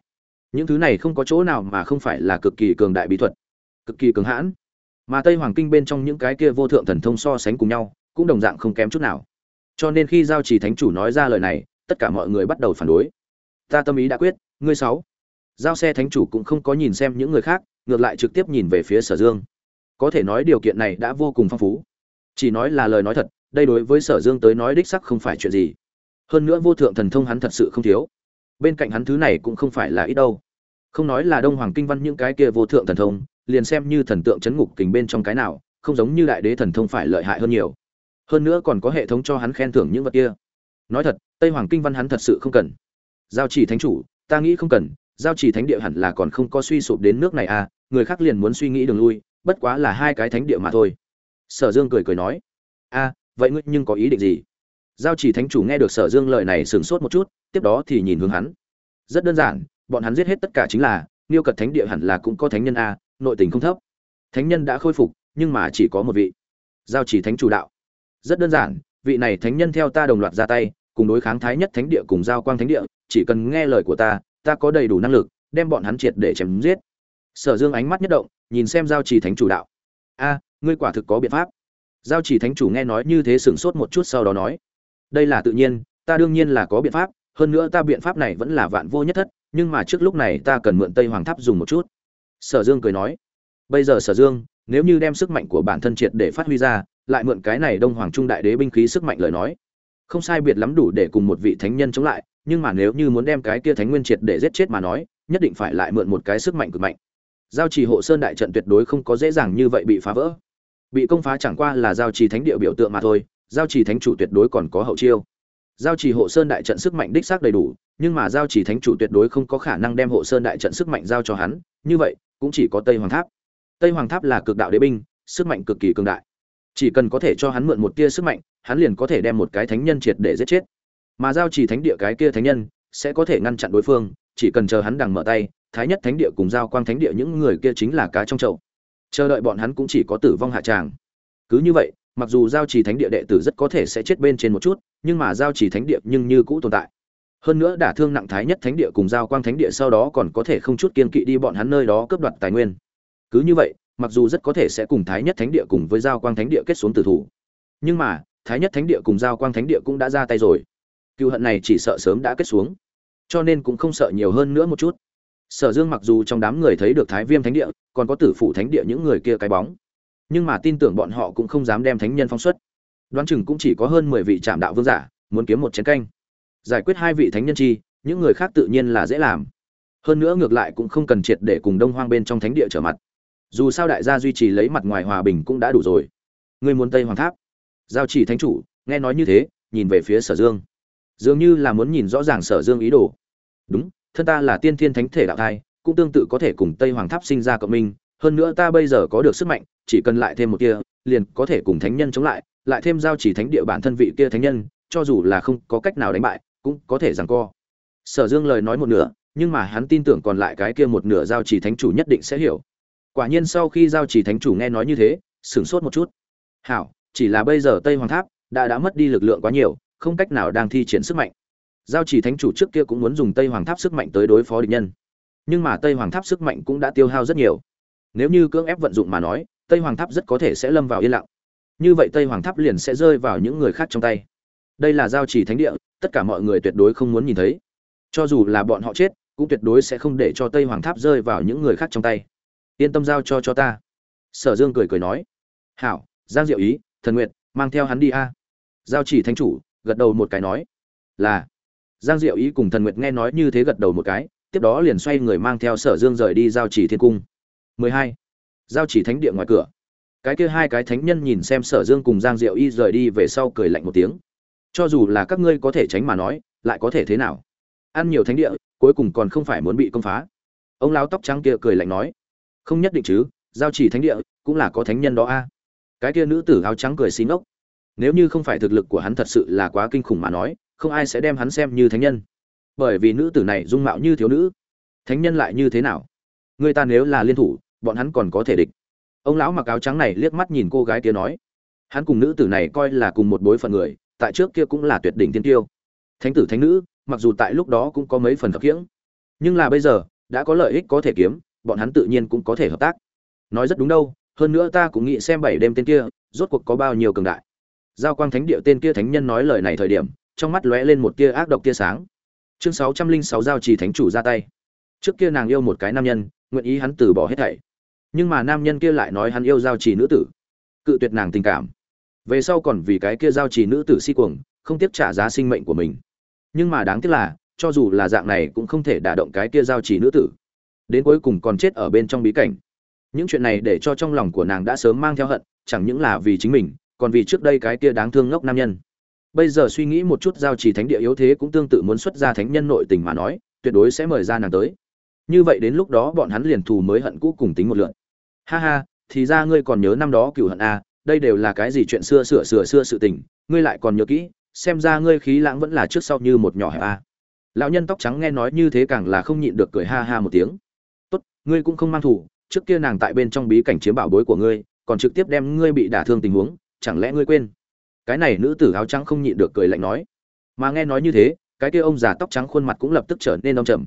Những thứ này không có chỗ nào mà không phải là cực kỳ cường đại bí thuật. Cực kỳ cường hãn. Mà tây hoàng kinh bên trong những cái kia vô thượng thần thông so sánh cùng nhau, cũng đồng dạng không kém chút nào. Cho nên khi giao trì thánh chủ nói ra lời này, tất cả mọi người bắt đầu phản đối. Ta tâm ý đã quyết, ngươi sáu. Giao xe thánh chủ cũng không có nhìn xem những người khác, ngược lại trực tiếp nhìn về phía sở dương. Có thể nói điều kiện này đã vô cùng phong phú chỉ nói là lời nói thật, đây đối với sở dương tới nói đích sắc không phải chuyện gì. Hơn nữa vô thượng thần thông hắn thật sự không thiếu. Bên cạnh hắn thứ này cũng không phải là ít đâu. Không nói là đông hoàng kinh văn những cái kia vô thượng thần thông, liền xem như thần tượng chấn ngục kình bên trong cái nào, không giống như đại đế thần thông phải lợi hại hơn nhiều. Hơn nữa còn có hệ thống cho hắn khen thưởng những vật kia. Nói thật, tây hoàng kinh văn hắn thật sự không cần. Giao chỉ thánh chủ, ta nghĩ không cần, giao chỉ thánh địa hẳn là còn không có suy sụp đến nước này à người khác liền muốn suy nghĩ đường lui, bất quá là hai cái thánh địa mà thôi sở dương cười cười nói, a, vậy ngươi nhưng có ý định gì? Giao chỉ thánh chủ nghe được sở dương lời này sửng sốt một chút, tiếp đó thì nhìn hướng hắn. Rất đơn giản, bọn hắn giết hết tất cả chính là niêu cật thánh địa hẳn là cũng có thánh nhân a, nội tình không thấp. Thánh nhân đã khôi phục, nhưng mà chỉ có một vị. Giao chỉ thánh chủ đạo, rất đơn giản, vị này thánh nhân theo ta đồng loạt ra tay, cùng đối kháng thái nhất thánh địa cùng giao quang thánh địa, chỉ cần nghe lời của ta ta có đầy đủ năng lực, đem bọn hắn triệt để chém giết. Sở dương ánh mắt nhất động, nhìn xem giao chỉ thánh chủ đạo, a ngươi quả thực có biện pháp. Giao chỉ thánh chủ nghe nói như thế sửng sốt một chút sau đó nói, đây là tự nhiên, ta đương nhiên là có biện pháp, hơn nữa ta biện pháp này vẫn là vạn vô nhất thất, nhưng mà trước lúc này ta cần mượn tây hoàng tháp dùng một chút. Sở dương cười nói, bây giờ sở dương, nếu như đem sức mạnh của bản thân triệt để phát huy ra, lại mượn cái này đông hoàng trung đại đế binh khí sức mạnh lời nói. Không sai biệt lắm đủ để cùng một vị thánh nhân chống lại, nhưng mà nếu như muốn đem cái kia thánh nguyên triệt để giết chết mà nói, nhất định phải lại mượn một cái sức mạnh cực mạnh. Giao trì hộ sơn đại trận tuyệt đối không có dễ dàng như vậy bị phá vỡ bị công phá chẳng qua là giao trì thánh địa biểu tượng mà thôi, giao trì thánh chủ tuyệt đối còn có hậu chiêu. Giao trì hộ sơn đại trận sức mạnh đích xác đầy đủ, nhưng mà giao trì thánh chủ tuyệt đối không có khả năng đem hộ sơn đại trận sức mạnh giao cho hắn, như vậy, cũng chỉ có tây hoàng tháp. Tây hoàng tháp là cực đạo đế binh, sức mạnh cực kỳ cường đại. Chỉ cần có thể cho hắn mượn một tia sức mạnh, hắn liền có thể đem một cái thánh nhân triệt để giết chết. Mà giao trì thánh địa cái kia thánh nhân, sẽ có thể ngăn chặn đối phương, chỉ cần chờ hắn đằng mở tay, thái nhất thánh địa cùng giao quang thánh địa những người kia chính là cá trong chậu chờ đợi bọn hắn cũng chỉ có tử vong hạ tràng. Cứ như vậy, mặc dù giao trì thánh địa đệ tử rất có thể sẽ chết bên trên một chút, nhưng mà giao trì thánh địa nhưng như cũ tồn tại. Hơn nữa đả thương nặng thái nhất thánh địa cùng giao quang thánh địa sau đó còn có thể không chút kiên kỵ đi bọn hắn nơi đó cướp đoạt tài nguyên. Cứ như vậy, mặc dù rất có thể sẽ cùng thái nhất thánh địa cùng với giao quang thánh địa kết xuống tử thủ, nhưng mà, thái nhất thánh địa cùng giao quang thánh địa cũng đã ra tay rồi. Cựu hận này chỉ sợ sớm đã kết xuống, cho nên cũng không sợ nhiều hơn nữa một chút sở dương mặc dù trong đám người thấy được thái viêm thánh địa, còn có tử phủ thánh địa những người kia cái bóng. Nhưng mà tin tưởng bọn họ cũng không dám đem thánh nhân phóng xuất. Đoán chừng cũng chỉ có hơn mười vị trạm đạo vương giả, muốn kiếm một chiến canh. Giải quyết hai vị thánh nhân chi, những người khác tự nhiên là dễ làm. Hơn nữa ngược lại cũng không cần triệt để cùng đông hoang bên trong thánh địa trở mặt. Dù sao đại gia duy trì lấy mặt ngoài hòa bình cũng đã đủ rồi. Người muốn tây hoàng tháp? Giao chỉ thánh chủ, nghe nói như thế, nhìn về phía sở dương. Dường như là muốn nhìn rõ ràng sở dương ý đồ. Đúng thân ta là tiên thiên thánh thể đạo thai, cũng tương tự có thể cùng tây hoàng tháp sinh ra cộng minh, hơn nữa ta bây giờ có được sức mạnh, chỉ cần lại thêm một kia liền có thể cùng thánh nhân chống lại lại thêm giao chỉ thánh địa bản thân vị kia thánh nhân, cho dù là không có cách nào đánh bại, cũng có thể rằng co. Sở dương lời nói một nửa, nhưng mà hắn tin tưởng còn lại cái kia một nửa giao chỉ thánh chủ nhất định sẽ hiểu. Quả nhiên sau khi giao chỉ thánh chủ nghe nói như thế, sửng sốt một chút. Hảo, chỉ là bây giờ tây hoàng tháp đã đã mất đi lực lượng quá nhiều, không cách nào đang thi triển sức mạnh giao chỉ thánh chủ trước kia cũng muốn dùng tây hoàng tháp sức mạnh tới đối phó địch nhân. Nhưng mà tây hoàng tháp sức mạnh cũng đã tiêu hao rất nhiều. Nếu như cưỡng ép vận dụng mà nói, tây hoàng tháp rất có thể sẽ lâm vào yên lặng. Như vậy tây hoàng tháp liền sẽ rơi vào những người khác trong tay. Đây là giao chỉ thánh địa, tất cả mọi người tuyệt đối không muốn nhìn thấy. Cho dù là bọn họ chết, cũng tuyệt đối sẽ không để cho tây hoàng tháp rơi vào những người khác trong tay. Yên tâm giao cho cho ta. Sở dương cười cười nói. Hảo, giang diệu ý, thần nguyện mang theo hắn đi a. Giao chỉ thánh chủ, gật đầu một cái nói. Là giang diệu ý cùng thần nguyệt nghe nói như thế gật đầu một cái, tiếp đó liền xoay người mang theo sở dương rời đi giao chỉ thiên cung. 12. giao chỉ thánh địa ngoài cửa. Cái kia hai cái thánh nhân nhìn xem sở dương cùng giang diệu y rời đi về sau cười lạnh một tiếng. Cho dù là các ngươi có thể tránh mà nói, lại có thể thế nào? Ăn nhiều thánh địa, cuối cùng còn không phải muốn bị công phá. Ông lão tóc trắng kia cười lạnh nói. Không nhất định chứ, giao chỉ thánh địa cũng là có thánh nhân đó a. Cái kia nữ tử áo trắng cười xí ngốc. Nếu như không phải thực lực của hắn thật sự là quá kinh khủng mà nói không ai sẽ đem hắn xem như thánh nhân. Bởi vì nữ tử này dung mạo như thiếu nữ. Thánh nhân lại như thế nào? Người ta nếu là liên thủ, bọn hắn còn có thể địch. Ông lão mặc áo trắng này liếc mắt nhìn cô gái kia nói, hắn cùng nữ tử này coi là cùng một bối phận người, tại trước kia cũng là tuyệt đỉnh tiên tiêu. Thánh tử thánh nữ, mặc dù tại lúc đó cũng có mấy phần thập khiễng, nhưng là bây giờ, đã có lợi ích có thể kiếm, bọn hắn tự nhiên cũng có thể hợp tác. Nói rất đúng đâu, hơn nữa ta cũng nghĩ xem bảy đêm tên kia, rốt cuộc có bao nhiêu cường đại. Giao quang thánh địa tên kia thánh nhân nói lời này thời điểm trong mắt lóe lên một tia ác độc tia sáng. Chương sáu trăm linh sáu giao trì thánh chủ ra tay. Trước kia nàng yêu một cái nam nhân, nguyện ý hắn từ bỏ hết thảy. Nhưng mà nam nhân kia lại nói hắn yêu giao trì nữ tử. Cự tuyệt nàng tình cảm. Về sau còn vì cái kia giao trì nữ tử si cuồng, không tiếp trả giá sinh mệnh của mình. Nhưng mà đáng tiếc là, cho dù là dạng này cũng không thể đả động cái kia giao trì nữ tử. Đến cuối cùng còn chết ở bên trong bí cảnh. Những chuyện này để cho trong lòng của nàng đã sớm mang theo hận, chẳng những là vì chính mình, còn vì trước đây cái kia đáng thương ngốc nam nhân bây giờ suy nghĩ một chút giao trì thánh địa yếu thế cũng tương tự muốn xuất ra thánh nhân nội tình mà nói tuyệt đối sẽ mời ra nàng tới. Như vậy đến lúc đó bọn hắn liền thù mới hận cũ cùng tính một lượn. Ha ha thì ra ngươi còn nhớ năm đó cửu hận a à, đây đều là cái gì chuyện xưa sửa sửa xưa sự tình ngươi lại còn nhớ kỹ xem ra ngươi khí lãng vẫn là trước sau như một nhỏ hẹp a à. lão nhân tóc trắng nghe nói như thế càng là không nhịn được cười ha ha một tiếng. Tốt ngươi cũng không mang thủ trước kia nàng tại bên trong bí cảnh chiếm bảo bối của ngươi còn trực tiếp đem ngươi bị đả thương tình huống chẳng lẽ ngươi quên? Cái này nữ tử áo trắng không nhịn được cười lạnh nói. Mà nghe nói như thế, cái kia ông già tóc trắng khuôn mặt cũng lập tức trở nên đông trầm.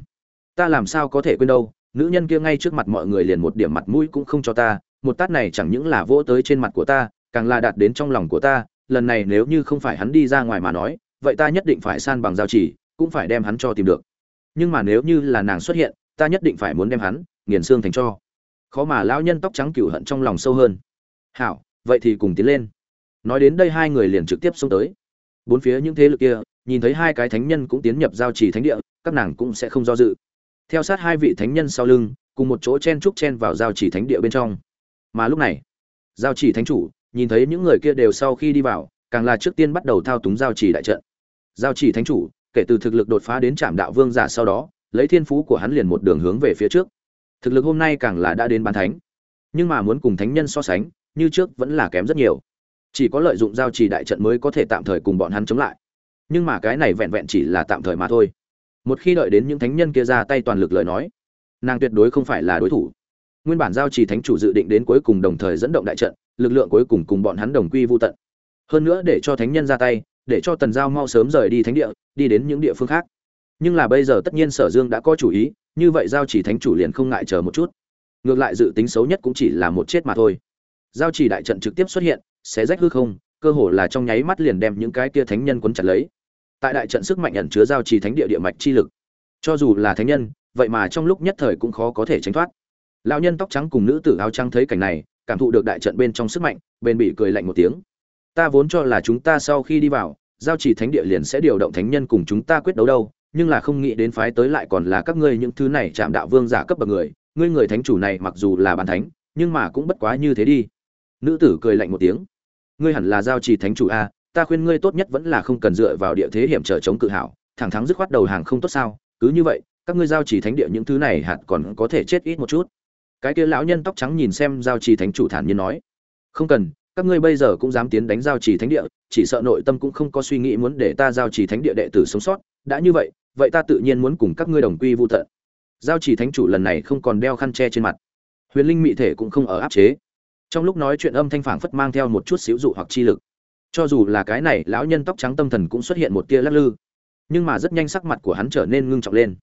Ta làm sao có thể quên đâu, nữ nhân kia ngay trước mặt mọi người liền một điểm mặt mũi cũng không cho ta, một tát này chẳng những là vỗ tới trên mặt của ta, càng là đạt đến trong lòng của ta, lần này nếu như không phải hắn đi ra ngoài mà nói, vậy ta nhất định phải san bằng giao chỉ, cũng phải đem hắn cho tìm được. Nhưng mà nếu như là nàng xuất hiện, ta nhất định phải muốn đem hắn, nghiền xương thành cho. Khó mà lão nhân tóc trắng cửu hận trong lòng sâu hơn. Hảo, vậy thì cùng tiến lên nói đến đây hai người liền trực tiếp xông tới. Bốn phía những thế lực kia, nhìn thấy hai cái thánh nhân cũng tiến nhập giao trì thánh địa, các nàng cũng sẽ không do dự. Theo sát hai vị thánh nhân sau lưng, cùng một chỗ chen trúc chen vào giao trì thánh địa bên trong. Mà lúc này, giao trì thánh chủ, nhìn thấy những người kia đều sau khi đi vào, càng là trước tiên bắt đầu thao túng giao trì đại trận. Giao trì thánh chủ, kể từ thực lực đột phá đến trạm đạo vương giả sau đó, lấy thiên phú của hắn liền một đường hướng về phía trước. Thực lực hôm nay càng là đã đến bán thánh. Nhưng mà muốn cùng thánh nhân so sánh, như trước vẫn là kém rất nhiều chỉ có lợi dụng giao trì đại trận mới có thể tạm thời cùng bọn hắn chống lại. Nhưng mà cái này vẹn vẹn chỉ là tạm thời mà thôi. Một khi đợi đến những thánh nhân kia ra tay toàn lực lời nói, nàng tuyệt đối không phải là đối thủ. Nguyên bản giao trì thánh chủ dự định đến cuối cùng đồng thời dẫn động đại trận, lực lượng cuối cùng cùng bọn hắn đồng quy vô tận. Hơn nữa để cho thánh nhân ra tay, để cho tần giao mau sớm rời đi thánh địa, đi đến những địa phương khác. Nhưng là bây giờ tất nhiên sở dương đã có chủ ý, như vậy giao chỉ thánh chủ liền không ngại chờ một chút. Ngược lại dự tính xấu nhất cũng chỉ là một chết mà thôi. Giao chỉ đại trận trực tiếp xuất hiện sẽ rách hư không, cơ hồ là trong nháy mắt liền đem những cái kia thánh nhân cuốn chặt lấy. Tại đại trận sức mạnh ẩn chứa giao trì thánh địa địa mạch chi lực. Cho dù là thánh nhân, vậy mà trong lúc nhất thời cũng khó có thể tránh thoát. Lão nhân tóc trắng cùng nữ tử áo trắng thấy cảnh này, cảm thụ được đại trận bên trong sức mạnh bên bị cười lạnh một tiếng. Ta vốn cho là chúng ta sau khi đi vào, giao trì thánh địa liền sẽ điều động thánh nhân cùng chúng ta quyết đấu đâu, nhưng là không nghĩ đến phái tới lại còn là các ngươi những thứ này chạm đạo vương giả cấp bậc người, ngươi người thánh chủ này mặc dù là bản thánh, nhưng mà cũng bất quá như thế đi. Nữ tử cười lạnh một tiếng ngươi hẳn là giao trì thánh chủ a, ta khuyên ngươi tốt nhất vẫn là không cần dựa vào địa thế hiểm trở chống cự hảo, thẳng thắng dứt khoát đầu hàng không tốt sao, cứ như vậy, các ngươi giao trì thánh địa những thứ này hạt còn có thể chết ít một chút. Cái kia lão nhân tóc trắng nhìn xem giao trì thánh chủ thản nhiên nói, không cần, các ngươi bây giờ cũng dám tiến đánh giao trì thánh địa, chỉ sợ nội tâm cũng không có suy nghĩ muốn để ta giao trì thánh địa đệ tử sống sót, đã như vậy vậy ta tự nhiên muốn cùng các ngươi đồng quy vô tận. Giao trì thánh chủ lần này không còn đeo khăn che trên mặt. Huyền linh mị thể cũng không ở áp chế trong lúc nói chuyện âm thanh phảng phất mang theo một chút xíu dụ hoặc chi lực. Cho dù là cái này, lão nhân tóc trắng tâm thần cũng xuất hiện một tia lắc lư. Nhưng mà rất nhanh sắc mặt của hắn trở nên ngưng trọng lên.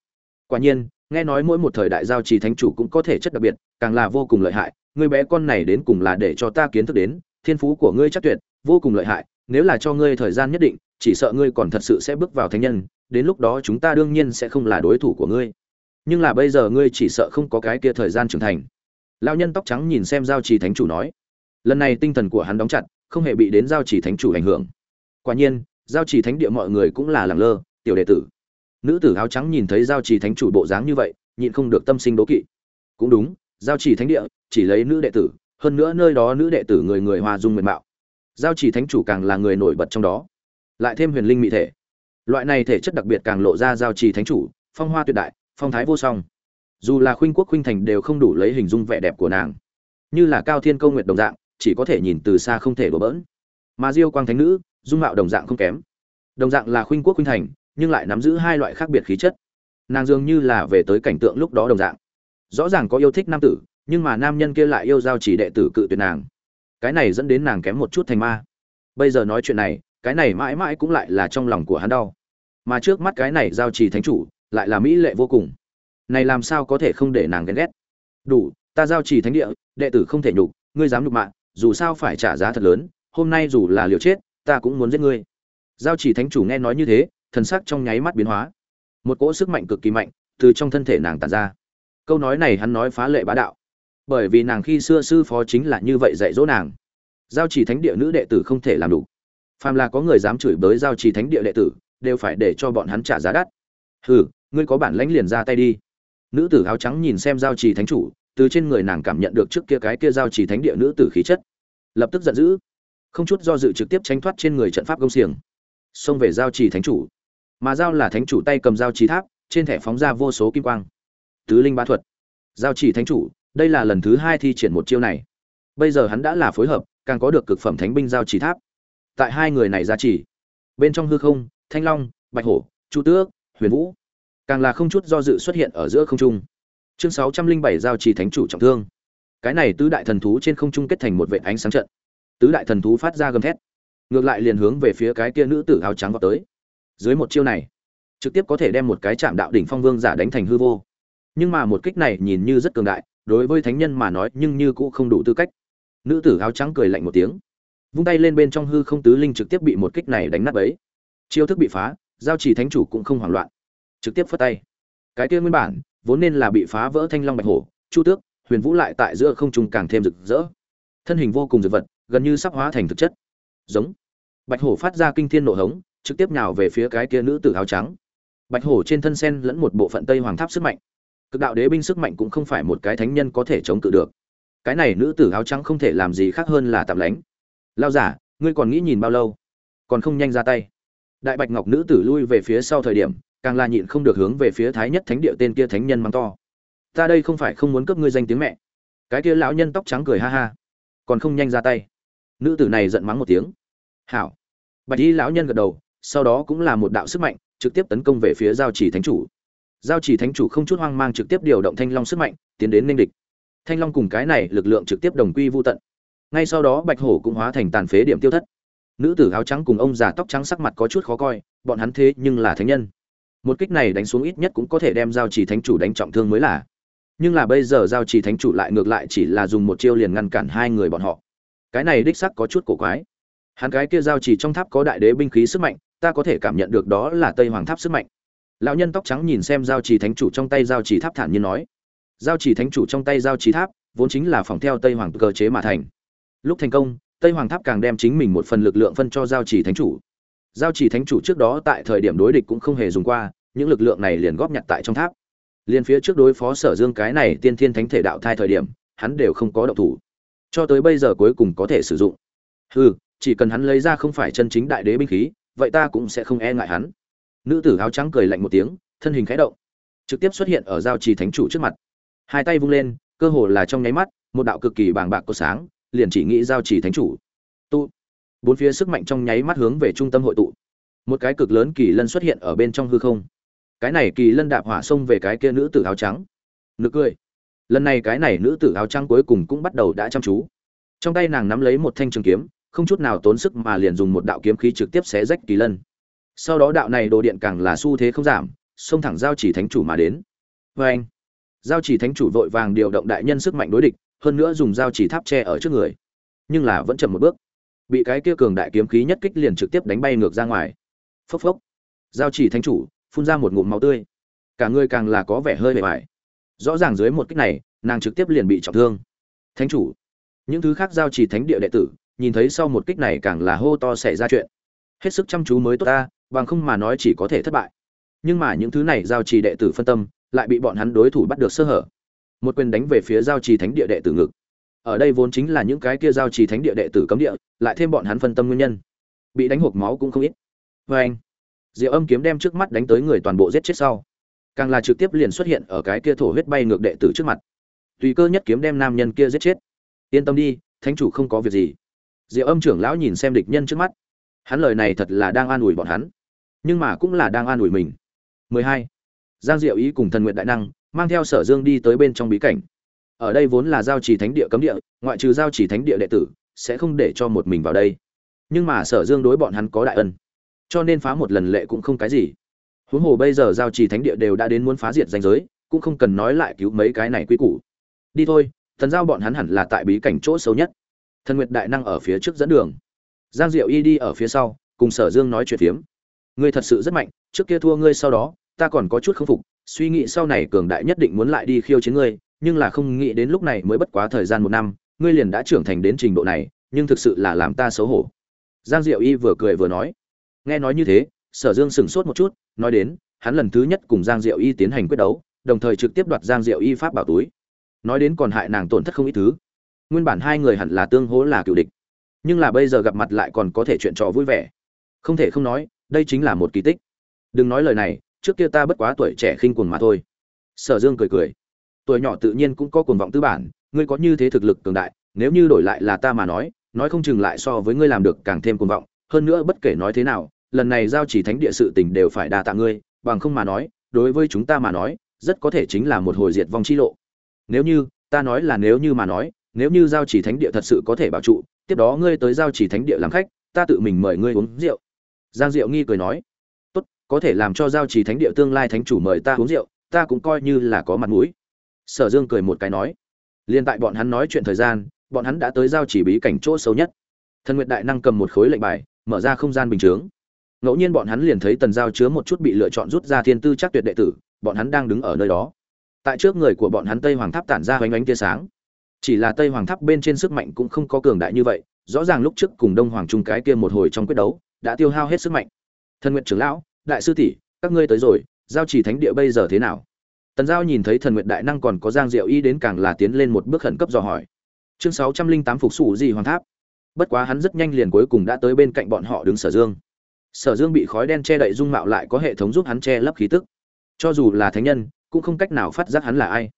Quả nhiên, nghe nói mỗi một thời đại giao trì thánh chủ cũng có thể chất đặc biệt, càng là vô cùng lợi hại. Người bé con này đến cùng là để cho ta kiến thức đến, thiên phú của ngươi chắc tuyệt, vô cùng lợi hại. Nếu là cho ngươi thời gian nhất định, chỉ sợ ngươi còn thật sự sẽ bước vào thánh nhân. Đến lúc đó chúng ta đương nhiên sẽ không là đối thủ của ngươi. Nhưng là bây giờ ngươi chỉ sợ không có cái kia thời gian trưởng thành lao nhân tóc trắng nhìn xem giao trì thánh chủ nói, lần này tinh thần của hắn đóng chặt, không hề bị đến giao trì thánh chủ ảnh hưởng. Quả nhiên, giao trì thánh địa mọi người cũng là làng lơ, tiểu đệ tử. Nữ tử áo trắng nhìn thấy giao trì thánh chủ bộ dáng như vậy, nhịn không được tâm sinh đố kỵ. Cũng đúng, giao trì thánh địa chỉ lấy nữ đệ tử, hơn nữa nơi đó nữ đệ tử người người hòa dung nguyện mạo. Giao trì thánh chủ càng là người nổi bật trong đó. Lại thêm huyền linh mỹ thể. Loại này thể chất đặc biệt càng lộ ra giao trì thánh chủ, phong hoa tuyệt đại, phong thái vô song dù là khuynh quốc khuynh thành đều không đủ lấy hình dung vẻ đẹp của nàng. Như là cao thiên công nguyệt đồng dạng, chỉ có thể nhìn từ xa không thể đổ bỡn. Mà diêu quang thánh nữ, dung mạo đồng dạng không kém. Đồng dạng là khuynh quốc khuynh thành, nhưng lại nắm giữ hai loại khác biệt khí chất. Nàng dường như là về tới cảnh tượng lúc đó đồng dạng. Rõ ràng có yêu thích nam tử, nhưng mà nam nhân kia lại yêu giao chỉ đệ tử cự tuyệt nàng. Cái này dẫn đến nàng kém một chút thành ma. Bây giờ nói chuyện này, cái này mãi mãi cũng lại là trong lòng của hắn đau. Mà trước mắt cái này giao trì thánh chủ, lại là mỹ lệ vô cùng này làm sao có thể không để nàng ghen ghét? Đủ, ta giao trì thánh địa, đệ tử không thể nhục, ngươi dám nhục mạng dù sao phải trả giá thật lớn, hôm nay dù là liều chết, ta cũng muốn giết ngươi. Giao trì thánh chủ nghe nói như thế, thần sắc trong nháy mắt biến hóa. Một cỗ sức mạnh cực kỳ mạnh từ trong thân thể nàng tàn ra. Câu nói này hắn nói phá lệ bá đạo. Bởi vì nàng khi xưa sư phó chính là như vậy dạy dỗ nàng. Giao trì thánh địa nữ đệ tử không thể làm đủ. Phàm là có người dám chửi bới giao trì thánh địa đệ tử, đều phải để cho bọn hắn trả giá đắt. Hừ, ngươi có bản lãnh liền ra tay đi nữ tử áo trắng nhìn xem giao trì thánh chủ, từ trên người nàng cảm nhận được trước kia cái kia giao trì thánh địa nữ tử khí chất. Lập tức giận dữ, không chút do dự trực tiếp tranh thoát trên người trận pháp công xiềng. Xông về giao trì thánh chủ. Mà giao là thánh chủ tay cầm giao trì tháp, trên thẻ phóng ra vô số kim quang. Tứ linh ba thuật. Giao trì thánh chủ, đây là lần thứ hai thi triển một chiêu này. Bây giờ hắn đã là phối hợp, càng có được cực phẩm thánh binh giao trì tháp. Tại hai người này ra chỉ bên trong hư không, thanh long, bạch hổ, chu tước, huyền vũ càng là không chút do dự xuất hiện ở giữa không trung. Chương sáu trăm linh bảy giao trì thánh chủ trọng thương. Cái này tứ đại thần thú trên không trung kết thành một vệ ánh sáng trận. Tứ đại thần thú phát ra gầm thét. Ngược lại liền hướng về phía cái kia nữ tử áo trắng vào tới. Dưới một chiêu này, trực tiếp có thể đem một cái chạm đạo đỉnh phong vương giả đánh thành hư vô. Nhưng mà một kích này nhìn như rất cường đại, đối với thánh nhân mà nói nhưng như cũng không đủ tư cách. Nữ tử áo trắng cười lạnh một tiếng, vung tay lên bên trong hư không tứ linh trực tiếp bị một kích này đánh nát ấy chiêu thức bị phá, giao chỉ thánh chủ cũng không hoảng loạn trực tiếp phất tay. Cái kia nguyên bản, vốn nên là bị phá vỡ thanh long bạch hổ, chu tước, huyền vũ lại tại giữa không trung càng thêm rực rỡ. Thân hình vô cùng dược vật, gần như sắp hóa thành thực chất. Giống. Bạch hổ phát ra kinh thiên nộ hống, trực tiếp nhào về phía cái kia nữ tử áo trắng. Bạch hổ trên thân sen lẫn một bộ phận tây hoàng tháp sức mạnh. Cực đạo đế binh sức mạnh cũng không phải một cái thánh nhân có thể chống cự được. Cái này nữ tử áo trắng không thể làm gì khác hơn là tạm lánh. Lao giả, ngươi còn nghĩ nhìn bao lâu? Còn không nhanh ra tay. Đại bạch ngọc nữ tử lui về phía sau thời điểm càng là nhịn không được hướng về phía thái nhất thánh địa tên kia thánh nhân mắng to. Ta đây không phải không muốn cướp ngươi danh tiếng mẹ. Cái kia lão nhân tóc trắng cười ha ha. Còn không nhanh ra tay. Nữ tử này giận mắng một tiếng. Hảo. Bạch y lão nhân gật đầu, sau đó cũng là một đạo sức mạnh, trực tiếp tấn công về phía giao chỉ thánh chủ. Giao chỉ thánh chủ không chút hoang mang trực tiếp điều động thanh long sức mạnh, tiến đến ninh địch. Thanh long cùng cái này lực lượng trực tiếp đồng quy vô tận. Ngay sau đó bạch hổ cũng hóa thành tàn phế điểm tiêu thất. Nữ tử áo trắng cùng ông già tóc trắng sắc mặt có chút khó coi, bọn hắn thế nhưng là thánh nhân một kích này đánh xuống ít nhất cũng có thể đem giao chỉ thánh chủ đánh trọng thương mới là. Nhưng là bây giờ giao chỉ thánh chủ lại ngược lại chỉ là dùng một chiêu liền ngăn cản hai người bọn họ. Cái này đích sắc có chút cổ quái. Hắn cái kia giao chỉ trong tháp có đại đế binh khí sức mạnh, ta có thể cảm nhận được đó là tây hoàng tháp sức mạnh. Lão nhân tóc trắng nhìn xem giao chỉ thánh chủ trong tay giao chỉ tháp thản nhiên nói. Giao chỉ thánh chủ trong tay giao chỉ tháp, vốn chính là phòng theo tây hoàng cơ chế mà thành. Lúc thành công, tây hoàng tháp càng đem chính mình một phần lực lượng phân cho giao chỉ thánh chủ giao chỉ thánh chủ trước đó tại thời điểm đối địch cũng không hề dùng qua, những lực lượng này liền góp nhặt tại trong tháp. Liền phía trước đối phó sở dương cái này tiên thiên thánh thể đạo thai thời điểm, hắn đều không có động thủ. Cho tới bây giờ cuối cùng có thể sử dụng. Hừ, chỉ cần hắn lấy ra không phải chân chính đại đế binh khí, vậy ta cũng sẽ không e ngại hắn. Nữ tử áo trắng cười lạnh một tiếng, thân hình khẽ động. Trực tiếp xuất hiện ở giao trì thánh chủ trước mặt. Hai tay vung lên, cơ hồ là trong nháy mắt, một đạo cực kỳ bàng bạc có sáng, liền chỉ nghĩ giao trì thánh chủ. Tu bốn phía sức mạnh trong nháy mắt hướng về trung tâm hội tụ. Một cái cực lớn kỳ lân xuất hiện ở bên trong hư không. Cái này kỳ lân đạp hỏa xông về cái kia nữ tử áo trắng. Nực cười. Lần này cái này nữ tử áo trắng cuối cùng cũng bắt đầu đã chăm chú. Trong tay nàng nắm lấy một thanh trường kiếm, không chút nào tốn sức mà liền dùng một đạo kiếm khí trực tiếp xé rách kỳ lân. Sau đó đạo này đồ điện càng là xu thế không giảm, xông thẳng giao chỉ thánh chủ mà đến. Vê anh, giao chỉ thánh chủ vội vàng điều động đại nhân sức mạnh đối địch, hơn nữa dùng giao chỉ tháp tre ở trước người. Nhưng là vẫn chậm một bước bị cái kia cường đại kiếm khí nhất kích liền trực tiếp đánh bay ngược ra ngoài. Phốc phốc. Giao chỉ thánh chủ, phun ra một ngụm máu tươi. Cả người càng là có vẻ hơi bề bài rõ ràng dưới một kích này, nàng trực tiếp liền bị trọng thương. Thánh chủ. Những thứ khác giao chỉ thánh địa đệ tử, nhìn thấy sau một kích này càng là hô to xảy ra chuyện. Hết sức chăm chú mới tốt ta, bằng không mà nói chỉ có thể thất bại. Nhưng mà những thứ này giao trì đệ tử phân tâm, lại bị bọn hắn đối thủ bắt được sơ hở. Một quyền đánh về phía giao trì thánh địa đệ tử ngực ở đây vốn chính là những cái kia giao trì thánh địa đệ tử cấm địa, lại thêm bọn hắn phân tâm nguyên nhân. Bị đánh hộp máu cũng không ít. Vê anh, diệu âm kiếm đem trước mắt đánh tới người toàn bộ giết chết sau. Càng là trực tiếp liền xuất hiện ở cái kia thổ huyết bay ngược đệ tử trước mặt. Tùy cơ nhất kiếm đem nam nhân kia giết chết. Yên tâm đi, thánh chủ không có việc gì. Diệu âm trưởng lão nhìn xem địch nhân trước mắt. Hắn lời này thật là đang an ủi bọn hắn. Nhưng mà cũng là đang an ủi mình. 12. giang diệu ý cùng thần nguyện đại năng mang theo sở dương đi tới bên trong bí cảnh ở đây vốn là giao trì thánh địa cấm địa, ngoại trừ giao trì thánh địa đệ tử, sẽ không để cho một mình vào đây. Nhưng mà sở dương đối bọn hắn có đại ân. Cho nên phá một lần lệ cũng không cái gì. Huống hồ bây giờ giao trì thánh địa đều đã đến muốn phá diệt danh giới, cũng không cần nói lại cứu mấy cái này quy củ. Đi thôi, thần giao bọn hắn hẳn là tại bí cảnh chỗ xấu nhất. Thần nguyệt đại năng ở phía trước dẫn đường. Giang diệu y đi ở phía sau, cùng sở dương nói chuyện phiếm. Ngươi thật sự rất mạnh, trước kia thua ngươi sau đó, ta còn có chút k phục, suy nghĩ sau này cường đại nhất định muốn lại đi khiêu chiến ngươi nhưng là không nghĩ đến lúc này mới bất quá thời gian một năm, ngươi liền đã trưởng thành đến trình độ này, nhưng thực sự là làm ta xấu hổ. Giang diệu y vừa cười vừa nói. Nghe nói như thế, sở dương sững sốt một chút, nói đến, hắn lần thứ nhất cùng giang diệu y tiến hành quyết đấu, đồng thời trực tiếp đoạt giang diệu y pháp bảo túi. Nói đến còn hại nàng tổn thất không ít thứ. Nguyên bản hai người hẳn là tương hỗ là cựu địch, nhưng là bây giờ gặp mặt lại còn có thể chuyện trò vui vẻ. Không thể không nói, đây chính là một kỳ tích. Đừng nói lời này, trước kia ta bất quá tuổi trẻ khinh quần mà thôi. Sở dương cười cười tuổi nhỏ tự nhiên cũng có cuồng vọng tư bản, ngươi có như thế thực lực cường đại, nếu như đổi lại là ta mà nói nói không chừng lại so với ngươi làm được càng thêm cuồng vọng, hơn nữa bất kể nói thế nào, lần này giao chỉ thánh địa sự tình đều phải đa tạ ngươi, bằng không mà nói, đối với chúng ta mà nói, rất có thể chính là một hồi diệt vong chi lộ. Nếu như, ta nói là nếu như mà nói, nếu như giao chỉ thánh địa thật sự có thể bảo trụ, tiếp đó ngươi tới giao chỉ thánh địa làm khách, ta tự mình mời ngươi uống rượu. Giang diệu nghi cười nói. Tốt, có thể làm cho giao chỉ thánh địa tương lai thánh chủ mời ta uống rượu, ta cũng coi như là có mặt mũi sở dương cười một cái nói, liên tại bọn hắn nói chuyện thời gian, bọn hắn đã tới giao chỉ bí cảnh chỗ sâu nhất. Thần nguyệt đại năng cầm một khối lệnh bài, mở ra không gian bình chướng. Ngẫu nhiên bọn hắn liền thấy tần giao chứa một chút bị lựa chọn rút ra thiên tư chắc tuyệt đệ tử, bọn hắn đang đứng ở nơi đó. Tại trước người của bọn hắn tây hoàng tháp tản ra hoành ánh tia sáng. Chỉ là tây hoàng tháp bên trên sức mạnh cũng không có cường đại như vậy, rõ ràng lúc trước cùng đông hoàng trung cái kia một hồi trong quyết đấu, đã tiêu hao hết sức mạnh. Thần nguyện trưởng lão, đại sư tỷ, các ngươi tới rồi, giao chỉ thánh địa bây giờ thế nào? Tần giao nhìn thấy thần Nguyệt đại năng còn có giang diệu y đến càng là tiến lên một bước khẩn cấp dò hỏi. Chương sáu trăm linh tám phục sủ gì hoàng tháp. Bất quá hắn rất nhanh liền cuối cùng đã tới bên cạnh bọn họ đứng sở dương. Sở dương bị khói đen che đậy dung mạo lại có hệ thống giúp hắn che lấp khí tức. Cho dù là thánh nhân, cũng không cách nào phát giác hắn là ai.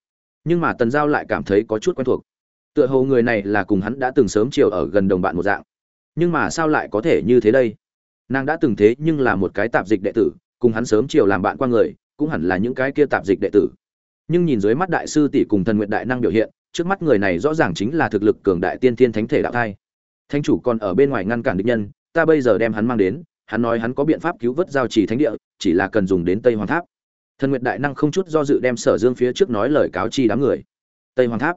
Nhưng mà tần giao lại cảm thấy có chút quen thuộc. Tựa hồ người này là cùng hắn đã từng sớm chiều ở gần đồng bạn một dạng. Nhưng mà sao lại có thể như thế đây? Nàng đã từng thế nhưng là một cái tạp dịch đệ tử, cùng hắn sớm chiều làm bạn qua người cũng hẳn là những cái kia tạp dịch đệ tử. Nhưng nhìn dưới mắt đại sư tỷ cùng thần nguyện đại năng biểu hiện, trước mắt người này rõ ràng chính là thực lực cường đại tiên thiên thánh thể đạo thai. Thánh chủ còn ở bên ngoài ngăn cản địch nhân, ta bây giờ đem hắn mang đến, hắn nói hắn có biện pháp cứu vớt giao trì thánh địa, chỉ là cần dùng đến tây hoàng tháp. Thần nguyện đại năng không chút do dự đem sở dương phía trước nói lời cáo chi đám người. Tây hoàng tháp.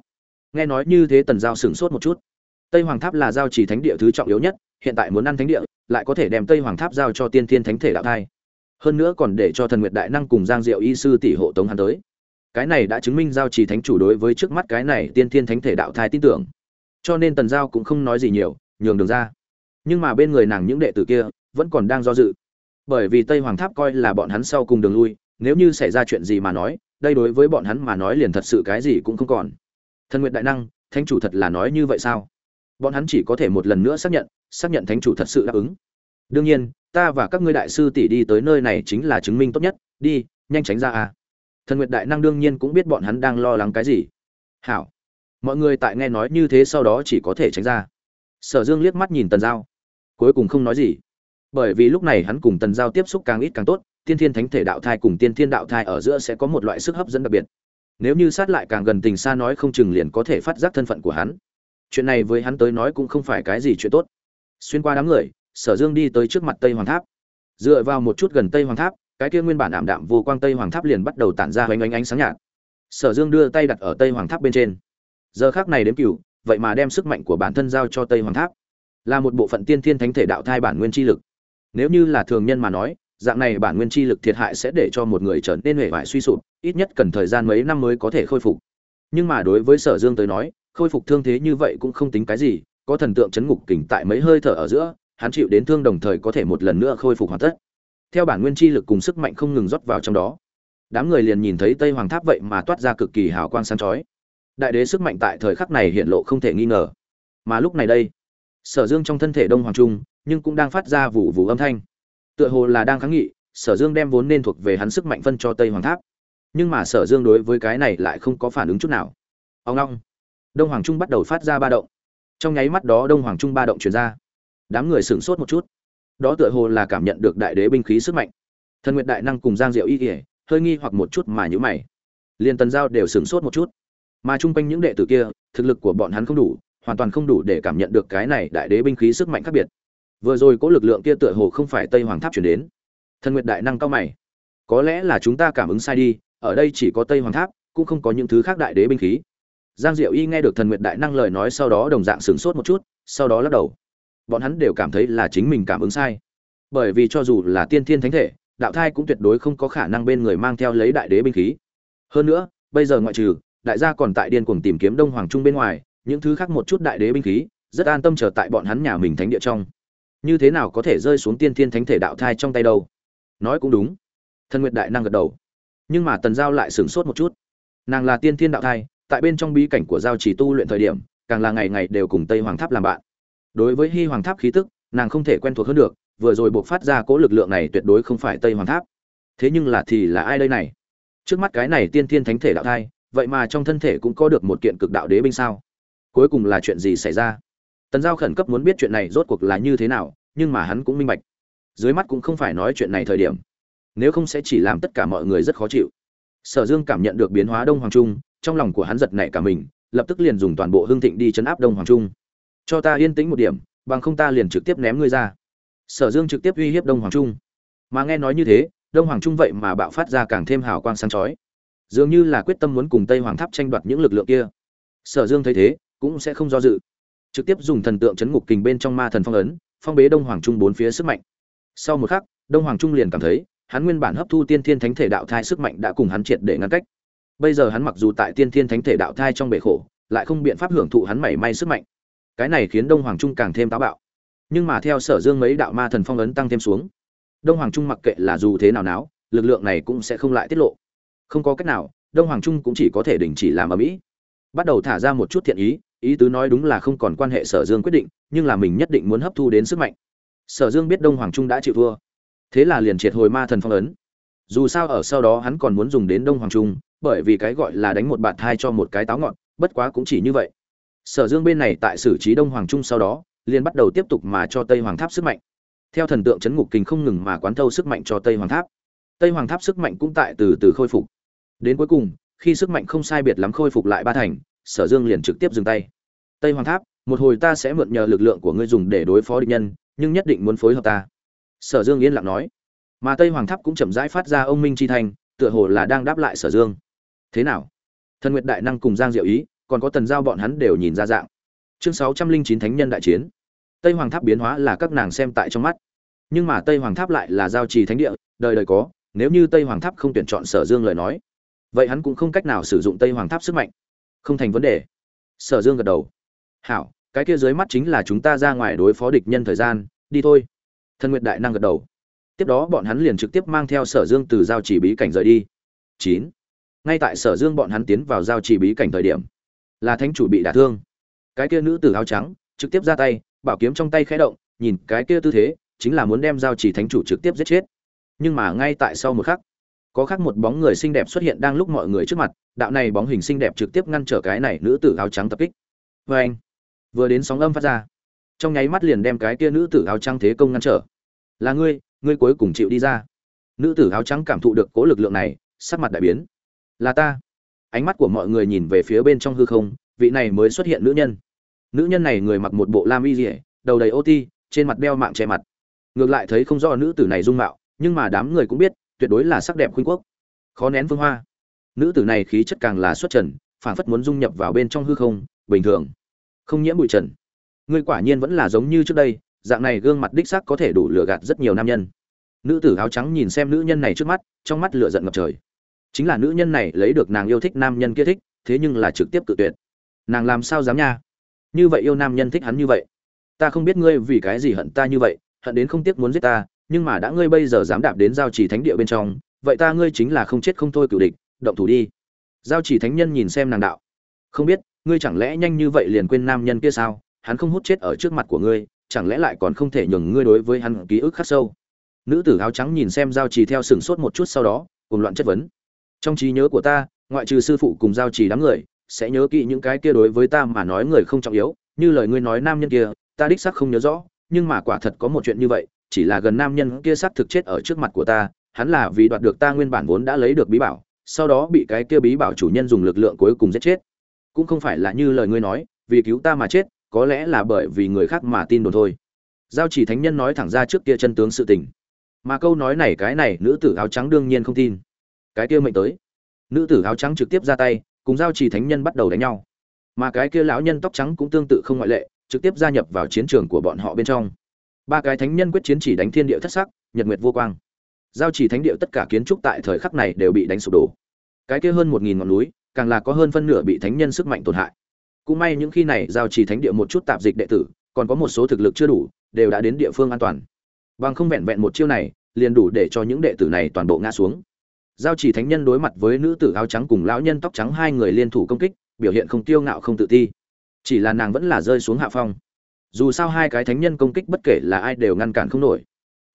Nghe nói như thế tần giao sửng sốt một chút. Tây hoàng tháp là giao trì thánh địa thứ trọng yếu nhất, hiện tại muốn ăn thánh địa, lại có thể đem tây hoàng tháp giao cho tiên thiên thánh thể đạo thai hơn nữa còn để cho thần nguyệt đại năng cùng giang diệu y sư tỷ hộ tống hắn tới. Cái này đã chứng minh giao trì thánh chủ đối với trước mắt cái này tiên thiên thánh thể đạo thai tin tưởng. Cho nên tần giao cũng không nói gì nhiều, nhường đường ra. Nhưng mà bên người nàng những đệ tử kia vẫn còn đang do dự. Bởi vì tây hoàng tháp coi là bọn hắn sau cùng đường lui, nếu như xảy ra chuyện gì mà nói, đây đối với bọn hắn mà nói liền thật sự cái gì cũng không còn. Thần nguyện đại năng, thánh chủ thật là nói như vậy sao? Bọn hắn chỉ có thể một lần nữa xác nhận xác nhận thánh chủ thật sự đáp ứng đương nhiên, ta và các ngươi đại sư tỷ đi tới nơi này chính là chứng minh tốt nhất. Đi, nhanh tránh ra à. Thần nguyệt đại năng đương nhiên cũng biết bọn hắn đang lo lắng cái gì. Hảo. Mọi người tại nghe nói như thế sau đó chỉ có thể tránh ra. Sở dương liếc mắt nhìn tần giao. Cuối cùng không nói gì. Bởi vì lúc này hắn cùng tần giao tiếp xúc càng ít càng tốt, tiên thiên thánh thể đạo thai cùng tiên thiên đạo thai ở giữa sẽ có một loại sức hấp dẫn đặc biệt. Nếu như sát lại càng gần tình xa nói không chừng liền có thể phát giác thân phận của hắn. Chuyện này với hắn tới nói cũng không phải cái gì chuyện tốt. Xuyên qua đám người sở dương đi tới trước mặt tây hoàng tháp. Dựa vào một chút gần tây hoàng tháp, cái kia nguyên bản ảm đạm vô quang tây hoàng tháp liền bắt đầu tản ra hoành ánh ánh sáng nhạt. Sở dương đưa tay đặt ở tây hoàng tháp bên trên. Giờ khác này đếm cựu vậy mà đem sức mạnh của bản thân giao cho tây hoàng tháp. Là một bộ phận tiên thiên thánh thể đạo thai bản nguyên chi lực. Nếu như là thường nhân mà nói, dạng này bản nguyên chi lực thiệt hại sẽ để cho một người trở nên hề vải suy sụp, ít nhất cần thời gian mấy năm mới có thể khôi phục. Nhưng mà đối với sở dương tới nói, khôi phục thương thế như vậy cũng không tính cái gì, có thần tượng chấn ngục kỉnh tại mấy hơi thở ở giữa hắn chịu đến thương đồng thời có thể một lần nữa khôi phục hoàn tất. Theo bản nguyên chi lực cùng sức mạnh không ngừng rót vào trong đó, đám người liền nhìn thấy tây hoàng tháp vậy mà toát ra cực kỳ hào quang sáng chói. Đại đế sức mạnh tại thời khắc này hiện lộ không thể nghi ngờ. Mà lúc này đây, sở dương trong thân thể đông hoàng trung, nhưng cũng đang phát ra vụ vụ âm thanh. Tựa hồ là đang kháng nghị, sở dương đem vốn nên thuộc về hắn sức mạnh phân cho tây hoàng tháp. Nhưng mà sở dương đối với cái này lại không có phản ứng chút nào. Ông long, đông hoàng trung bắt đầu phát ra ba động. Trong nháy mắt đó đông hoàng trung ba động chuyển ra đám người sửng sốt một chút. Đó tựa hồ là cảm nhận được đại đế binh khí sức mạnh. Thần nguyệt đại năng cùng giang diệu y kỉa hơi nghi hoặc một chút mà nhữ mày. Liền tần giao đều sửng sốt một chút. Mà chung quanh những đệ tử kia, thực lực của bọn hắn không đủ, hoàn toàn không đủ để cảm nhận được cái này đại đế binh khí sức mạnh khác biệt. Vừa rồi có lực lượng kia tựa hồ không phải tây hoàng tháp chuyển đến. Thần nguyệt đại năng cao mày. Có lẽ là chúng ta cảm ứng sai đi, ở đây chỉ có tây hoàng tháp, cũng không có những thứ khác đại đế binh khí. Giang diệu y nghe được thần nguyệt đại năng lời nói sau đó đồng dạng sửng sốt một chút, sau đó lắc đầu bọn hắn đều cảm thấy là chính mình cảm ứng sai. Bởi vì cho dù là tiên thiên thánh thể, đạo thai cũng tuyệt đối không có khả năng bên người mang theo lấy đại đế binh khí. Hơn nữa, bây giờ ngoại trừ, đại gia còn tại điên cuồng tìm kiếm đông hoàng trung bên ngoài, những thứ khác một chút đại đế binh khí, rất an tâm chờ tại bọn hắn nhà mình thánh địa trong. Như thế nào có thể rơi xuống tiên thiên thánh thể đạo thai trong tay đâu? Nói cũng đúng. Thân nguyệt đại năng gật đầu. Nhưng mà tần giao lại sửng sốt một chút. Nàng là tiên thiên đạo thai, tại bên trong bí cảnh của giao chỉ tu luyện thời điểm, càng là ngày ngày đều cùng tây hoàng tháp làm bạn đối với hy hoàng tháp khí tức, nàng không thể quen thuộc hơn được, vừa rồi buộc phát ra cố lực lượng này tuyệt đối không phải tây hoàng tháp. Thế nhưng là thì là ai đây này? Trước mắt cái này tiên thiên thánh thể đạo thai, vậy mà trong thân thể cũng có được một kiện cực đạo đế binh sao? Cuối cùng là chuyện gì xảy ra? Tần giao khẩn cấp muốn biết chuyện này rốt cuộc là như thế nào, nhưng mà hắn cũng minh bạch. Dưới mắt cũng không phải nói chuyện này thời điểm. Nếu không sẽ chỉ làm tất cả mọi người rất khó chịu. Sở dương cảm nhận được biến hóa đông hoàng trung, trong lòng của hắn giật nảy cả mình, lập tức liền dùng toàn bộ hương thịnh đi chấn áp đông hoàng trung cho ta yên tĩnh một điểm, bằng không ta liền trực tiếp ném ngươi ra. Sở dương trực tiếp uy hiếp đông hoàng trung. Mà nghe nói như thế, đông hoàng trung vậy mà bạo phát ra càng thêm hào quang sáng chói. Dường như là quyết tâm muốn cùng tây hoàng tháp tranh đoạt những lực lượng kia. Sở dương thấy thế, cũng sẽ không do dự. Trực tiếp dùng thần tượng chấn ngục kình bên trong ma thần phong ấn, phong bế đông hoàng trung bốn phía sức mạnh. Sau một khắc, đông hoàng trung liền cảm thấy, hắn nguyên bản hấp thu tiên thiên thánh thể đạo thai sức mạnh đã cùng hắn triệt để ngăn cách. Bây giờ hắn mặc dù tại tiên thiên thánh thể đạo thai trong bể khổ, lại không biện pháp hưởng thụ hắn mảy may sức mạnh cái này khiến đông hoàng trung càng thêm táo bạo. Nhưng mà theo sở dương mấy đạo ma thần phong ấn tăng thêm xuống, đông hoàng trung mặc kệ là dù thế nào náo, lực lượng này cũng sẽ không lại tiết lộ. Không có cách nào, đông hoàng trung cũng chỉ có thể đình chỉ làm ở mỹ. Bắt đầu thả ra một chút thiện ý ý tứ nói đúng là không còn quan hệ sở dương quyết định, nhưng là mình nhất định muốn hấp thu đến sức mạnh. Sở dương biết đông hoàng trung đã chịu thua. Thế là liền triệt hồi ma thần phong ấn. Dù sao ở sau đó hắn còn muốn dùng đến đông hoàng trung, bởi vì cái gọi là đánh một bạt thai cho một cái táo ngọn, bất quá cũng chỉ như vậy sở dương bên này tại xử trí đông hoàng trung sau đó, liền bắt đầu tiếp tục mà cho tây hoàng tháp sức mạnh. Theo thần tượng chấn ngục kình không ngừng mà quán thâu sức mạnh cho tây hoàng tháp. Tây hoàng tháp sức mạnh cũng tại từ từ khôi phục. Đến cuối cùng, khi sức mạnh không sai biệt lắm khôi phục lại ba thành, sở dương liền trực tiếp dừng tay. Tây hoàng tháp, một hồi ta sẽ mượn nhờ lực lượng của ngươi dùng để đối phó địch nhân, nhưng nhất định muốn phối hợp ta. Sở dương yên lặng nói. Mà tây hoàng tháp cũng chậm rãi phát ra ông minh chi thành tựa hồ là đang đáp lại sở dương. Thế nào? Thần nguyệt đại năng cùng giang diệu ý còn có tần giao bọn hắn đều nhìn ra dạng. Chương sáu trăm linh chín thánh nhân đại chiến. Tây hoàng tháp biến hóa là các nàng xem tại trong mắt. Nhưng mà tây hoàng tháp lại là giao trì thánh địa, đời đời có, nếu như tây hoàng tháp không tuyển chọn sở dương lời nói, vậy hắn cũng không cách nào sử dụng tây hoàng tháp sức mạnh. Không thành vấn đề. Sở dương gật đầu. Hảo, cái kia dưới mắt chính là chúng ta ra ngoài đối phó địch nhân thời gian, đi thôi. Thân nguyện đại năng gật đầu. Tiếp đó bọn hắn liền trực tiếp mang theo sở dương từ giao chỉ bí cảnh rời đi. Chín. Ngay tại sở dương bọn hắn tiến vào giao chỉ bí cảnh thời điểm là thánh chủ bị đả thương. Cái kia nữ tử áo trắng, trực tiếp ra tay, bảo kiếm trong tay khẽ động, nhìn cái kia tư thế, chính là muốn đem giao chỉ thánh chủ trực tiếp giết chết. Nhưng mà ngay tại sau một khắc, có khác một bóng người xinh đẹp xuất hiện đang lúc mọi người trước mặt, đạo này bóng hình xinh đẹp trực tiếp ngăn trở cái này nữ tử áo trắng tập kích. Vê anh, vừa đến sóng âm phát ra, trong nháy mắt liền đem cái kia nữ tử áo trắng thế công ngăn trở. Là ngươi ngươi cuối cùng chịu đi ra. Nữ tử áo trắng cảm thụ được cố lực lượng này, sắc mặt đại biến. Là ta ánh mắt của mọi người nhìn về phía bên trong hư không, vị này mới xuất hiện nữ nhân. Nữ nhân này người mặc một bộ lam y dỉa đầu đầy ô ti, trên mặt đeo mạng che mặt. Ngược lại thấy không rõ nữ tử này dung mạo, nhưng mà đám người cũng biết, tuyệt đối là sắc đẹp khuynh quốc. Khó nén vương hoa. Nữ tử này khí chất càng là xuất trần phản phất muốn dung nhập vào bên trong hư không, bình thường. Không nhiễm bụi trần. Ngươi quả nhiên vẫn là giống như trước đây, dạng này gương mặt đích xác có thể đủ lừa gạt rất nhiều nam nhân. Nữ tử áo trắng nhìn xem nữ nhân này trước mắt, trong mắt lửa giận ngập trời chính là nữ nhân này lấy được nàng yêu thích nam nhân kia thích, thế nhưng là trực tiếp tự tuyệt. Nàng làm sao dám nha? Như vậy yêu nam nhân thích hắn như vậy. Ta không biết ngươi vì cái gì hận ta như vậy, hận đến không tiếc muốn giết ta, nhưng mà đã ngươi bây giờ dám đạp đến giao chỉ thánh địa bên trong, vậy ta ngươi chính là không chết không thôi cựu địch, động thủ đi. Giao chỉ thánh nhân nhìn xem nàng đạo. Không biết, ngươi chẳng lẽ nhanh như vậy liền quên nam nhân kia sao? Hắn không hút chết ở trước mặt của ngươi, chẳng lẽ lại còn không thể nhường ngươi đối với hắn ký ức khắc sâu? Nữ tử áo trắng nhìn xem giao trì theo sừng sốt một chút sau đó, cùng loạn chất vấn trong trí nhớ của ta, ngoại trừ sư phụ cùng giao trì đám người, sẽ nhớ kỹ những cái kia đối với ta mà nói người không trọng yếu, như lời ngươi nói nam nhân kia, ta đích xác không nhớ rõ, nhưng mà quả thật có một chuyện như vậy, chỉ là gần nam nhân kia xác thực chết ở trước mặt của ta, hắn là vì đoạt được ta nguyên bản vốn đã lấy được bí bảo, sau đó bị cái kia bí bảo chủ nhân dùng lực lượng cuối cùng giết chết. Cũng không phải là như lời ngươi nói, vì cứu ta mà chết, có lẽ là bởi vì người khác mà tin đồn thôi. Giao chỉ thánh nhân nói thẳng ra trước kia chân tướng sự tình. Mà câu nói này, cái này, nữ tử áo trắng đương nhiên không tin cái kia mệnh tới. Nữ tử áo trắng trực tiếp ra tay, cùng giao chỉ thánh nhân bắt đầu đánh nhau. Mà cái kia lão nhân tóc trắng cũng tương tự không ngoại lệ, trực tiếp gia nhập vào chiến trường của bọn họ bên trong. Ba cái thánh nhân quyết chiến chỉ đánh thiên địa thất sắc, nhật nguyệt vô quang. Giao chỉ thánh địa tất cả kiến trúc tại thời khắc này đều bị đánh sụp đổ. Cái kia hơn một nghìn ngọn núi, càng là có hơn phân nửa bị thánh nhân sức mạnh tổn hại. Cũng may những khi này giao chỉ thánh địa một chút tạp dịch đệ tử, còn có một số thực lực chưa đủ, đều đã đến địa phương an toàn. Bằng không vẹn vẹn một chiêu này, liền đủ để cho những đệ tử này toàn bộ ngã xuống giao chỉ thánh nhân đối mặt với nữ tử áo trắng cùng lão nhân tóc trắng hai người liên thủ công kích, biểu hiện không tiêu ngạo không tự ti. Chỉ là nàng vẫn là rơi xuống hạ phong. Dù sao hai cái thánh nhân công kích bất kể là ai đều ngăn cản không nổi.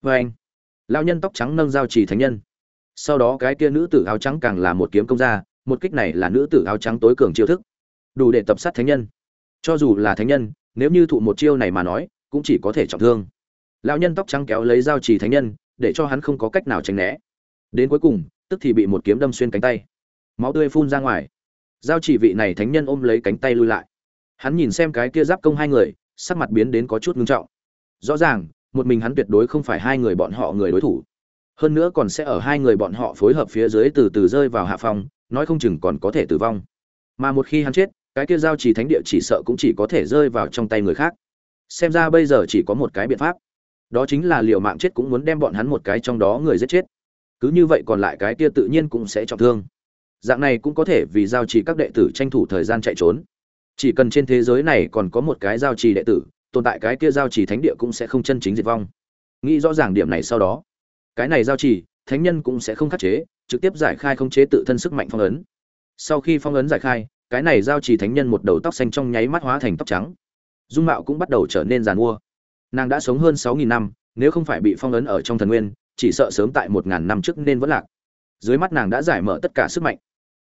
Vê anh, lão nhân tóc trắng nâng giao chỉ thánh nhân. Sau đó cái kia nữ tử áo trắng càng là một kiếm công ra, một kích này là nữ tử áo trắng tối cường chiêu thức. Đủ để tập sát thánh nhân. Cho dù là thánh nhân, nếu như thụ một chiêu này mà nói, cũng chỉ có thể trọng thương. Lão nhân tóc trắng kéo lấy giao chỉ thánh nhân, để cho hắn không có cách nào tránh né. Đến cuối cùng tức thì bị một kiếm đâm xuyên cánh tay. Máu tươi phun ra ngoài. Giao chỉ vị này thánh nhân ôm lấy cánh tay lui lại. Hắn nhìn xem cái kia giáp công hai người, sắc mặt biến đến có chút ngưng trọng. Rõ ràng, một mình hắn tuyệt đối không phải hai người bọn họ người đối thủ. Hơn nữa còn sẽ ở hai người bọn họ phối hợp phía dưới từ từ rơi vào hạ phòng nói không chừng còn có thể tử vong. Mà một khi hắn chết, cái kia giao chỉ thánh địa chỉ sợ cũng chỉ có thể rơi vào trong tay người khác. Xem ra bây giờ chỉ có một cái biện pháp. Đó chính là liều mạng chết cũng muốn đem bọn hắn một cái trong đó người giết chết cứ như vậy còn lại cái kia tự nhiên cũng sẽ trọng thương. Dạng này cũng có thể vì giao trì các đệ tử tranh thủ thời gian chạy trốn. Chỉ cần trên thế giới này còn có một cái giao trì đệ tử, tồn tại cái kia giao trì thánh địa cũng sẽ không chân chính diệt vong. Nghĩ rõ ràng điểm này sau đó, cái này giao trì, thánh nhân cũng sẽ không khắc chế, trực tiếp giải khai không chế tự thân sức mạnh phong ấn. Sau khi phong ấn giải khai, cái này giao trì thánh nhân một đầu tóc xanh trong nháy mắt hóa thành tóc trắng. Dung mạo cũng bắt đầu trở nên giàn mua. Nàng đã sống hơn sáu nghìn năm, nếu không phải bị phong ấn ở trong thần nguyên chỉ sợ sớm tại một ngàn năm trước nên vẫn lạc. Dưới mắt nàng đã giải mở tất cả sức mạnh.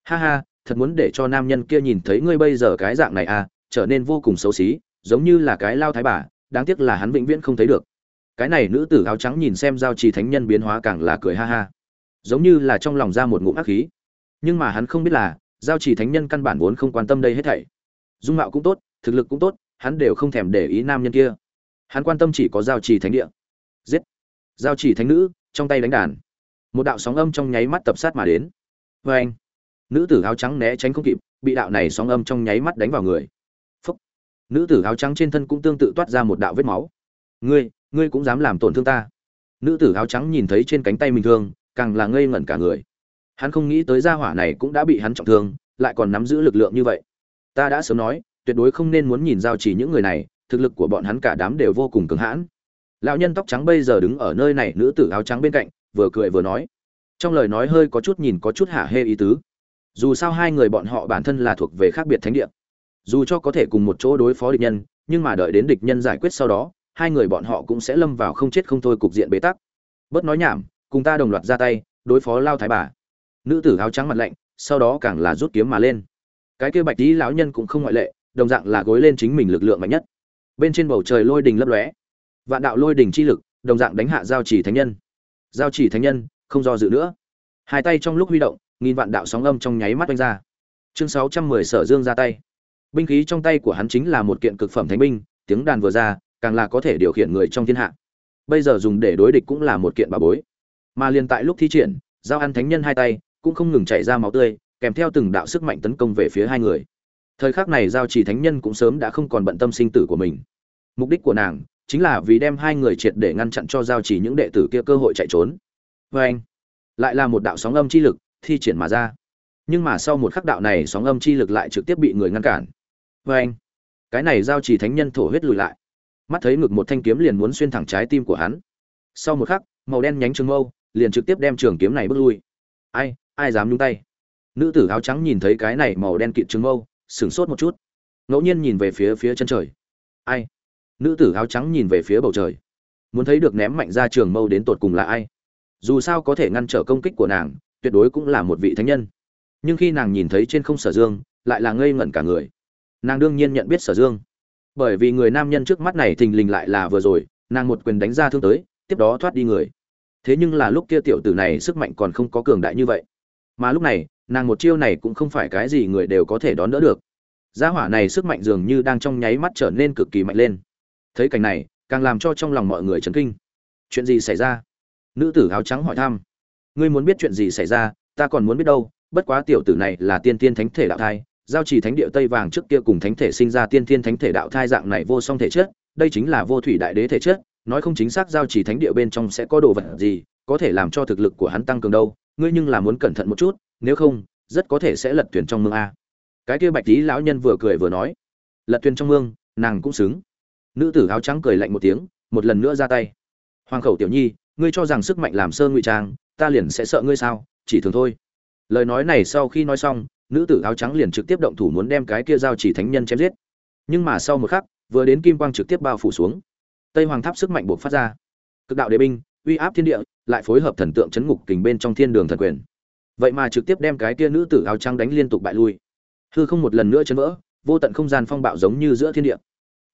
Ha ha, thật muốn để cho nam nhân kia nhìn thấy ngươi bây giờ cái dạng này à trở nên vô cùng xấu xí, giống như là cái lao thái bà, đáng tiếc là hắn vĩnh viễn không thấy được. Cái này nữ tử áo trắng nhìn xem giao trì thánh nhân biến hóa càng là cười ha ha. Giống như là trong lòng ra một ngụm ác khí. Nhưng mà hắn không biết là, giao trì thánh nhân căn bản vốn không quan tâm đây hết thảy. Dung mạo cũng tốt, thực lực cũng tốt, hắn đều không thèm để ý nam nhân kia. Hắn quan tâm chỉ có giao trì thánh địa. Giết. Giao trì thánh nữ trong tay đánh đàn. Một đạo sóng âm trong nháy mắt tập sát mà đến. Vê anh, nữ tử áo trắng né tránh không kịp, bị đạo này sóng âm trong nháy mắt đánh vào người. Phúc. Nữ tử áo trắng trên thân cũng tương tự toát ra một đạo vết máu. Ngươi ngươi cũng dám làm tổn thương ta. Nữ tử áo trắng nhìn thấy trên cánh tay mình thương, càng là ngây ngẩn cả người. Hắn không nghĩ tới gia hỏa này cũng đã bị hắn trọng thương, lại còn nắm giữ lực lượng như vậy. Ta đã sớm nói, tuyệt đối không nên muốn nhìn giao chỉ những người này, thực lực của bọn hắn cả đám đều vô cùng cứng hãn lão nhân tóc trắng bây giờ đứng ở nơi này, nữ tử áo trắng bên cạnh, vừa cười vừa nói. Trong lời nói hơi có chút nhìn có chút hả hê ý tứ. Dù sao hai người bọn họ bản thân là thuộc về khác biệt thánh địa. Dù cho có thể cùng một chỗ đối phó địch nhân, nhưng mà đợi đến địch nhân giải quyết sau đó, hai người bọn họ cũng sẽ lâm vào không chết không thôi cục diện bế tắc. Bớt nói nhảm, cùng ta đồng loạt ra tay, đối phó lao thái bà. Nữ tử áo trắng mặt lạnh, sau đó càng là rút kiếm mà lên. Cái kia bạch tí lão nhân cũng không ngoại lệ, đồng dạng là gối lên chính mình lực lượng mạnh nhất. Bên trên bầu trời lôi đình lấp lóe vạn đạo lôi đỉnh chi lực, đồng dạng đánh hạ giao chỉ thánh nhân. Giao chỉ thánh nhân, không do dự nữa. Hai tay trong lúc huy động, nghìn vạn đạo sóng âm trong nháy mắt oanh ra. Chương sáu trăm mười sở dương ra tay. Binh khí trong tay của hắn chính là một kiện cực phẩm thánh binh, tiếng đàn vừa ra, càng là có thể điều khiển người trong thiên hạ. Bây giờ dùng để đối địch cũng là một kiện bà bối. Mà liền tại lúc thi triển, giao ăn thánh nhân hai tay, cũng không ngừng chảy ra máu tươi, kèm theo từng đạo sức mạnh tấn công về phía hai người. Thời khắc này giao chỉ thánh nhân cũng sớm đã không còn bận tâm sinh tử của mình. Mục đích của nàng chính là vì đem hai người triệt để ngăn chặn cho giao chỉ những đệ tử kia cơ hội chạy trốn. Vê anh, lại là một đạo sóng âm chi lực thi triển mà ra. Nhưng mà sau một khắc đạo này sóng âm chi lực lại trực tiếp bị người ngăn cản. Vê anh, cái này giao chỉ thánh nhân thổ huyết lùi lại. Mắt thấy ngực một thanh kiếm liền muốn xuyên thẳng trái tim của hắn. Sau một khắc, màu đen nhánh trường mâu liền trực tiếp đem trường kiếm này bước lui. Ai ai dám nhúng tay? Nữ tử áo trắng nhìn thấy cái này màu đen kịt trường mâu, sửng sốt một chút. Ngẫu nhiên nhìn về phía phía chân trời. Ai? Nữ tử áo trắng nhìn về phía bầu trời. Muốn thấy được ném mạnh ra trường mâu đến tột cùng là ai? Dù sao có thể ngăn trở công kích của nàng, tuyệt đối cũng là một vị thánh nhân. Nhưng khi nàng nhìn thấy trên không sở dương, lại là ngây ngẩn cả người. Nàng đương nhiên nhận biết sở dương. Bởi vì người nam nhân trước mắt này thình lình lại là vừa rồi, nàng một quyền đánh ra thương tới, tiếp đó thoát đi người. Thế nhưng là lúc kia tiểu tử này sức mạnh còn không có cường đại như vậy. Mà lúc này, nàng một chiêu này cũng không phải cái gì người đều có thể đón đỡ được. Gia hỏa này sức mạnh dường như đang trong nháy mắt trở nên cực kỳ mạnh lên thấy cảnh này, càng làm cho trong lòng mọi người chấn kinh. Chuyện gì xảy ra? Nữ tử áo trắng hỏi thăm. Ngươi muốn biết chuyện gì xảy ra, ta còn muốn biết đâu, bất quá tiểu tử này là tiên tiên thánh thể đạo thai, giao trì thánh địa tây vàng trước kia cùng thánh thể sinh ra tiên tiên thánh thể đạo thai dạng này vô song thể chất, đây chính là vô thủy đại đế thể chất, nói không chính xác giao trì thánh địa bên trong sẽ có đồ vật gì, có thể làm cho thực lực của hắn tăng cường đâu, ngươi nhưng là muốn cẩn thận một chút, nếu không, rất có thể sẽ lật thuyền trong mương a. Cái kia bạch tý lão nhân vừa cười vừa nói. Lật thuyền trong mương, nàng cũng xứng nữ tử áo trắng cười lạnh một tiếng, một lần nữa ra tay. Hoàng khẩu tiểu nhi, ngươi cho rằng sức mạnh làm sơn ngụy trang, ta liền sẽ sợ ngươi sao? Chỉ thường thôi. Lời nói này sau khi nói xong, nữ tử áo trắng liền trực tiếp động thủ muốn đem cái kia giao chỉ thánh nhân chém giết. Nhưng mà sau một khắc, vừa đến kim quang trực tiếp bao phủ xuống. Tây hoàng tháp sức mạnh buộc phát ra. Cực đạo đế binh, uy áp thiên địa, lại phối hợp thần tượng chấn ngục kình bên trong thiên đường thần quyền. Vậy mà trực tiếp đem cái kia nữ tử áo trắng đánh liên tục bại lui. Hư không một lần nữa chấn vỡ, vô tận không gian phong bạo giống như giữa thiên địa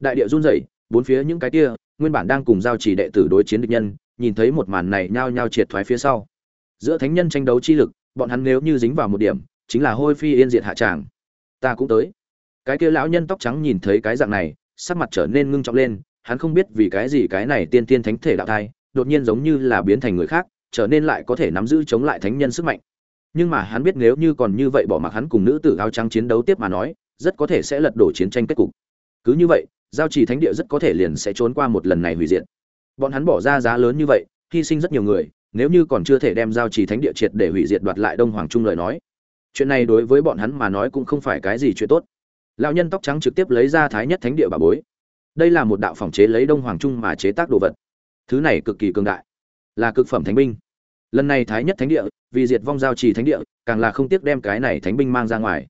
đại địa run rẩy, bốn phía những cái kia, nguyên bản đang cùng giao chỉ đệ tử đối chiến địch nhân, nhìn thấy một màn này nhao nhao triệt thoái phía sau. Giữa thánh nhân tranh đấu chi lực, bọn hắn nếu như dính vào một điểm, chính là hôi phi yên diệt hạ tràng. Ta cũng tới. Cái kia lão nhân tóc trắng nhìn thấy cái dạng này, sắc mặt trở nên ngưng trọng lên, hắn không biết vì cái gì cái này tiên tiên thánh thể đạo thai, đột nhiên giống như là biến thành người khác, trở nên lại có thể nắm giữ chống lại thánh nhân sức mạnh. Nhưng mà hắn biết nếu như còn như vậy bỏ mặc hắn cùng nữ tử áo trắng chiến đấu tiếp mà nói, rất có thể sẽ lật đổ chiến tranh kết cục. Cứ như vậy giao trì thánh địa rất có thể liền sẽ trốn qua một lần này hủy diệt. Bọn hắn bỏ ra giá lớn như vậy, hy sinh rất nhiều người, nếu như còn chưa thể đem giao trì thánh địa triệt để hủy diệt đoạt lại đông hoàng trung lời nói. Chuyện này đối với bọn hắn mà nói cũng không phải cái gì chuyện tốt. Lão nhân tóc trắng trực tiếp lấy ra thái nhất thánh địa bà bối. Đây là một đạo phòng chế lấy đông hoàng trung mà chế tác đồ vật. Thứ này cực kỳ cường đại, là cực phẩm thánh binh. Lần này thái nhất thánh địa, vì diệt vong giao trì thánh địa, càng là không tiếc đem cái này thánh binh mang ra ngoài.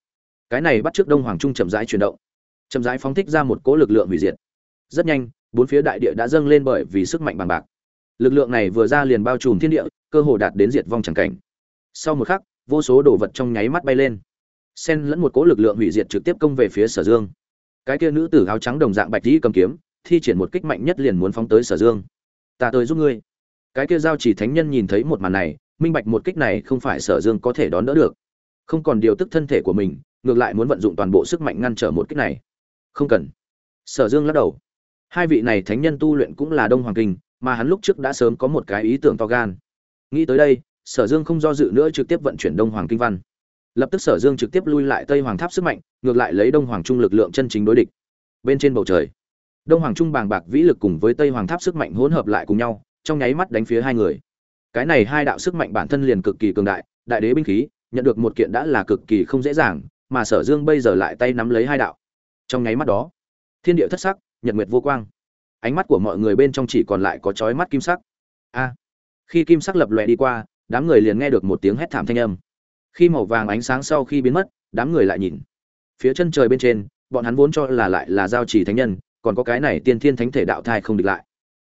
Cái này bắt trước đông hoàng trung chậm rãi chuyển động chậm rãi phóng thích ra một cỗ lực lượng hủy diệt. Rất nhanh, bốn phía đại địa đã dâng lên bởi vì sức mạnh bằng bạc. Lực lượng này vừa ra liền bao trùm thiên địa, cơ hồ đạt đến diệt vong chẳng cảnh. Sau một khắc, vô số đồ vật trong nháy mắt bay lên. Xen lẫn một cỗ lực lượng hủy diệt trực tiếp công về phía sở dương. Cái kia nữ tử áo trắng đồng dạng bạch dĩ cầm kiếm, thi triển một kích mạnh nhất liền muốn phóng tới sở dương. Ta tới giúp ngươi. Cái kia giao chỉ thánh nhân nhìn thấy một màn này, minh bạch một kích này không phải sở dương có thể đón đỡ được. Không còn điều tức thân thể của mình, ngược lại muốn vận dụng toàn bộ sức mạnh ngăn trở một kích này không cần. Sở dương lắc đầu. Hai vị này thánh nhân tu luyện cũng là đông hoàng kinh, mà hắn lúc trước đã sớm có một cái ý tưởng to gan. Nghĩ tới đây, sở dương không do dự nữa trực tiếp vận chuyển đông hoàng kinh văn. Lập tức sở dương trực tiếp lui lại tây hoàng tháp sức mạnh, ngược lại lấy đông hoàng trung lực lượng chân chính đối địch. Bên trên bầu trời, đông hoàng trung bàng bạc vĩ lực cùng với tây hoàng tháp sức mạnh hỗn hợp lại cùng nhau, trong nháy mắt đánh phía hai người. Cái này hai đạo sức mạnh bản thân liền cực kỳ cường đại đại đế binh khí, nhận được một kiện đã là cực kỳ không dễ dàng, mà sở dương bây giờ lại tay nắm lấy hai đạo trong nháy mắt đó, thiên địa thất sắc, nhật nguyệt vô quang. Ánh mắt của mọi người bên trong chỉ còn lại có chói mắt kim sắc. A! Khi kim sắc lập lòe đi qua, đám người liền nghe được một tiếng hét thảm thanh âm. Khi màu vàng ánh sáng sau khi biến mất, đám người lại nhìn. Phía chân trời bên trên, bọn hắn vốn cho là lại là giao chỉ thánh nhân, còn có cái này tiên thiên thánh thể đạo thai không địch lại.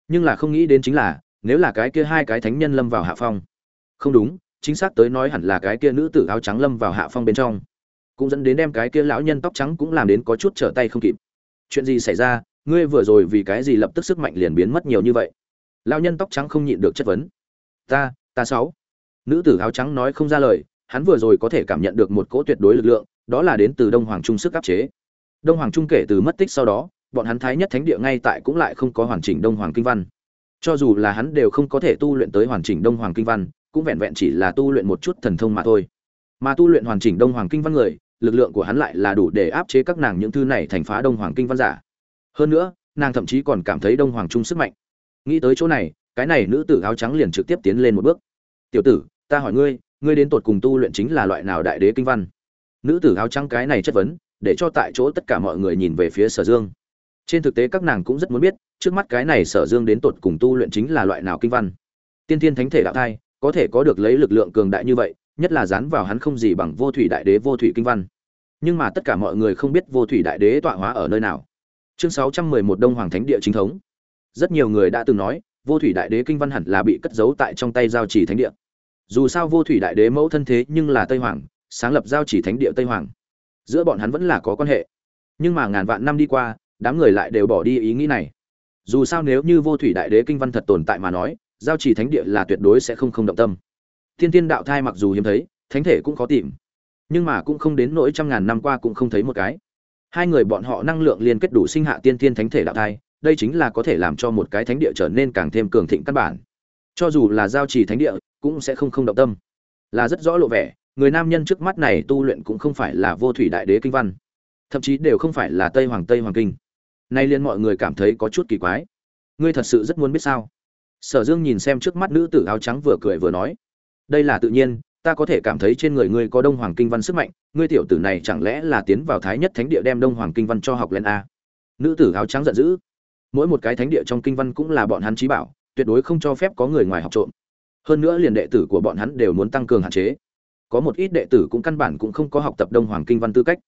Nhưng là không nghĩ đến chính là, nếu là cái kia hai cái thánh nhân lâm vào hạ phong. Không đúng, chính xác tới nói hẳn là cái kia nữ tử áo trắng lâm vào hạ phong bên trong cũng dẫn đến đem cái kia lão nhân tóc trắng cũng làm đến có chút trở tay không kịp. Chuyện gì xảy ra? Ngươi vừa rồi vì cái gì lập tức sức mạnh liền biến mất nhiều như vậy? Lão nhân tóc trắng không nhịn được chất vấn. Ta ta sáu. Nữ tử áo trắng nói không ra lời, hắn vừa rồi có thể cảm nhận được một cỗ tuyệt đối lực lượng, đó là đến từ đông hoàng trung sức áp chế. Đông hoàng trung kể từ mất tích sau đó, bọn hắn thái nhất thánh địa ngay tại cũng lại không có hoàn chỉnh đông hoàng kinh văn. Cho dù là hắn đều không có thể tu luyện tới hoàn chỉnh đông hoàng kinh văn, cũng vẹn vẹn chỉ là tu luyện một chút thần thông mà thôi. Mà tu luyện hoàn chỉnh đông hoàng kinh văn người lực lượng của hắn lại là đủ để áp chế các nàng những thư này thành phá đông hoàng kinh văn giả. Hơn nữa, nàng thậm chí còn cảm thấy đông hoàng trung sức mạnh. Nghĩ tới chỗ này, cái này nữ tử áo trắng liền trực tiếp tiến lên một bước. Tiểu tử, ta hỏi ngươi ngươi đến tột cùng tu luyện chính là loại nào đại đế kinh văn? Nữ tử áo trắng cái này chất vấn, để cho tại chỗ tất cả mọi người nhìn về phía sở dương. Trên thực tế các nàng cũng rất muốn biết, trước mắt cái này sở dương đến tột cùng tu luyện chính là loại nào kinh văn. Tiên thiên thánh thể đạo thai, có thể có được lấy lực lượng cường đại như vậy nhất là dán vào hắn không gì bằng vô thủy đại đế vô thủy kinh văn. Nhưng mà tất cả mọi người không biết vô thủy đại đế tọa hóa ở nơi nào. Chương sáu trăm mười một đông hoàng thánh địa chính thống. Rất nhiều người đã từng nói, vô thủy đại đế kinh văn hẳn là bị cất giấu tại trong tay giao chỉ thánh địa. Dù sao vô thủy đại đế mẫu thân thế nhưng là tây hoàng, sáng lập giao chỉ thánh địa tây hoàng. Giữa bọn hắn vẫn là có quan hệ. Nhưng mà ngàn vạn năm đi qua, đám người lại đều bỏ đi ý nghĩ này. Dù sao nếu như vô thủy đại đế kinh văn thật tồn tại mà nói, giao chỉ thánh địa là tuyệt đối sẽ không không động tâm thiên tiên đạo thai mặc dù hiếm thấy, thánh thể cũng khó tìm. Nhưng mà cũng không đến nỗi trăm ngàn năm qua cũng không thấy một cái. Hai người bọn họ năng lượng liên kết đủ sinh hạ tiên tiên thánh thể đạo thai, đây chính là có thể làm cho một cái thánh địa trở nên càng thêm cường thịnh căn bản. Cho dù là giao trì thánh địa, cũng sẽ không không động tâm. Là rất rõ lộ vẻ, người nam nhân trước mắt này tu luyện cũng không phải là vô thủy đại đế kinh văn. Thậm chí đều không phải là tây hoàng tây hoàng kinh. Nay liên mọi người cảm thấy có chút kỳ quái. Ngươi thật sự rất muốn biết sao? Sở dương nhìn xem trước mắt nữ tử áo trắng vừa cười vừa nói đây là tự nhiên, ta có thể cảm thấy trên người ngươi có đông hoàng kinh văn sức mạnh, ngươi tiểu tử này chẳng lẽ là tiến vào thái nhất thánh địa đem đông hoàng kinh văn cho học lên a? Nữ tử áo trắng giận dữ. Mỗi một cái thánh địa trong kinh văn cũng là bọn hắn trí bảo, tuyệt đối không cho phép có người ngoài học trộm. Hơn nữa liền đệ tử của bọn hắn đều muốn tăng cường hạn chế. Có một ít đệ tử cũng căn bản cũng không có học tập đông hoàng kinh văn tư cách.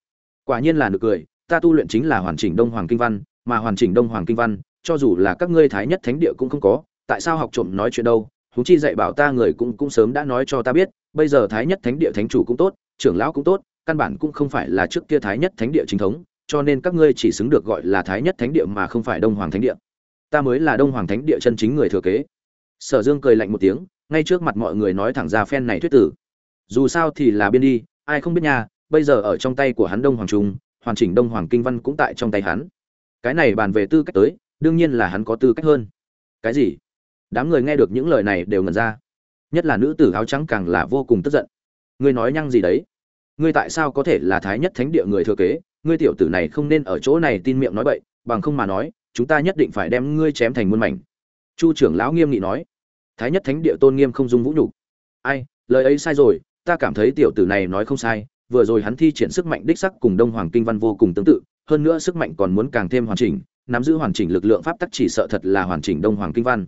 Quả nhiên là nực cười, ta tu luyện chính là hoàn chỉnh đông hoàng kinh văn, mà hoàn chỉnh đông hoàng kinh văn, cho dù là các ngươi thái nhất thánh địa cũng không có, tại sao học trộm nói chuyện đâu? Huống chi dạy bảo ta người cũng cũng sớm đã nói cho ta biết, bây giờ thái nhất thánh địa thánh chủ cũng tốt, trưởng lão cũng tốt, căn bản cũng không phải là trước kia thái nhất thánh địa chính thống, cho nên các ngươi chỉ xứng được gọi là thái nhất thánh địa mà không phải đông hoàng thánh địa. Ta mới là đông hoàng thánh địa chân chính người thừa kế. Sở dương cười lạnh một tiếng, ngay trước mặt mọi người nói thẳng ra phen này thuyết tử. Dù sao thì là biên đi, ai không biết nha, bây giờ ở trong tay của hắn đông hoàng trung, hoàn chỉnh đông hoàng kinh văn cũng tại trong tay hắn. Cái này bàn về tư cách tới, đương nhiên là hắn có tư cách hơn. Cái gì? Đám người nghe được những lời này đều ngẩn ra. Nhất là nữ tử áo trắng càng là vô cùng tức giận. Ngươi nói nhăng gì đấy? Ngươi tại sao có thể là thái nhất thánh địa người thừa kế? Ngươi tiểu tử này không nên ở chỗ này tin miệng nói bậy, bằng không mà nói, chúng ta nhất định phải đem ngươi chém thành muôn mảnh. Chu trưởng lão nghiêm nghị nói. Thái nhất thánh địa tôn nghiêm không dung vũ nhục. Ai, lời ấy sai rồi, ta cảm thấy tiểu tử này nói không sai, vừa rồi hắn thi triển sức mạnh đích sắc cùng đông hoàng kinh văn vô cùng tương tự, hơn nữa sức mạnh còn muốn càng thêm hoàn chỉnh, nắm giữ hoàn chỉnh lực lượng pháp tắc chỉ sợ thật là hoàn chỉnh đông hoàng kinh văn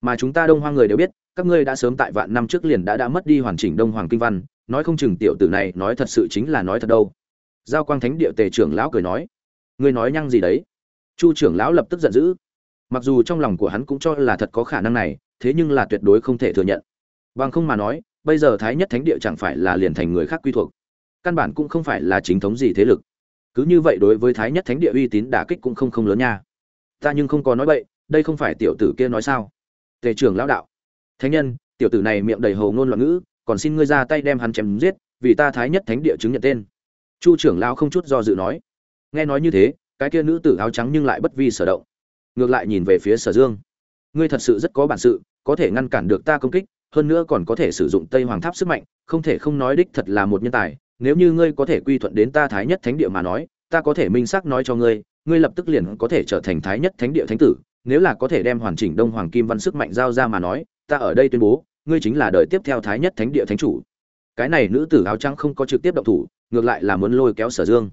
mà chúng ta đông hoang người đều biết các ngươi đã sớm tại vạn năm trước liền đã đã mất đi hoàn chỉnh đông hoàng kinh văn nói không chừng tiểu tử này nói thật sự chính là nói thật đâu. Giao quang thánh địa tề trưởng lão cười nói ngươi nói nhăng gì đấy? Chu trưởng lão lập tức giận dữ. Mặc dù trong lòng của hắn cũng cho là thật có khả năng này thế nhưng là tuyệt đối không thể thừa nhận. Bằng không mà nói bây giờ thái nhất thánh địa chẳng phải là liền thành người khác quy thuộc. Căn bản cũng không phải là chính thống gì thế lực. Cứ như vậy đối với thái nhất thánh địa uy tín đả kích cũng không không lớn nha. Ta nhưng không có nói vậy, đây không phải tiểu tử kia nói sao? Tề trưởng lão đạo. Thánh nhân, tiểu tử này miệng đầy hồ ngôn loạn ngữ, còn xin ngươi ra tay đem hắn chém giết, vì ta thái nhất thánh địa chứng nhận tên. Chu trưởng lão không chút do dự nói. Nghe nói như thế, cái kia nữ tử áo trắng nhưng lại bất vi sở động. Ngược lại nhìn về phía sở dương. Ngươi thật sự rất có bản sự, có thể ngăn cản được ta công kích, hơn nữa còn có thể sử dụng tây hoàng tháp sức mạnh, không thể không nói đích thật là một nhân tài. Nếu như ngươi có thể quy thuận đến ta thái nhất thánh địa mà nói, ta có thể minh xác nói cho ngươi ngươi lập tức liền có thể trở thành thái nhất thánh địa thánh tử nếu là có thể đem hoàn chỉnh đông hoàng kim văn sức mạnh giao ra mà nói, ta ở đây tuyên bố, ngươi chính là đời tiếp theo thái nhất thánh địa thánh chủ. Cái này nữ tử áo trắng không có trực tiếp động thủ, ngược lại là muốn lôi kéo sở dương.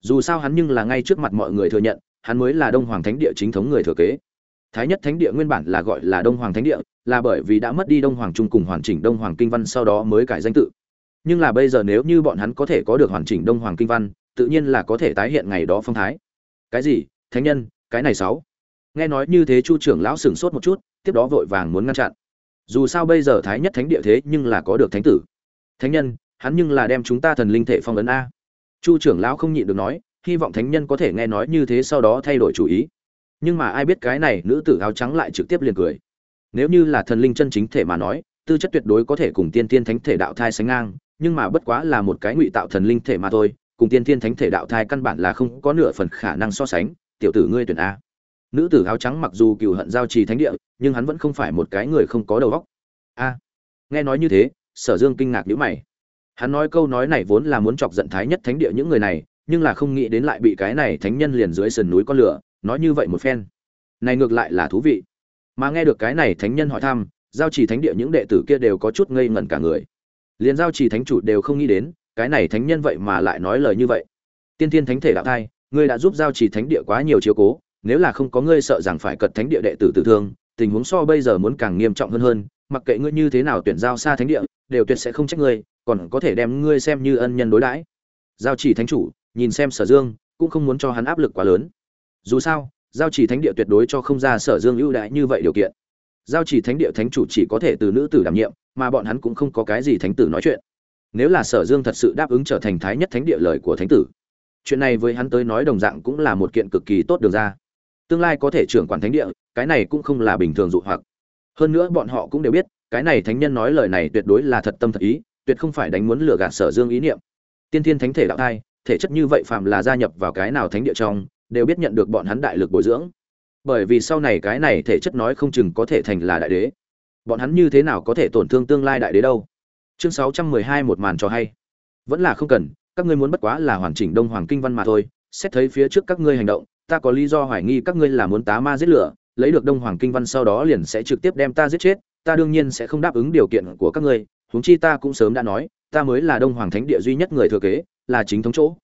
Dù sao hắn nhưng là ngay trước mặt mọi người thừa nhận, hắn mới là đông hoàng thánh địa chính thống người thừa kế. Thái nhất thánh địa nguyên bản là gọi là đông hoàng thánh địa, là bởi vì đã mất đi đông hoàng trung cùng hoàn chỉnh đông hoàng kinh văn sau đó mới cải danh tự. Nhưng là bây giờ nếu như bọn hắn có thể có được hoàn chỉnh đông hoàng kinh văn, tự nhiên là có thể tái hiện ngày đó phong thái. Cái gì? Thánh nhân? Cái này sáu nghe nói như thế chu trưởng lão sửng sốt một chút, tiếp đó vội vàng muốn ngăn chặn. Dù sao bây giờ thái nhất thánh địa thế nhưng là có được thánh tử. Thánh nhân, hắn nhưng là đem chúng ta thần linh thể phong ấn a. Chu trưởng lão không nhịn được nói, hy vọng thánh nhân có thể nghe nói như thế sau đó thay đổi chủ ý. Nhưng mà ai biết cái này nữ tử áo trắng lại trực tiếp liền cười. Nếu như là thần linh chân chính thể mà nói, tư chất tuyệt đối có thể cùng tiên tiên thánh thể đạo thai sánh ngang, nhưng mà bất quá là một cái ngụy tạo thần linh thể mà thôi, cùng tiên tiên thánh thể đạo thai căn bản là không có nửa phần khả năng so sánh, tiểu tử ngươi tuyển a nữ tử áo trắng mặc dù cừu hận giao trì thánh địa, nhưng hắn vẫn không phải một cái người không có đầu óc. A. Nghe nói như thế, sở dương kinh ngạc nhíu mày. Hắn nói câu nói này vốn là muốn chọc giận thái nhất thánh địa những người này, nhưng là không nghĩ đến lại bị cái này thánh nhân liền dưới sườn núi con lửa, nói như vậy một phen. Này ngược lại là thú vị. Mà nghe được cái này thánh nhân hỏi thăm, giao trì thánh địa những đệ tử kia đều có chút ngây ngẩn cả người. Liền giao trì thánh chủ đều không nghĩ đến, cái này thánh nhân vậy mà lại nói lời như vậy. Tiên thiên thánh thể đạo thai, ngươi đã giúp giao trì thánh địa quá nhiều chiếu cố nếu là không có ngươi sợ rằng phải cật thánh địa đệ tử tử thương, tình huống so bây giờ muốn càng nghiêm trọng hơn hơn, mặc kệ ngươi như thế nào tuyển giao xa thánh địa, đều tuyệt sẽ không trách ngươi, còn có thể đem ngươi xem như ân nhân đối đãi. Giao chỉ thánh chủ, nhìn xem sở dương, cũng không muốn cho hắn áp lực quá lớn. Dù sao, giao chỉ thánh địa tuyệt đối cho không ra sở dương ưu đãi như vậy điều kiện. Giao chỉ thánh địa thánh chủ chỉ có thể từ nữ tử đảm nhiệm, mà bọn hắn cũng không có cái gì thánh tử nói chuyện. Nếu là sở dương thật sự đáp ứng trở thành thái nhất thánh địa lời của thánh tử, chuyện này với hắn tới nói đồng dạng cũng là một kiện cực kỳ tốt được ra tương lai có thể trưởng quản thánh địa, cái này cũng không là bình thường dụ hoặc. Hơn nữa bọn họ cũng đều biết, cái này thánh nhân nói lời này tuyệt đối là thật tâm thật ý, tuyệt không phải đánh muốn lừa gạt sở dương ý niệm. Tiên thiên thánh thể đạo thai, thể chất như vậy phàm là gia nhập vào cái nào thánh địa trong, đều biết nhận được bọn hắn đại lực bồi dưỡng. Bởi vì sau này cái này thể chất nói không chừng có thể thành là đại đế. Bọn hắn như thế nào có thể tổn thương tương lai đại đế đâu? Chương sáu trăm mười hai một màn cho hay. Vẫn là không cần, các ngươi muốn bất quá là hoàn chỉnh đông hoàng kinh văn mà thôi, xét thấy phía trước các ngươi hành động ta có lý do hoài nghi các ngươi là muốn tá ma giết lửa, lấy được đông hoàng kinh văn sau đó liền sẽ trực tiếp đem ta giết chết, ta đương nhiên sẽ không đáp ứng điều kiện của các ngươi, huống chi ta cũng sớm đã nói, ta mới là đông hoàng thánh địa duy nhất người thừa kế, là chính thống chỗ.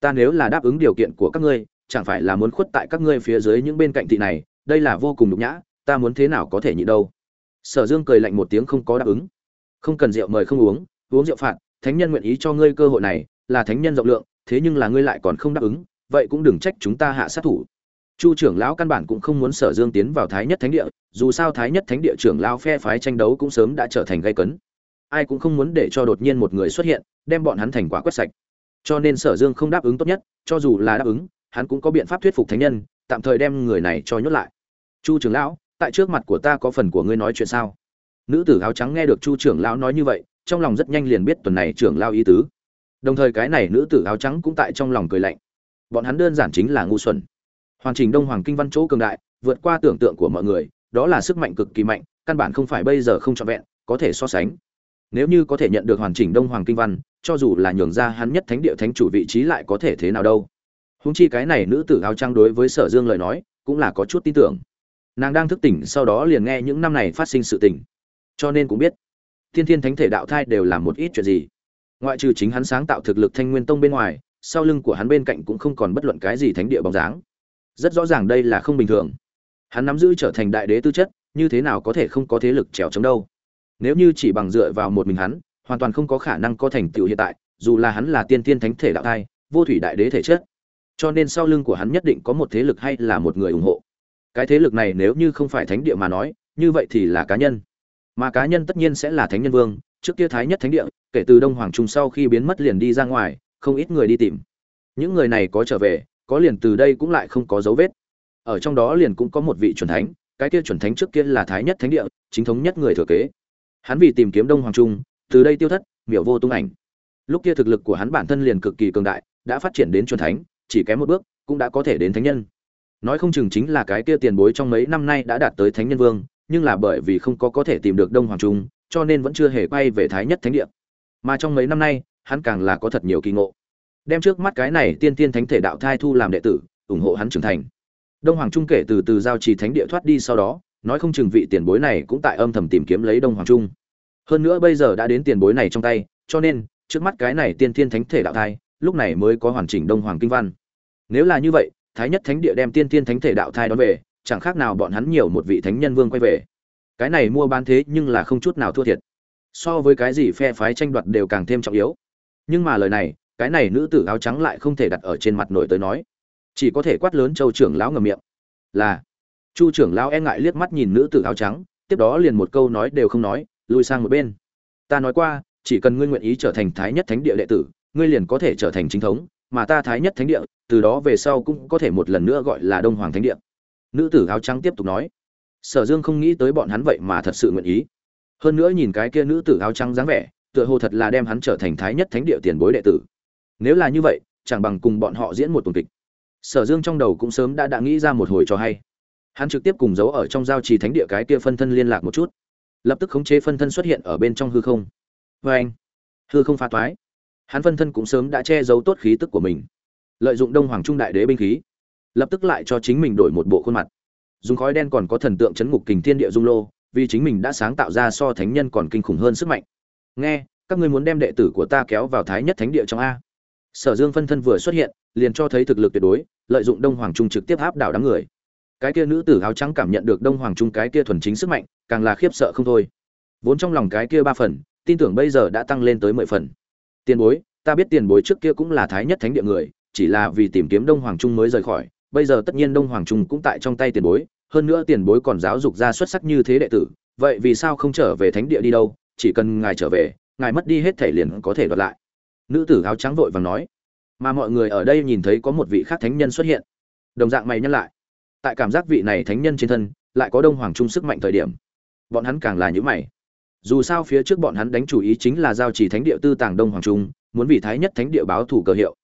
Ta nếu là đáp ứng điều kiện của các ngươi, chẳng phải là muốn khuất tại các ngươi phía dưới những bên cạnh thị này, đây là vô cùng nhục nhã, ta muốn thế nào có thể nhịn đâu. Sở dương cười lạnh một tiếng không có đáp ứng. Không cần rượu mời không uống uống rượu phạt, thánh nhân nguyện ý cho ngươi cơ hội này, là thánh nhân rộng lượng, thế nhưng là ngươi lại còn không đáp ứng vậy cũng đừng trách chúng ta hạ sát thủ. Chu trưởng lão căn bản cũng không muốn sở dương tiến vào thái nhất thánh địa, dù sao thái nhất thánh địa trưởng lão phe phái tranh đấu cũng sớm đã trở thành gây cấn. Ai cũng không muốn để cho đột nhiên một người xuất hiện, đem bọn hắn thành quả quét sạch. Cho nên sở dương không đáp ứng tốt nhất, cho dù là đáp ứng, hắn cũng có biện pháp thuyết phục thánh nhân, tạm thời đem người này cho nhốt lại. Chu trưởng lão, tại trước mặt của ta có phần của ngươi nói chuyện sao? Nữ tử áo trắng nghe được chu trưởng lão nói như vậy, trong lòng rất nhanh liền biết tuần này trưởng lão ý tứ. Đồng thời cái này nữ tử áo trắng cũng tại trong lòng cười lạnh bọn hắn đơn giản chính là ngu xuẩn. Hoàn chỉnh đông hoàng kinh văn chỗ cường đại, vượt qua tưởng tượng của mọi người, đó là sức mạnh cực kỳ mạnh, căn bản không phải bây giờ không trọn vẹn, có thể so sánh. Nếu như có thể nhận được hoàn chỉnh đông hoàng kinh văn, cho dù là nhường ra hắn nhất thánh địa thánh chủ vị trí lại có thể thế nào đâu. Húng chi cái này nữ tử áo trang đối với sở dương lời nói, cũng là có chút tin tưởng. Nàng đang thức tỉnh, sau đó liền nghe những năm này phát sinh sự tình. Cho nên cũng biết, thiên thiên thánh thể đạo thai đều làm một ít chuyện gì. Ngoại trừ chính hắn sáng tạo thực lực thanh nguyên tông bên ngoài sau lưng của hắn bên cạnh cũng không còn bất luận cái gì thánh địa bóng dáng. Rất rõ ràng đây là không bình thường. Hắn nắm giữ trở thành đại đế tư chất, như thế nào có thể không có thế lực trèo chống đâu? Nếu như chỉ bằng dựa vào một mình hắn, hoàn toàn không có khả năng có thành tựu hiện tại, dù là hắn là tiên tiên thánh thể đạo thai, vô thủy đại đế thể chất. Cho nên sau lưng của hắn nhất định có một thế lực hay là một người ủng hộ. Cái thế lực này nếu như không phải thánh địa mà nói, như vậy thì là cá nhân. Mà cá nhân tất nhiên sẽ là thánh nhân vương, trước kia thái nhất thánh địa, kể từ đông hoàng trung sau khi biến mất liền đi ra ngoài không ít người đi tìm. Những người này có trở về, có liền từ đây cũng lại không có dấu vết. Ở trong đó liền cũng có một vị chuẩn thánh, cái kia chuẩn thánh trước kia là thái nhất thánh địa, chính thống nhất người thừa kế. Hắn vì tìm kiếm đông hoàng trung, từ đây tiêu thất, miểu vô tung ảnh. Lúc kia thực lực của hắn bản thân liền cực kỳ cường đại, đã phát triển đến chuẩn thánh, chỉ kém một bước, cũng đã có thể đến thánh nhân. Nói không chừng chính là cái kia tiền bối trong mấy năm nay đã đạt tới thánh nhân vương, nhưng là bởi vì không có có thể tìm được đông hoàng trung, cho nên vẫn chưa hề quay về thái nhất thánh địa. Mà trong mấy năm nay hắn càng là có thật nhiều kỳ ngộ. Đem trước mắt cái này tiên tiên thánh thể đạo thai thu làm đệ tử, ủng hộ hắn trưởng thành. Đông hoàng trung kể từ từ giao trì thánh địa thoát đi sau đó, nói không chừng vị tiền bối này cũng tại âm thầm tìm kiếm lấy đông hoàng trung. Hơn nữa bây giờ đã đến tiền bối này trong tay, cho nên, trước mắt cái này tiên tiên thánh thể đạo thai, lúc này mới có hoàn chỉnh đông hoàng kinh văn. Nếu là như vậy, thái nhất thánh địa đem tiên tiên thánh thể đạo thai đón về, chẳng khác nào bọn hắn nhiều một vị thánh nhân vương quay về. Cái này mua bán thế nhưng là không chút nào thua thiệt. So với cái gì phe phái tranh đoạt đều càng thêm trọng yếu nhưng mà lời này, cái này nữ tử áo trắng lại không thể đặt ở trên mặt nổi tới nói. Chỉ có thể quát lớn châu trưởng lão ngầm miệng. Là. Chu trưởng lão e ngại liếc mắt nhìn nữ tử áo trắng, tiếp đó liền một câu nói đều không nói, lùi sang một bên. Ta nói qua, chỉ cần ngươi nguyện ý trở thành thái nhất thánh địa đệ tử, ngươi liền có thể trở thành chính thống, mà ta thái nhất thánh địa, từ đó về sau cũng có thể một lần nữa gọi là đông hoàng thánh địa. Nữ tử áo trắng tiếp tục nói. Sở dương không nghĩ tới bọn hắn vậy mà thật sự nguyện ý. Hơn nữa nhìn cái kia nữ tử áo trắng dáng vẻ tựa hồ thật là đem hắn trở thành thái nhất thánh địa tiền bối đệ tử. Nếu là như vậy, chẳng bằng cùng bọn họ diễn một tuần kịch. Sở dương trong đầu cũng sớm đã đã nghĩ ra một hồi cho hay. Hắn trực tiếp cùng giấu ở trong giao trì thánh địa cái kia phân thân liên lạc một chút. Lập tức khống chế phân thân xuất hiện ở bên trong hư không. Vê anh, hư không phá toái. Hắn phân thân cũng sớm đã che giấu tốt khí tức của mình. Lợi dụng đông hoàng trung đại đế binh khí, lập tức lại cho chính mình đổi một bộ khuôn mặt. Dùng khói đen còn có thần tượng chấn ngục kình thiên địa dung lô, vì chính mình đã sáng tạo ra so thánh nhân còn kinh khủng hơn sức mạnh nghe, các ngươi muốn đem đệ tử của ta kéo vào thái nhất thánh địa trong a. Sở dương phân thân vừa xuất hiện, liền cho thấy thực lực tuyệt đối, lợi dụng đông hoàng trung trực tiếp áp đảo đám người. Cái kia nữ tử áo trắng cảm nhận được đông hoàng trung cái kia thuần chính sức mạnh, càng là khiếp sợ không thôi. Vốn trong lòng cái kia ba phần, tin tưởng bây giờ đã tăng lên tới mười phần. Tiền bối, ta biết tiền bối trước kia cũng là thái nhất thánh địa người, chỉ là vì tìm kiếm đông hoàng trung mới rời khỏi, bây giờ tất nhiên đông hoàng trung cũng tại trong tay tiền bối, hơn nữa tiền bối còn giáo dục ra xuất sắc như thế đệ tử, vậy vì sao không trở về thánh địa đi đâu? Chỉ cần ngài trở về, ngài mất đi hết thể liền có thể đoạt lại. Nữ tử áo trắng vội vàng nói, mà mọi người ở đây nhìn thấy có một vị khác thánh nhân xuất hiện. Đồng dạng mày nhắc lại. Tại cảm giác vị này thánh nhân trên thân, lại có đông hoàng trung sức mạnh thời điểm. Bọn hắn càng là những mày. Dù sao phía trước bọn hắn đánh chủ ý chính là giao chỉ thánh địa tư tàng đông hoàng trung, muốn vì thái nhất thánh địa báo thủ cơ hiệu.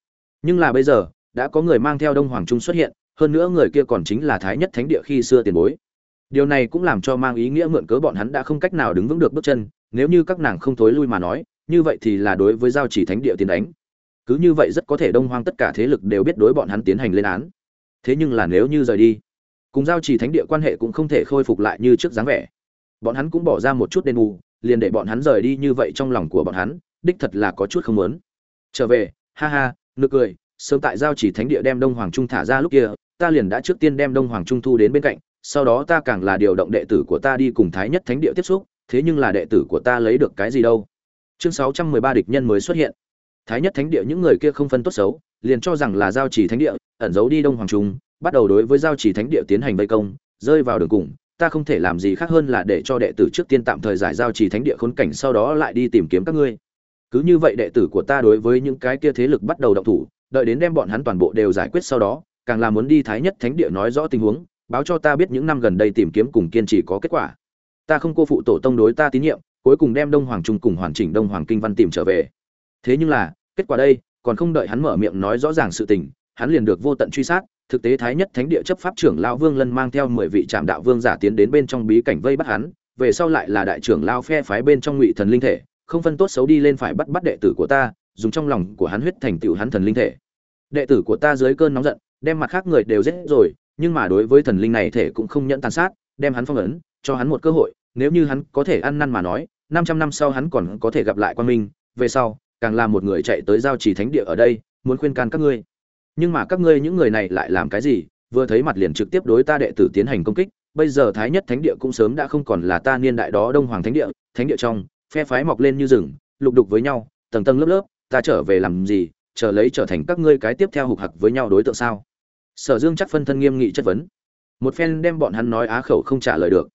Nhưng là bây giờ, đã có người mang theo đông hoàng trung xuất hiện, hơn nữa người kia còn chính là thái nhất thánh địa khi xưa tiền bối. Điều này cũng làm cho mang ý nghĩa mượn cớ bọn hắn đã không cách nào đứng vững được bước chân nếu như các nàng không thối lui mà nói, như vậy thì là đối với giao chỉ thánh địa tiến đánh. Cứ như vậy rất có thể đông hoang tất cả thế lực đều biết đối bọn hắn tiến hành lên án. Thế nhưng là nếu như rời đi, cùng giao chỉ thánh địa quan hệ cũng không thể khôi phục lại như trước dáng vẻ. Bọn hắn cũng bỏ ra một chút đền bù, liền để bọn hắn rời đi như vậy trong lòng của bọn hắn, đích thật là có chút không muốn. Trở về, ha ha, nực cười, sớm tại giao chỉ thánh địa đem đông hoàng trung thả ra lúc kia, ta liền đã trước tiên đem đông hoàng trung thu đến bên cạnh, sau đó ta càng là điều động đệ tử của ta đi cùng thái nhất thánh địa tiếp xúc thế nhưng là đệ tử của ta lấy được cái gì đâu. Chương sáu trăm mười ba địch nhân mới xuất hiện. Thái nhất thánh địa những người kia không phân tốt xấu, liền cho rằng là giao chỉ thánh địa, ẩn giấu đi đông hoàng trung, bắt đầu đối với giao chỉ thánh địa tiến hành vây công, rơi vào đường cùng. Ta không thể làm gì khác hơn là để cho đệ tử trước tiên tạm thời giải giao chỉ thánh địa khốn cảnh, sau đó lại đi tìm kiếm các ngươi. Cứ như vậy đệ tử của ta đối với những cái kia thế lực bắt đầu động thủ, đợi đến đem bọn hắn toàn bộ đều giải quyết sau đó, càng là muốn đi thái nhất thánh địa nói rõ tình huống, báo cho ta biết những năm gần đây tìm kiếm cùng kiên trì có kết quả ta không cô phụ tổ tông đối ta tín nhiệm, cuối cùng đem đông hoàng trung cùng hoàn chỉnh đông hoàng kinh văn tìm trở về. Thế nhưng là, kết quả đây, còn không đợi hắn mở miệng nói rõ ràng sự tình, hắn liền được vô tận truy sát, thực tế thái nhất thánh địa chấp pháp trưởng lão vương lân mang theo mười vị trạm đạo vương giả tiến đến bên trong bí cảnh vây bắt hắn, về sau lại là đại trưởng lao phe phái bên trong ngụy thần linh thể, không phân tốt xấu đi lên phải bắt bắt đệ tử của ta, dùng trong lòng của hắn huyết thành tựu hắn thần linh thể. Đệ tử của ta dưới cơn nóng giận, đem mặt khác người đều giết rồi, nhưng mà đối với thần linh này thể cũng không nhận tàn sát, đem hắn phong ấn, cho hắn một cơ hội nếu như hắn có thể ăn năn mà nói, năm trăm năm sau hắn còn có thể gặp lại quan minh, về sau, càng là một người chạy tới giao trì thánh địa ở đây, muốn khuyên can các ngươi. Nhưng mà các ngươi những người này lại làm cái gì? Vừa thấy mặt liền trực tiếp đối ta đệ tử tiến hành công kích, bây giờ thái nhất thánh địa cũng sớm đã không còn là ta niên đại đó đông hoàng thánh địa thánh địa trong, phe phái mọc lên như rừng, lục đục với nhau, tầng tầng lớp lớp, ta trở về làm gì? Chờ lấy trở thành các ngươi cái tiếp theo hục hặc với nhau đối tượng sao? Sở dương chắc phân thân nghiêm nghị chất vấn. Một phen đem bọn hắn nói á khẩu không trả lời được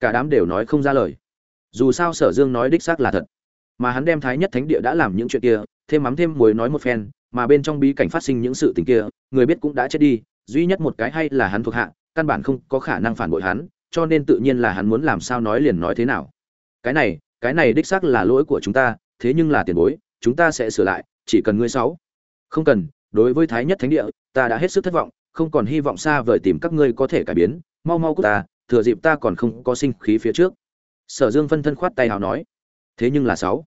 cả đám đều nói không ra lời. Dù sao sở dương nói đích xác là thật. Mà hắn đem thái nhất thánh địa đã làm những chuyện kia, thêm mắm thêm muối nói một phen, mà bên trong bí cảnh phát sinh những sự tình kia, người biết cũng đã chết đi, duy nhất một cái hay là hắn thuộc hạ, căn bản không có khả năng phản bội hắn, cho nên tự nhiên là hắn muốn làm sao nói liền nói thế nào. Cái này cái này đích xác là lỗi của chúng ta, thế nhưng là tiền bối, chúng ta sẽ sửa lại, chỉ cần ngươi sáu. Không cần, đối với thái nhất thánh địa, ta đã hết sức thất vọng, không còn hy vọng xa vời tìm các ngươi có thể cải biến, mau mau của ta thừa dịp ta còn không có sinh khí phía trước. Sở dương phân thân khoát tay hào nói, thế nhưng là sáu.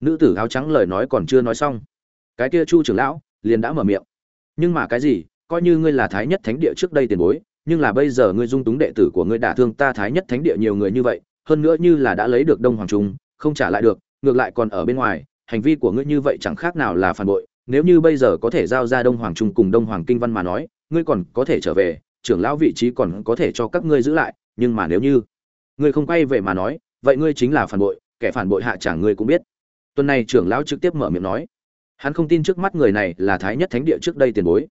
Nữ tử áo trắng lời nói còn chưa nói xong, cái kia chu trưởng lão liền đã mở miệng, nhưng mà cái gì, coi như ngươi là thái nhất thánh địa trước đây tiền bối, nhưng là bây giờ ngươi dung túng đệ tử của ngươi đả thương ta thái nhất thánh địa nhiều người như vậy, hơn nữa như là đã lấy được đông hoàng trung, không trả lại được, ngược lại còn ở bên ngoài, hành vi của ngươi như vậy chẳng khác nào là phản bội. Nếu như bây giờ có thể giao ra đông hoàng trung cùng đông hoàng kinh văn mà nói, ngươi còn có thể trở về, trưởng lão vị trí còn có thể cho các ngươi giữ lại nhưng mà nếu như ngươi không quay về mà nói, vậy ngươi chính là phản bội, kẻ phản bội hạ chẳng ngươi cũng biết. Tuần này trưởng lão trực tiếp mở miệng nói, hắn không tin trước mắt người này là thái nhất thánh địa trước đây tiền bối.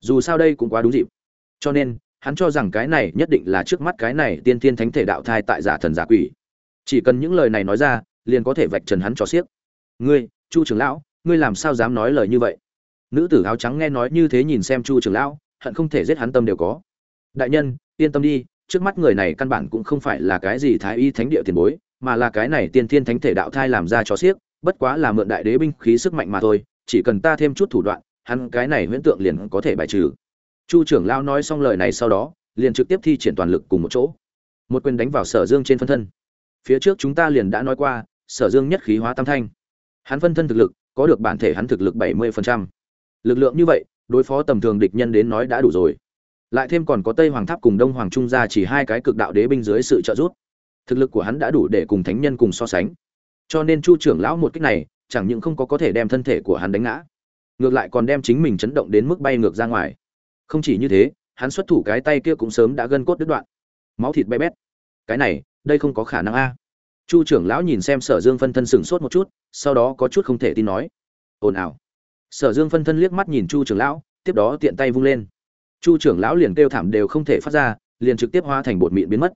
Dù sao đây cũng quá đúng dịp. Cho nên, hắn cho rằng cái này nhất định là trước mắt cái này tiên thiên thánh thể đạo thai tại giả thần giả quỷ. Chỉ cần những lời này nói ra, liền có thể vạch trần hắn cho xiếc. Ngươi, chu trưởng lão, ngươi làm sao dám nói lời như vậy? Nữ tử áo trắng nghe nói như thế nhìn xem chu trưởng lão, hận không thể giết hắn tâm đều có. Đại nhân, yên tâm đi trước mắt người này căn bản cũng không phải là cái gì thái y thánh địa tiền bối, mà là cái này tiên thiên thánh thể đạo thai làm ra cho xiếc bất quá là mượn đại đế binh khí sức mạnh mà thôi, chỉ cần ta thêm chút thủ đoạn, hắn cái này huyễn tượng liền có thể bài trừ. Chu trưởng lao nói xong lời này sau đó, liền trực tiếp thi triển toàn lực cùng một chỗ. Một quyền đánh vào sở dương trên phân thân. Phía trước chúng ta liền đã nói qua, sở dương nhất khí hóa tam thanh. Hắn phân thân thực lực, có được bản thể hắn thực lực bảy mươi lực lượng như vậy, đối phó tầm thường địch nhân đến nói đã đủ rồi lại thêm còn có tây hoàng tháp cùng đông hoàng trung gia chỉ hai cái cực đạo đế binh dưới sự trợ giúp. Thực lực của hắn đã đủ để cùng thánh nhân cùng so sánh. Cho nên chu trưởng lão một cách này, chẳng những không có có thể đem thân thể của hắn đánh ngã, ngược lại còn đem chính mình chấn động đến mức bay ngược ra ngoài. Không chỉ như thế, hắn xuất thủ cái tay kia cũng sớm đã gân cốt đứt đoạn. Máu thịt bay bét. Cái này, đây không có khả năng a. Chu trưởng lão nhìn xem sở dương phân thân sửng sốt một chút, sau đó có chút không thể tin nói. Ồn ào. Sở dương phân thân liếc mắt nhìn chu trưởng lão, tiếp đó tiện tay vung lên chu trưởng lão liền kêu thảm đều không thể phát ra, liền trực tiếp hóa thành bột mịn biến mất.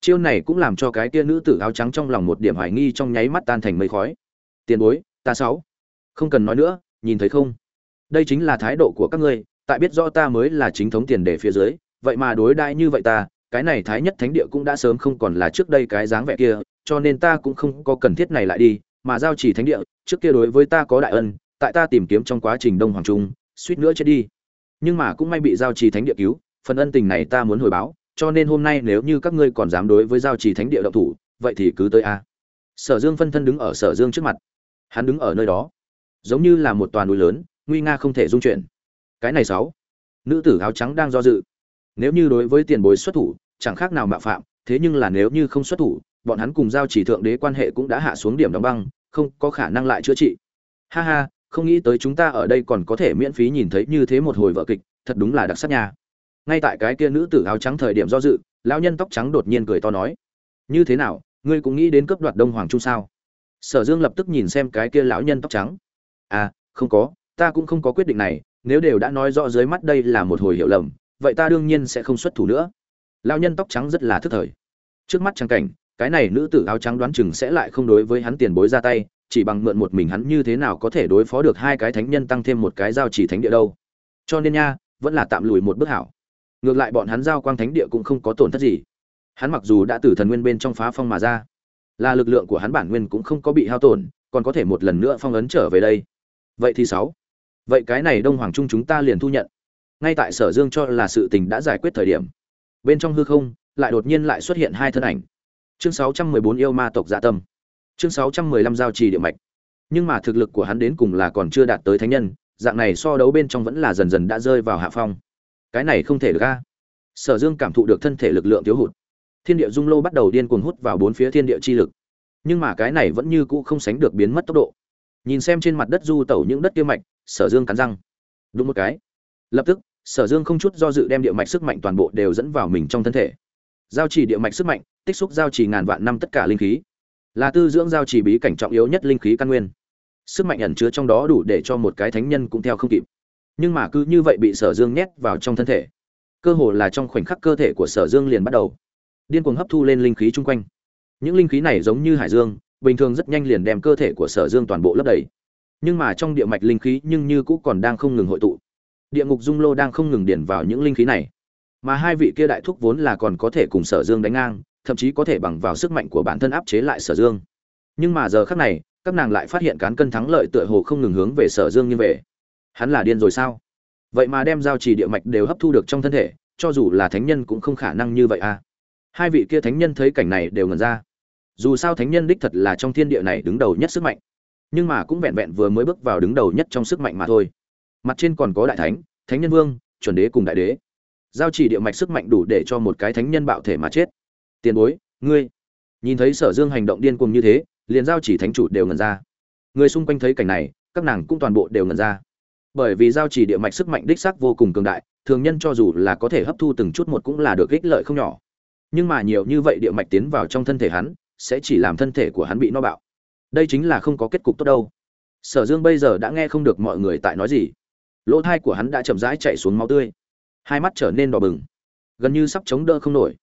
Chiêu này cũng làm cho cái kia nữ tử áo trắng trong lòng một điểm hoài nghi trong nháy mắt tan thành mây khói. Tiền bối, ta sáu. Không cần nói nữa, nhìn thấy không? Đây chính là thái độ của các ngươi, tại biết rõ ta mới là chính thống tiền đề phía dưới, vậy mà đối đãi như vậy ta, cái này thái nhất thánh địa cũng đã sớm không còn là trước đây cái dáng vẻ kia, cho nên ta cũng không có cần thiết này lại đi, mà giao chỉ thánh địa, trước kia đối với ta có đại ân, tại ta tìm kiếm trong quá trình đông hoàng trung, suýt nữa chết đi nhưng mà cũng may bị giao trì thánh địa cứu, phần ân tình này ta muốn hồi báo, cho nên hôm nay nếu như các ngươi còn dám đối với giao trì thánh địa động thủ, vậy thì cứ tới a. Sở dương phân thân đứng ở sở dương trước mặt. Hắn đứng ở nơi đó. Giống như là một toàn núi lớn, nguy nga không thể dung chuyển. Cái này sáu. Nữ tử áo trắng đang do dự. Nếu như đối với tiền bối xuất thủ, chẳng khác nào mạo phạm, thế nhưng là nếu như không xuất thủ, bọn hắn cùng giao chỉ thượng đế quan hệ cũng đã hạ xuống điểm đóng băng, không có khả năng lại chữa trị. Ha ha không nghĩ tới chúng ta ở đây còn có thể miễn phí nhìn thấy như thế một hồi vở kịch, thật đúng là đặc sắc nha. Ngay tại cái kia nữ tử áo trắng thời điểm do dự, lão nhân tóc trắng đột nhiên cười to nói, như thế nào, ngươi cũng nghĩ đến cấp đoạt đông hoàng trung sao? Sở dương lập tức nhìn xem cái kia lão nhân tóc trắng. À không có, ta cũng không có quyết định này, nếu đều đã nói rõ dưới mắt đây là một hồi hiểu lầm, vậy ta đương nhiên sẽ không xuất thủ nữa. Lão nhân tóc trắng rất là thức thời. Trước mắt trang cảnh, cái này nữ tử áo trắng đoán chừng sẽ lại không đối với hắn tiền bối ra tay chỉ bằng mượn một mình hắn như thế nào có thể đối phó được hai cái thánh nhân tăng thêm một cái giao chỉ thánh địa đâu. Cho nên nha, vẫn là tạm lùi một bước hảo. Ngược lại bọn hắn giao quang thánh địa cũng không có tổn thất gì. Hắn mặc dù đã từ thần nguyên bên trong phá phong mà ra, là lực lượng của hắn bản nguyên cũng không có bị hao tổn, còn có thể một lần nữa phong ấn trở về đây. Vậy thì sáu. Vậy cái này đông hoàng trung chúng ta liền thu nhận. Ngay tại sở dương cho là sự tình đã giải quyết thời điểm, bên trong hư không lại đột nhiên lại xuất hiện hai thân ảnh. Chương 614 yêu ma tộc dạ tâm chương 615 giao trì địa mạch. Nhưng mà thực lực của hắn đến cùng là còn chưa đạt tới thánh nhân, dạng này so đấu bên trong vẫn là dần dần đã rơi vào hạ phong. Cái này không thể được a. Sở dương cảm thụ được thân thể lực lượng thiếu hụt. Thiên địa dung lô bắt đầu điên cuồng hút vào bốn phía thiên địa chi lực. Nhưng mà cái này vẫn như cũ không sánh được biến mất tốc độ. Nhìn xem trên mặt đất du tẩu những đất kia mạch, sở dương cắn răng. Đúng một cái. Lập tức, sở dương không chút do dự đem địa mạch sức mạnh toàn bộ đều dẫn vào mình trong thân thể. Giao trì địa mạch sức mạnh, tích xúc giao trì ngàn vạn năm tất cả linh khí là tư dưỡng giao chỉ bí cảnh trọng yếu nhất linh khí căn nguyên. Sức mạnh ẩn chứa trong đó đủ để cho một cái thánh nhân cũng theo không kịp. Nhưng mà cứ như vậy bị sở dương nhét vào trong thân thể. Cơ hồ là trong khoảnh khắc cơ thể của sở dương liền bắt đầu. Điên cuồng hấp thu lên linh khí chung quanh. Những linh khí này giống như hải dương, bình thường rất nhanh liền đem cơ thể của sở dương toàn bộ lấp đầy. Nhưng mà trong địa mạch linh khí nhưng như cũ còn đang không ngừng hội tụ. Địa ngục dung lô đang không ngừng điển vào những linh khí này. Mà hai vị kia đại thúc vốn là còn có thể cùng sở dương đánh ngang thậm chí có thể bằng vào sức mạnh của bản thân áp chế lại sở dương. Nhưng mà giờ khác này, các nàng lại phát hiện cán cân thắng lợi tựa hồ không ngừng hướng về sở dương như vậy hắn là điên rồi sao? Vậy mà đem giao trì địa mạch đều hấp thu được trong thân thể, cho dù là thánh nhân cũng không khả năng như vậy à? Hai vị kia thánh nhân thấy cảnh này đều ngần ra. Dù sao thánh nhân đích thật là trong thiên địa này đứng đầu nhất sức mạnh. Nhưng mà cũng vẹn vẹn vừa mới bước vào đứng đầu nhất trong sức mạnh mà thôi. Mặt trên còn có đại thánh thánh nhân vương, chuẩn đế cùng đại đế. Giao chỉ địa mạch sức mạnh đủ để cho một cái thánh nhân bạo thể mà chết tiền bối, ngươi. Nhìn thấy sở dương hành động điên cuồng như thế, liền giao chỉ thánh chủ đều ngần ra. Người xung quanh thấy cảnh này, các nàng cũng toàn bộ đều ngần ra. Bởi vì giao chỉ địa mạch sức mạnh đích xác vô cùng cường đại, thường nhân cho dù là có thể hấp thu từng chút một cũng là được ích lợi không nhỏ. Nhưng mà nhiều như vậy địa mạch tiến vào trong thân thể hắn, sẽ chỉ làm thân thể của hắn bị no bạo. Đây chính là không có kết cục tốt đâu. Sở dương bây giờ đã nghe không được mọi người tại nói gì. Lỗ thai của hắn đã chậm rãi chạy xuống máu tươi. Hai mắt trở nên đỏ bừng. Gần như sắp chống đỡ không nổi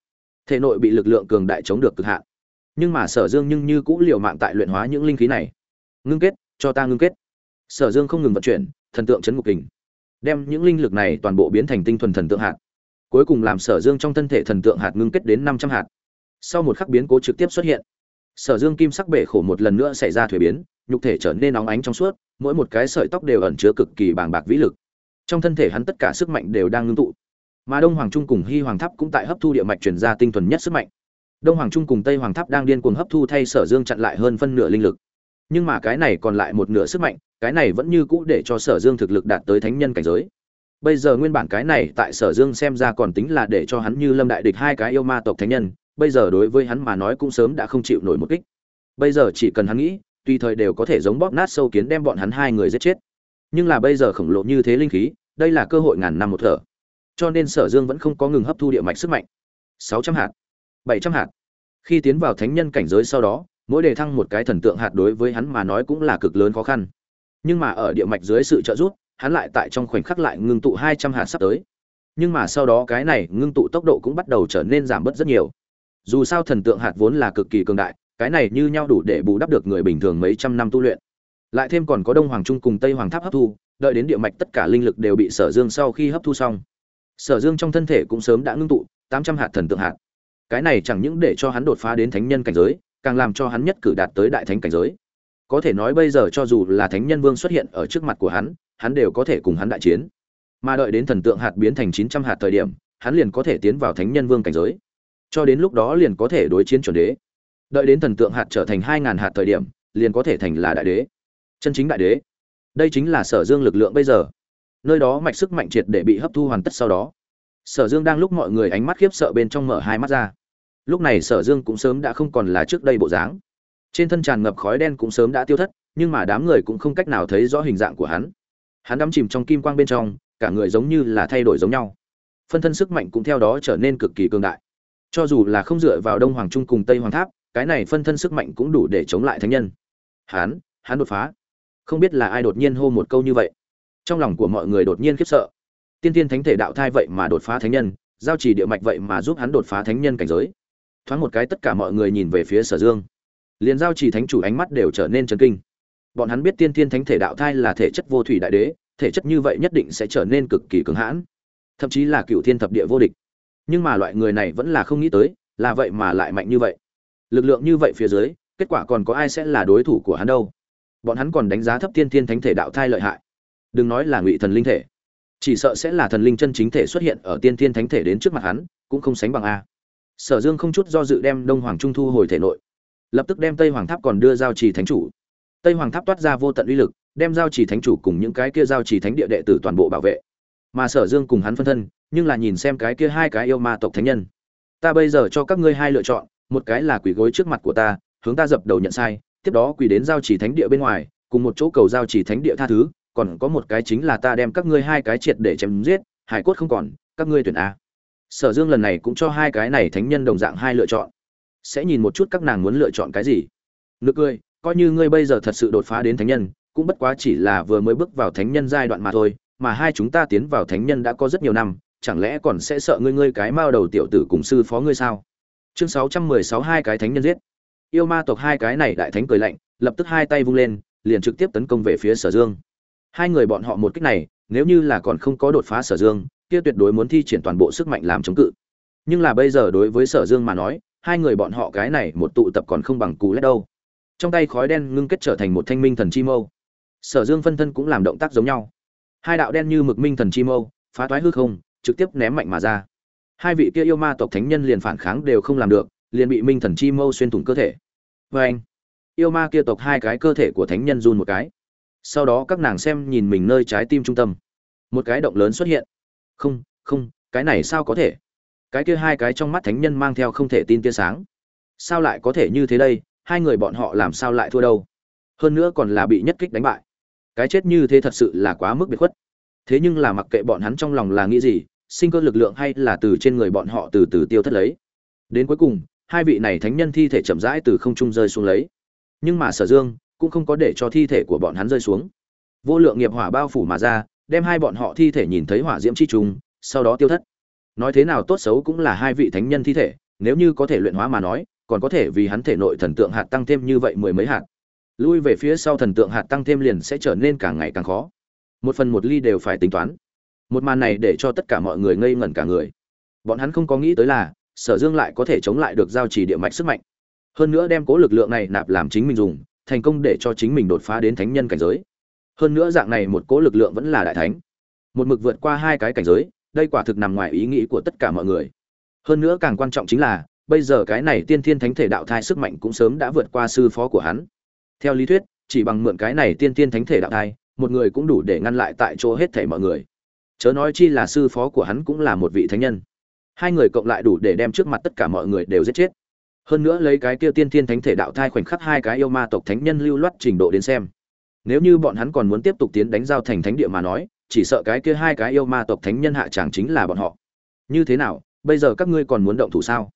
thể nội bị lực lượng cường đại chống được cực hạn. Nhưng mà sở dương nhưng như cũng liều mạng tại luyện hóa những linh khí này. Ngưng kết, cho ta ngưng kết. Sở dương không ngừng vận chuyển, thần tượng chấn ngục kình. Đem những linh lực này toàn bộ biến thành tinh thuần thần tượng hạt. Cuối cùng làm sở dương trong thân thể thần tượng hạt ngưng kết đến năm trăm hạt. Sau một khắc biến cố trực tiếp xuất hiện. Sở dương kim sắc bể khổ một lần nữa xảy ra thuế biến, nhục thể trở nên nóng ánh trong suốt, mỗi một cái sợi tóc đều ẩn chứa cực kỳ bàng bạc vĩ lực. Trong thân thể hắn tất cả sức mạnh đều đang ngưng tụ mà đông hoàng trung cùng hy hoàng tháp cũng tại hấp thu địa mạch truyền ra tinh thuần nhất sức mạnh. Đông hoàng trung cùng tây hoàng tháp đang điên cuồng hấp thu thay sở dương chặn lại hơn phân nửa linh lực. Nhưng mà cái này còn lại một nửa sức mạnh, cái này vẫn như cũ để cho sở dương thực lực đạt tới thánh nhân cảnh giới. Bây giờ nguyên bản cái này tại sở dương xem ra còn tính là để cho hắn như lâm đại địch hai cái yêu ma tộc thánh nhân, bây giờ đối với hắn mà nói cũng sớm đã không chịu nổi một kích. Bây giờ chỉ cần hắn nghĩ, tùy thời đều có thể giống bóp nát sâu kiến đem bọn hắn hai người giết chết. Nhưng là bây giờ khổng lồ như thế linh khí, đây là cơ hội ngàn năm một thở cho nên sở dương vẫn không có ngừng hấp thu địa mạch sức mạnh. Sáu trăm hạt, bảy trăm hạt. Khi tiến vào thánh nhân cảnh giới sau đó, mỗi đề thăng một cái thần tượng hạt đối với hắn mà nói cũng là cực lớn khó khăn. Nhưng mà ở địa mạch dưới sự trợ giúp, hắn lại tại trong khoảnh khắc lại ngưng tụ hai trăm hạt sắp tới. Nhưng mà sau đó cái này ngưng tụ tốc độ cũng bắt đầu trở nên giảm bớt rất nhiều. Dù sao thần tượng hạt vốn là cực kỳ cường đại, cái này như nhau đủ để bù đắp được người bình thường mấy trăm năm tu luyện. Lại thêm còn có đông hoàng trung cùng tây hoàng tháp hấp thu, đợi đến địa mạch tất cả linh lực đều bị sở dương sau khi hấp thu xong sở dương trong thân thể cũng sớm đã ngưng tụ, tám trăm hạt thần tượng hạt. Cái này chẳng những để cho hắn đột phá đến thánh nhân cảnh giới, càng làm cho hắn nhất cử đạt tới đại thánh cảnh giới. Có thể nói bây giờ cho dù là thánh nhân vương xuất hiện ở trước mặt của hắn hắn đều có thể cùng hắn đại chiến. Mà đợi đến thần tượng hạt biến thành chín trăm hạt thời điểm, hắn liền có thể tiến vào thánh nhân vương cảnh giới. Cho đến lúc đó liền có thể đối chiến chuẩn đế. Đợi đến thần tượng hạt trở thành 2000 hạt thời điểm, liền có thể thành là đại đế. Chân chính đại đế. Đây chính là sở dương lực lượng bây giờ nơi đó mạch sức mạnh triệt để bị hấp thu hoàn tất sau đó. Sở dương đang lúc mọi người ánh mắt khiếp sợ bên trong mở hai mắt ra. Lúc này sở dương cũng sớm đã không còn là trước đây bộ dáng. Trên thân tràn ngập khói đen cũng sớm đã tiêu thất, nhưng mà đám người cũng không cách nào thấy rõ hình dạng của hắn. Hắn đắm chìm trong kim quang bên trong, cả người giống như là thay đổi giống nhau. Phân thân sức mạnh cũng theo đó trở nên cực kỳ cường đại. Cho dù là không dựa vào đông hoàng trung cùng tây hoàng tháp, cái này phân thân sức mạnh cũng đủ để chống lại thánh nhân. Hắn hắn đột phá. Không biết là ai đột nhiên hô một câu như vậy trong lòng của mọi người đột nhiên khiếp sợ. Tiên tiên thánh thể đạo thai vậy mà đột phá thánh nhân, giao trì địa mạch vậy mà giúp hắn đột phá thánh nhân cảnh giới. Thoáng một cái tất cả mọi người nhìn về phía sở dương. Liền giao trì thánh chủ ánh mắt đều trở nên chấn kinh. Bọn hắn biết tiên tiên thánh thể đạo thai là thể chất vô thủy đại đế, thể chất như vậy nhất định sẽ trở nên cực kỳ cứng hãn, thậm chí là cựu thiên thập địa vô địch. Nhưng mà loại người này vẫn là không nghĩ tới, là vậy mà lại mạnh như vậy. Lực lượng như vậy phía dưới, kết quả còn có ai sẽ là đối thủ của hắn đâu? Bọn hắn còn đánh giá thấp tiên tiên thánh thể đạo thai lợi hại đừng nói là ngụy thần linh thể, chỉ sợ sẽ là thần linh chân chính thể xuất hiện ở tiên thiên thánh thể đến trước mặt hắn, cũng không sánh bằng a. Sở dương không chút do dự đem đông hoàng trung thu hồi thể nội, lập tức đem tây hoàng tháp còn đưa giao trì thánh chủ. Tây hoàng tháp toát ra vô tận uy lực, đem giao trì thánh chủ cùng những cái kia giao trì thánh địa đệ tử toàn bộ bảo vệ. Mà sở dương cùng hắn phân thân, nhưng là nhìn xem cái kia hai cái yêu ma tộc thánh nhân. Ta bây giờ cho các ngươi hai lựa chọn, một cái là quỳ gối trước mặt của ta, hướng ta dập đầu nhận sai, tiếp đó quỳ đến giao trì thánh địa bên ngoài, cùng một chỗ cầu giao trì thánh địa tha thứ còn có một cái chính là ta đem các ngươi hai cái triệt để chém giết, hải cốt không còn, các ngươi tuyển a. Sở dương lần này cũng cho hai cái này thánh nhân đồng dạng hai lựa chọn. Sẽ nhìn một chút các nàng muốn lựa chọn cái gì. Nực cười, coi như ngươi bây giờ thật sự đột phá đến thánh nhân, cũng bất quá chỉ là vừa mới bước vào thánh nhân giai đoạn mà thôi, mà hai chúng ta tiến vào thánh nhân đã có rất nhiều năm, chẳng lẽ còn sẽ sợ ngươi ngươi cái mao đầu tiểu tử cùng sư phó ngươi sao? Chương sáu trăm mười sáu hai cái thánh nhân giết. Yêu ma tộc hai cái này đại thánh cười lạnh, lập tức hai tay vung lên, liền trực tiếp tấn công về phía sở dương hai người bọn họ một cách này, nếu như là còn không có đột phá sở dương, kia tuyệt đối muốn thi triển toàn bộ sức mạnh làm chống cự. Nhưng là bây giờ đối với sở dương mà nói, hai người bọn họ cái này một tụ tập còn không bằng cú lét đâu. Trong tay khói đen ngưng kết trở thành một thanh minh thần chi mâu. Sở dương phân thân cũng làm động tác giống nhau. Hai đạo đen như mực minh thần chi mâu, phá toái hư không, trực tiếp ném mạnh mà ra. Hai vị kia yêu ma tộc thánh nhân liền phản kháng đều không làm được, liền bị minh thần chi mâu xuyên thủng cơ thể. Vê anh yêu ma kia tộc hai cái cơ thể của thánh nhân run một cái sau đó các nàng xem nhìn mình nơi trái tim trung tâm. Một cái động lớn xuất hiện. Không không, cái này sao có thể? Cái kia hai cái trong mắt thánh nhân mang theo không thể tin tia sáng. Sao lại có thể như thế đây? Hai người bọn họ làm sao lại thua đâu? Hơn nữa còn là bị nhất kích đánh bại. Cái chết như thế thật sự là quá mức biệt khuất. Thế nhưng là mặc kệ bọn hắn trong lòng là nghĩ gì, sinh cơ lực lượng hay là từ trên người bọn họ từ từ tiêu thất lấy. Đến cuối cùng, hai vị này thánh nhân thi thể chậm rãi từ không trung rơi xuống lấy. Nhưng mà sở dương cũng không có để cho thi thể của bọn hắn rơi xuống. Vô lượng nghiệp hỏa bao phủ mà ra, đem hai bọn họ thi thể nhìn thấy hỏa diễm chi trùng, sau đó tiêu thất. Nói thế nào tốt xấu cũng là hai vị thánh nhân thi thể, nếu như có thể luyện hóa mà nói, còn có thể vì hắn thể nội thần tượng hạt tăng thêm như vậy mười mấy hạt. Lui về phía sau thần tượng hạt tăng thêm liền sẽ trở nên càng ngày càng khó. Một phần một ly đều phải tính toán. Một màn này để cho tất cả mọi người ngây ngẩn cả người. Bọn hắn không có nghĩ tới là, sở dương lại có thể chống lại được giao trì địa mạch sức mạnh. Hơn nữa đem cố lực lượng này nạp làm chính mình dùng thành công để cho chính mình đột phá đến thánh nhân cảnh giới. Hơn nữa dạng này một cố lực lượng vẫn là đại thánh. Một mực vượt qua hai cái cảnh giới, đây quả thực nằm ngoài ý nghĩ của tất cả mọi người. Hơn nữa càng quan trọng chính là, bây giờ cái này tiên thiên thánh thể đạo thai sức mạnh cũng sớm đã vượt qua sư phó của hắn. Theo lý thuyết, chỉ bằng mượn cái này tiên thiên thánh thể đạo thai, một người cũng đủ để ngăn lại tại chỗ hết thể mọi người. Chớ nói chi là sư phó của hắn cũng là một vị thánh nhân. Hai người cộng lại đủ để đem trước mặt tất cả mọi người đều giết chết hơn nữa lấy cái kia tiên thiên thánh thể đạo thai khoảnh khắc hai cái yêu ma tộc thánh nhân lưu loát trình độ đến xem. Nếu như bọn hắn còn muốn tiếp tục tiến đánh giao thành thánh địa mà nói, chỉ sợ cái kia hai cái yêu ma tộc thánh nhân hạ tràng chính là bọn họ. Như thế nào, bây giờ các ngươi còn muốn động thủ sao?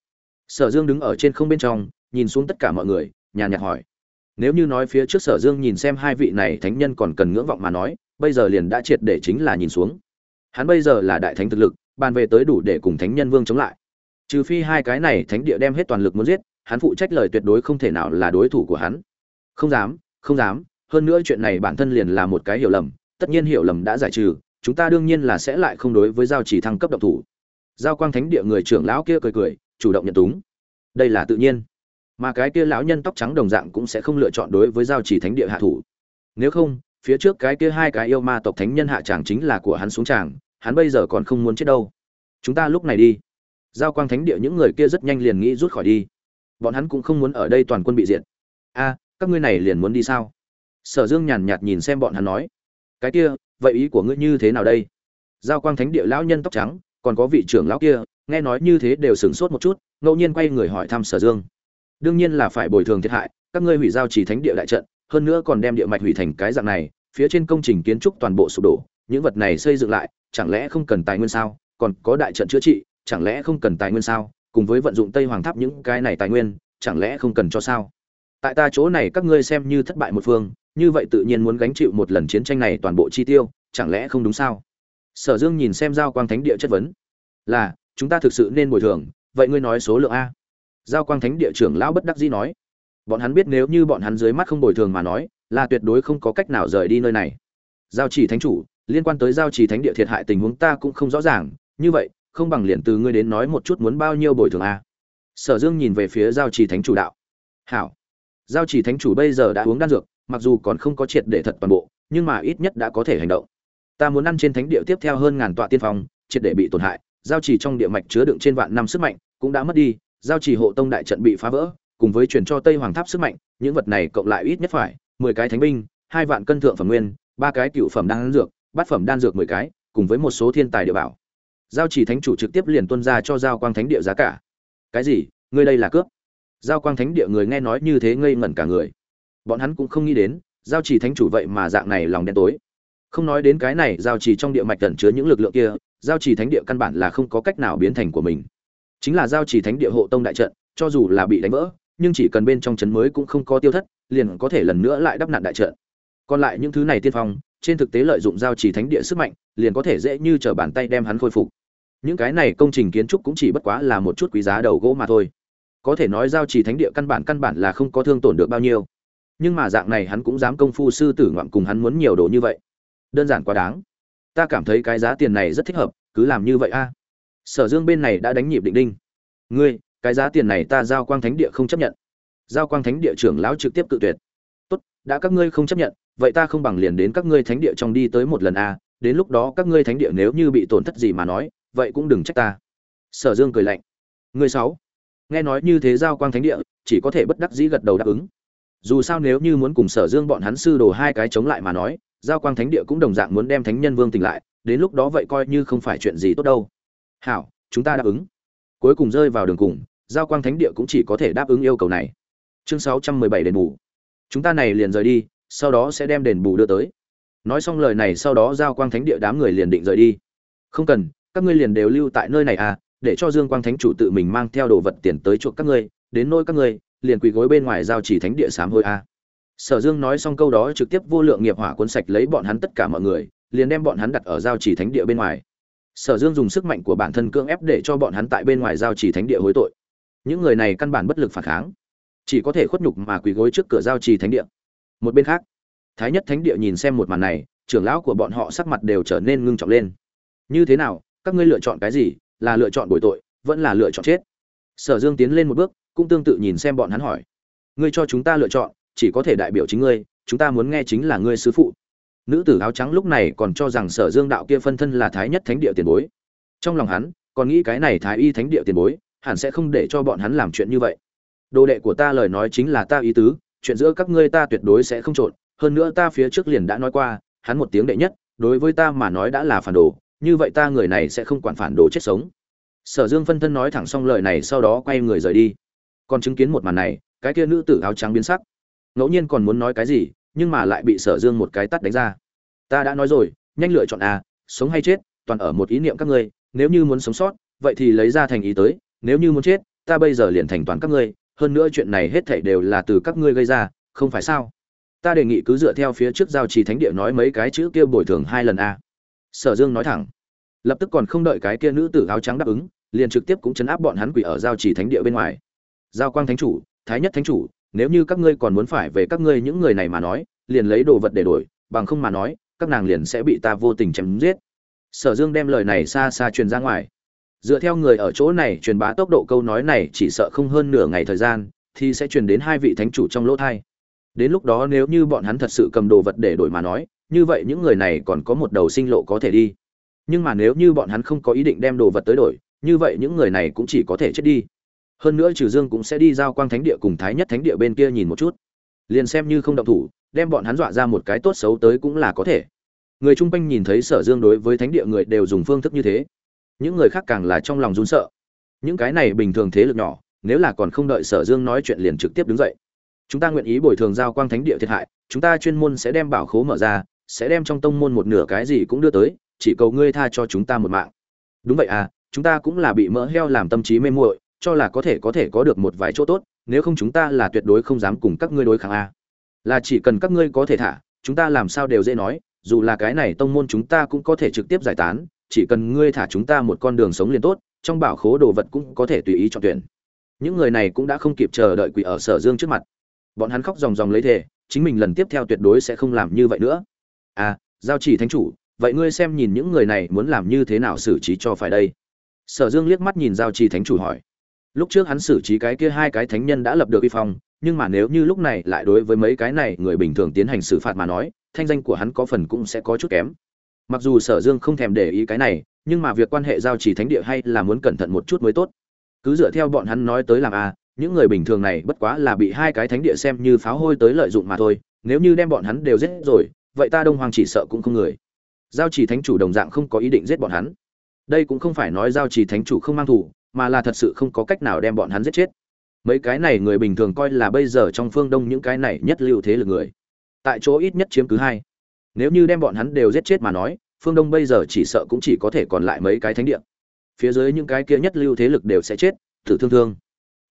Sở dương đứng ở trên không bên trong, nhìn xuống tất cả mọi người, nhàn nhạt hỏi. Nếu như nói phía trước sở dương nhìn xem hai vị này thánh nhân còn cần ngưỡng vọng mà nói, bây giờ liền đã triệt để chính là nhìn xuống. Hắn bây giờ là đại thánh thực lực, bàn về tới đủ để cùng thánh nhân vương chống lại trừ phi hai cái này thánh địa đem hết toàn lực muốn giết, hắn phụ trách lời tuyệt đối không thể nào là đối thủ của hắn. Không dám không dám, hơn nữa chuyện này bản thân liền là một cái hiểu lầm, tất nhiên hiểu lầm đã giải trừ, chúng ta đương nhiên là sẽ lại không đối với giao chỉ thăng cấp động thủ. Giao quang thánh địa người trưởng lão kia cười cười, chủ động nhận túng. Đây là tự nhiên. Mà cái kia lão nhân tóc trắng đồng dạng cũng sẽ không lựa chọn đối với giao chỉ thánh địa hạ thủ. Nếu không, phía trước cái kia hai cái yêu ma tộc thánh nhân hạ tràng chính là của hắn xuống tràng, hắn bây giờ còn không muốn chết đâu. Chúng ta lúc này đi giao quang thánh địa những người kia rất nhanh liền nghĩ rút khỏi đi. Bọn hắn cũng không muốn ở đây toàn quân bị diệt. A, các ngươi này liền muốn đi sao? Sở dương nhàn nhạt nhìn xem bọn hắn nói. Cái kia, vậy ý của ngươi như thế nào đây? Giao quang thánh địa lão nhân tóc trắng, còn có vị trưởng lão kia, nghe nói như thế đều sửng sốt một chút, ngẫu nhiên quay người hỏi thăm sở dương. Đương nhiên là phải bồi thường thiệt hại, các ngươi hủy giao chỉ thánh địa đại trận, hơn nữa còn đem địa mạch hủy thành cái dạng này, phía trên công trình kiến trúc toàn bộ sụp đổ, những vật này xây dựng lại, chẳng lẽ không cần tài nguyên sao? Còn có đại trận chữa trị chẳng lẽ không cần tài nguyên sao? Cùng với vận dụng tây hoàng tháp những cái này tài nguyên, chẳng lẽ không cần cho sao? Tại ta chỗ này các ngươi xem như thất bại một phương, như vậy tự nhiên muốn gánh chịu một lần chiến tranh này toàn bộ chi tiêu, chẳng lẽ không đúng sao? Sở dương nhìn xem giao quang thánh địa chất vấn. Là, chúng ta thực sự nên bồi thường, vậy ngươi nói số lượng a. Giao quang thánh địa trưởng lão bất đắc dĩ nói. Bọn hắn biết nếu như bọn hắn dưới mắt không bồi thường mà nói, là tuyệt đối không có cách nào rời đi nơi này. Giao chỉ thánh chủ, liên quan tới giao chỉ thánh địa thiệt hại tình huống ta cũng không rõ ràng, như vậy không bằng liền từ ngươi đến nói một chút muốn bao nhiêu bồi thường a sở dương nhìn về phía giao chỉ thánh chủ đạo. Hảo. Giao chỉ thánh chủ bây giờ đã uống đan dược, mặc dù còn không có triệt để thật toàn bộ, nhưng mà ít nhất đã có thể hành động. Ta muốn ăn trên thánh địa tiếp theo hơn ngàn tọa tiên phong, triệt để bị tổn hại, giao chỉ trong địa mạch chứa đựng trên vạn năm sức mạnh cũng đã mất đi, giao chỉ hộ tông đại trận bị phá vỡ, cùng với chuyển cho tây hoàng tháp sức mạnh, những vật này cộng lại ít nhất phải mười cái thánh binh, hai vạn cân thượng phẩm nguyên, ba cái cựu phẩm đan dược, bát phẩm đan dược mười cái, cùng với một số thiên tài địa bảo giao chỉ thánh chủ trực tiếp liền tuân ra cho giao quang thánh địa giá cả. Cái gì? Ngươi đây là cướp? Giao quang thánh địa người nghe nói như thế ngây ngẩn cả người. Bọn hắn cũng không nghĩ đến, giao chỉ thánh chủ vậy mà dạng này lòng đen tối. Không nói đến cái này, giao chỉ trong địa mạch tẩn chứa những lực lượng kia, giao chỉ thánh địa căn bản là không có cách nào biến thành của mình. Chính là giao chỉ thánh địa hộ tông đại trận, cho dù là bị đánh vỡ, nhưng chỉ cần bên trong trấn mới cũng không có tiêu thất, liền có thể lần nữa lại đắp nạn đại trận. Còn lại những thứ này tiên phong trên thực tế lợi dụng giao chỉ thánh địa sức mạnh, liền có thể dễ như trở bàn tay đem hắn khôi phục. Những cái này công trình kiến trúc cũng chỉ bất quá là một chút quý giá đầu gỗ mà thôi. Có thể nói giao chỉ thánh địa căn bản căn bản là không có thương tổn được bao nhiêu. Nhưng mà dạng này hắn cũng dám công phu sư tử ngoạm cùng hắn muốn nhiều đồ như vậy. Đơn giản quá đáng. Ta cảm thấy cái giá tiền này rất thích hợp, cứ làm như vậy a. Sở dương bên này đã đánh nhịp định đinh. Ngươi, cái giá tiền này ta giao quang thánh địa không chấp nhận. Giao quang thánh địa trưởng lão trực tiếp cự tuyệt. Tốt, đã các ngươi không chấp nhận vậy ta không bằng liền đến các ngươi thánh địa trong đi tới một lần a đến lúc đó các ngươi thánh địa nếu như bị tổn thất gì mà nói, vậy cũng đừng trách ta. Sở dương cười lạnh. Ngươi sáu. Nghe nói như thế giao quang thánh địa, chỉ có thể bất đắc dĩ gật đầu đáp ứng. Dù sao nếu như muốn cùng sở dương bọn hắn sư đồ hai cái chống lại mà nói, giao quang thánh địa cũng đồng dạng muốn đem thánh nhân vương tỉnh lại, đến lúc đó vậy coi như không phải chuyện gì tốt đâu. Hảo, chúng ta đáp ứng. Cuối cùng rơi vào đường cùng, giao quang thánh địa cũng chỉ có thể đáp ứng yêu cầu này. Chương sáu trăm mười bảy đền bù. Chúng ta này liền rời đi sau đó sẽ đem đền bù đưa tới. Nói xong lời này sau đó giao quang thánh địa đám người liền định rời đi. Không cần, các ngươi liền đều lưu tại nơi này à để cho dương quang thánh chủ tự mình mang theo đồ vật tiền tới chuộc các ngươi, đến nôi các ngươi, liền quỳ gối bên ngoài giao chỉ thánh địa sám hôi a à. sở dương nói xong câu đó trực tiếp vô lượng nghiệp hỏa cuốn sạch lấy bọn hắn tất cả mọi người, liền đem bọn hắn đặt ở giao chỉ thánh địa bên ngoài. Sở dương dùng sức mạnh của bản thân cưỡng ép để cho bọn hắn tại bên ngoài giao chỉ thánh địa hối tội. Những người này căn bản bất lực phản kháng. Chỉ có thể khuất nhục mà quỳ gối trước cửa giao trì thánh địa một bên khác, thái nhất thánh địa nhìn xem một màn này, trưởng lão của bọn họ sắc mặt đều trở nên ngưng trọng lên. Như thế nào, các ngươi lựa chọn cái gì? Là lựa chọn bồi tội, vẫn là lựa chọn chết? Sở dương tiến lên một bước, cũng tương tự nhìn xem bọn hắn hỏi. Ngươi cho chúng ta lựa chọn, chỉ có thể đại biểu chính ngươi, chúng ta muốn nghe chính là ngươi sứ phụ. Nữ tử áo trắng lúc này còn cho rằng sở dương đạo kia phân thân là thái nhất thánh địa tiền bối. Trong lòng hắn, còn nghĩ cái này thái y thánh địa tiền bối, hẳn sẽ không để cho bọn hắn làm chuyện như vậy. Đồ đệ của ta lời nói chính là ta ý tứ chuyện giữa các ngươi ta tuyệt đối sẽ không trộn, hơn nữa ta phía trước liền đã nói qua, hắn một tiếng đệ nhất, đối với ta mà nói đã là phản đồ, như vậy ta người này sẽ không quản phản đồ chết sống. Sở dương phân thân nói thẳng xong lời này sau đó quay người rời đi. Còn chứng kiến một màn này, cái kia nữ tử áo trắng biến sắc. Ngẫu nhiên còn muốn nói cái gì, nhưng mà lại bị sở dương một cái tắt đánh ra. Ta đã nói rồi, nhanh lựa chọn à sống hay chết, toàn ở một ý niệm các ngươi, nếu như muốn sống sót, vậy thì lấy ra thành ý tới, nếu như muốn chết, ta bây giờ liền thành toàn các ngươi hơn nữa chuyện này hết thảy đều là từ các ngươi gây ra, không phải sao? Ta đề nghị cứ dựa theo phía trước giao trì thánh địa nói mấy cái chữ kia bồi thường hai lần a. Sở dương nói thẳng. Lập tức còn không đợi cái kia nữ tử áo trắng đáp ứng, liền trực tiếp cũng chấn áp bọn hắn quỷ ở giao trì thánh địa bên ngoài. Giao quang thánh chủ, thái nhất thánh chủ, nếu như các ngươi còn muốn phải về các ngươi những người này mà nói, liền lấy đồ vật để đổi, bằng không mà nói, các nàng liền sẽ bị ta vô tình chém giết. Sở dương đem lời này xa xa truyền ra ngoài dựa theo người ở chỗ này truyền bá tốc độ câu nói này chỉ sợ không hơn nửa ngày thời gian, thì sẽ truyền đến hai vị thánh chủ trong lỗ thai. Đến lúc đó nếu như bọn hắn thật sự cầm đồ vật để đổi mà nói, như vậy những người này còn có một đầu sinh lộ có thể đi. Nhưng mà nếu như bọn hắn không có ý định đem đồ vật tới đổi, như vậy những người này cũng chỉ có thể chết đi. Hơn nữa trừ dương cũng sẽ đi giao quang thánh địa cùng thái nhất thánh địa bên kia nhìn một chút. Liền xem như không động thủ, đem bọn hắn dọa ra một cái tốt xấu tới cũng là có thể. Người chung quanh nhìn thấy sở dương đối với thánh địa người đều dùng phương thức như thế những người khác càng là trong lòng run sợ. Những cái này bình thường thế lực nhỏ, nếu là còn không đợi sở dương nói chuyện liền trực tiếp đứng dậy. Chúng ta nguyện ý bồi thường giao quang thánh địa thiệt hại, chúng ta chuyên môn sẽ đem bảo khố mở ra, sẽ đem trong tông môn một nửa cái gì cũng đưa tới, chỉ cầu ngươi tha cho chúng ta một mạng. Đúng vậy à chúng ta cũng là bị mỡ heo làm tâm trí mê muội, cho là có thể có thể có được một vài chỗ tốt, nếu không chúng ta là tuyệt đối không dám cùng các ngươi đối kháng a. Là chỉ cần các ngươi có thể thả, chúng ta làm sao đều dễ nói, dù là cái này tông môn chúng ta cũng có thể trực tiếp giải tán chỉ cần ngươi thả chúng ta một con đường sống liền tốt, trong bảo khố đồ vật cũng có thể tùy ý chọn tuyển. Những người này cũng đã không kịp chờ đợi quỷ ở sở dương trước mặt. Bọn hắn khóc ròng ròng lấy thề, chính mình lần tiếp theo tuyệt đối sẽ không làm như vậy nữa. À giao chỉ thánh chủ, vậy ngươi xem nhìn những người này muốn làm như thế nào xử trí cho phải đây? Sở dương liếc mắt nhìn giao trì thánh chủ hỏi. Lúc trước hắn xử trí cái kia hai cái thánh nhân đã lập được uy phong, nhưng mà nếu như lúc này lại đối với mấy cái này người bình thường tiến hành xử phạt mà nói, thanh danh của hắn có phần cũng sẽ có chút kém mặc dù sở dương không thèm để ý cái này, nhưng mà việc quan hệ giao trì thánh địa hay là muốn cẩn thận một chút mới tốt. Cứ dựa theo bọn hắn nói tới làm a những người bình thường này bất quá là bị hai cái thánh địa xem như pháo hôi tới lợi dụng mà thôi, nếu như đem bọn hắn đều giết rồi, vậy ta đông hoàng chỉ sợ cũng không người. Giao trì thánh chủ đồng dạng không có ý định giết bọn hắn. Đây cũng không phải nói giao trì thánh chủ không mang thủ mà là thật sự không có cách nào đem bọn hắn giết chết. Mấy cái này người bình thường coi là bây giờ trong phương đông những cái này nhất lưu thế lực người. Tại chỗ ít nhất chiếm cứ hai nếu như đem bọn hắn đều giết chết mà nói, phương đông bây giờ chỉ sợ cũng chỉ có thể còn lại mấy cái thánh địa. Phía dưới những cái kia nhất lưu thế lực đều sẽ chết, tử thương thương.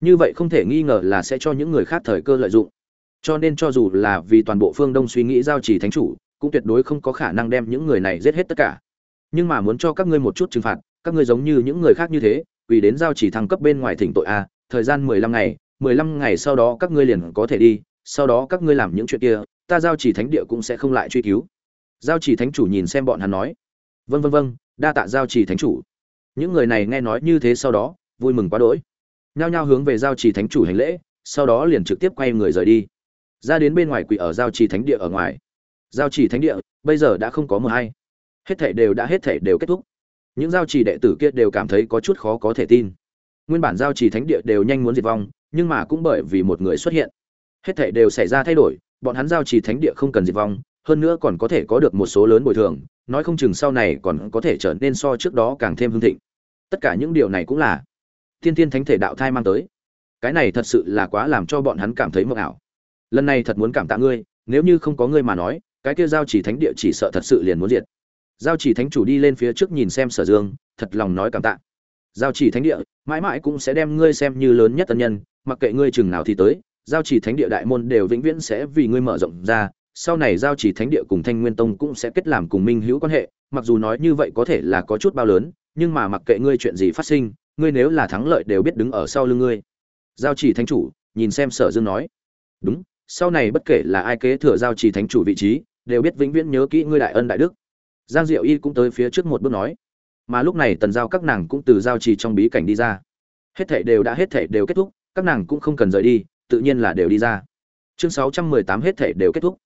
Như vậy không thể nghi ngờ là sẽ cho những người khác thời cơ lợi dụng. Cho nên cho dù là vì toàn bộ phương đông suy nghĩ giao trì thánh chủ, cũng tuyệt đối không có khả năng đem những người này giết hết tất cả. Nhưng mà muốn cho các ngươi một chút trừng phạt, các ngươi giống như những người khác như thế, vì đến giao chỉ thăng cấp bên ngoài thỉnh tội a, thời gian mười lăm ngày, mười lăm ngày sau đó các ngươi liền có thể đi, sau đó các ngươi làm những chuyện kia, ta giao chỉ thánh địa cũng sẽ không lại truy cứu giao chỉ thánh chủ nhìn xem bọn hắn nói. Vân vân vân đa tạ giao chỉ thánh chủ. Những người này nghe nói như thế sau đó, vui mừng quá đỗi. Nhao nhao hướng về giao chỉ thánh chủ hành lễ, sau đó liền trực tiếp quay người rời đi. Ra đến bên ngoài quỷ ở giao chỉ thánh địa ở ngoài. Giao chỉ thánh địa, bây giờ đã không có mờ hay. Hết thể đều đã hết thể đều kết thúc. Những giao trì đệ tử kia đều cảm thấy có chút khó có thể tin. Nguyên bản giao trì thánh địa đều nhanh muốn diệt vong, nhưng mà cũng bởi vì một người xuất hiện. Hết thể đều xảy ra thay đổi, bọn hắn giao trì thánh địa không cần diệt vong hơn nữa còn có thể có được một số lớn bồi thường, nói không chừng sau này còn có thể trở nên so trước đó càng thêm hương thịnh. Tất cả những điều này cũng là thiên thiên thánh thể đạo thai mang tới. Cái này thật sự là quá làm cho bọn hắn cảm thấy mộng ảo. Lần này thật muốn cảm tạ ngươi, nếu như không có ngươi mà nói, cái kia giao chỉ thánh địa chỉ sợ thật sự liền muốn diệt. Giao chỉ thánh chủ đi lên phía trước nhìn xem sở dương, thật lòng nói cảm tạ. Giao chỉ thánh địa, mãi mãi cũng sẽ đem ngươi xem như lớn nhất tân nhân, mặc kệ ngươi chừng nào thì tới, giao chỉ thánh địa đại môn đều vĩnh viễn sẽ vì ngươi mở rộng ra sau này giao chỉ thánh địa cùng thanh nguyên tông cũng sẽ kết làm cùng minh hữu quan hệ, mặc dù nói như vậy có thể là có chút bao lớn, nhưng mà mặc kệ ngươi chuyện gì phát sinh, ngươi nếu là thắng lợi đều biết đứng ở sau lưng ngươi. Giao chỉ thánh chủ, nhìn xem sở dương nói. Đúng, sau này bất kể là ai kế thừa giao chỉ thánh chủ vị trí, đều biết vĩnh viễn nhớ kỹ ngươi đại ân đại đức. Giang diệu y cũng tới phía trước một bước nói. Mà lúc này tần giao các nàng cũng từ giao trì trong bí cảnh đi ra. Hết thảy đều đã hết thảy đều kết thúc, các nàng cũng không cần rời đi, tự nhiên là đều đi ra. Chương sáu trăm mười tám hết thảy đều kết thúc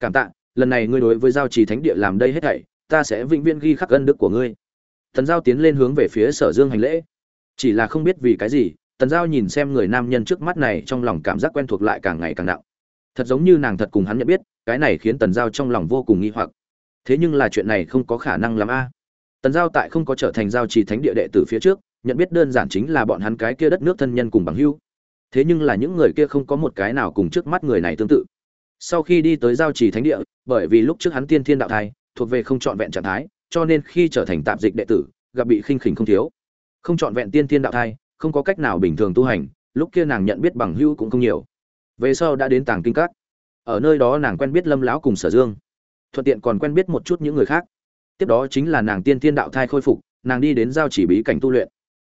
cảm tạ, lần này ngươi đối với giao trì thánh địa làm đây hết thảy, ta sẽ vĩnh viễn ghi khắc ân đức của ngươi. Tần giao tiến lên hướng về phía sở dương hành lễ. Chỉ là không biết vì cái gì, tần giao nhìn xem người nam nhân trước mắt này trong lòng cảm giác quen thuộc lại càng ngày càng nặng. Thật giống như nàng thật cùng hắn nhận biết, cái này khiến tần giao trong lòng vô cùng nghi hoặc. Thế nhưng là chuyện này không có khả năng lắm a. Tần giao tại không có trở thành giao trì thánh địa đệ tử phía trước, nhận biết đơn giản chính là bọn hắn cái kia đất nước thân nhân cùng bằng hữu. Thế nhưng là những người kia không có một cái nào cùng trước mắt người này tương tự sau khi đi tới giao trì thánh địa, bởi vì lúc trước hắn tiên thiên đạo thai, thuộc về không chọn vẹn trạng thái, cho nên khi trở thành tạp dịch đệ tử, gặp bị khinh khỉnh không thiếu. Không chọn vẹn tiên thiên đạo thai, không có cách nào bình thường tu hành, lúc kia nàng nhận biết bằng hữu cũng không nhiều. Về sau đã đến tàng kinh các. Ở nơi đó nàng quen biết lâm lão cùng sở dương. Thuận tiện còn quen biết một chút những người khác. Tiếp đó chính là nàng tiên thiên đạo thai khôi phục, nàng đi đến giao chỉ bí cảnh tu luyện.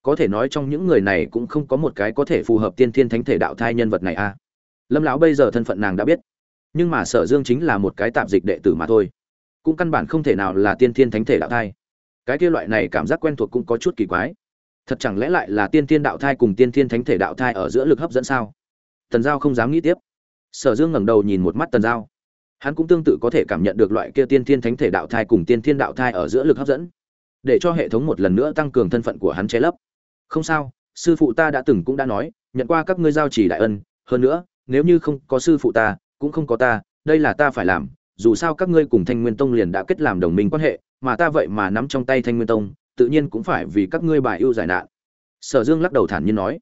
Có thể nói trong những người này cũng không có một cái có thể phù hợp tiên thiên thánh thể đạo thai nhân vật này a lâm lão bây giờ thân phận nàng đã biết nhưng mà sở dương chính là một cái tạp dịch đệ tử mà thôi. Cũng căn bản không thể nào là tiên thiên thánh thể đạo thai. Cái kia loại này cảm giác quen thuộc cũng có chút kỳ quái. Thật chẳng lẽ lại là tiên thiên đạo thai cùng tiên thiên thánh thể đạo thai ở giữa lực hấp dẫn sao? Tần giao không dám nghĩ tiếp. Sở dương ngẩng đầu nhìn một mắt tần giao. Hắn cũng tương tự có thể cảm nhận được loại kia tiên thiên thánh thể đạo thai cùng tiên thiên đạo thai ở giữa lực hấp dẫn. Để cho hệ thống một lần nữa tăng cường thân phận của hắn che lấp. Không sao, sư phụ ta đã từng cũng đã nói, nhận qua các ngươi giao chỉ đại ân. Hơn nữa, nếu như không có sư phụ ta cũng không có ta, đây là ta phải làm, dù sao các ngươi cùng thanh nguyên tông liền đã kết làm đồng minh quan hệ, mà ta vậy mà nắm trong tay thanh nguyên tông, tự nhiên cũng phải vì các ngươi bài ưu giải nạn. Sở dương lắc đầu thản nhiên nói.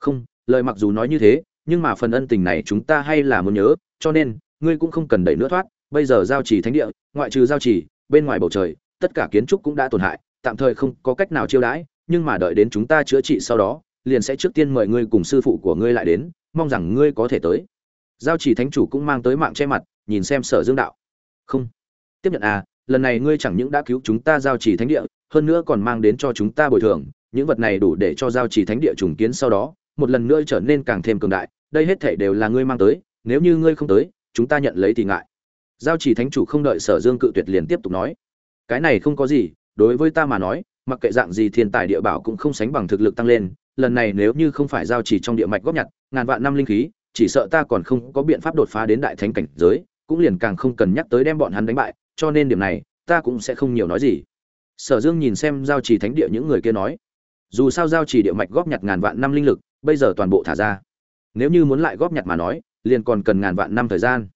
Không, lời mặc dù nói như thế, nhưng mà phần ân tình này chúng ta hay là muốn nhớ, cho nên, ngươi cũng không cần đẩy nữa thoát, bây giờ giao chỉ thánh địa, ngoại trừ giao chỉ bên ngoài bầu trời, tất cả kiến trúc cũng đã tổn hại, tạm thời không có cách nào chiêu đãi, nhưng mà đợi đến chúng ta chữa trị sau đó, liền sẽ trước tiên mời ngươi cùng sư phụ của ngươi lại đến, mong rằng ngươi có thể tới giao chỉ thánh chủ cũng mang tới mạng che mặt, nhìn xem sở dương đạo. Không. Tiếp nhận à lần này ngươi chẳng những đã cứu chúng ta giao chỉ thánh địa, hơn nữa còn mang đến cho chúng ta bồi thường. Những vật này đủ để cho giao chỉ thánh địa trùng kiến sau đó, một lần nữa trở nên càng thêm cường đại. Đây hết thảy đều là ngươi mang tới, nếu như ngươi không tới, chúng ta nhận lấy thì ngại. Giao chỉ thánh chủ không đợi sở dương cự tuyệt liền tiếp tục nói. Cái này không có gì, đối với ta mà nói, mặc kệ dạng gì thiên tài địa bảo cũng không sánh bằng thực lực tăng lên. Lần này nếu như không phải giao chỉ trong địa mạch góp nhặt, ngàn vạn năm linh khí chỉ sợ ta còn không có biện pháp đột phá đến đại thánh cảnh giới, cũng liền càng không cần nhắc tới đem bọn hắn đánh bại, cho nên điểm này, ta cũng sẽ không nhiều nói gì. Sở dương nhìn xem giao chỉ thánh địa những người kia nói. Dù sao giao chỉ địa mạch góp nhặt ngàn vạn năm linh lực, bây giờ toàn bộ thả ra. Nếu như muốn lại góp nhặt mà nói, liền còn cần ngàn vạn năm thời gian.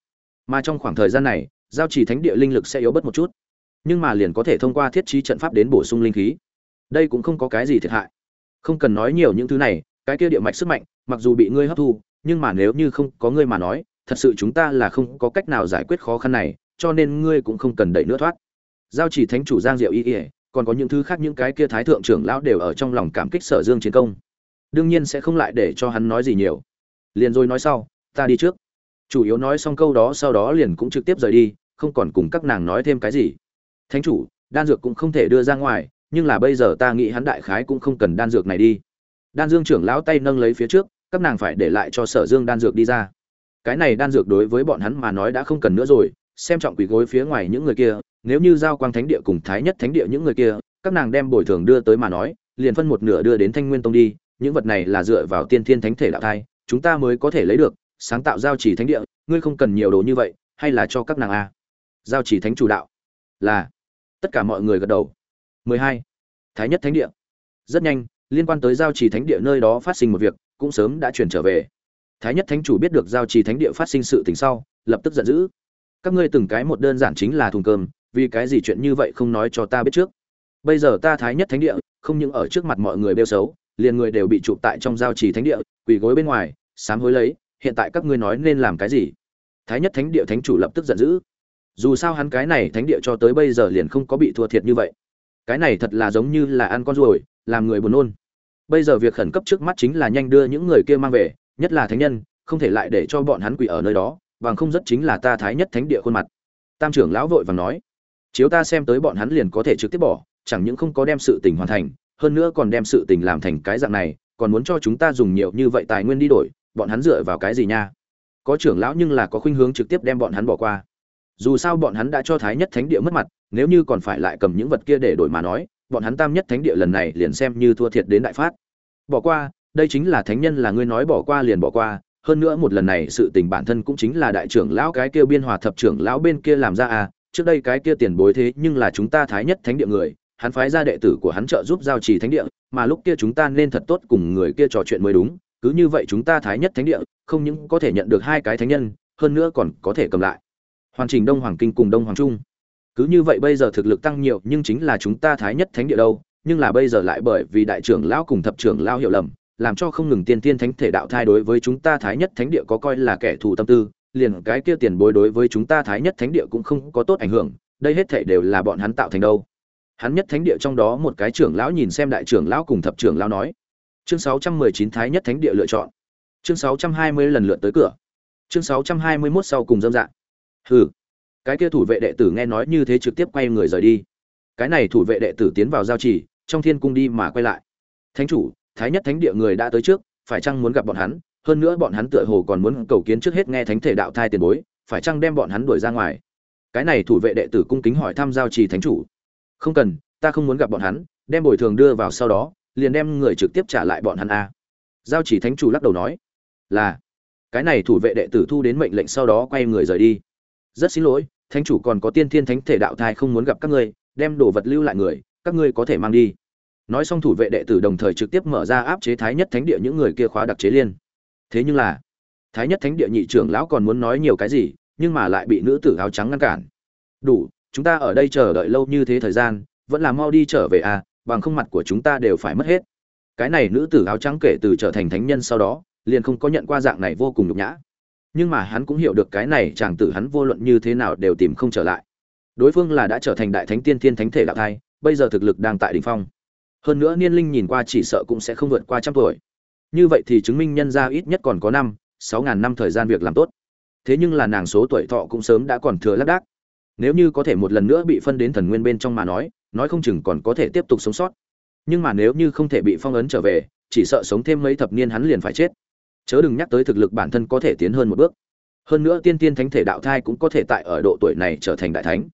Mà trong khoảng thời gian này, giao chỉ thánh địa linh lực sẽ yếu bớt một chút. Nhưng mà liền có thể thông qua thiết trí trận pháp đến bổ sung linh khí. Đây cũng không có cái gì thiệt hại. Không cần nói nhiều những thứ này, cái kia địa mạch sức mạnh, mặc dù bị ngươi hấp thu nhưng mà nếu như không có ngươi mà nói, thật sự chúng ta là không có cách nào giải quyết khó khăn này, cho nên ngươi cũng không cần đẩy nữa thoát. Giao chỉ thánh chủ giang diệu y ỉa còn có những thứ khác những cái kia thái thượng trưởng lão đều ở trong lòng cảm kích sở dương chiến công. Đương nhiên sẽ không lại để cho hắn nói gì nhiều. Liền rồi nói sau, ta đi trước. Chủ yếu nói xong câu đó sau đó liền cũng trực tiếp rời đi, không còn cùng các nàng nói thêm cái gì. Thánh chủ, đan dược cũng không thể đưa ra ngoài, nhưng là bây giờ ta nghĩ hắn đại khái cũng không cần đan dược này đi. Đan dương trưởng lão tay nâng lấy phía trước các nàng phải để lại cho sở dương đan dược đi ra. Cái này đan dược đối với bọn hắn mà nói đã không cần nữa rồi, xem trọng quỷ gối phía ngoài những người kia, nếu như giao quang thánh địa cùng thái nhất thánh địa những người kia, các nàng đem bồi thường đưa tới mà nói, liền phân một nửa đưa đến thanh nguyên tông đi, những vật này là dựa vào tiên thiên thánh thể đạo thai, chúng ta mới có thể lấy được, sáng tạo giao chỉ thánh địa, ngươi không cần nhiều đồ như vậy, hay là cho các nàng a? Giao chỉ thánh chủ đạo là, tất cả mọi người gật đầu. 12. thái nhất thánh địa. Rất nhanh, liên quan tới giao chỉ thánh địa nơi đó phát sinh một việc cũng sớm đã chuyển trở về. Thái nhất thánh chủ biết được giao trì thánh địa phát sinh sự tình sau, lập tức giận dữ. Các ngươi từng cái một đơn giản chính là thùng cơm, vì cái gì chuyện như vậy không nói cho ta biết trước? Bây giờ ta thái nhất thánh địa, không những ở trước mặt mọi người bêu xấu, liền người đều bị chụp tại trong giao trì thánh địa, quỳ gối bên ngoài, sám hối lấy, hiện tại các ngươi nói nên làm cái gì? Thái nhất thánh địa thánh chủ lập tức giận dữ. Dù sao hắn cái này thánh địa cho tới bây giờ liền không có bị thua thiệt như vậy. Cái này thật là giống như là ăn con ruồi, làm người buồn nôn bây giờ việc khẩn cấp trước mắt chính là nhanh đưa những người kia mang về, nhất là thánh nhân, không thể lại để cho bọn hắn quỷ ở nơi đó, bằng không rất chính là ta thái nhất thánh địa khuôn mặt. Tam trưởng lão vội vàng nói. Chiếu ta xem tới bọn hắn liền có thể trực tiếp bỏ, chẳng những không có đem sự tình hoàn thành, hơn nữa còn đem sự tình làm thành cái dạng này, còn muốn cho chúng ta dùng nhiều như vậy tài nguyên đi đổi, bọn hắn dựa vào cái gì nha? Có trưởng lão nhưng là có khuynh hướng trực tiếp đem bọn hắn bỏ qua. Dù sao bọn hắn đã cho thái nhất thánh địa mất mặt, nếu như còn phải lại cầm những vật kia để đổi mà nói bọn hắn tam nhất thánh địa lần này liền xem như thua thiệt đến đại phát. Bỏ qua, đây chính là thánh nhân là ngươi nói bỏ qua liền bỏ qua, hơn nữa một lần này sự tình bản thân cũng chính là đại trưởng lão cái kia biên hòa thập trưởng lão bên kia làm ra à trước đây cái kia tiền bối thế nhưng là chúng ta thái nhất thánh địa người, hắn phái ra đệ tử của hắn trợ giúp giao trì thánh địa, mà lúc kia chúng ta nên thật tốt cùng người kia trò chuyện mới đúng, cứ như vậy chúng ta thái nhất thánh địa, không những có thể nhận được hai cái thánh nhân, hơn nữa còn có thể cầm lại. Hoàn chỉnh đông hoàng kinh cùng đông hoàng trung cứ như vậy bây giờ thực lực tăng nhiều, nhưng chính là chúng ta thái nhất thánh địa đâu, nhưng là bây giờ lại bởi vì đại trưởng lão cùng thập trưởng lão hiểu lầm, làm cho không ngừng tiên tiên thánh thể đạo thai đối với chúng ta thái nhất thánh địa có coi là kẻ thù tâm tư, liền cái kia tiền bối đối với chúng ta thái nhất thánh địa cũng không có tốt ảnh hưởng, đây hết thể đều là bọn hắn tạo thành đâu. Hắn nhất thánh địa trong đó một cái trưởng lão nhìn xem đại trưởng lão cùng thập trưởng lão nói, chương 619 thái nhất thánh địa lựa chọn. Chương 620 lần lượt tới cửa. Chương 621 sau cùng dâm dạng hừ cái kia thủ vệ đệ tử nghe nói như thế trực tiếp quay người rời đi. Cái này thủ vệ đệ tử tiến vào giao chỉ trong thiên cung đi mà quay lại. Thánh chủ, thái nhất thánh địa người đã tới trước, phải chăng muốn gặp bọn hắn? Hơn nữa bọn hắn tựa hồ còn muốn cầu kiến trước hết nghe thánh thể đạo thai tiền bối, phải chăng đem bọn hắn đuổi ra ngoài? Cái này thủ vệ đệ tử cung kính hỏi thăm giao trì thánh chủ. Không cần, ta không muốn gặp bọn hắn, đem bồi thường đưa vào sau đó, liền đem người trực tiếp trả lại bọn hắn a. Giao chỉ thánh chủ lắc đầu nói, là. Cái này thủ vệ đệ tử thu đến mệnh lệnh sau đó quay người rời đi rất xin lỗi, thánh chủ còn có tiên thiên thánh thể đạo thai không muốn gặp các ngươi, đem đồ vật lưu lại người, các ngươi có thể mang đi. Nói xong thủ vệ đệ tử đồng thời trực tiếp mở ra áp chế thái nhất thánh địa những người kia khóa đặc chế liên. Thế nhưng là, thái nhất thánh địa nhị trưởng lão còn muốn nói nhiều cái gì, nhưng mà lại bị nữ tử áo trắng ngăn cản. Đủ, chúng ta ở đây chờ đợi lâu như thế thời gian, vẫn là mau đi trở về à bằng không mặt của chúng ta đều phải mất hết. Cái này nữ tử áo trắng kể từ trở thành thánh nhân sau đó, liền không có nhận qua dạng này vô cùng nhục nhã nhưng mà hắn cũng hiểu được cái này chàng tử hắn vô luận như thế nào đều tìm không trở lại. Đối phương là đã trở thành đại thánh tiên thiên thánh thể đạo thai, bây giờ thực lực đang tại đỉnh phong. Hơn nữa niên linh nhìn qua chỉ sợ cũng sẽ không vượt qua trăm tuổi. Như vậy thì chứng minh nhân ra ít nhất còn có năm, sáu ngàn năm thời gian việc làm tốt. Thế nhưng là nàng số tuổi thọ cũng sớm đã còn thừa lác đác. Nếu như có thể một lần nữa bị phân đến thần nguyên bên trong mà nói nói không chừng còn có thể tiếp tục sống sót. Nhưng mà nếu như không thể bị phong ấn trở về, chỉ sợ sống thêm mấy thập niên hắn liền phải chết chớ đừng nhắc tới thực lực bản thân có thể tiến hơn một bước. Hơn nữa tiên tiên thánh thể đạo thai cũng có thể tại ở độ tuổi này trở thành đại thánh.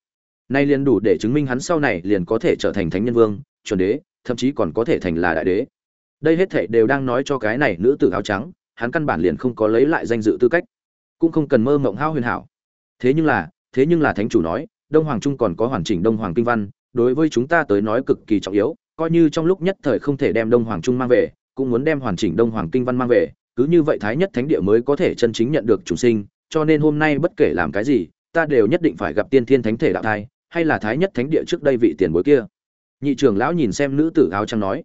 Nay liền đủ để chứng minh hắn sau này liền có thể trở thành thánh nhân vương, chuẩn đế, thậm chí còn có thể thành là đại đế. Đây hết thảy đều đang nói cho cái này nữ tử áo trắng, hắn căn bản liền không có lấy lại danh dự tư cách, cũng không cần mơ mộng hao huyền hảo. Thế nhưng là, thế nhưng là thánh chủ nói, đông hoàng trung còn có hoàn chỉnh đông hoàng kinh văn, đối với chúng ta tới nói cực kỳ trọng yếu, coi như trong lúc nhất thời không thể đem đông hoàng trung mang về, cũng muốn đem hoàn chỉnh đông hoàng kinh văn mang về cứ như vậy thái nhất thánh địa mới có thể chân chính nhận được chủ sinh, cho nên hôm nay bất kể làm cái gì, ta đều nhất định phải gặp tiên thiên thánh thể đạo thai, hay là thái nhất thánh địa trước đây vị tiền bối kia. Nhị trưởng lão nhìn xem nữ tử áo trắng nói,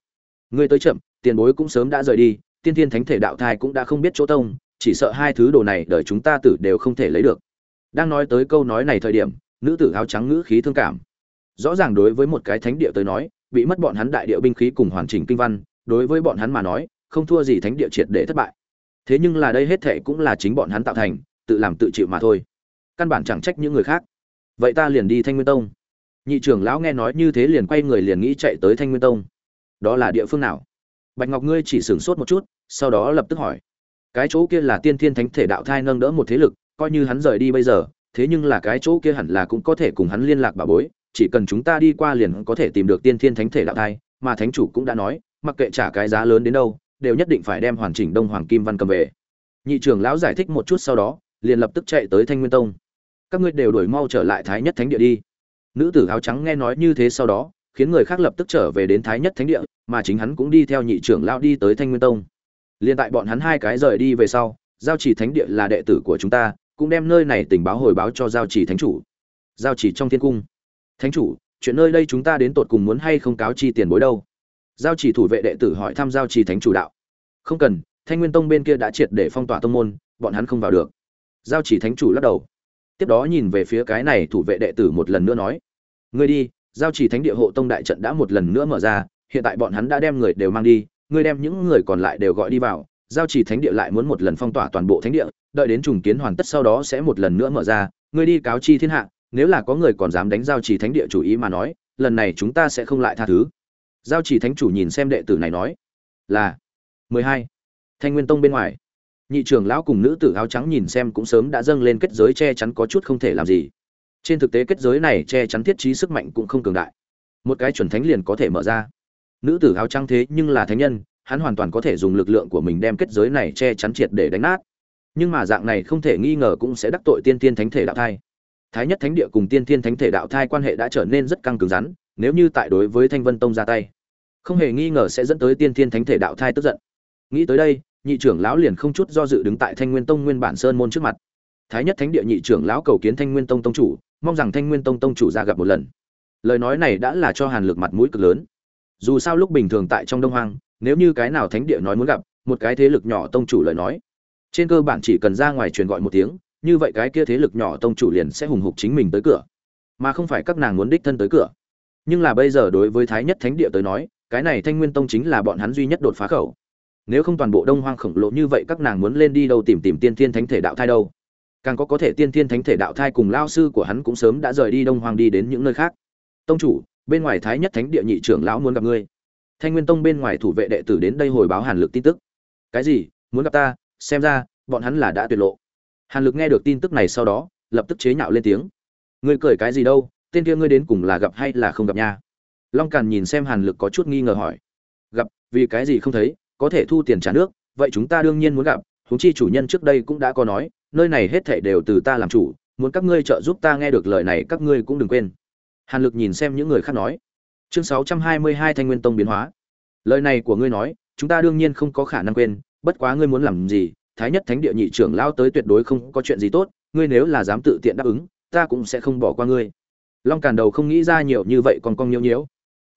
ngươi tới chậm, tiền bối cũng sớm đã rời đi, tiên thiên thánh thể đạo thai cũng đã không biết chỗ tông, chỉ sợ hai thứ đồ này đời chúng ta tử đều không thể lấy được. Đang nói tới câu nói này thời điểm, nữ tử áo trắng ngữ khí thương cảm. Rõ ràng đối với một cái thánh địa tới nói, bị mất bọn hắn đại địa binh khí cùng hoàn chỉnh kinh văn, đối với bọn hắn mà nói, không thua gì thánh địa triệt để thất bại thế nhưng là đây hết thệ cũng là chính bọn hắn tạo thành, tự làm tự chịu mà thôi. Căn bản chẳng trách những người khác. Vậy ta liền đi thanh nguyên tông. Nhị trưởng lão nghe nói như thế liền quay người liền nghĩ chạy tới thanh nguyên tông. Đó là địa phương nào? Bạch ngọc ngươi chỉ sửng sốt một chút, sau đó lập tức hỏi. Cái chỗ kia là tiên thiên thánh thể đạo thai nâng đỡ một thế lực, coi như hắn rời đi bây giờ, thế nhưng là cái chỗ kia hẳn là cũng có thể cùng hắn liên lạc bà bối, chỉ cần chúng ta đi qua liền có thể tìm được tiên thiên thánh thể đạo thai, mà thánh chủ cũng đã nói, mặc kệ trả cái giá lớn đến đâu đều nhất định phải đem hoàn chỉnh đông hoàng kim văn cầm về. Nhị trưởng lão giải thích một chút sau đó, liền lập tức chạy tới thanh nguyên tông. Các ngươi đều đuổi mau trở lại thái nhất thánh địa đi. Nữ tử áo trắng nghe nói như thế sau đó, khiến người khác lập tức trở về đến thái nhất thánh địa, mà chính hắn cũng đi theo nhị trưởng lão đi tới thanh nguyên tông. Liền tại bọn hắn hai cái rời đi về sau, giao chỉ thánh địa là đệ tử của chúng ta, cũng đem nơi này tình báo hồi báo cho giao chỉ thánh chủ. Giao chỉ trong thiên cung. Thánh chủ, chuyện nơi đây chúng ta đến tột cùng muốn hay không cáo chi tiền bối đâu? Giao chỉ thủ vệ đệ tử hỏi thăm giao chỉ thánh chủ đạo. Không cần, thanh nguyên tông bên kia đã triệt để phong tỏa tông môn, bọn hắn không vào được. Giao chỉ thánh chủ lắc đầu. Tiếp đó nhìn về phía cái này thủ vệ đệ tử một lần nữa nói, ngươi đi, giao chỉ thánh địa hộ tông đại trận đã một lần nữa mở ra, hiện tại bọn hắn đã đem người đều mang đi, ngươi đem những người còn lại đều gọi đi vào, giao chỉ thánh địa lại muốn một lần phong tỏa toàn bộ thánh địa, đợi đến trùng kiến hoàn tất sau đó sẽ một lần nữa mở ra, ngươi đi cáo chi thiên hạ, nếu là có người còn dám đánh giao chỉ thánh địa chủ ý mà nói, lần này chúng ta sẽ không lại tha thứ giao chỉ thánh chủ nhìn xem đệ tử này nói, là mười hai. Thanh nguyên tông bên ngoài, nhị trưởng lão cùng nữ tử áo trắng nhìn xem cũng sớm đã dâng lên kết giới che chắn có chút không thể làm gì. Trên thực tế kết giới này che chắn thiết trí sức mạnh cũng không cường đại. Một cái chuẩn thánh liền có thể mở ra. Nữ tử áo trắng thế nhưng là thánh nhân, hắn hoàn toàn có thể dùng lực lượng của mình đem kết giới này che chắn triệt để đánh nát. Nhưng mà dạng này không thể nghi ngờ cũng sẽ đắc tội tiên tiên thánh thể đạo thai. Thái nhất thánh địa cùng tiên tiên thánh thể đạo thai quan hệ đã trở nên rất căng cứng rắn nếu như tại đối với thanh vân tông ra tay, không hề nghi ngờ sẽ dẫn tới tiên thiên thánh thể đạo thai tức giận. Nghĩ tới đây, nhị trưởng lão liền không chút do dự đứng tại thanh nguyên tông nguyên bản sơn môn trước mặt. Thái nhất thánh địa nhị trưởng lão cầu kiến thanh nguyên tông tông chủ, mong rằng thanh nguyên tông tông chủ ra gặp một lần. Lời nói này đã là cho hàn lực mặt mũi cực lớn. Dù sao lúc bình thường tại trong đông hoang, nếu như cái nào thánh địa nói muốn gặp, một cái thế lực nhỏ tông chủ lời nói, trên cơ bản chỉ cần ra ngoài truyền gọi một tiếng, như vậy cái kia thế lực nhỏ tông chủ liền sẽ hùng hục chính mình tới cửa. Mà không phải các nàng muốn đích thân tới cửa nhưng là bây giờ đối với thái nhất thánh địa tới nói, cái này thanh nguyên tông chính là bọn hắn duy nhất đột phá khẩu. Nếu không toàn bộ đông hoang khổng lồ như vậy các nàng muốn lên đi đâu tìm tìm tiên thiên thánh thể đạo thai đâu? Càng có có thể tiên thiên thánh thể đạo thai cùng lao sư của hắn cũng sớm đã rời đi đông hoang đi đến những nơi khác. Tông chủ, bên ngoài thái nhất thánh địa nhị trưởng lão muốn gặp ngươi. Thanh nguyên tông bên ngoài thủ vệ đệ tử đến đây hồi báo hàn lực tin tức. Cái gì? Muốn gặp ta? Xem ra, bọn hắn là đã tuyệt lộ. Hàn lực nghe được tin tức này sau đó, lập tức chế nhạo lên tiếng. Ngươi cười cái gì đâu? Tên kia ngươi đến cùng là gặp hay là không gặp nha? Long càn nhìn xem hàn lực có chút nghi ngờ hỏi. Gặp, vì cái gì không thấy, có thể thu tiền trả nước, vậy chúng ta đương nhiên muốn gặp, huống chi chủ nhân trước đây cũng đã có nói, nơi này hết thảy đều từ ta làm chủ, muốn các ngươi trợ giúp ta nghe được lời này các ngươi cũng đừng quên. Hàn lực nhìn xem những người khác nói. Chương sáu trăm hai mươi hai thanh nguyên tông biến hóa. Lời này của ngươi nói, chúng ta đương nhiên không có khả năng quên, bất quá ngươi muốn làm gì, thái nhất thánh địa nhị trưởng lao tới tuyệt đối không có chuyện gì tốt, ngươi nếu là dám tự tiện đáp ứng, ta cũng sẽ không bỏ qua ngươi long càn đầu không nghĩ ra nhiều như vậy còn cong nhiễu nhiễu.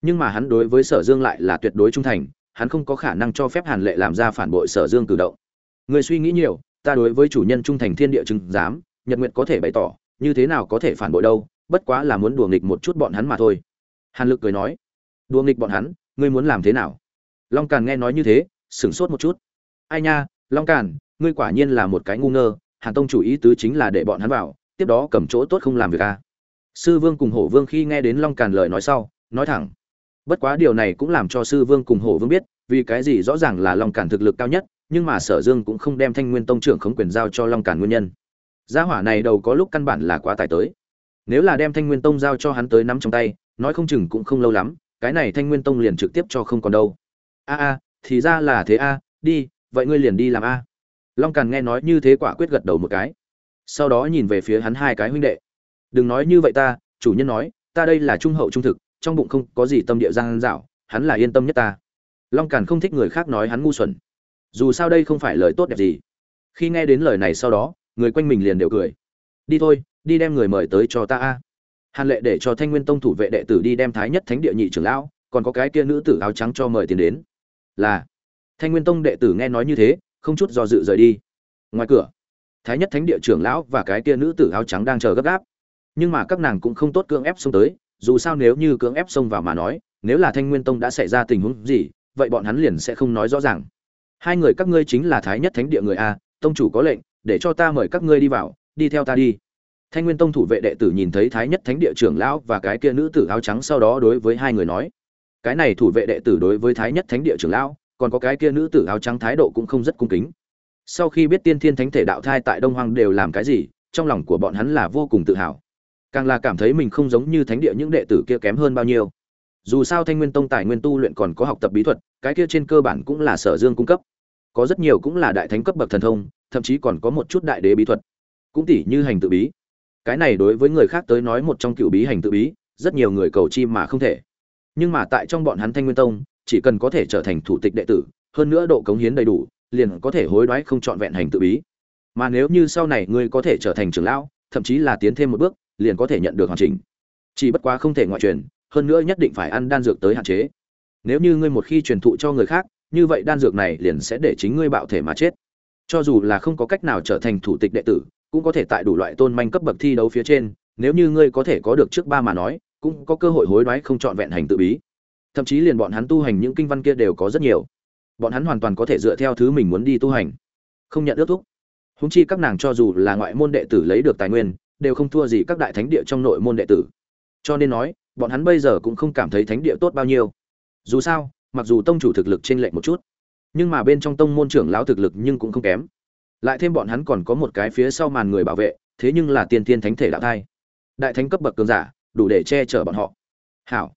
Nhưng mà hắn đối với sở dương lại là tuyệt đối trung thành, hắn không có khả năng cho phép hàn lệ làm ra phản bội sở dương cử động. Người suy nghĩ nhiều, ta đối với chủ nhân trung thành thiên địa chứng giám, nhật nguyện có thể bày tỏ, như thế nào có thể phản bội đâu, bất quá là muốn đùa nghịch một chút bọn hắn mà thôi. Hàn lực cười nói, đùa nghịch bọn hắn, ngươi muốn làm thế nào? Long càn nghe nói như thế, sửng sốt một chút. Ai nha, long càn, ngươi quả nhiên là một cái ngu ngơ, hàn tông chủ ý tứ chính là để bọn hắn vào, tiếp đó cầm chỗ tốt không làm việc à sư vương cùng hổ vương khi nghe đến long càn lời nói sau, nói thẳng. Bất quá điều này cũng làm cho sư vương cùng hổ vương biết, vì cái gì rõ ràng là long càn thực lực cao nhất, nhưng mà sở dương cũng không đem thanh nguyên tông trưởng khống quyền giao cho long càn nguyên nhân. Gia hỏa này đầu có lúc căn bản là quá tài tới. Nếu là đem thanh nguyên tông giao cho hắn tới nắm trong tay, nói không chừng cũng không lâu lắm, cái này thanh nguyên tông liền trực tiếp cho không còn đâu. A a, thì ra là thế a, đi, vậy ngươi liền đi làm a. Long càn nghe nói như thế quả quyết gật đầu một cái. Sau đó nhìn về phía hắn hai cái huynh đệ đừng nói như vậy ta, chủ nhân nói, ta đây là trung hậu trung thực, trong bụng không có gì tâm địa giang dạo hắn là yên tâm nhất ta. Long càn không thích người khác nói hắn ngu xuẩn. Dù sao đây không phải lời tốt đẹp gì. Khi nghe đến lời này sau đó, người quanh mình liền đều cười. Đi thôi, đi đem người mời tới cho ta a. Hàn lệ để cho thanh nguyên tông thủ vệ đệ tử đi đem thái nhất thánh địa nhị trưởng lão, còn có cái kia nữ tử áo trắng cho mời tiền đến. Là, thanh nguyên tông đệ tử nghe nói như thế, không chút do dự rời đi. Ngoài cửa, thái nhất thánh địa trưởng lão và cái kia nữ tử áo trắng đang chờ gấp gáp nhưng mà các nàng cũng không tốt cưỡng ép xông tới, dù sao nếu như cưỡng ép xông vào mà nói, nếu là thanh nguyên tông đã xảy ra tình huống gì, vậy bọn hắn liền sẽ không nói rõ ràng. Hai người các ngươi chính là thái nhất thánh địa người a, tông chủ có lệnh, để cho ta mời các ngươi đi vào, đi theo ta đi. Thanh nguyên tông thủ vệ đệ tử nhìn thấy thái nhất thánh địa trưởng lão và cái kia nữ tử áo trắng sau đó đối với hai người nói, cái này thủ vệ đệ tử đối với thái nhất thánh địa trưởng lão, còn có cái kia nữ tử áo trắng thái độ cũng không rất cung kính. Sau khi biết tiên thiên thánh thể đạo thai tại đông hoang đều làm cái gì, trong lòng của bọn hắn là vô cùng tự hào càng là cảm thấy mình không giống như thánh địa những đệ tử kia kém hơn bao nhiêu. Dù sao thanh nguyên tông tài nguyên tu luyện còn có học tập bí thuật, cái kia trên cơ bản cũng là sở dương cung cấp. Có rất nhiều cũng là đại thánh cấp bậc thần thông, thậm chí còn có một chút đại đế bí thuật. Cũng tỷ như hành tự bí. Cái này đối với người khác tới nói một trong cựu bí hành tự bí, rất nhiều người cầu chi mà không thể. Nhưng mà tại trong bọn hắn thanh nguyên tông, chỉ cần có thể trở thành thủ tịch đệ tử, hơn nữa độ cống hiến đầy đủ, liền có thể hối đoái không trọn vẹn hành tự bí. Mà nếu như sau này ngươi có thể trở thành trưởng lão, thậm chí là tiến thêm một bước liền có thể nhận được hoàn chỉnh. Chỉ bất quá không thể ngoại truyền, hơn nữa nhất định phải ăn đan dược tới hạn chế. Nếu như ngươi một khi truyền thụ cho người khác, như vậy đan dược này liền sẽ để chính ngươi bạo thể mà chết. Cho dù là không có cách nào trở thành thủ tịch đệ tử, cũng có thể tại đủ loại tôn manh cấp bậc thi đấu phía trên, nếu như ngươi có thể có được trước ba mà nói, cũng có cơ hội hối đoái không trọn vẹn hành tự bí. Thậm chí liền bọn hắn tu hành những kinh văn kia đều có rất nhiều. Bọn hắn hoàn toàn có thể dựa theo thứ mình muốn đi tu hành. Không nhận ước thúc. Húng chi các nàng cho dù là ngoại môn đệ tử lấy được tài nguyên đều không thua gì các đại thánh địa trong nội môn đệ tử. Cho nên nói, bọn hắn bây giờ cũng không cảm thấy thánh địa tốt bao nhiêu. Dù sao, mặc dù tông chủ thực lực trên lệch một chút, nhưng mà bên trong tông môn trưởng lão thực lực nhưng cũng không kém. Lại thêm bọn hắn còn có một cái phía sau màn người bảo vệ, thế nhưng là tiên tiên thánh thể đạo thai. Đại thánh cấp bậc cường giả, đủ để che chở bọn họ. Hảo.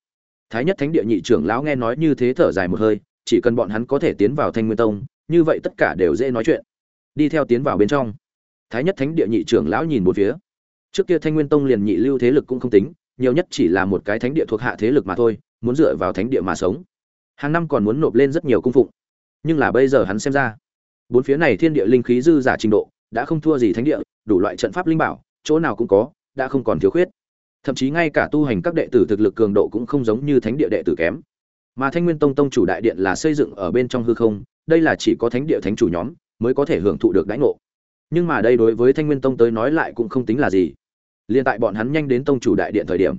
Thái nhất thánh địa nhị trưởng lão nghe nói như thế thở dài một hơi, chỉ cần bọn hắn có thể tiến vào thanh nguyên tông, như vậy tất cả đều dễ nói chuyện. Đi theo tiến vào bên trong. Thái nhất thánh địa nhị trưởng lão nhìn một phía trước kia thanh nguyên tông liền nhị lưu thế lực cũng không tính, nhiều nhất chỉ là một cái thánh địa thuộc hạ thế lực mà thôi, muốn dựa vào thánh địa mà sống. Hàng năm còn muốn nộp lên rất nhiều cung phụng. Nhưng là bây giờ hắn xem ra, bốn phía này thiên địa linh khí dư giả trình độ, đã không thua gì thánh địa, đủ loại trận pháp linh bảo, chỗ nào cũng có, đã không còn thiếu khuyết. Thậm chí ngay cả tu hành các đệ tử thực lực cường độ cũng không giống như thánh địa đệ tử kém. Mà thanh nguyên tông tông chủ đại điện là xây dựng ở bên trong hư không, đây là chỉ có thánh địa thánh chủ nhóm mới có thể hưởng thụ được đãi ngộ nhưng mà đây đối với thanh nguyên tông tới nói lại cũng không tính là gì. Liền tại bọn hắn nhanh đến tông chủ đại điện thời điểm,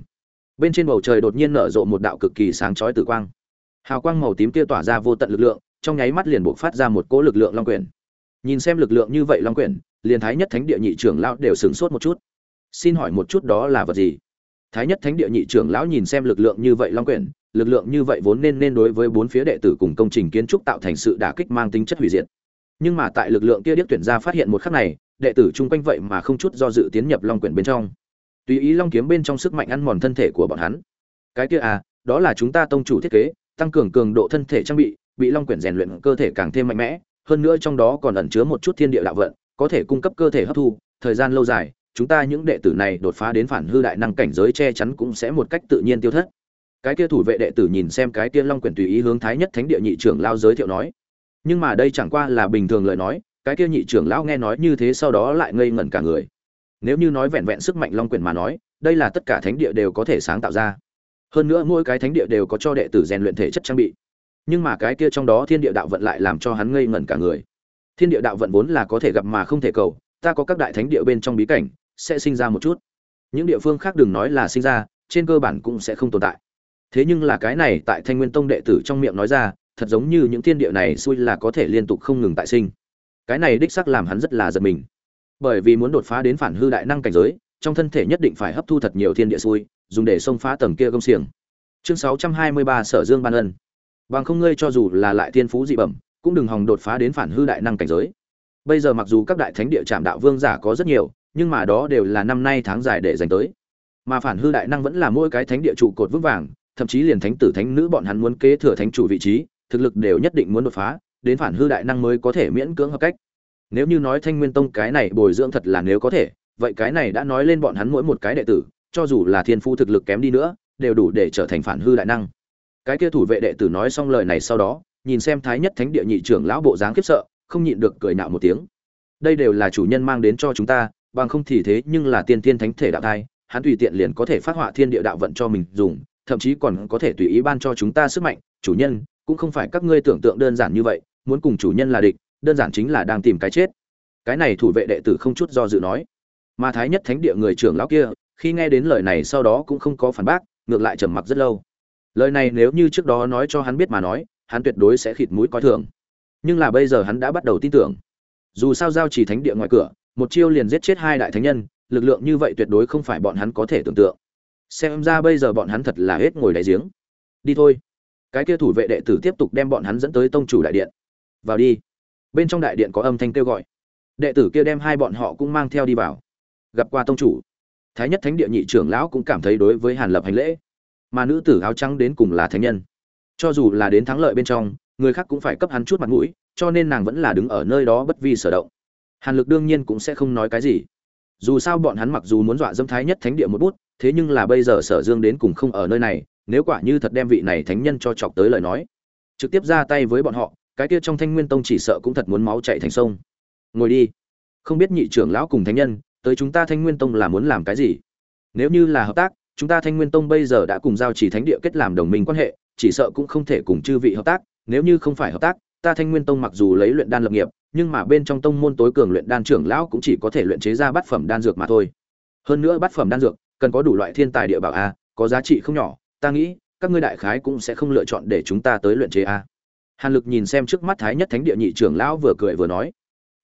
bên trên bầu trời đột nhiên nở rộ một đạo cực kỳ sáng chói tử quang. Hào quang màu tím kia tỏa ra vô tận lực lượng, trong nháy mắt liền buộc phát ra một cỗ lực lượng long quyển nhìn xem lực lượng như vậy long quyển liền thái nhất thánh địa nhị trưởng lão đều sửng sốt một chút. Xin hỏi một chút đó là vật gì? Thái nhất thánh địa nhị trưởng lão nhìn xem lực lượng như vậy long quyển lực lượng như vậy vốn nên nên đối với bốn phía đệ tử cùng công trình kiến trúc tạo thành sự đả kích mang tính chất hủy diệt nhưng mà tại lực lượng kia điếc tuyển ra phát hiện một khắc này, đệ tử chung quanh vậy mà không chút do dự tiến nhập long quyển bên trong. Tùy ý long kiếm bên trong sức mạnh ăn mòn thân thể của bọn hắn. Cái kia à đó là chúng ta tông chủ thiết kế, tăng cường cường độ thân thể trang bị bị long quyển rèn luyện cơ thể càng thêm mạnh mẽ, hơn nữa trong đó còn ẩn chứa một chút thiên địa đạo vận, có thể cung cấp cơ thể hấp thu, thời gian lâu dài, chúng ta những đệ tử này đột phá đến phản hư đại năng cảnh giới che chắn cũng sẽ một cách tự nhiên tiêu thất. Cái kia thủ vệ đệ tử nhìn xem cái kia long quyển tùy ý hướng thái nhất thánh địa nhị trưởng lao giới thiệu nói nhưng mà đây chẳng qua là bình thường lời nói, cái kia nhị trưởng lão nghe nói như thế sau đó lại ngây ngẩn cả người. Nếu như nói vẹn vẹn sức mạnh long quyển mà nói, đây là tất cả thánh địa đều có thể sáng tạo ra. Hơn nữa mỗi cái thánh địa đều có cho đệ tử rèn luyện thể chất trang bị. Nhưng mà cái kia trong đó thiên địa đạo vận lại làm cho hắn ngây ngẩn cả người. Thiên địa đạo vận vốn là có thể gặp mà không thể cầu, ta có các đại thánh địa bên trong bí cảnh, sẽ sinh ra một chút. Những địa phương khác đừng nói là sinh ra, trên cơ bản cũng sẽ không tồn tại. Thế nhưng là cái này tại thanh nguyên tông đệ tử trong miệng nói ra thật giống như những thiên địa này xui là có thể liên tục không ngừng tại sinh. Cái này đích sắc làm hắn rất là giật mình. Bởi vì muốn đột phá đến phản hư đại năng cảnh giới, trong thân thể nhất định phải hấp thu thật nhiều thiên địa xui, dùng để xông phá tầng kia công xiềng. Chương sáu trăm hai mươi ba, sở dương ban ân. Bằng không ngươi cho dù là lại thiên phú dị bẩm, cũng đừng hòng đột phá đến phản hư đại năng cảnh giới. Bây giờ mặc dù các đại thánh địa trạm đạo vương giả có rất nhiều, nhưng mà đó đều là năm nay tháng dài để dành tới. Mà phản hư đại năng vẫn là mỗi cái thánh địa trụ cột vững vàng, thậm chí liền thánh tử thánh nữ bọn hắn muốn kế thừa thánh chủ vị trí thực lực đều nhất định muốn đột phá, đến phản hư đại năng mới có thể miễn cưỡng hợp cách. Nếu như nói thanh nguyên tông cái này bồi dưỡng thật là nếu có thể, vậy cái này đã nói lên bọn hắn mỗi một cái đệ tử, cho dù là thiên phu thực lực kém đi nữa, đều đủ để trở thành phản hư đại năng. Cái kia thủ vệ đệ tử nói xong lời này sau đó, nhìn xem thái nhất thánh địa nhị trưởng lão bộ dáng khiếp sợ, không nhịn được cười nạo một tiếng. Đây đều là chủ nhân mang đến cho chúng ta, bằng không thì thế nhưng là tiên tiên thánh thể đạo thai, hắn tùy tiện liền có thể phát họa thiên địa đạo vận cho mình dùng, thậm chí còn có thể tùy ý ban cho chúng ta sức mạnh. Chủ nhân cũng không phải các ngươi tưởng tượng đơn giản như vậy, muốn cùng chủ nhân là địch, đơn giản chính là đang tìm cái chết. Cái này thủ vệ đệ tử không chút do dự nói. Mà thái nhất thánh địa người trưởng lão kia, khi nghe đến lời này sau đó cũng không có phản bác, ngược lại trầm mặc rất lâu. Lời này nếu như trước đó nói cho hắn biết mà nói, hắn tuyệt đối sẽ khịt mũi coi thường. Nhưng là bây giờ hắn đã bắt đầu tin tưởng. Dù sao giao chỉ thánh địa ngoài cửa, một chiêu liền giết chết hai đại thánh nhân, lực lượng như vậy tuyệt đối không phải bọn hắn có thể tưởng tượng. Xem ra bây giờ bọn hắn thật là hết ngồi đáy giếng. Đi thôi cái kia thủ vệ đệ tử tiếp tục đem bọn hắn dẫn tới tông chủ đại điện. Vào đi. Bên trong đại điện có âm thanh kêu gọi. Đệ tử kia đem hai bọn họ cũng mang theo đi vào. Gặp qua tông chủ. Thái nhất thánh địa nhị trưởng lão cũng cảm thấy đối với hàn lập hành lễ. Mà nữ tử áo trắng đến cùng là thánh nhân. Cho dù là đến thắng lợi bên trong, người khác cũng phải cấp hắn chút mặt mũi, cho nên nàng vẫn là đứng ở nơi đó bất vi sở động. Hàn lực đương nhiên cũng sẽ không nói cái gì. Dù sao bọn hắn mặc dù muốn dọa dâm thái nhất thánh địa một bút, thế nhưng là bây giờ sở dương đến cùng không ở nơi này nếu quả như thật đem vị này thánh nhân cho chọc tới lời nói, trực tiếp ra tay với bọn họ, cái kia trong thanh nguyên tông chỉ sợ cũng thật muốn máu chạy thành sông. Ngồi đi. Không biết nhị trưởng lão cùng thánh nhân, tới chúng ta thanh nguyên tông là muốn làm cái gì? Nếu như là hợp tác, chúng ta thanh nguyên tông bây giờ đã cùng giao chỉ thánh địa kết làm đồng minh quan hệ, chỉ sợ cũng không thể cùng chư vị hợp tác. Nếu như không phải hợp tác, ta thanh nguyên tông mặc dù lấy luyện đan lập nghiệp, nhưng mà bên trong tông môn tối cường luyện đan trưởng lão cũng chỉ có thể luyện chế ra bát phẩm đan dược mà thôi. Hơn nữa bát phẩm đan dược cần có đủ loại thiên tài địa bảo a, có giá trị không nhỏ ta nghĩ, các ngươi đại khái cũng sẽ không lựa chọn để chúng ta tới luyện chế a. Hàn lực nhìn xem trước mắt thái nhất thánh địa nhị trưởng lão vừa cười vừa nói,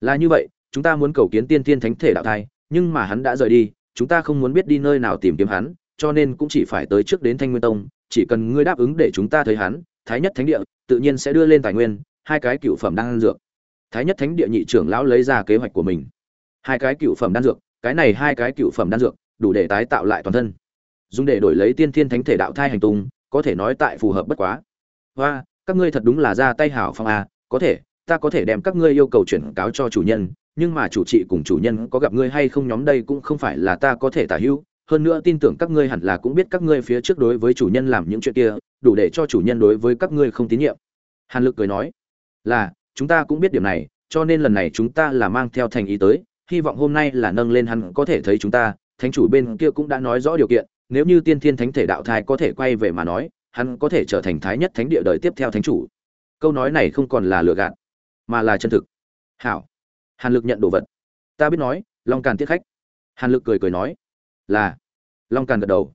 là như vậy, chúng ta muốn cầu kiến tiên tiên thánh thể đạo thai, nhưng mà hắn đã rời đi, chúng ta không muốn biết đi nơi nào tìm kiếm hắn, cho nên cũng chỉ phải tới trước đến thanh nguyên tông, chỉ cần ngươi đáp ứng để chúng ta thấy hắn, thái nhất thánh địa tự nhiên sẽ đưa lên tài nguyên, hai cái cựu phẩm đan dược. Thái nhất thánh địa nhị trưởng lão lấy ra kế hoạch của mình. Hai cái cựu phẩm đan dược, cái này hai cái cựu phẩm đan dược, đủ để tái tạo lại toàn thân dùng để đổi lấy tiên thiên thánh thể đạo thai hành tung, có thể nói tại phù hợp bất quá và các ngươi thật đúng là ra tay hảo phong à? có thể, ta có thể đem các ngươi yêu cầu chuyển cáo cho chủ nhân, nhưng mà chủ trị cùng chủ nhân có gặp ngươi hay không nhóm đây cũng không phải là ta có thể tả hữu hơn nữa tin tưởng các ngươi hẳn là cũng biết các ngươi phía trước đối với chủ nhân làm những chuyện kia, đủ để cho chủ nhân đối với các ngươi không tín nhiệm hàn lực cười nói, là, chúng ta cũng biết điểm này, cho nên lần này chúng ta là mang theo thành ý tới, hy vọng hôm nay là nâng lên hắn có thể thấy chúng ta, thánh chủ bên kia cũng đã nói rõ điều kiện nếu như tiên thiên thánh thể đạo thai có thể quay về mà nói, hắn có thể trở thành thái nhất thánh địa đời tiếp theo thánh chủ. Câu nói này không còn là lừa gạt, mà là chân thực. Hảo. Hàn lực nhận đồ vật. Ta biết nói, long càn tiết khách. Hàn lực cười cười nói, là. Long càn gật đầu.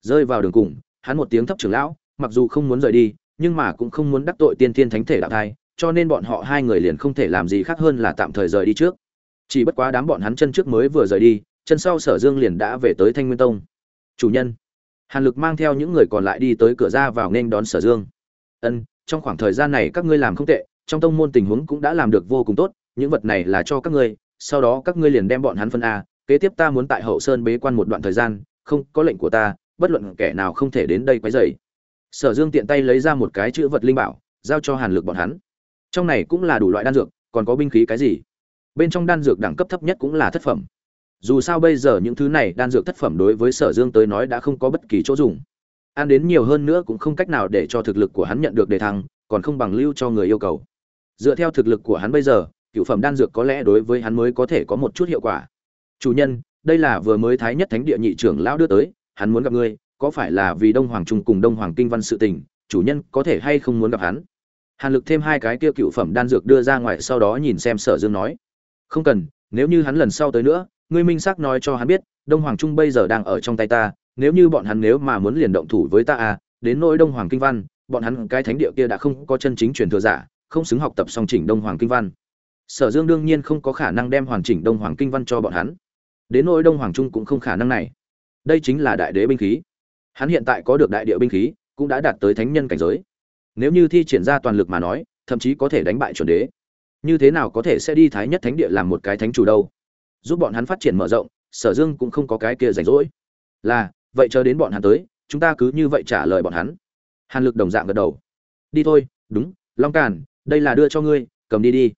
Rơi vào đường cùng, hắn một tiếng thấp trưởng lão, mặc dù không muốn rời đi, nhưng mà cũng không muốn đắc tội tiên thiên thánh thể đạo thai, cho nên bọn họ hai người liền không thể làm gì khác hơn là tạm thời rời đi trước. Chỉ bất quá đám bọn hắn chân trước mới vừa rời đi, chân sau sở dương liền đã về tới thanh nguyên tông chủ nhân. Hàn lực mang theo những người còn lại đi tới cửa ra vào nên đón sở dương. Ân, trong khoảng thời gian này các ngươi làm không tệ, trong tông môn tình huống cũng đã làm được vô cùng tốt, những vật này là cho các ngươi, sau đó các ngươi liền đem bọn hắn phân a, kế tiếp ta muốn tại hậu sơn bế quan một đoạn thời gian, không, có lệnh của ta, bất luận kẻ nào không thể đến đây quấy rầy. Sở dương tiện tay lấy ra một cái chữ vật linh bảo, giao cho hàn lực bọn hắn. Trong này cũng là đủ loại đan dược, còn có binh khí cái gì? Bên trong đan dược đẳng cấp thấp nhất cũng là thất phẩm dù sao bây giờ những thứ này đan dược thất phẩm đối với sở dương tới nói đã không có bất kỳ chỗ dùng. Ăn đến nhiều hơn nữa cũng không cách nào để cho thực lực của hắn nhận được đề thăng, còn không bằng lưu cho người yêu cầu. Dựa theo thực lực của hắn bây giờ, cựu phẩm đan dược có lẽ đối với hắn mới có thể có một chút hiệu quả. Chủ nhân, đây là vừa mới thái nhất thánh địa nhị trưởng lão đưa tới, hắn muốn gặp ngươi, có phải là vì đông hoàng trung cùng đông hoàng kinh văn sự tình, chủ nhân có thể hay không muốn gặp hắn? Hàn lực thêm hai cái kia cựu phẩm đan dược đưa ra ngoài sau đó nhìn xem sở dương nói. Không cần, nếu như hắn lần sau tới nữa ngươi minh xác nói cho hắn biết, đông hoàng trung bây giờ đang ở trong tay ta, nếu như bọn hắn nếu mà muốn liền động thủ với ta à đến nỗi đông hoàng kinh văn, bọn hắn cái thánh địa kia đã không có chân chính truyền thừa giả, không xứng học tập song chỉnh đông hoàng kinh văn. Sở dương đương nhiên không có khả năng đem hoàn chỉnh đông hoàng kinh văn cho bọn hắn. Đến nỗi đông hoàng trung cũng không khả năng này. Đây chính là đại đế binh khí. Hắn hiện tại có được đại địa binh khí, cũng đã đạt tới thánh nhân cảnh giới. Nếu như thi triển ra toàn lực mà nói, thậm chí có thể đánh bại chuẩn đế. Như thế nào có thể sẽ đi thái nhất thánh địa làm một cái thánh chủ đâu? Giúp bọn hắn phát triển mở rộng, sở dương cũng không có cái kia rảnh rỗi. Là, vậy chờ đến bọn hắn tới, chúng ta cứ như vậy trả lời bọn hắn. Hàn lực đồng dạng gật đầu. Đi thôi, đúng, long càn, đây là đưa cho ngươi, cầm đi đi.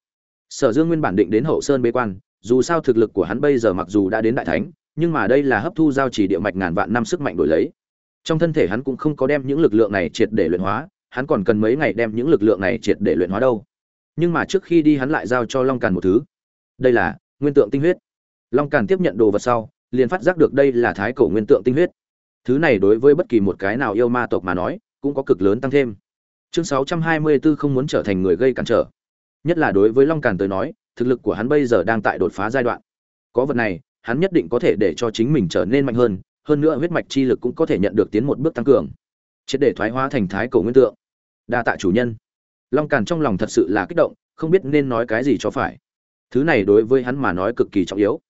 Sở dương nguyên bản định đến hậu sơn bế quan, dù sao thực lực của hắn bây giờ mặc dù đã đến đại thánh, nhưng mà đây là hấp thu giao chỉ địa mạch ngàn vạn năm sức mạnh đổi lấy. Trong thân thể hắn cũng không có đem những lực lượng này triệt để luyện hóa, hắn còn cần mấy ngày đem những lực lượng này triệt để luyện hóa đâu. Nhưng mà trước khi đi hắn lại giao cho long càn một thứ. Đây là nguyên tượng tinh huyết long càn tiếp nhận đồ vật sau, liền phát giác được đây là thái cổ nguyên tượng tinh huyết. Thứ này đối với bất kỳ một cái nào yêu ma tộc mà nói, cũng có cực lớn tăng thêm. Chương 624 không muốn trở thành người gây cản trở. Nhất là đối với long càn tới nói, thực lực của hắn bây giờ đang tại đột phá giai đoạn. Có vật này, hắn nhất định có thể để cho chính mình trở nên mạnh hơn hơn nữa huyết mạch chi lực cũng có thể nhận được tiến một bước tăng cường. Triệt để thoái hóa thành thái cổ nguyên tượng. Đa tạ chủ nhân. Long càn trong lòng thật sự là kích động, không biết nên nói cái gì cho phải. Thứ này đối với hắn mà nói cực kỳ trọng yếu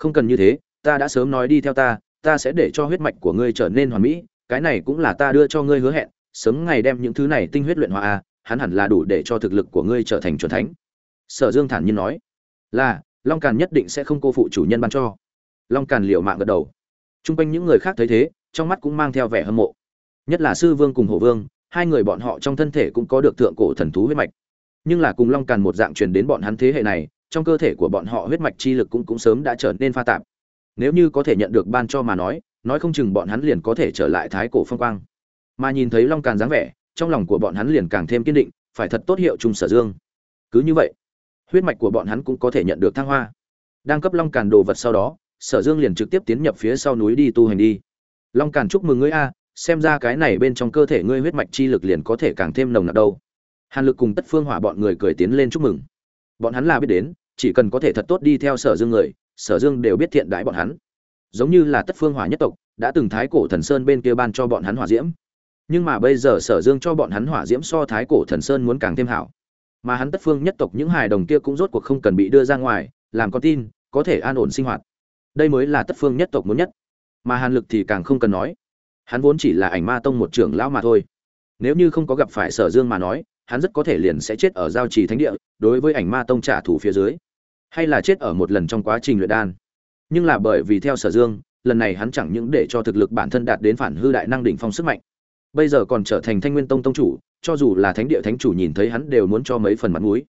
không cần như thế, ta đã sớm nói đi theo ta ta sẽ để cho huyết mạch của ngươi trở nên hoàn mỹ, cái này cũng là ta đưa cho ngươi hứa hẹn, sớm ngày đem những thứ này tinh huyết luyện hóa a hắn hẳn là đủ để cho thực lực của ngươi trở thành chuẩn thánh. Sở dương thản nhiên nói. Là, long càn nhất định sẽ không cô phụ chủ nhân ban cho. Long càn liều mạng gật đầu. T r u n g quanh những người khác thấy thế, trong mắt cũng mang theo vẻ hâm mộ. Nhất là sư vương cùng hổ vương, hai người bọn họ trong thân thể cũng có được thượng cổ thần thú huyết mạch. Nhưng là cùng long càn một dạng truyền đến bọn hắn thế hệ này trong cơ thể của bọn họ huyết mạch chi lực cũng cũng sớm đã trở nên pha tạp. Nếu như có thể nhận được ban cho mà nói nói không chừng bọn hắn liền có thể trở lại thái cổ phong quang. Mà nhìn thấy long càn dáng vẻ, trong lòng của bọn hắn liền càng thêm kiên định, phải thật tốt hiệu trung sở dương. Cứ như vậy, huyết mạch của bọn hắn cũng có thể nhận được thăng hoa. Đang cấp long càn đồ vật sau đó, sở dương liền trực tiếp tiến nhập phía sau núi đi tu hành đi. Long càn chúc mừng ngươi a, xem ra cái này bên trong cơ thể ngươi huyết mạch chi lực liền có thể càng thêm nồng nặc đâu. Hàn lực cùng tất phương hỏa bọn người cười tiến lên chúc mừng. Bọn hắn là biết đến chỉ cần có thể thật tốt đi theo sở dương người, sở dương đều biết thiện đãi bọn hắn. Giống như là tất phương hỏa nhất tộc đã từng thái cổ thần sơn bên kia ban cho bọn hắn hỏa diễm. Nhưng mà bây giờ sở dương cho bọn hắn hỏa diễm so thái cổ thần sơn muốn càng thêm hảo. Mà hắn tất phương nhất tộc những hài đồng kia cũng rốt cuộc không cần bị đưa ra ngoài, làm con tin, có thể an ổn sinh hoạt. Đây mới là tất phương nhất tộc muốn nhất. Mà hàn lực thì càng không cần nói. Hắn vốn chỉ là ảnh ma tông một trưởng lão mà thôi. Nếu như không có gặp phải sở dương mà nói, hắn rất có thể liền sẽ chết ở giao trì thánh địa, đối với ảnh ma tông trả thù phía dưới hay là chết ở một lần trong quá trình luyện đan. Nhưng là bởi vì theo sở dương, lần này hắn chẳng những để cho thực lực bản thân đạt đến phản hư đại năng đỉnh phong sức mạnh, bây giờ còn trở thành thanh nguyên tông tông chủ, cho dù là thánh địa thánh chủ nhìn thấy hắn đều muốn cho mấy phần mặt mũi.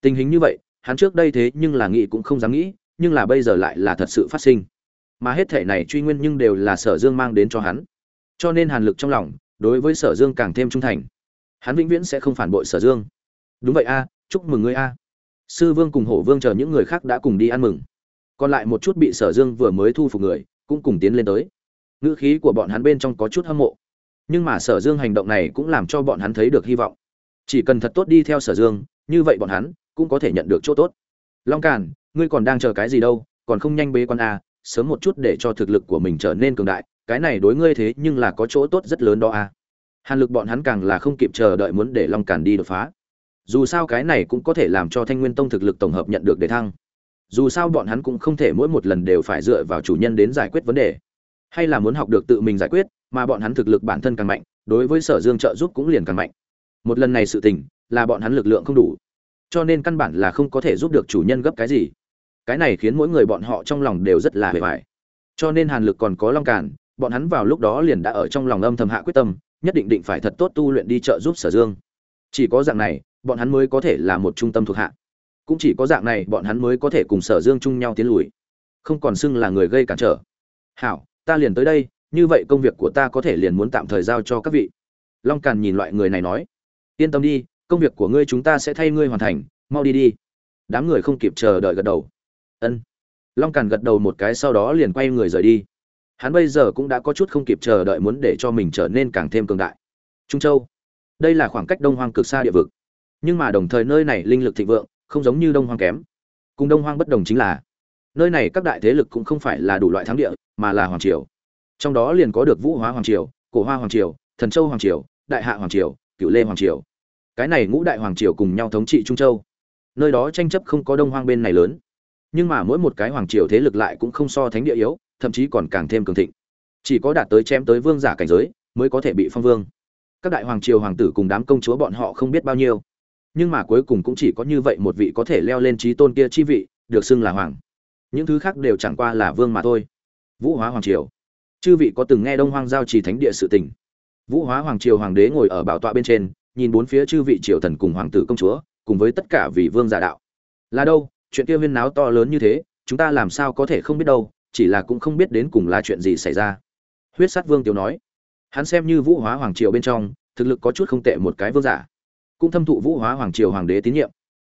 Tình hình như vậy, hắn trước đây thế nhưng là nghĩ cũng không dám nghĩ, nhưng là bây giờ lại là thật sự phát sinh. Mà hết thể này truy nguyên nhưng đều là sở dương mang đến cho hắn. Cho nên hàn lực trong lòng, đối với sở dương càng thêm trung thành. Hắn vĩnh viễn sẽ không phản bội sở dương. Đúng vậy a, chúc mừng ngươi a sư vương cùng hổ vương chờ những người khác đã cùng đi ăn mừng. Còn lại một chút bị sở dương vừa mới thu phục người, cũng cùng tiến lên tới. Ngữ khí của bọn hắn bên trong có chút hâm mộ. Nhưng mà sở dương hành động này cũng làm cho bọn hắn thấy được hy vọng. Chỉ cần thật tốt đi theo sở dương, như vậy bọn hắn cũng có thể nhận được chỗ tốt. Long càn, ngươi còn đang chờ cái gì đâu, còn không nhanh bế quan a sớm một chút để cho thực lực của mình trở nên cường đại, cái này đối ngươi thế nhưng là có chỗ tốt rất lớn đó a hàn lực bọn hắn càng là không kịp chờ đợi muốn để long càn đi đột phá dù sao cái này cũng có thể làm cho thanh nguyên tông thực lực tổng hợp nhận được đề thăng. Dù sao bọn hắn cũng không thể mỗi một lần đều phải dựa vào chủ nhân đến giải quyết vấn đề. Hay là muốn học được tự mình giải quyết, mà bọn hắn thực lực bản thân càng mạnh, đối với sở dương trợ giúp cũng liền càng mạnh. Một lần này sự tình, là bọn hắn lực lượng không đủ. Cho nên căn bản là không có thể giúp được chủ nhân gấp cái gì. Cái này khiến mỗi người bọn họ trong lòng đều rất là hề vải cho nên hàn lực còn có long càn, bọn hắn vào lúc đó liền đã ở trong lòng âm thầm hạ quyết tâm, nhất định định phải thật tốt tu luyện đi trợ giúp sở dương. Chỉ có dạng này bọn hắn mới có thể là một trung tâm thuộc hạ. Cũng chỉ có dạng này bọn hắn mới có thể cùng sở dương chung nhau tiến lùi. Không còn xưng là người gây cản trở. Hảo, ta liền tới đây, như vậy công việc của ta có thể liền muốn tạm thời giao cho các vị. Long càn nhìn loại người này nói. Yên tâm đi, công việc của ngươi chúng ta sẽ thay ngươi hoàn thành, mau đi đi. Đám người không kịp chờ đợi gật đầu. Ân. Long càn gật đầu một cái sau đó liền quay người rời đi. Hắn bây giờ cũng đã có chút không kịp chờ đợi muốn để cho mình trở nên càng thêm cường đại. Trung châu. Đây là khoảng cách đông hoang cực xa địa vực nhưng mà đồng thời nơi này linh lực thịnh vượng, không giống như đông hoang kém. Cùng đông hoang bất đồng chính là, nơi này các đại thế lực cũng không phải là đủ loại thắng địa, mà là hoàng triều. Trong đó liền có được vũ hóa hoàng triều, cổ hoa hoàng triều, thần châu hoàng triều, đại hạ hoàng triều cựu lê hoàng triều. Cái này ngũ đại hoàng triều cùng nhau thống trị trung châu. Nơi đó tranh chấp không có đông hoang bên này lớn. Nhưng mà mỗi một cái hoàng triều thế lực lại cũng không so thánh địa yếu, thậm chí còn càng thêm cường thịnh. Chỉ có đạt tới chém tới vương giả cảnh giới, mới có thể bị phong vương. Các đại hoàng triều hoàng tử cùng đám công chúa bọn họ không biết bao nhiêu nhưng mà cuối cùng cũng chỉ có như vậy một vị có thể leo lên trí tôn kia chi vị, được xưng là hoàng. Những thứ khác đều chẳng qua là vương mà thôi. Vũ hóa hoàng triều. Chư vị có từng nghe đông hoang giao trì thánh địa sự tình? Vũ hóa hoàng triều hoàng đế ngồi ở bảo tọa bên trên, nhìn bốn phía chư vị triều thần cùng hoàng tử công chúa, cùng với tất cả vị vương giả đạo. Là đâu? Chuyện kia huyên náo to lớn như thế, chúng ta làm sao có thể không biết đâu, chỉ là cũng không biết đến cùng là chuyện gì xảy ra. Huyết sát vương tiểu nói. Hắn xem như vũ hóa hoàng triều bên trong, thực lực có chút không tệ một cái vương giả cũng thâm thụ vũ hóa hoàng triều hoàng đế tín nhiệm.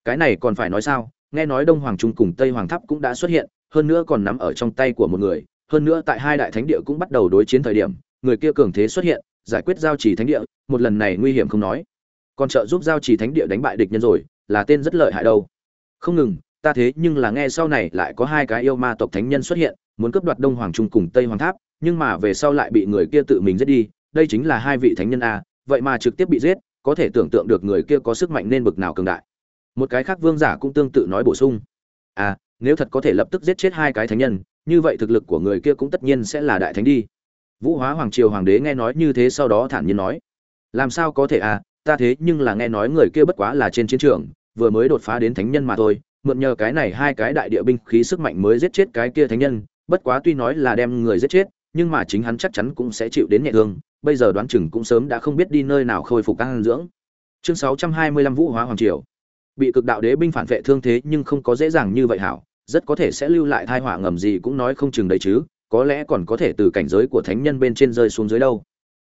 Cái này còn phải nói sao? Nghe nói đông hoàng trung cùng tây hoàng tháp cũng đã xuất hiện, hơn nữa còn nắm ở trong tay của một người, hơn nữa tại hai đại thánh địa cũng bắt đầu đối chiến thời điểm, người kia cường thế xuất hiện, giải quyết giao trì thánh địa, một lần này nguy hiểm không nói. Còn trợ giúp giao trì thánh địa đánh bại địch nhân rồi, là tên rất lợi hại đâu. Không ngừng, ta thế nhưng là nghe sau này lại có hai cái yêu ma tộc thánh nhân xuất hiện, muốn cướp đoạt đông hoàng trung cùng tây hoàng tháp, nhưng mà về sau lại bị người kia tự mình giết đi, đây chính là hai vị thánh nhân a, vậy mà trực tiếp bị giết có thể tưởng tượng được người kia có sức mạnh nên bực nào cường đại. Một cái khác vương giả cũng tương tự nói bổ sung. À nếu thật có thể lập tức giết chết hai cái thánh nhân, như vậy thực lực của người kia cũng tất nhiên sẽ là đại thánh đi. Vũ hóa hoàng triều hoàng đế nghe nói như thế sau đó thản nhiên nói. Làm sao có thể à ta thế nhưng là nghe nói người kia bất quá là trên chiến trường, vừa mới đột phá đến thánh nhân mà thôi, mượn nhờ cái này hai cái đại địa binh khí sức mạnh mới giết chết cái kia thánh nhân, bất quá tuy nói là đem người giết chết nhưng mà chính hắn chắc chắn cũng sẽ chịu đến nhẹ thương, bây giờ đoán chừng cũng sớm đã không biết đi nơi nào khôi phục ăn dưỡng. Chương sáu trăm hai mươi lăm vũ hóa hoàng triều. Bị cực đạo đế binh phản vệ thương thế nhưng không có dễ dàng như vậy hảo, rất có thể sẽ lưu lại tai họa ngầm gì cũng nói không chừng đấy chứ, có lẽ còn có thể từ cảnh giới của thánh nhân bên trên rơi xuống dưới đâu.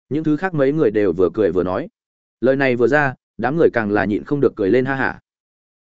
Những thứ khác mấy người đều vừa cười vừa nói. Lời này vừa ra, đám người càng là nhịn không được cười lên ha hả.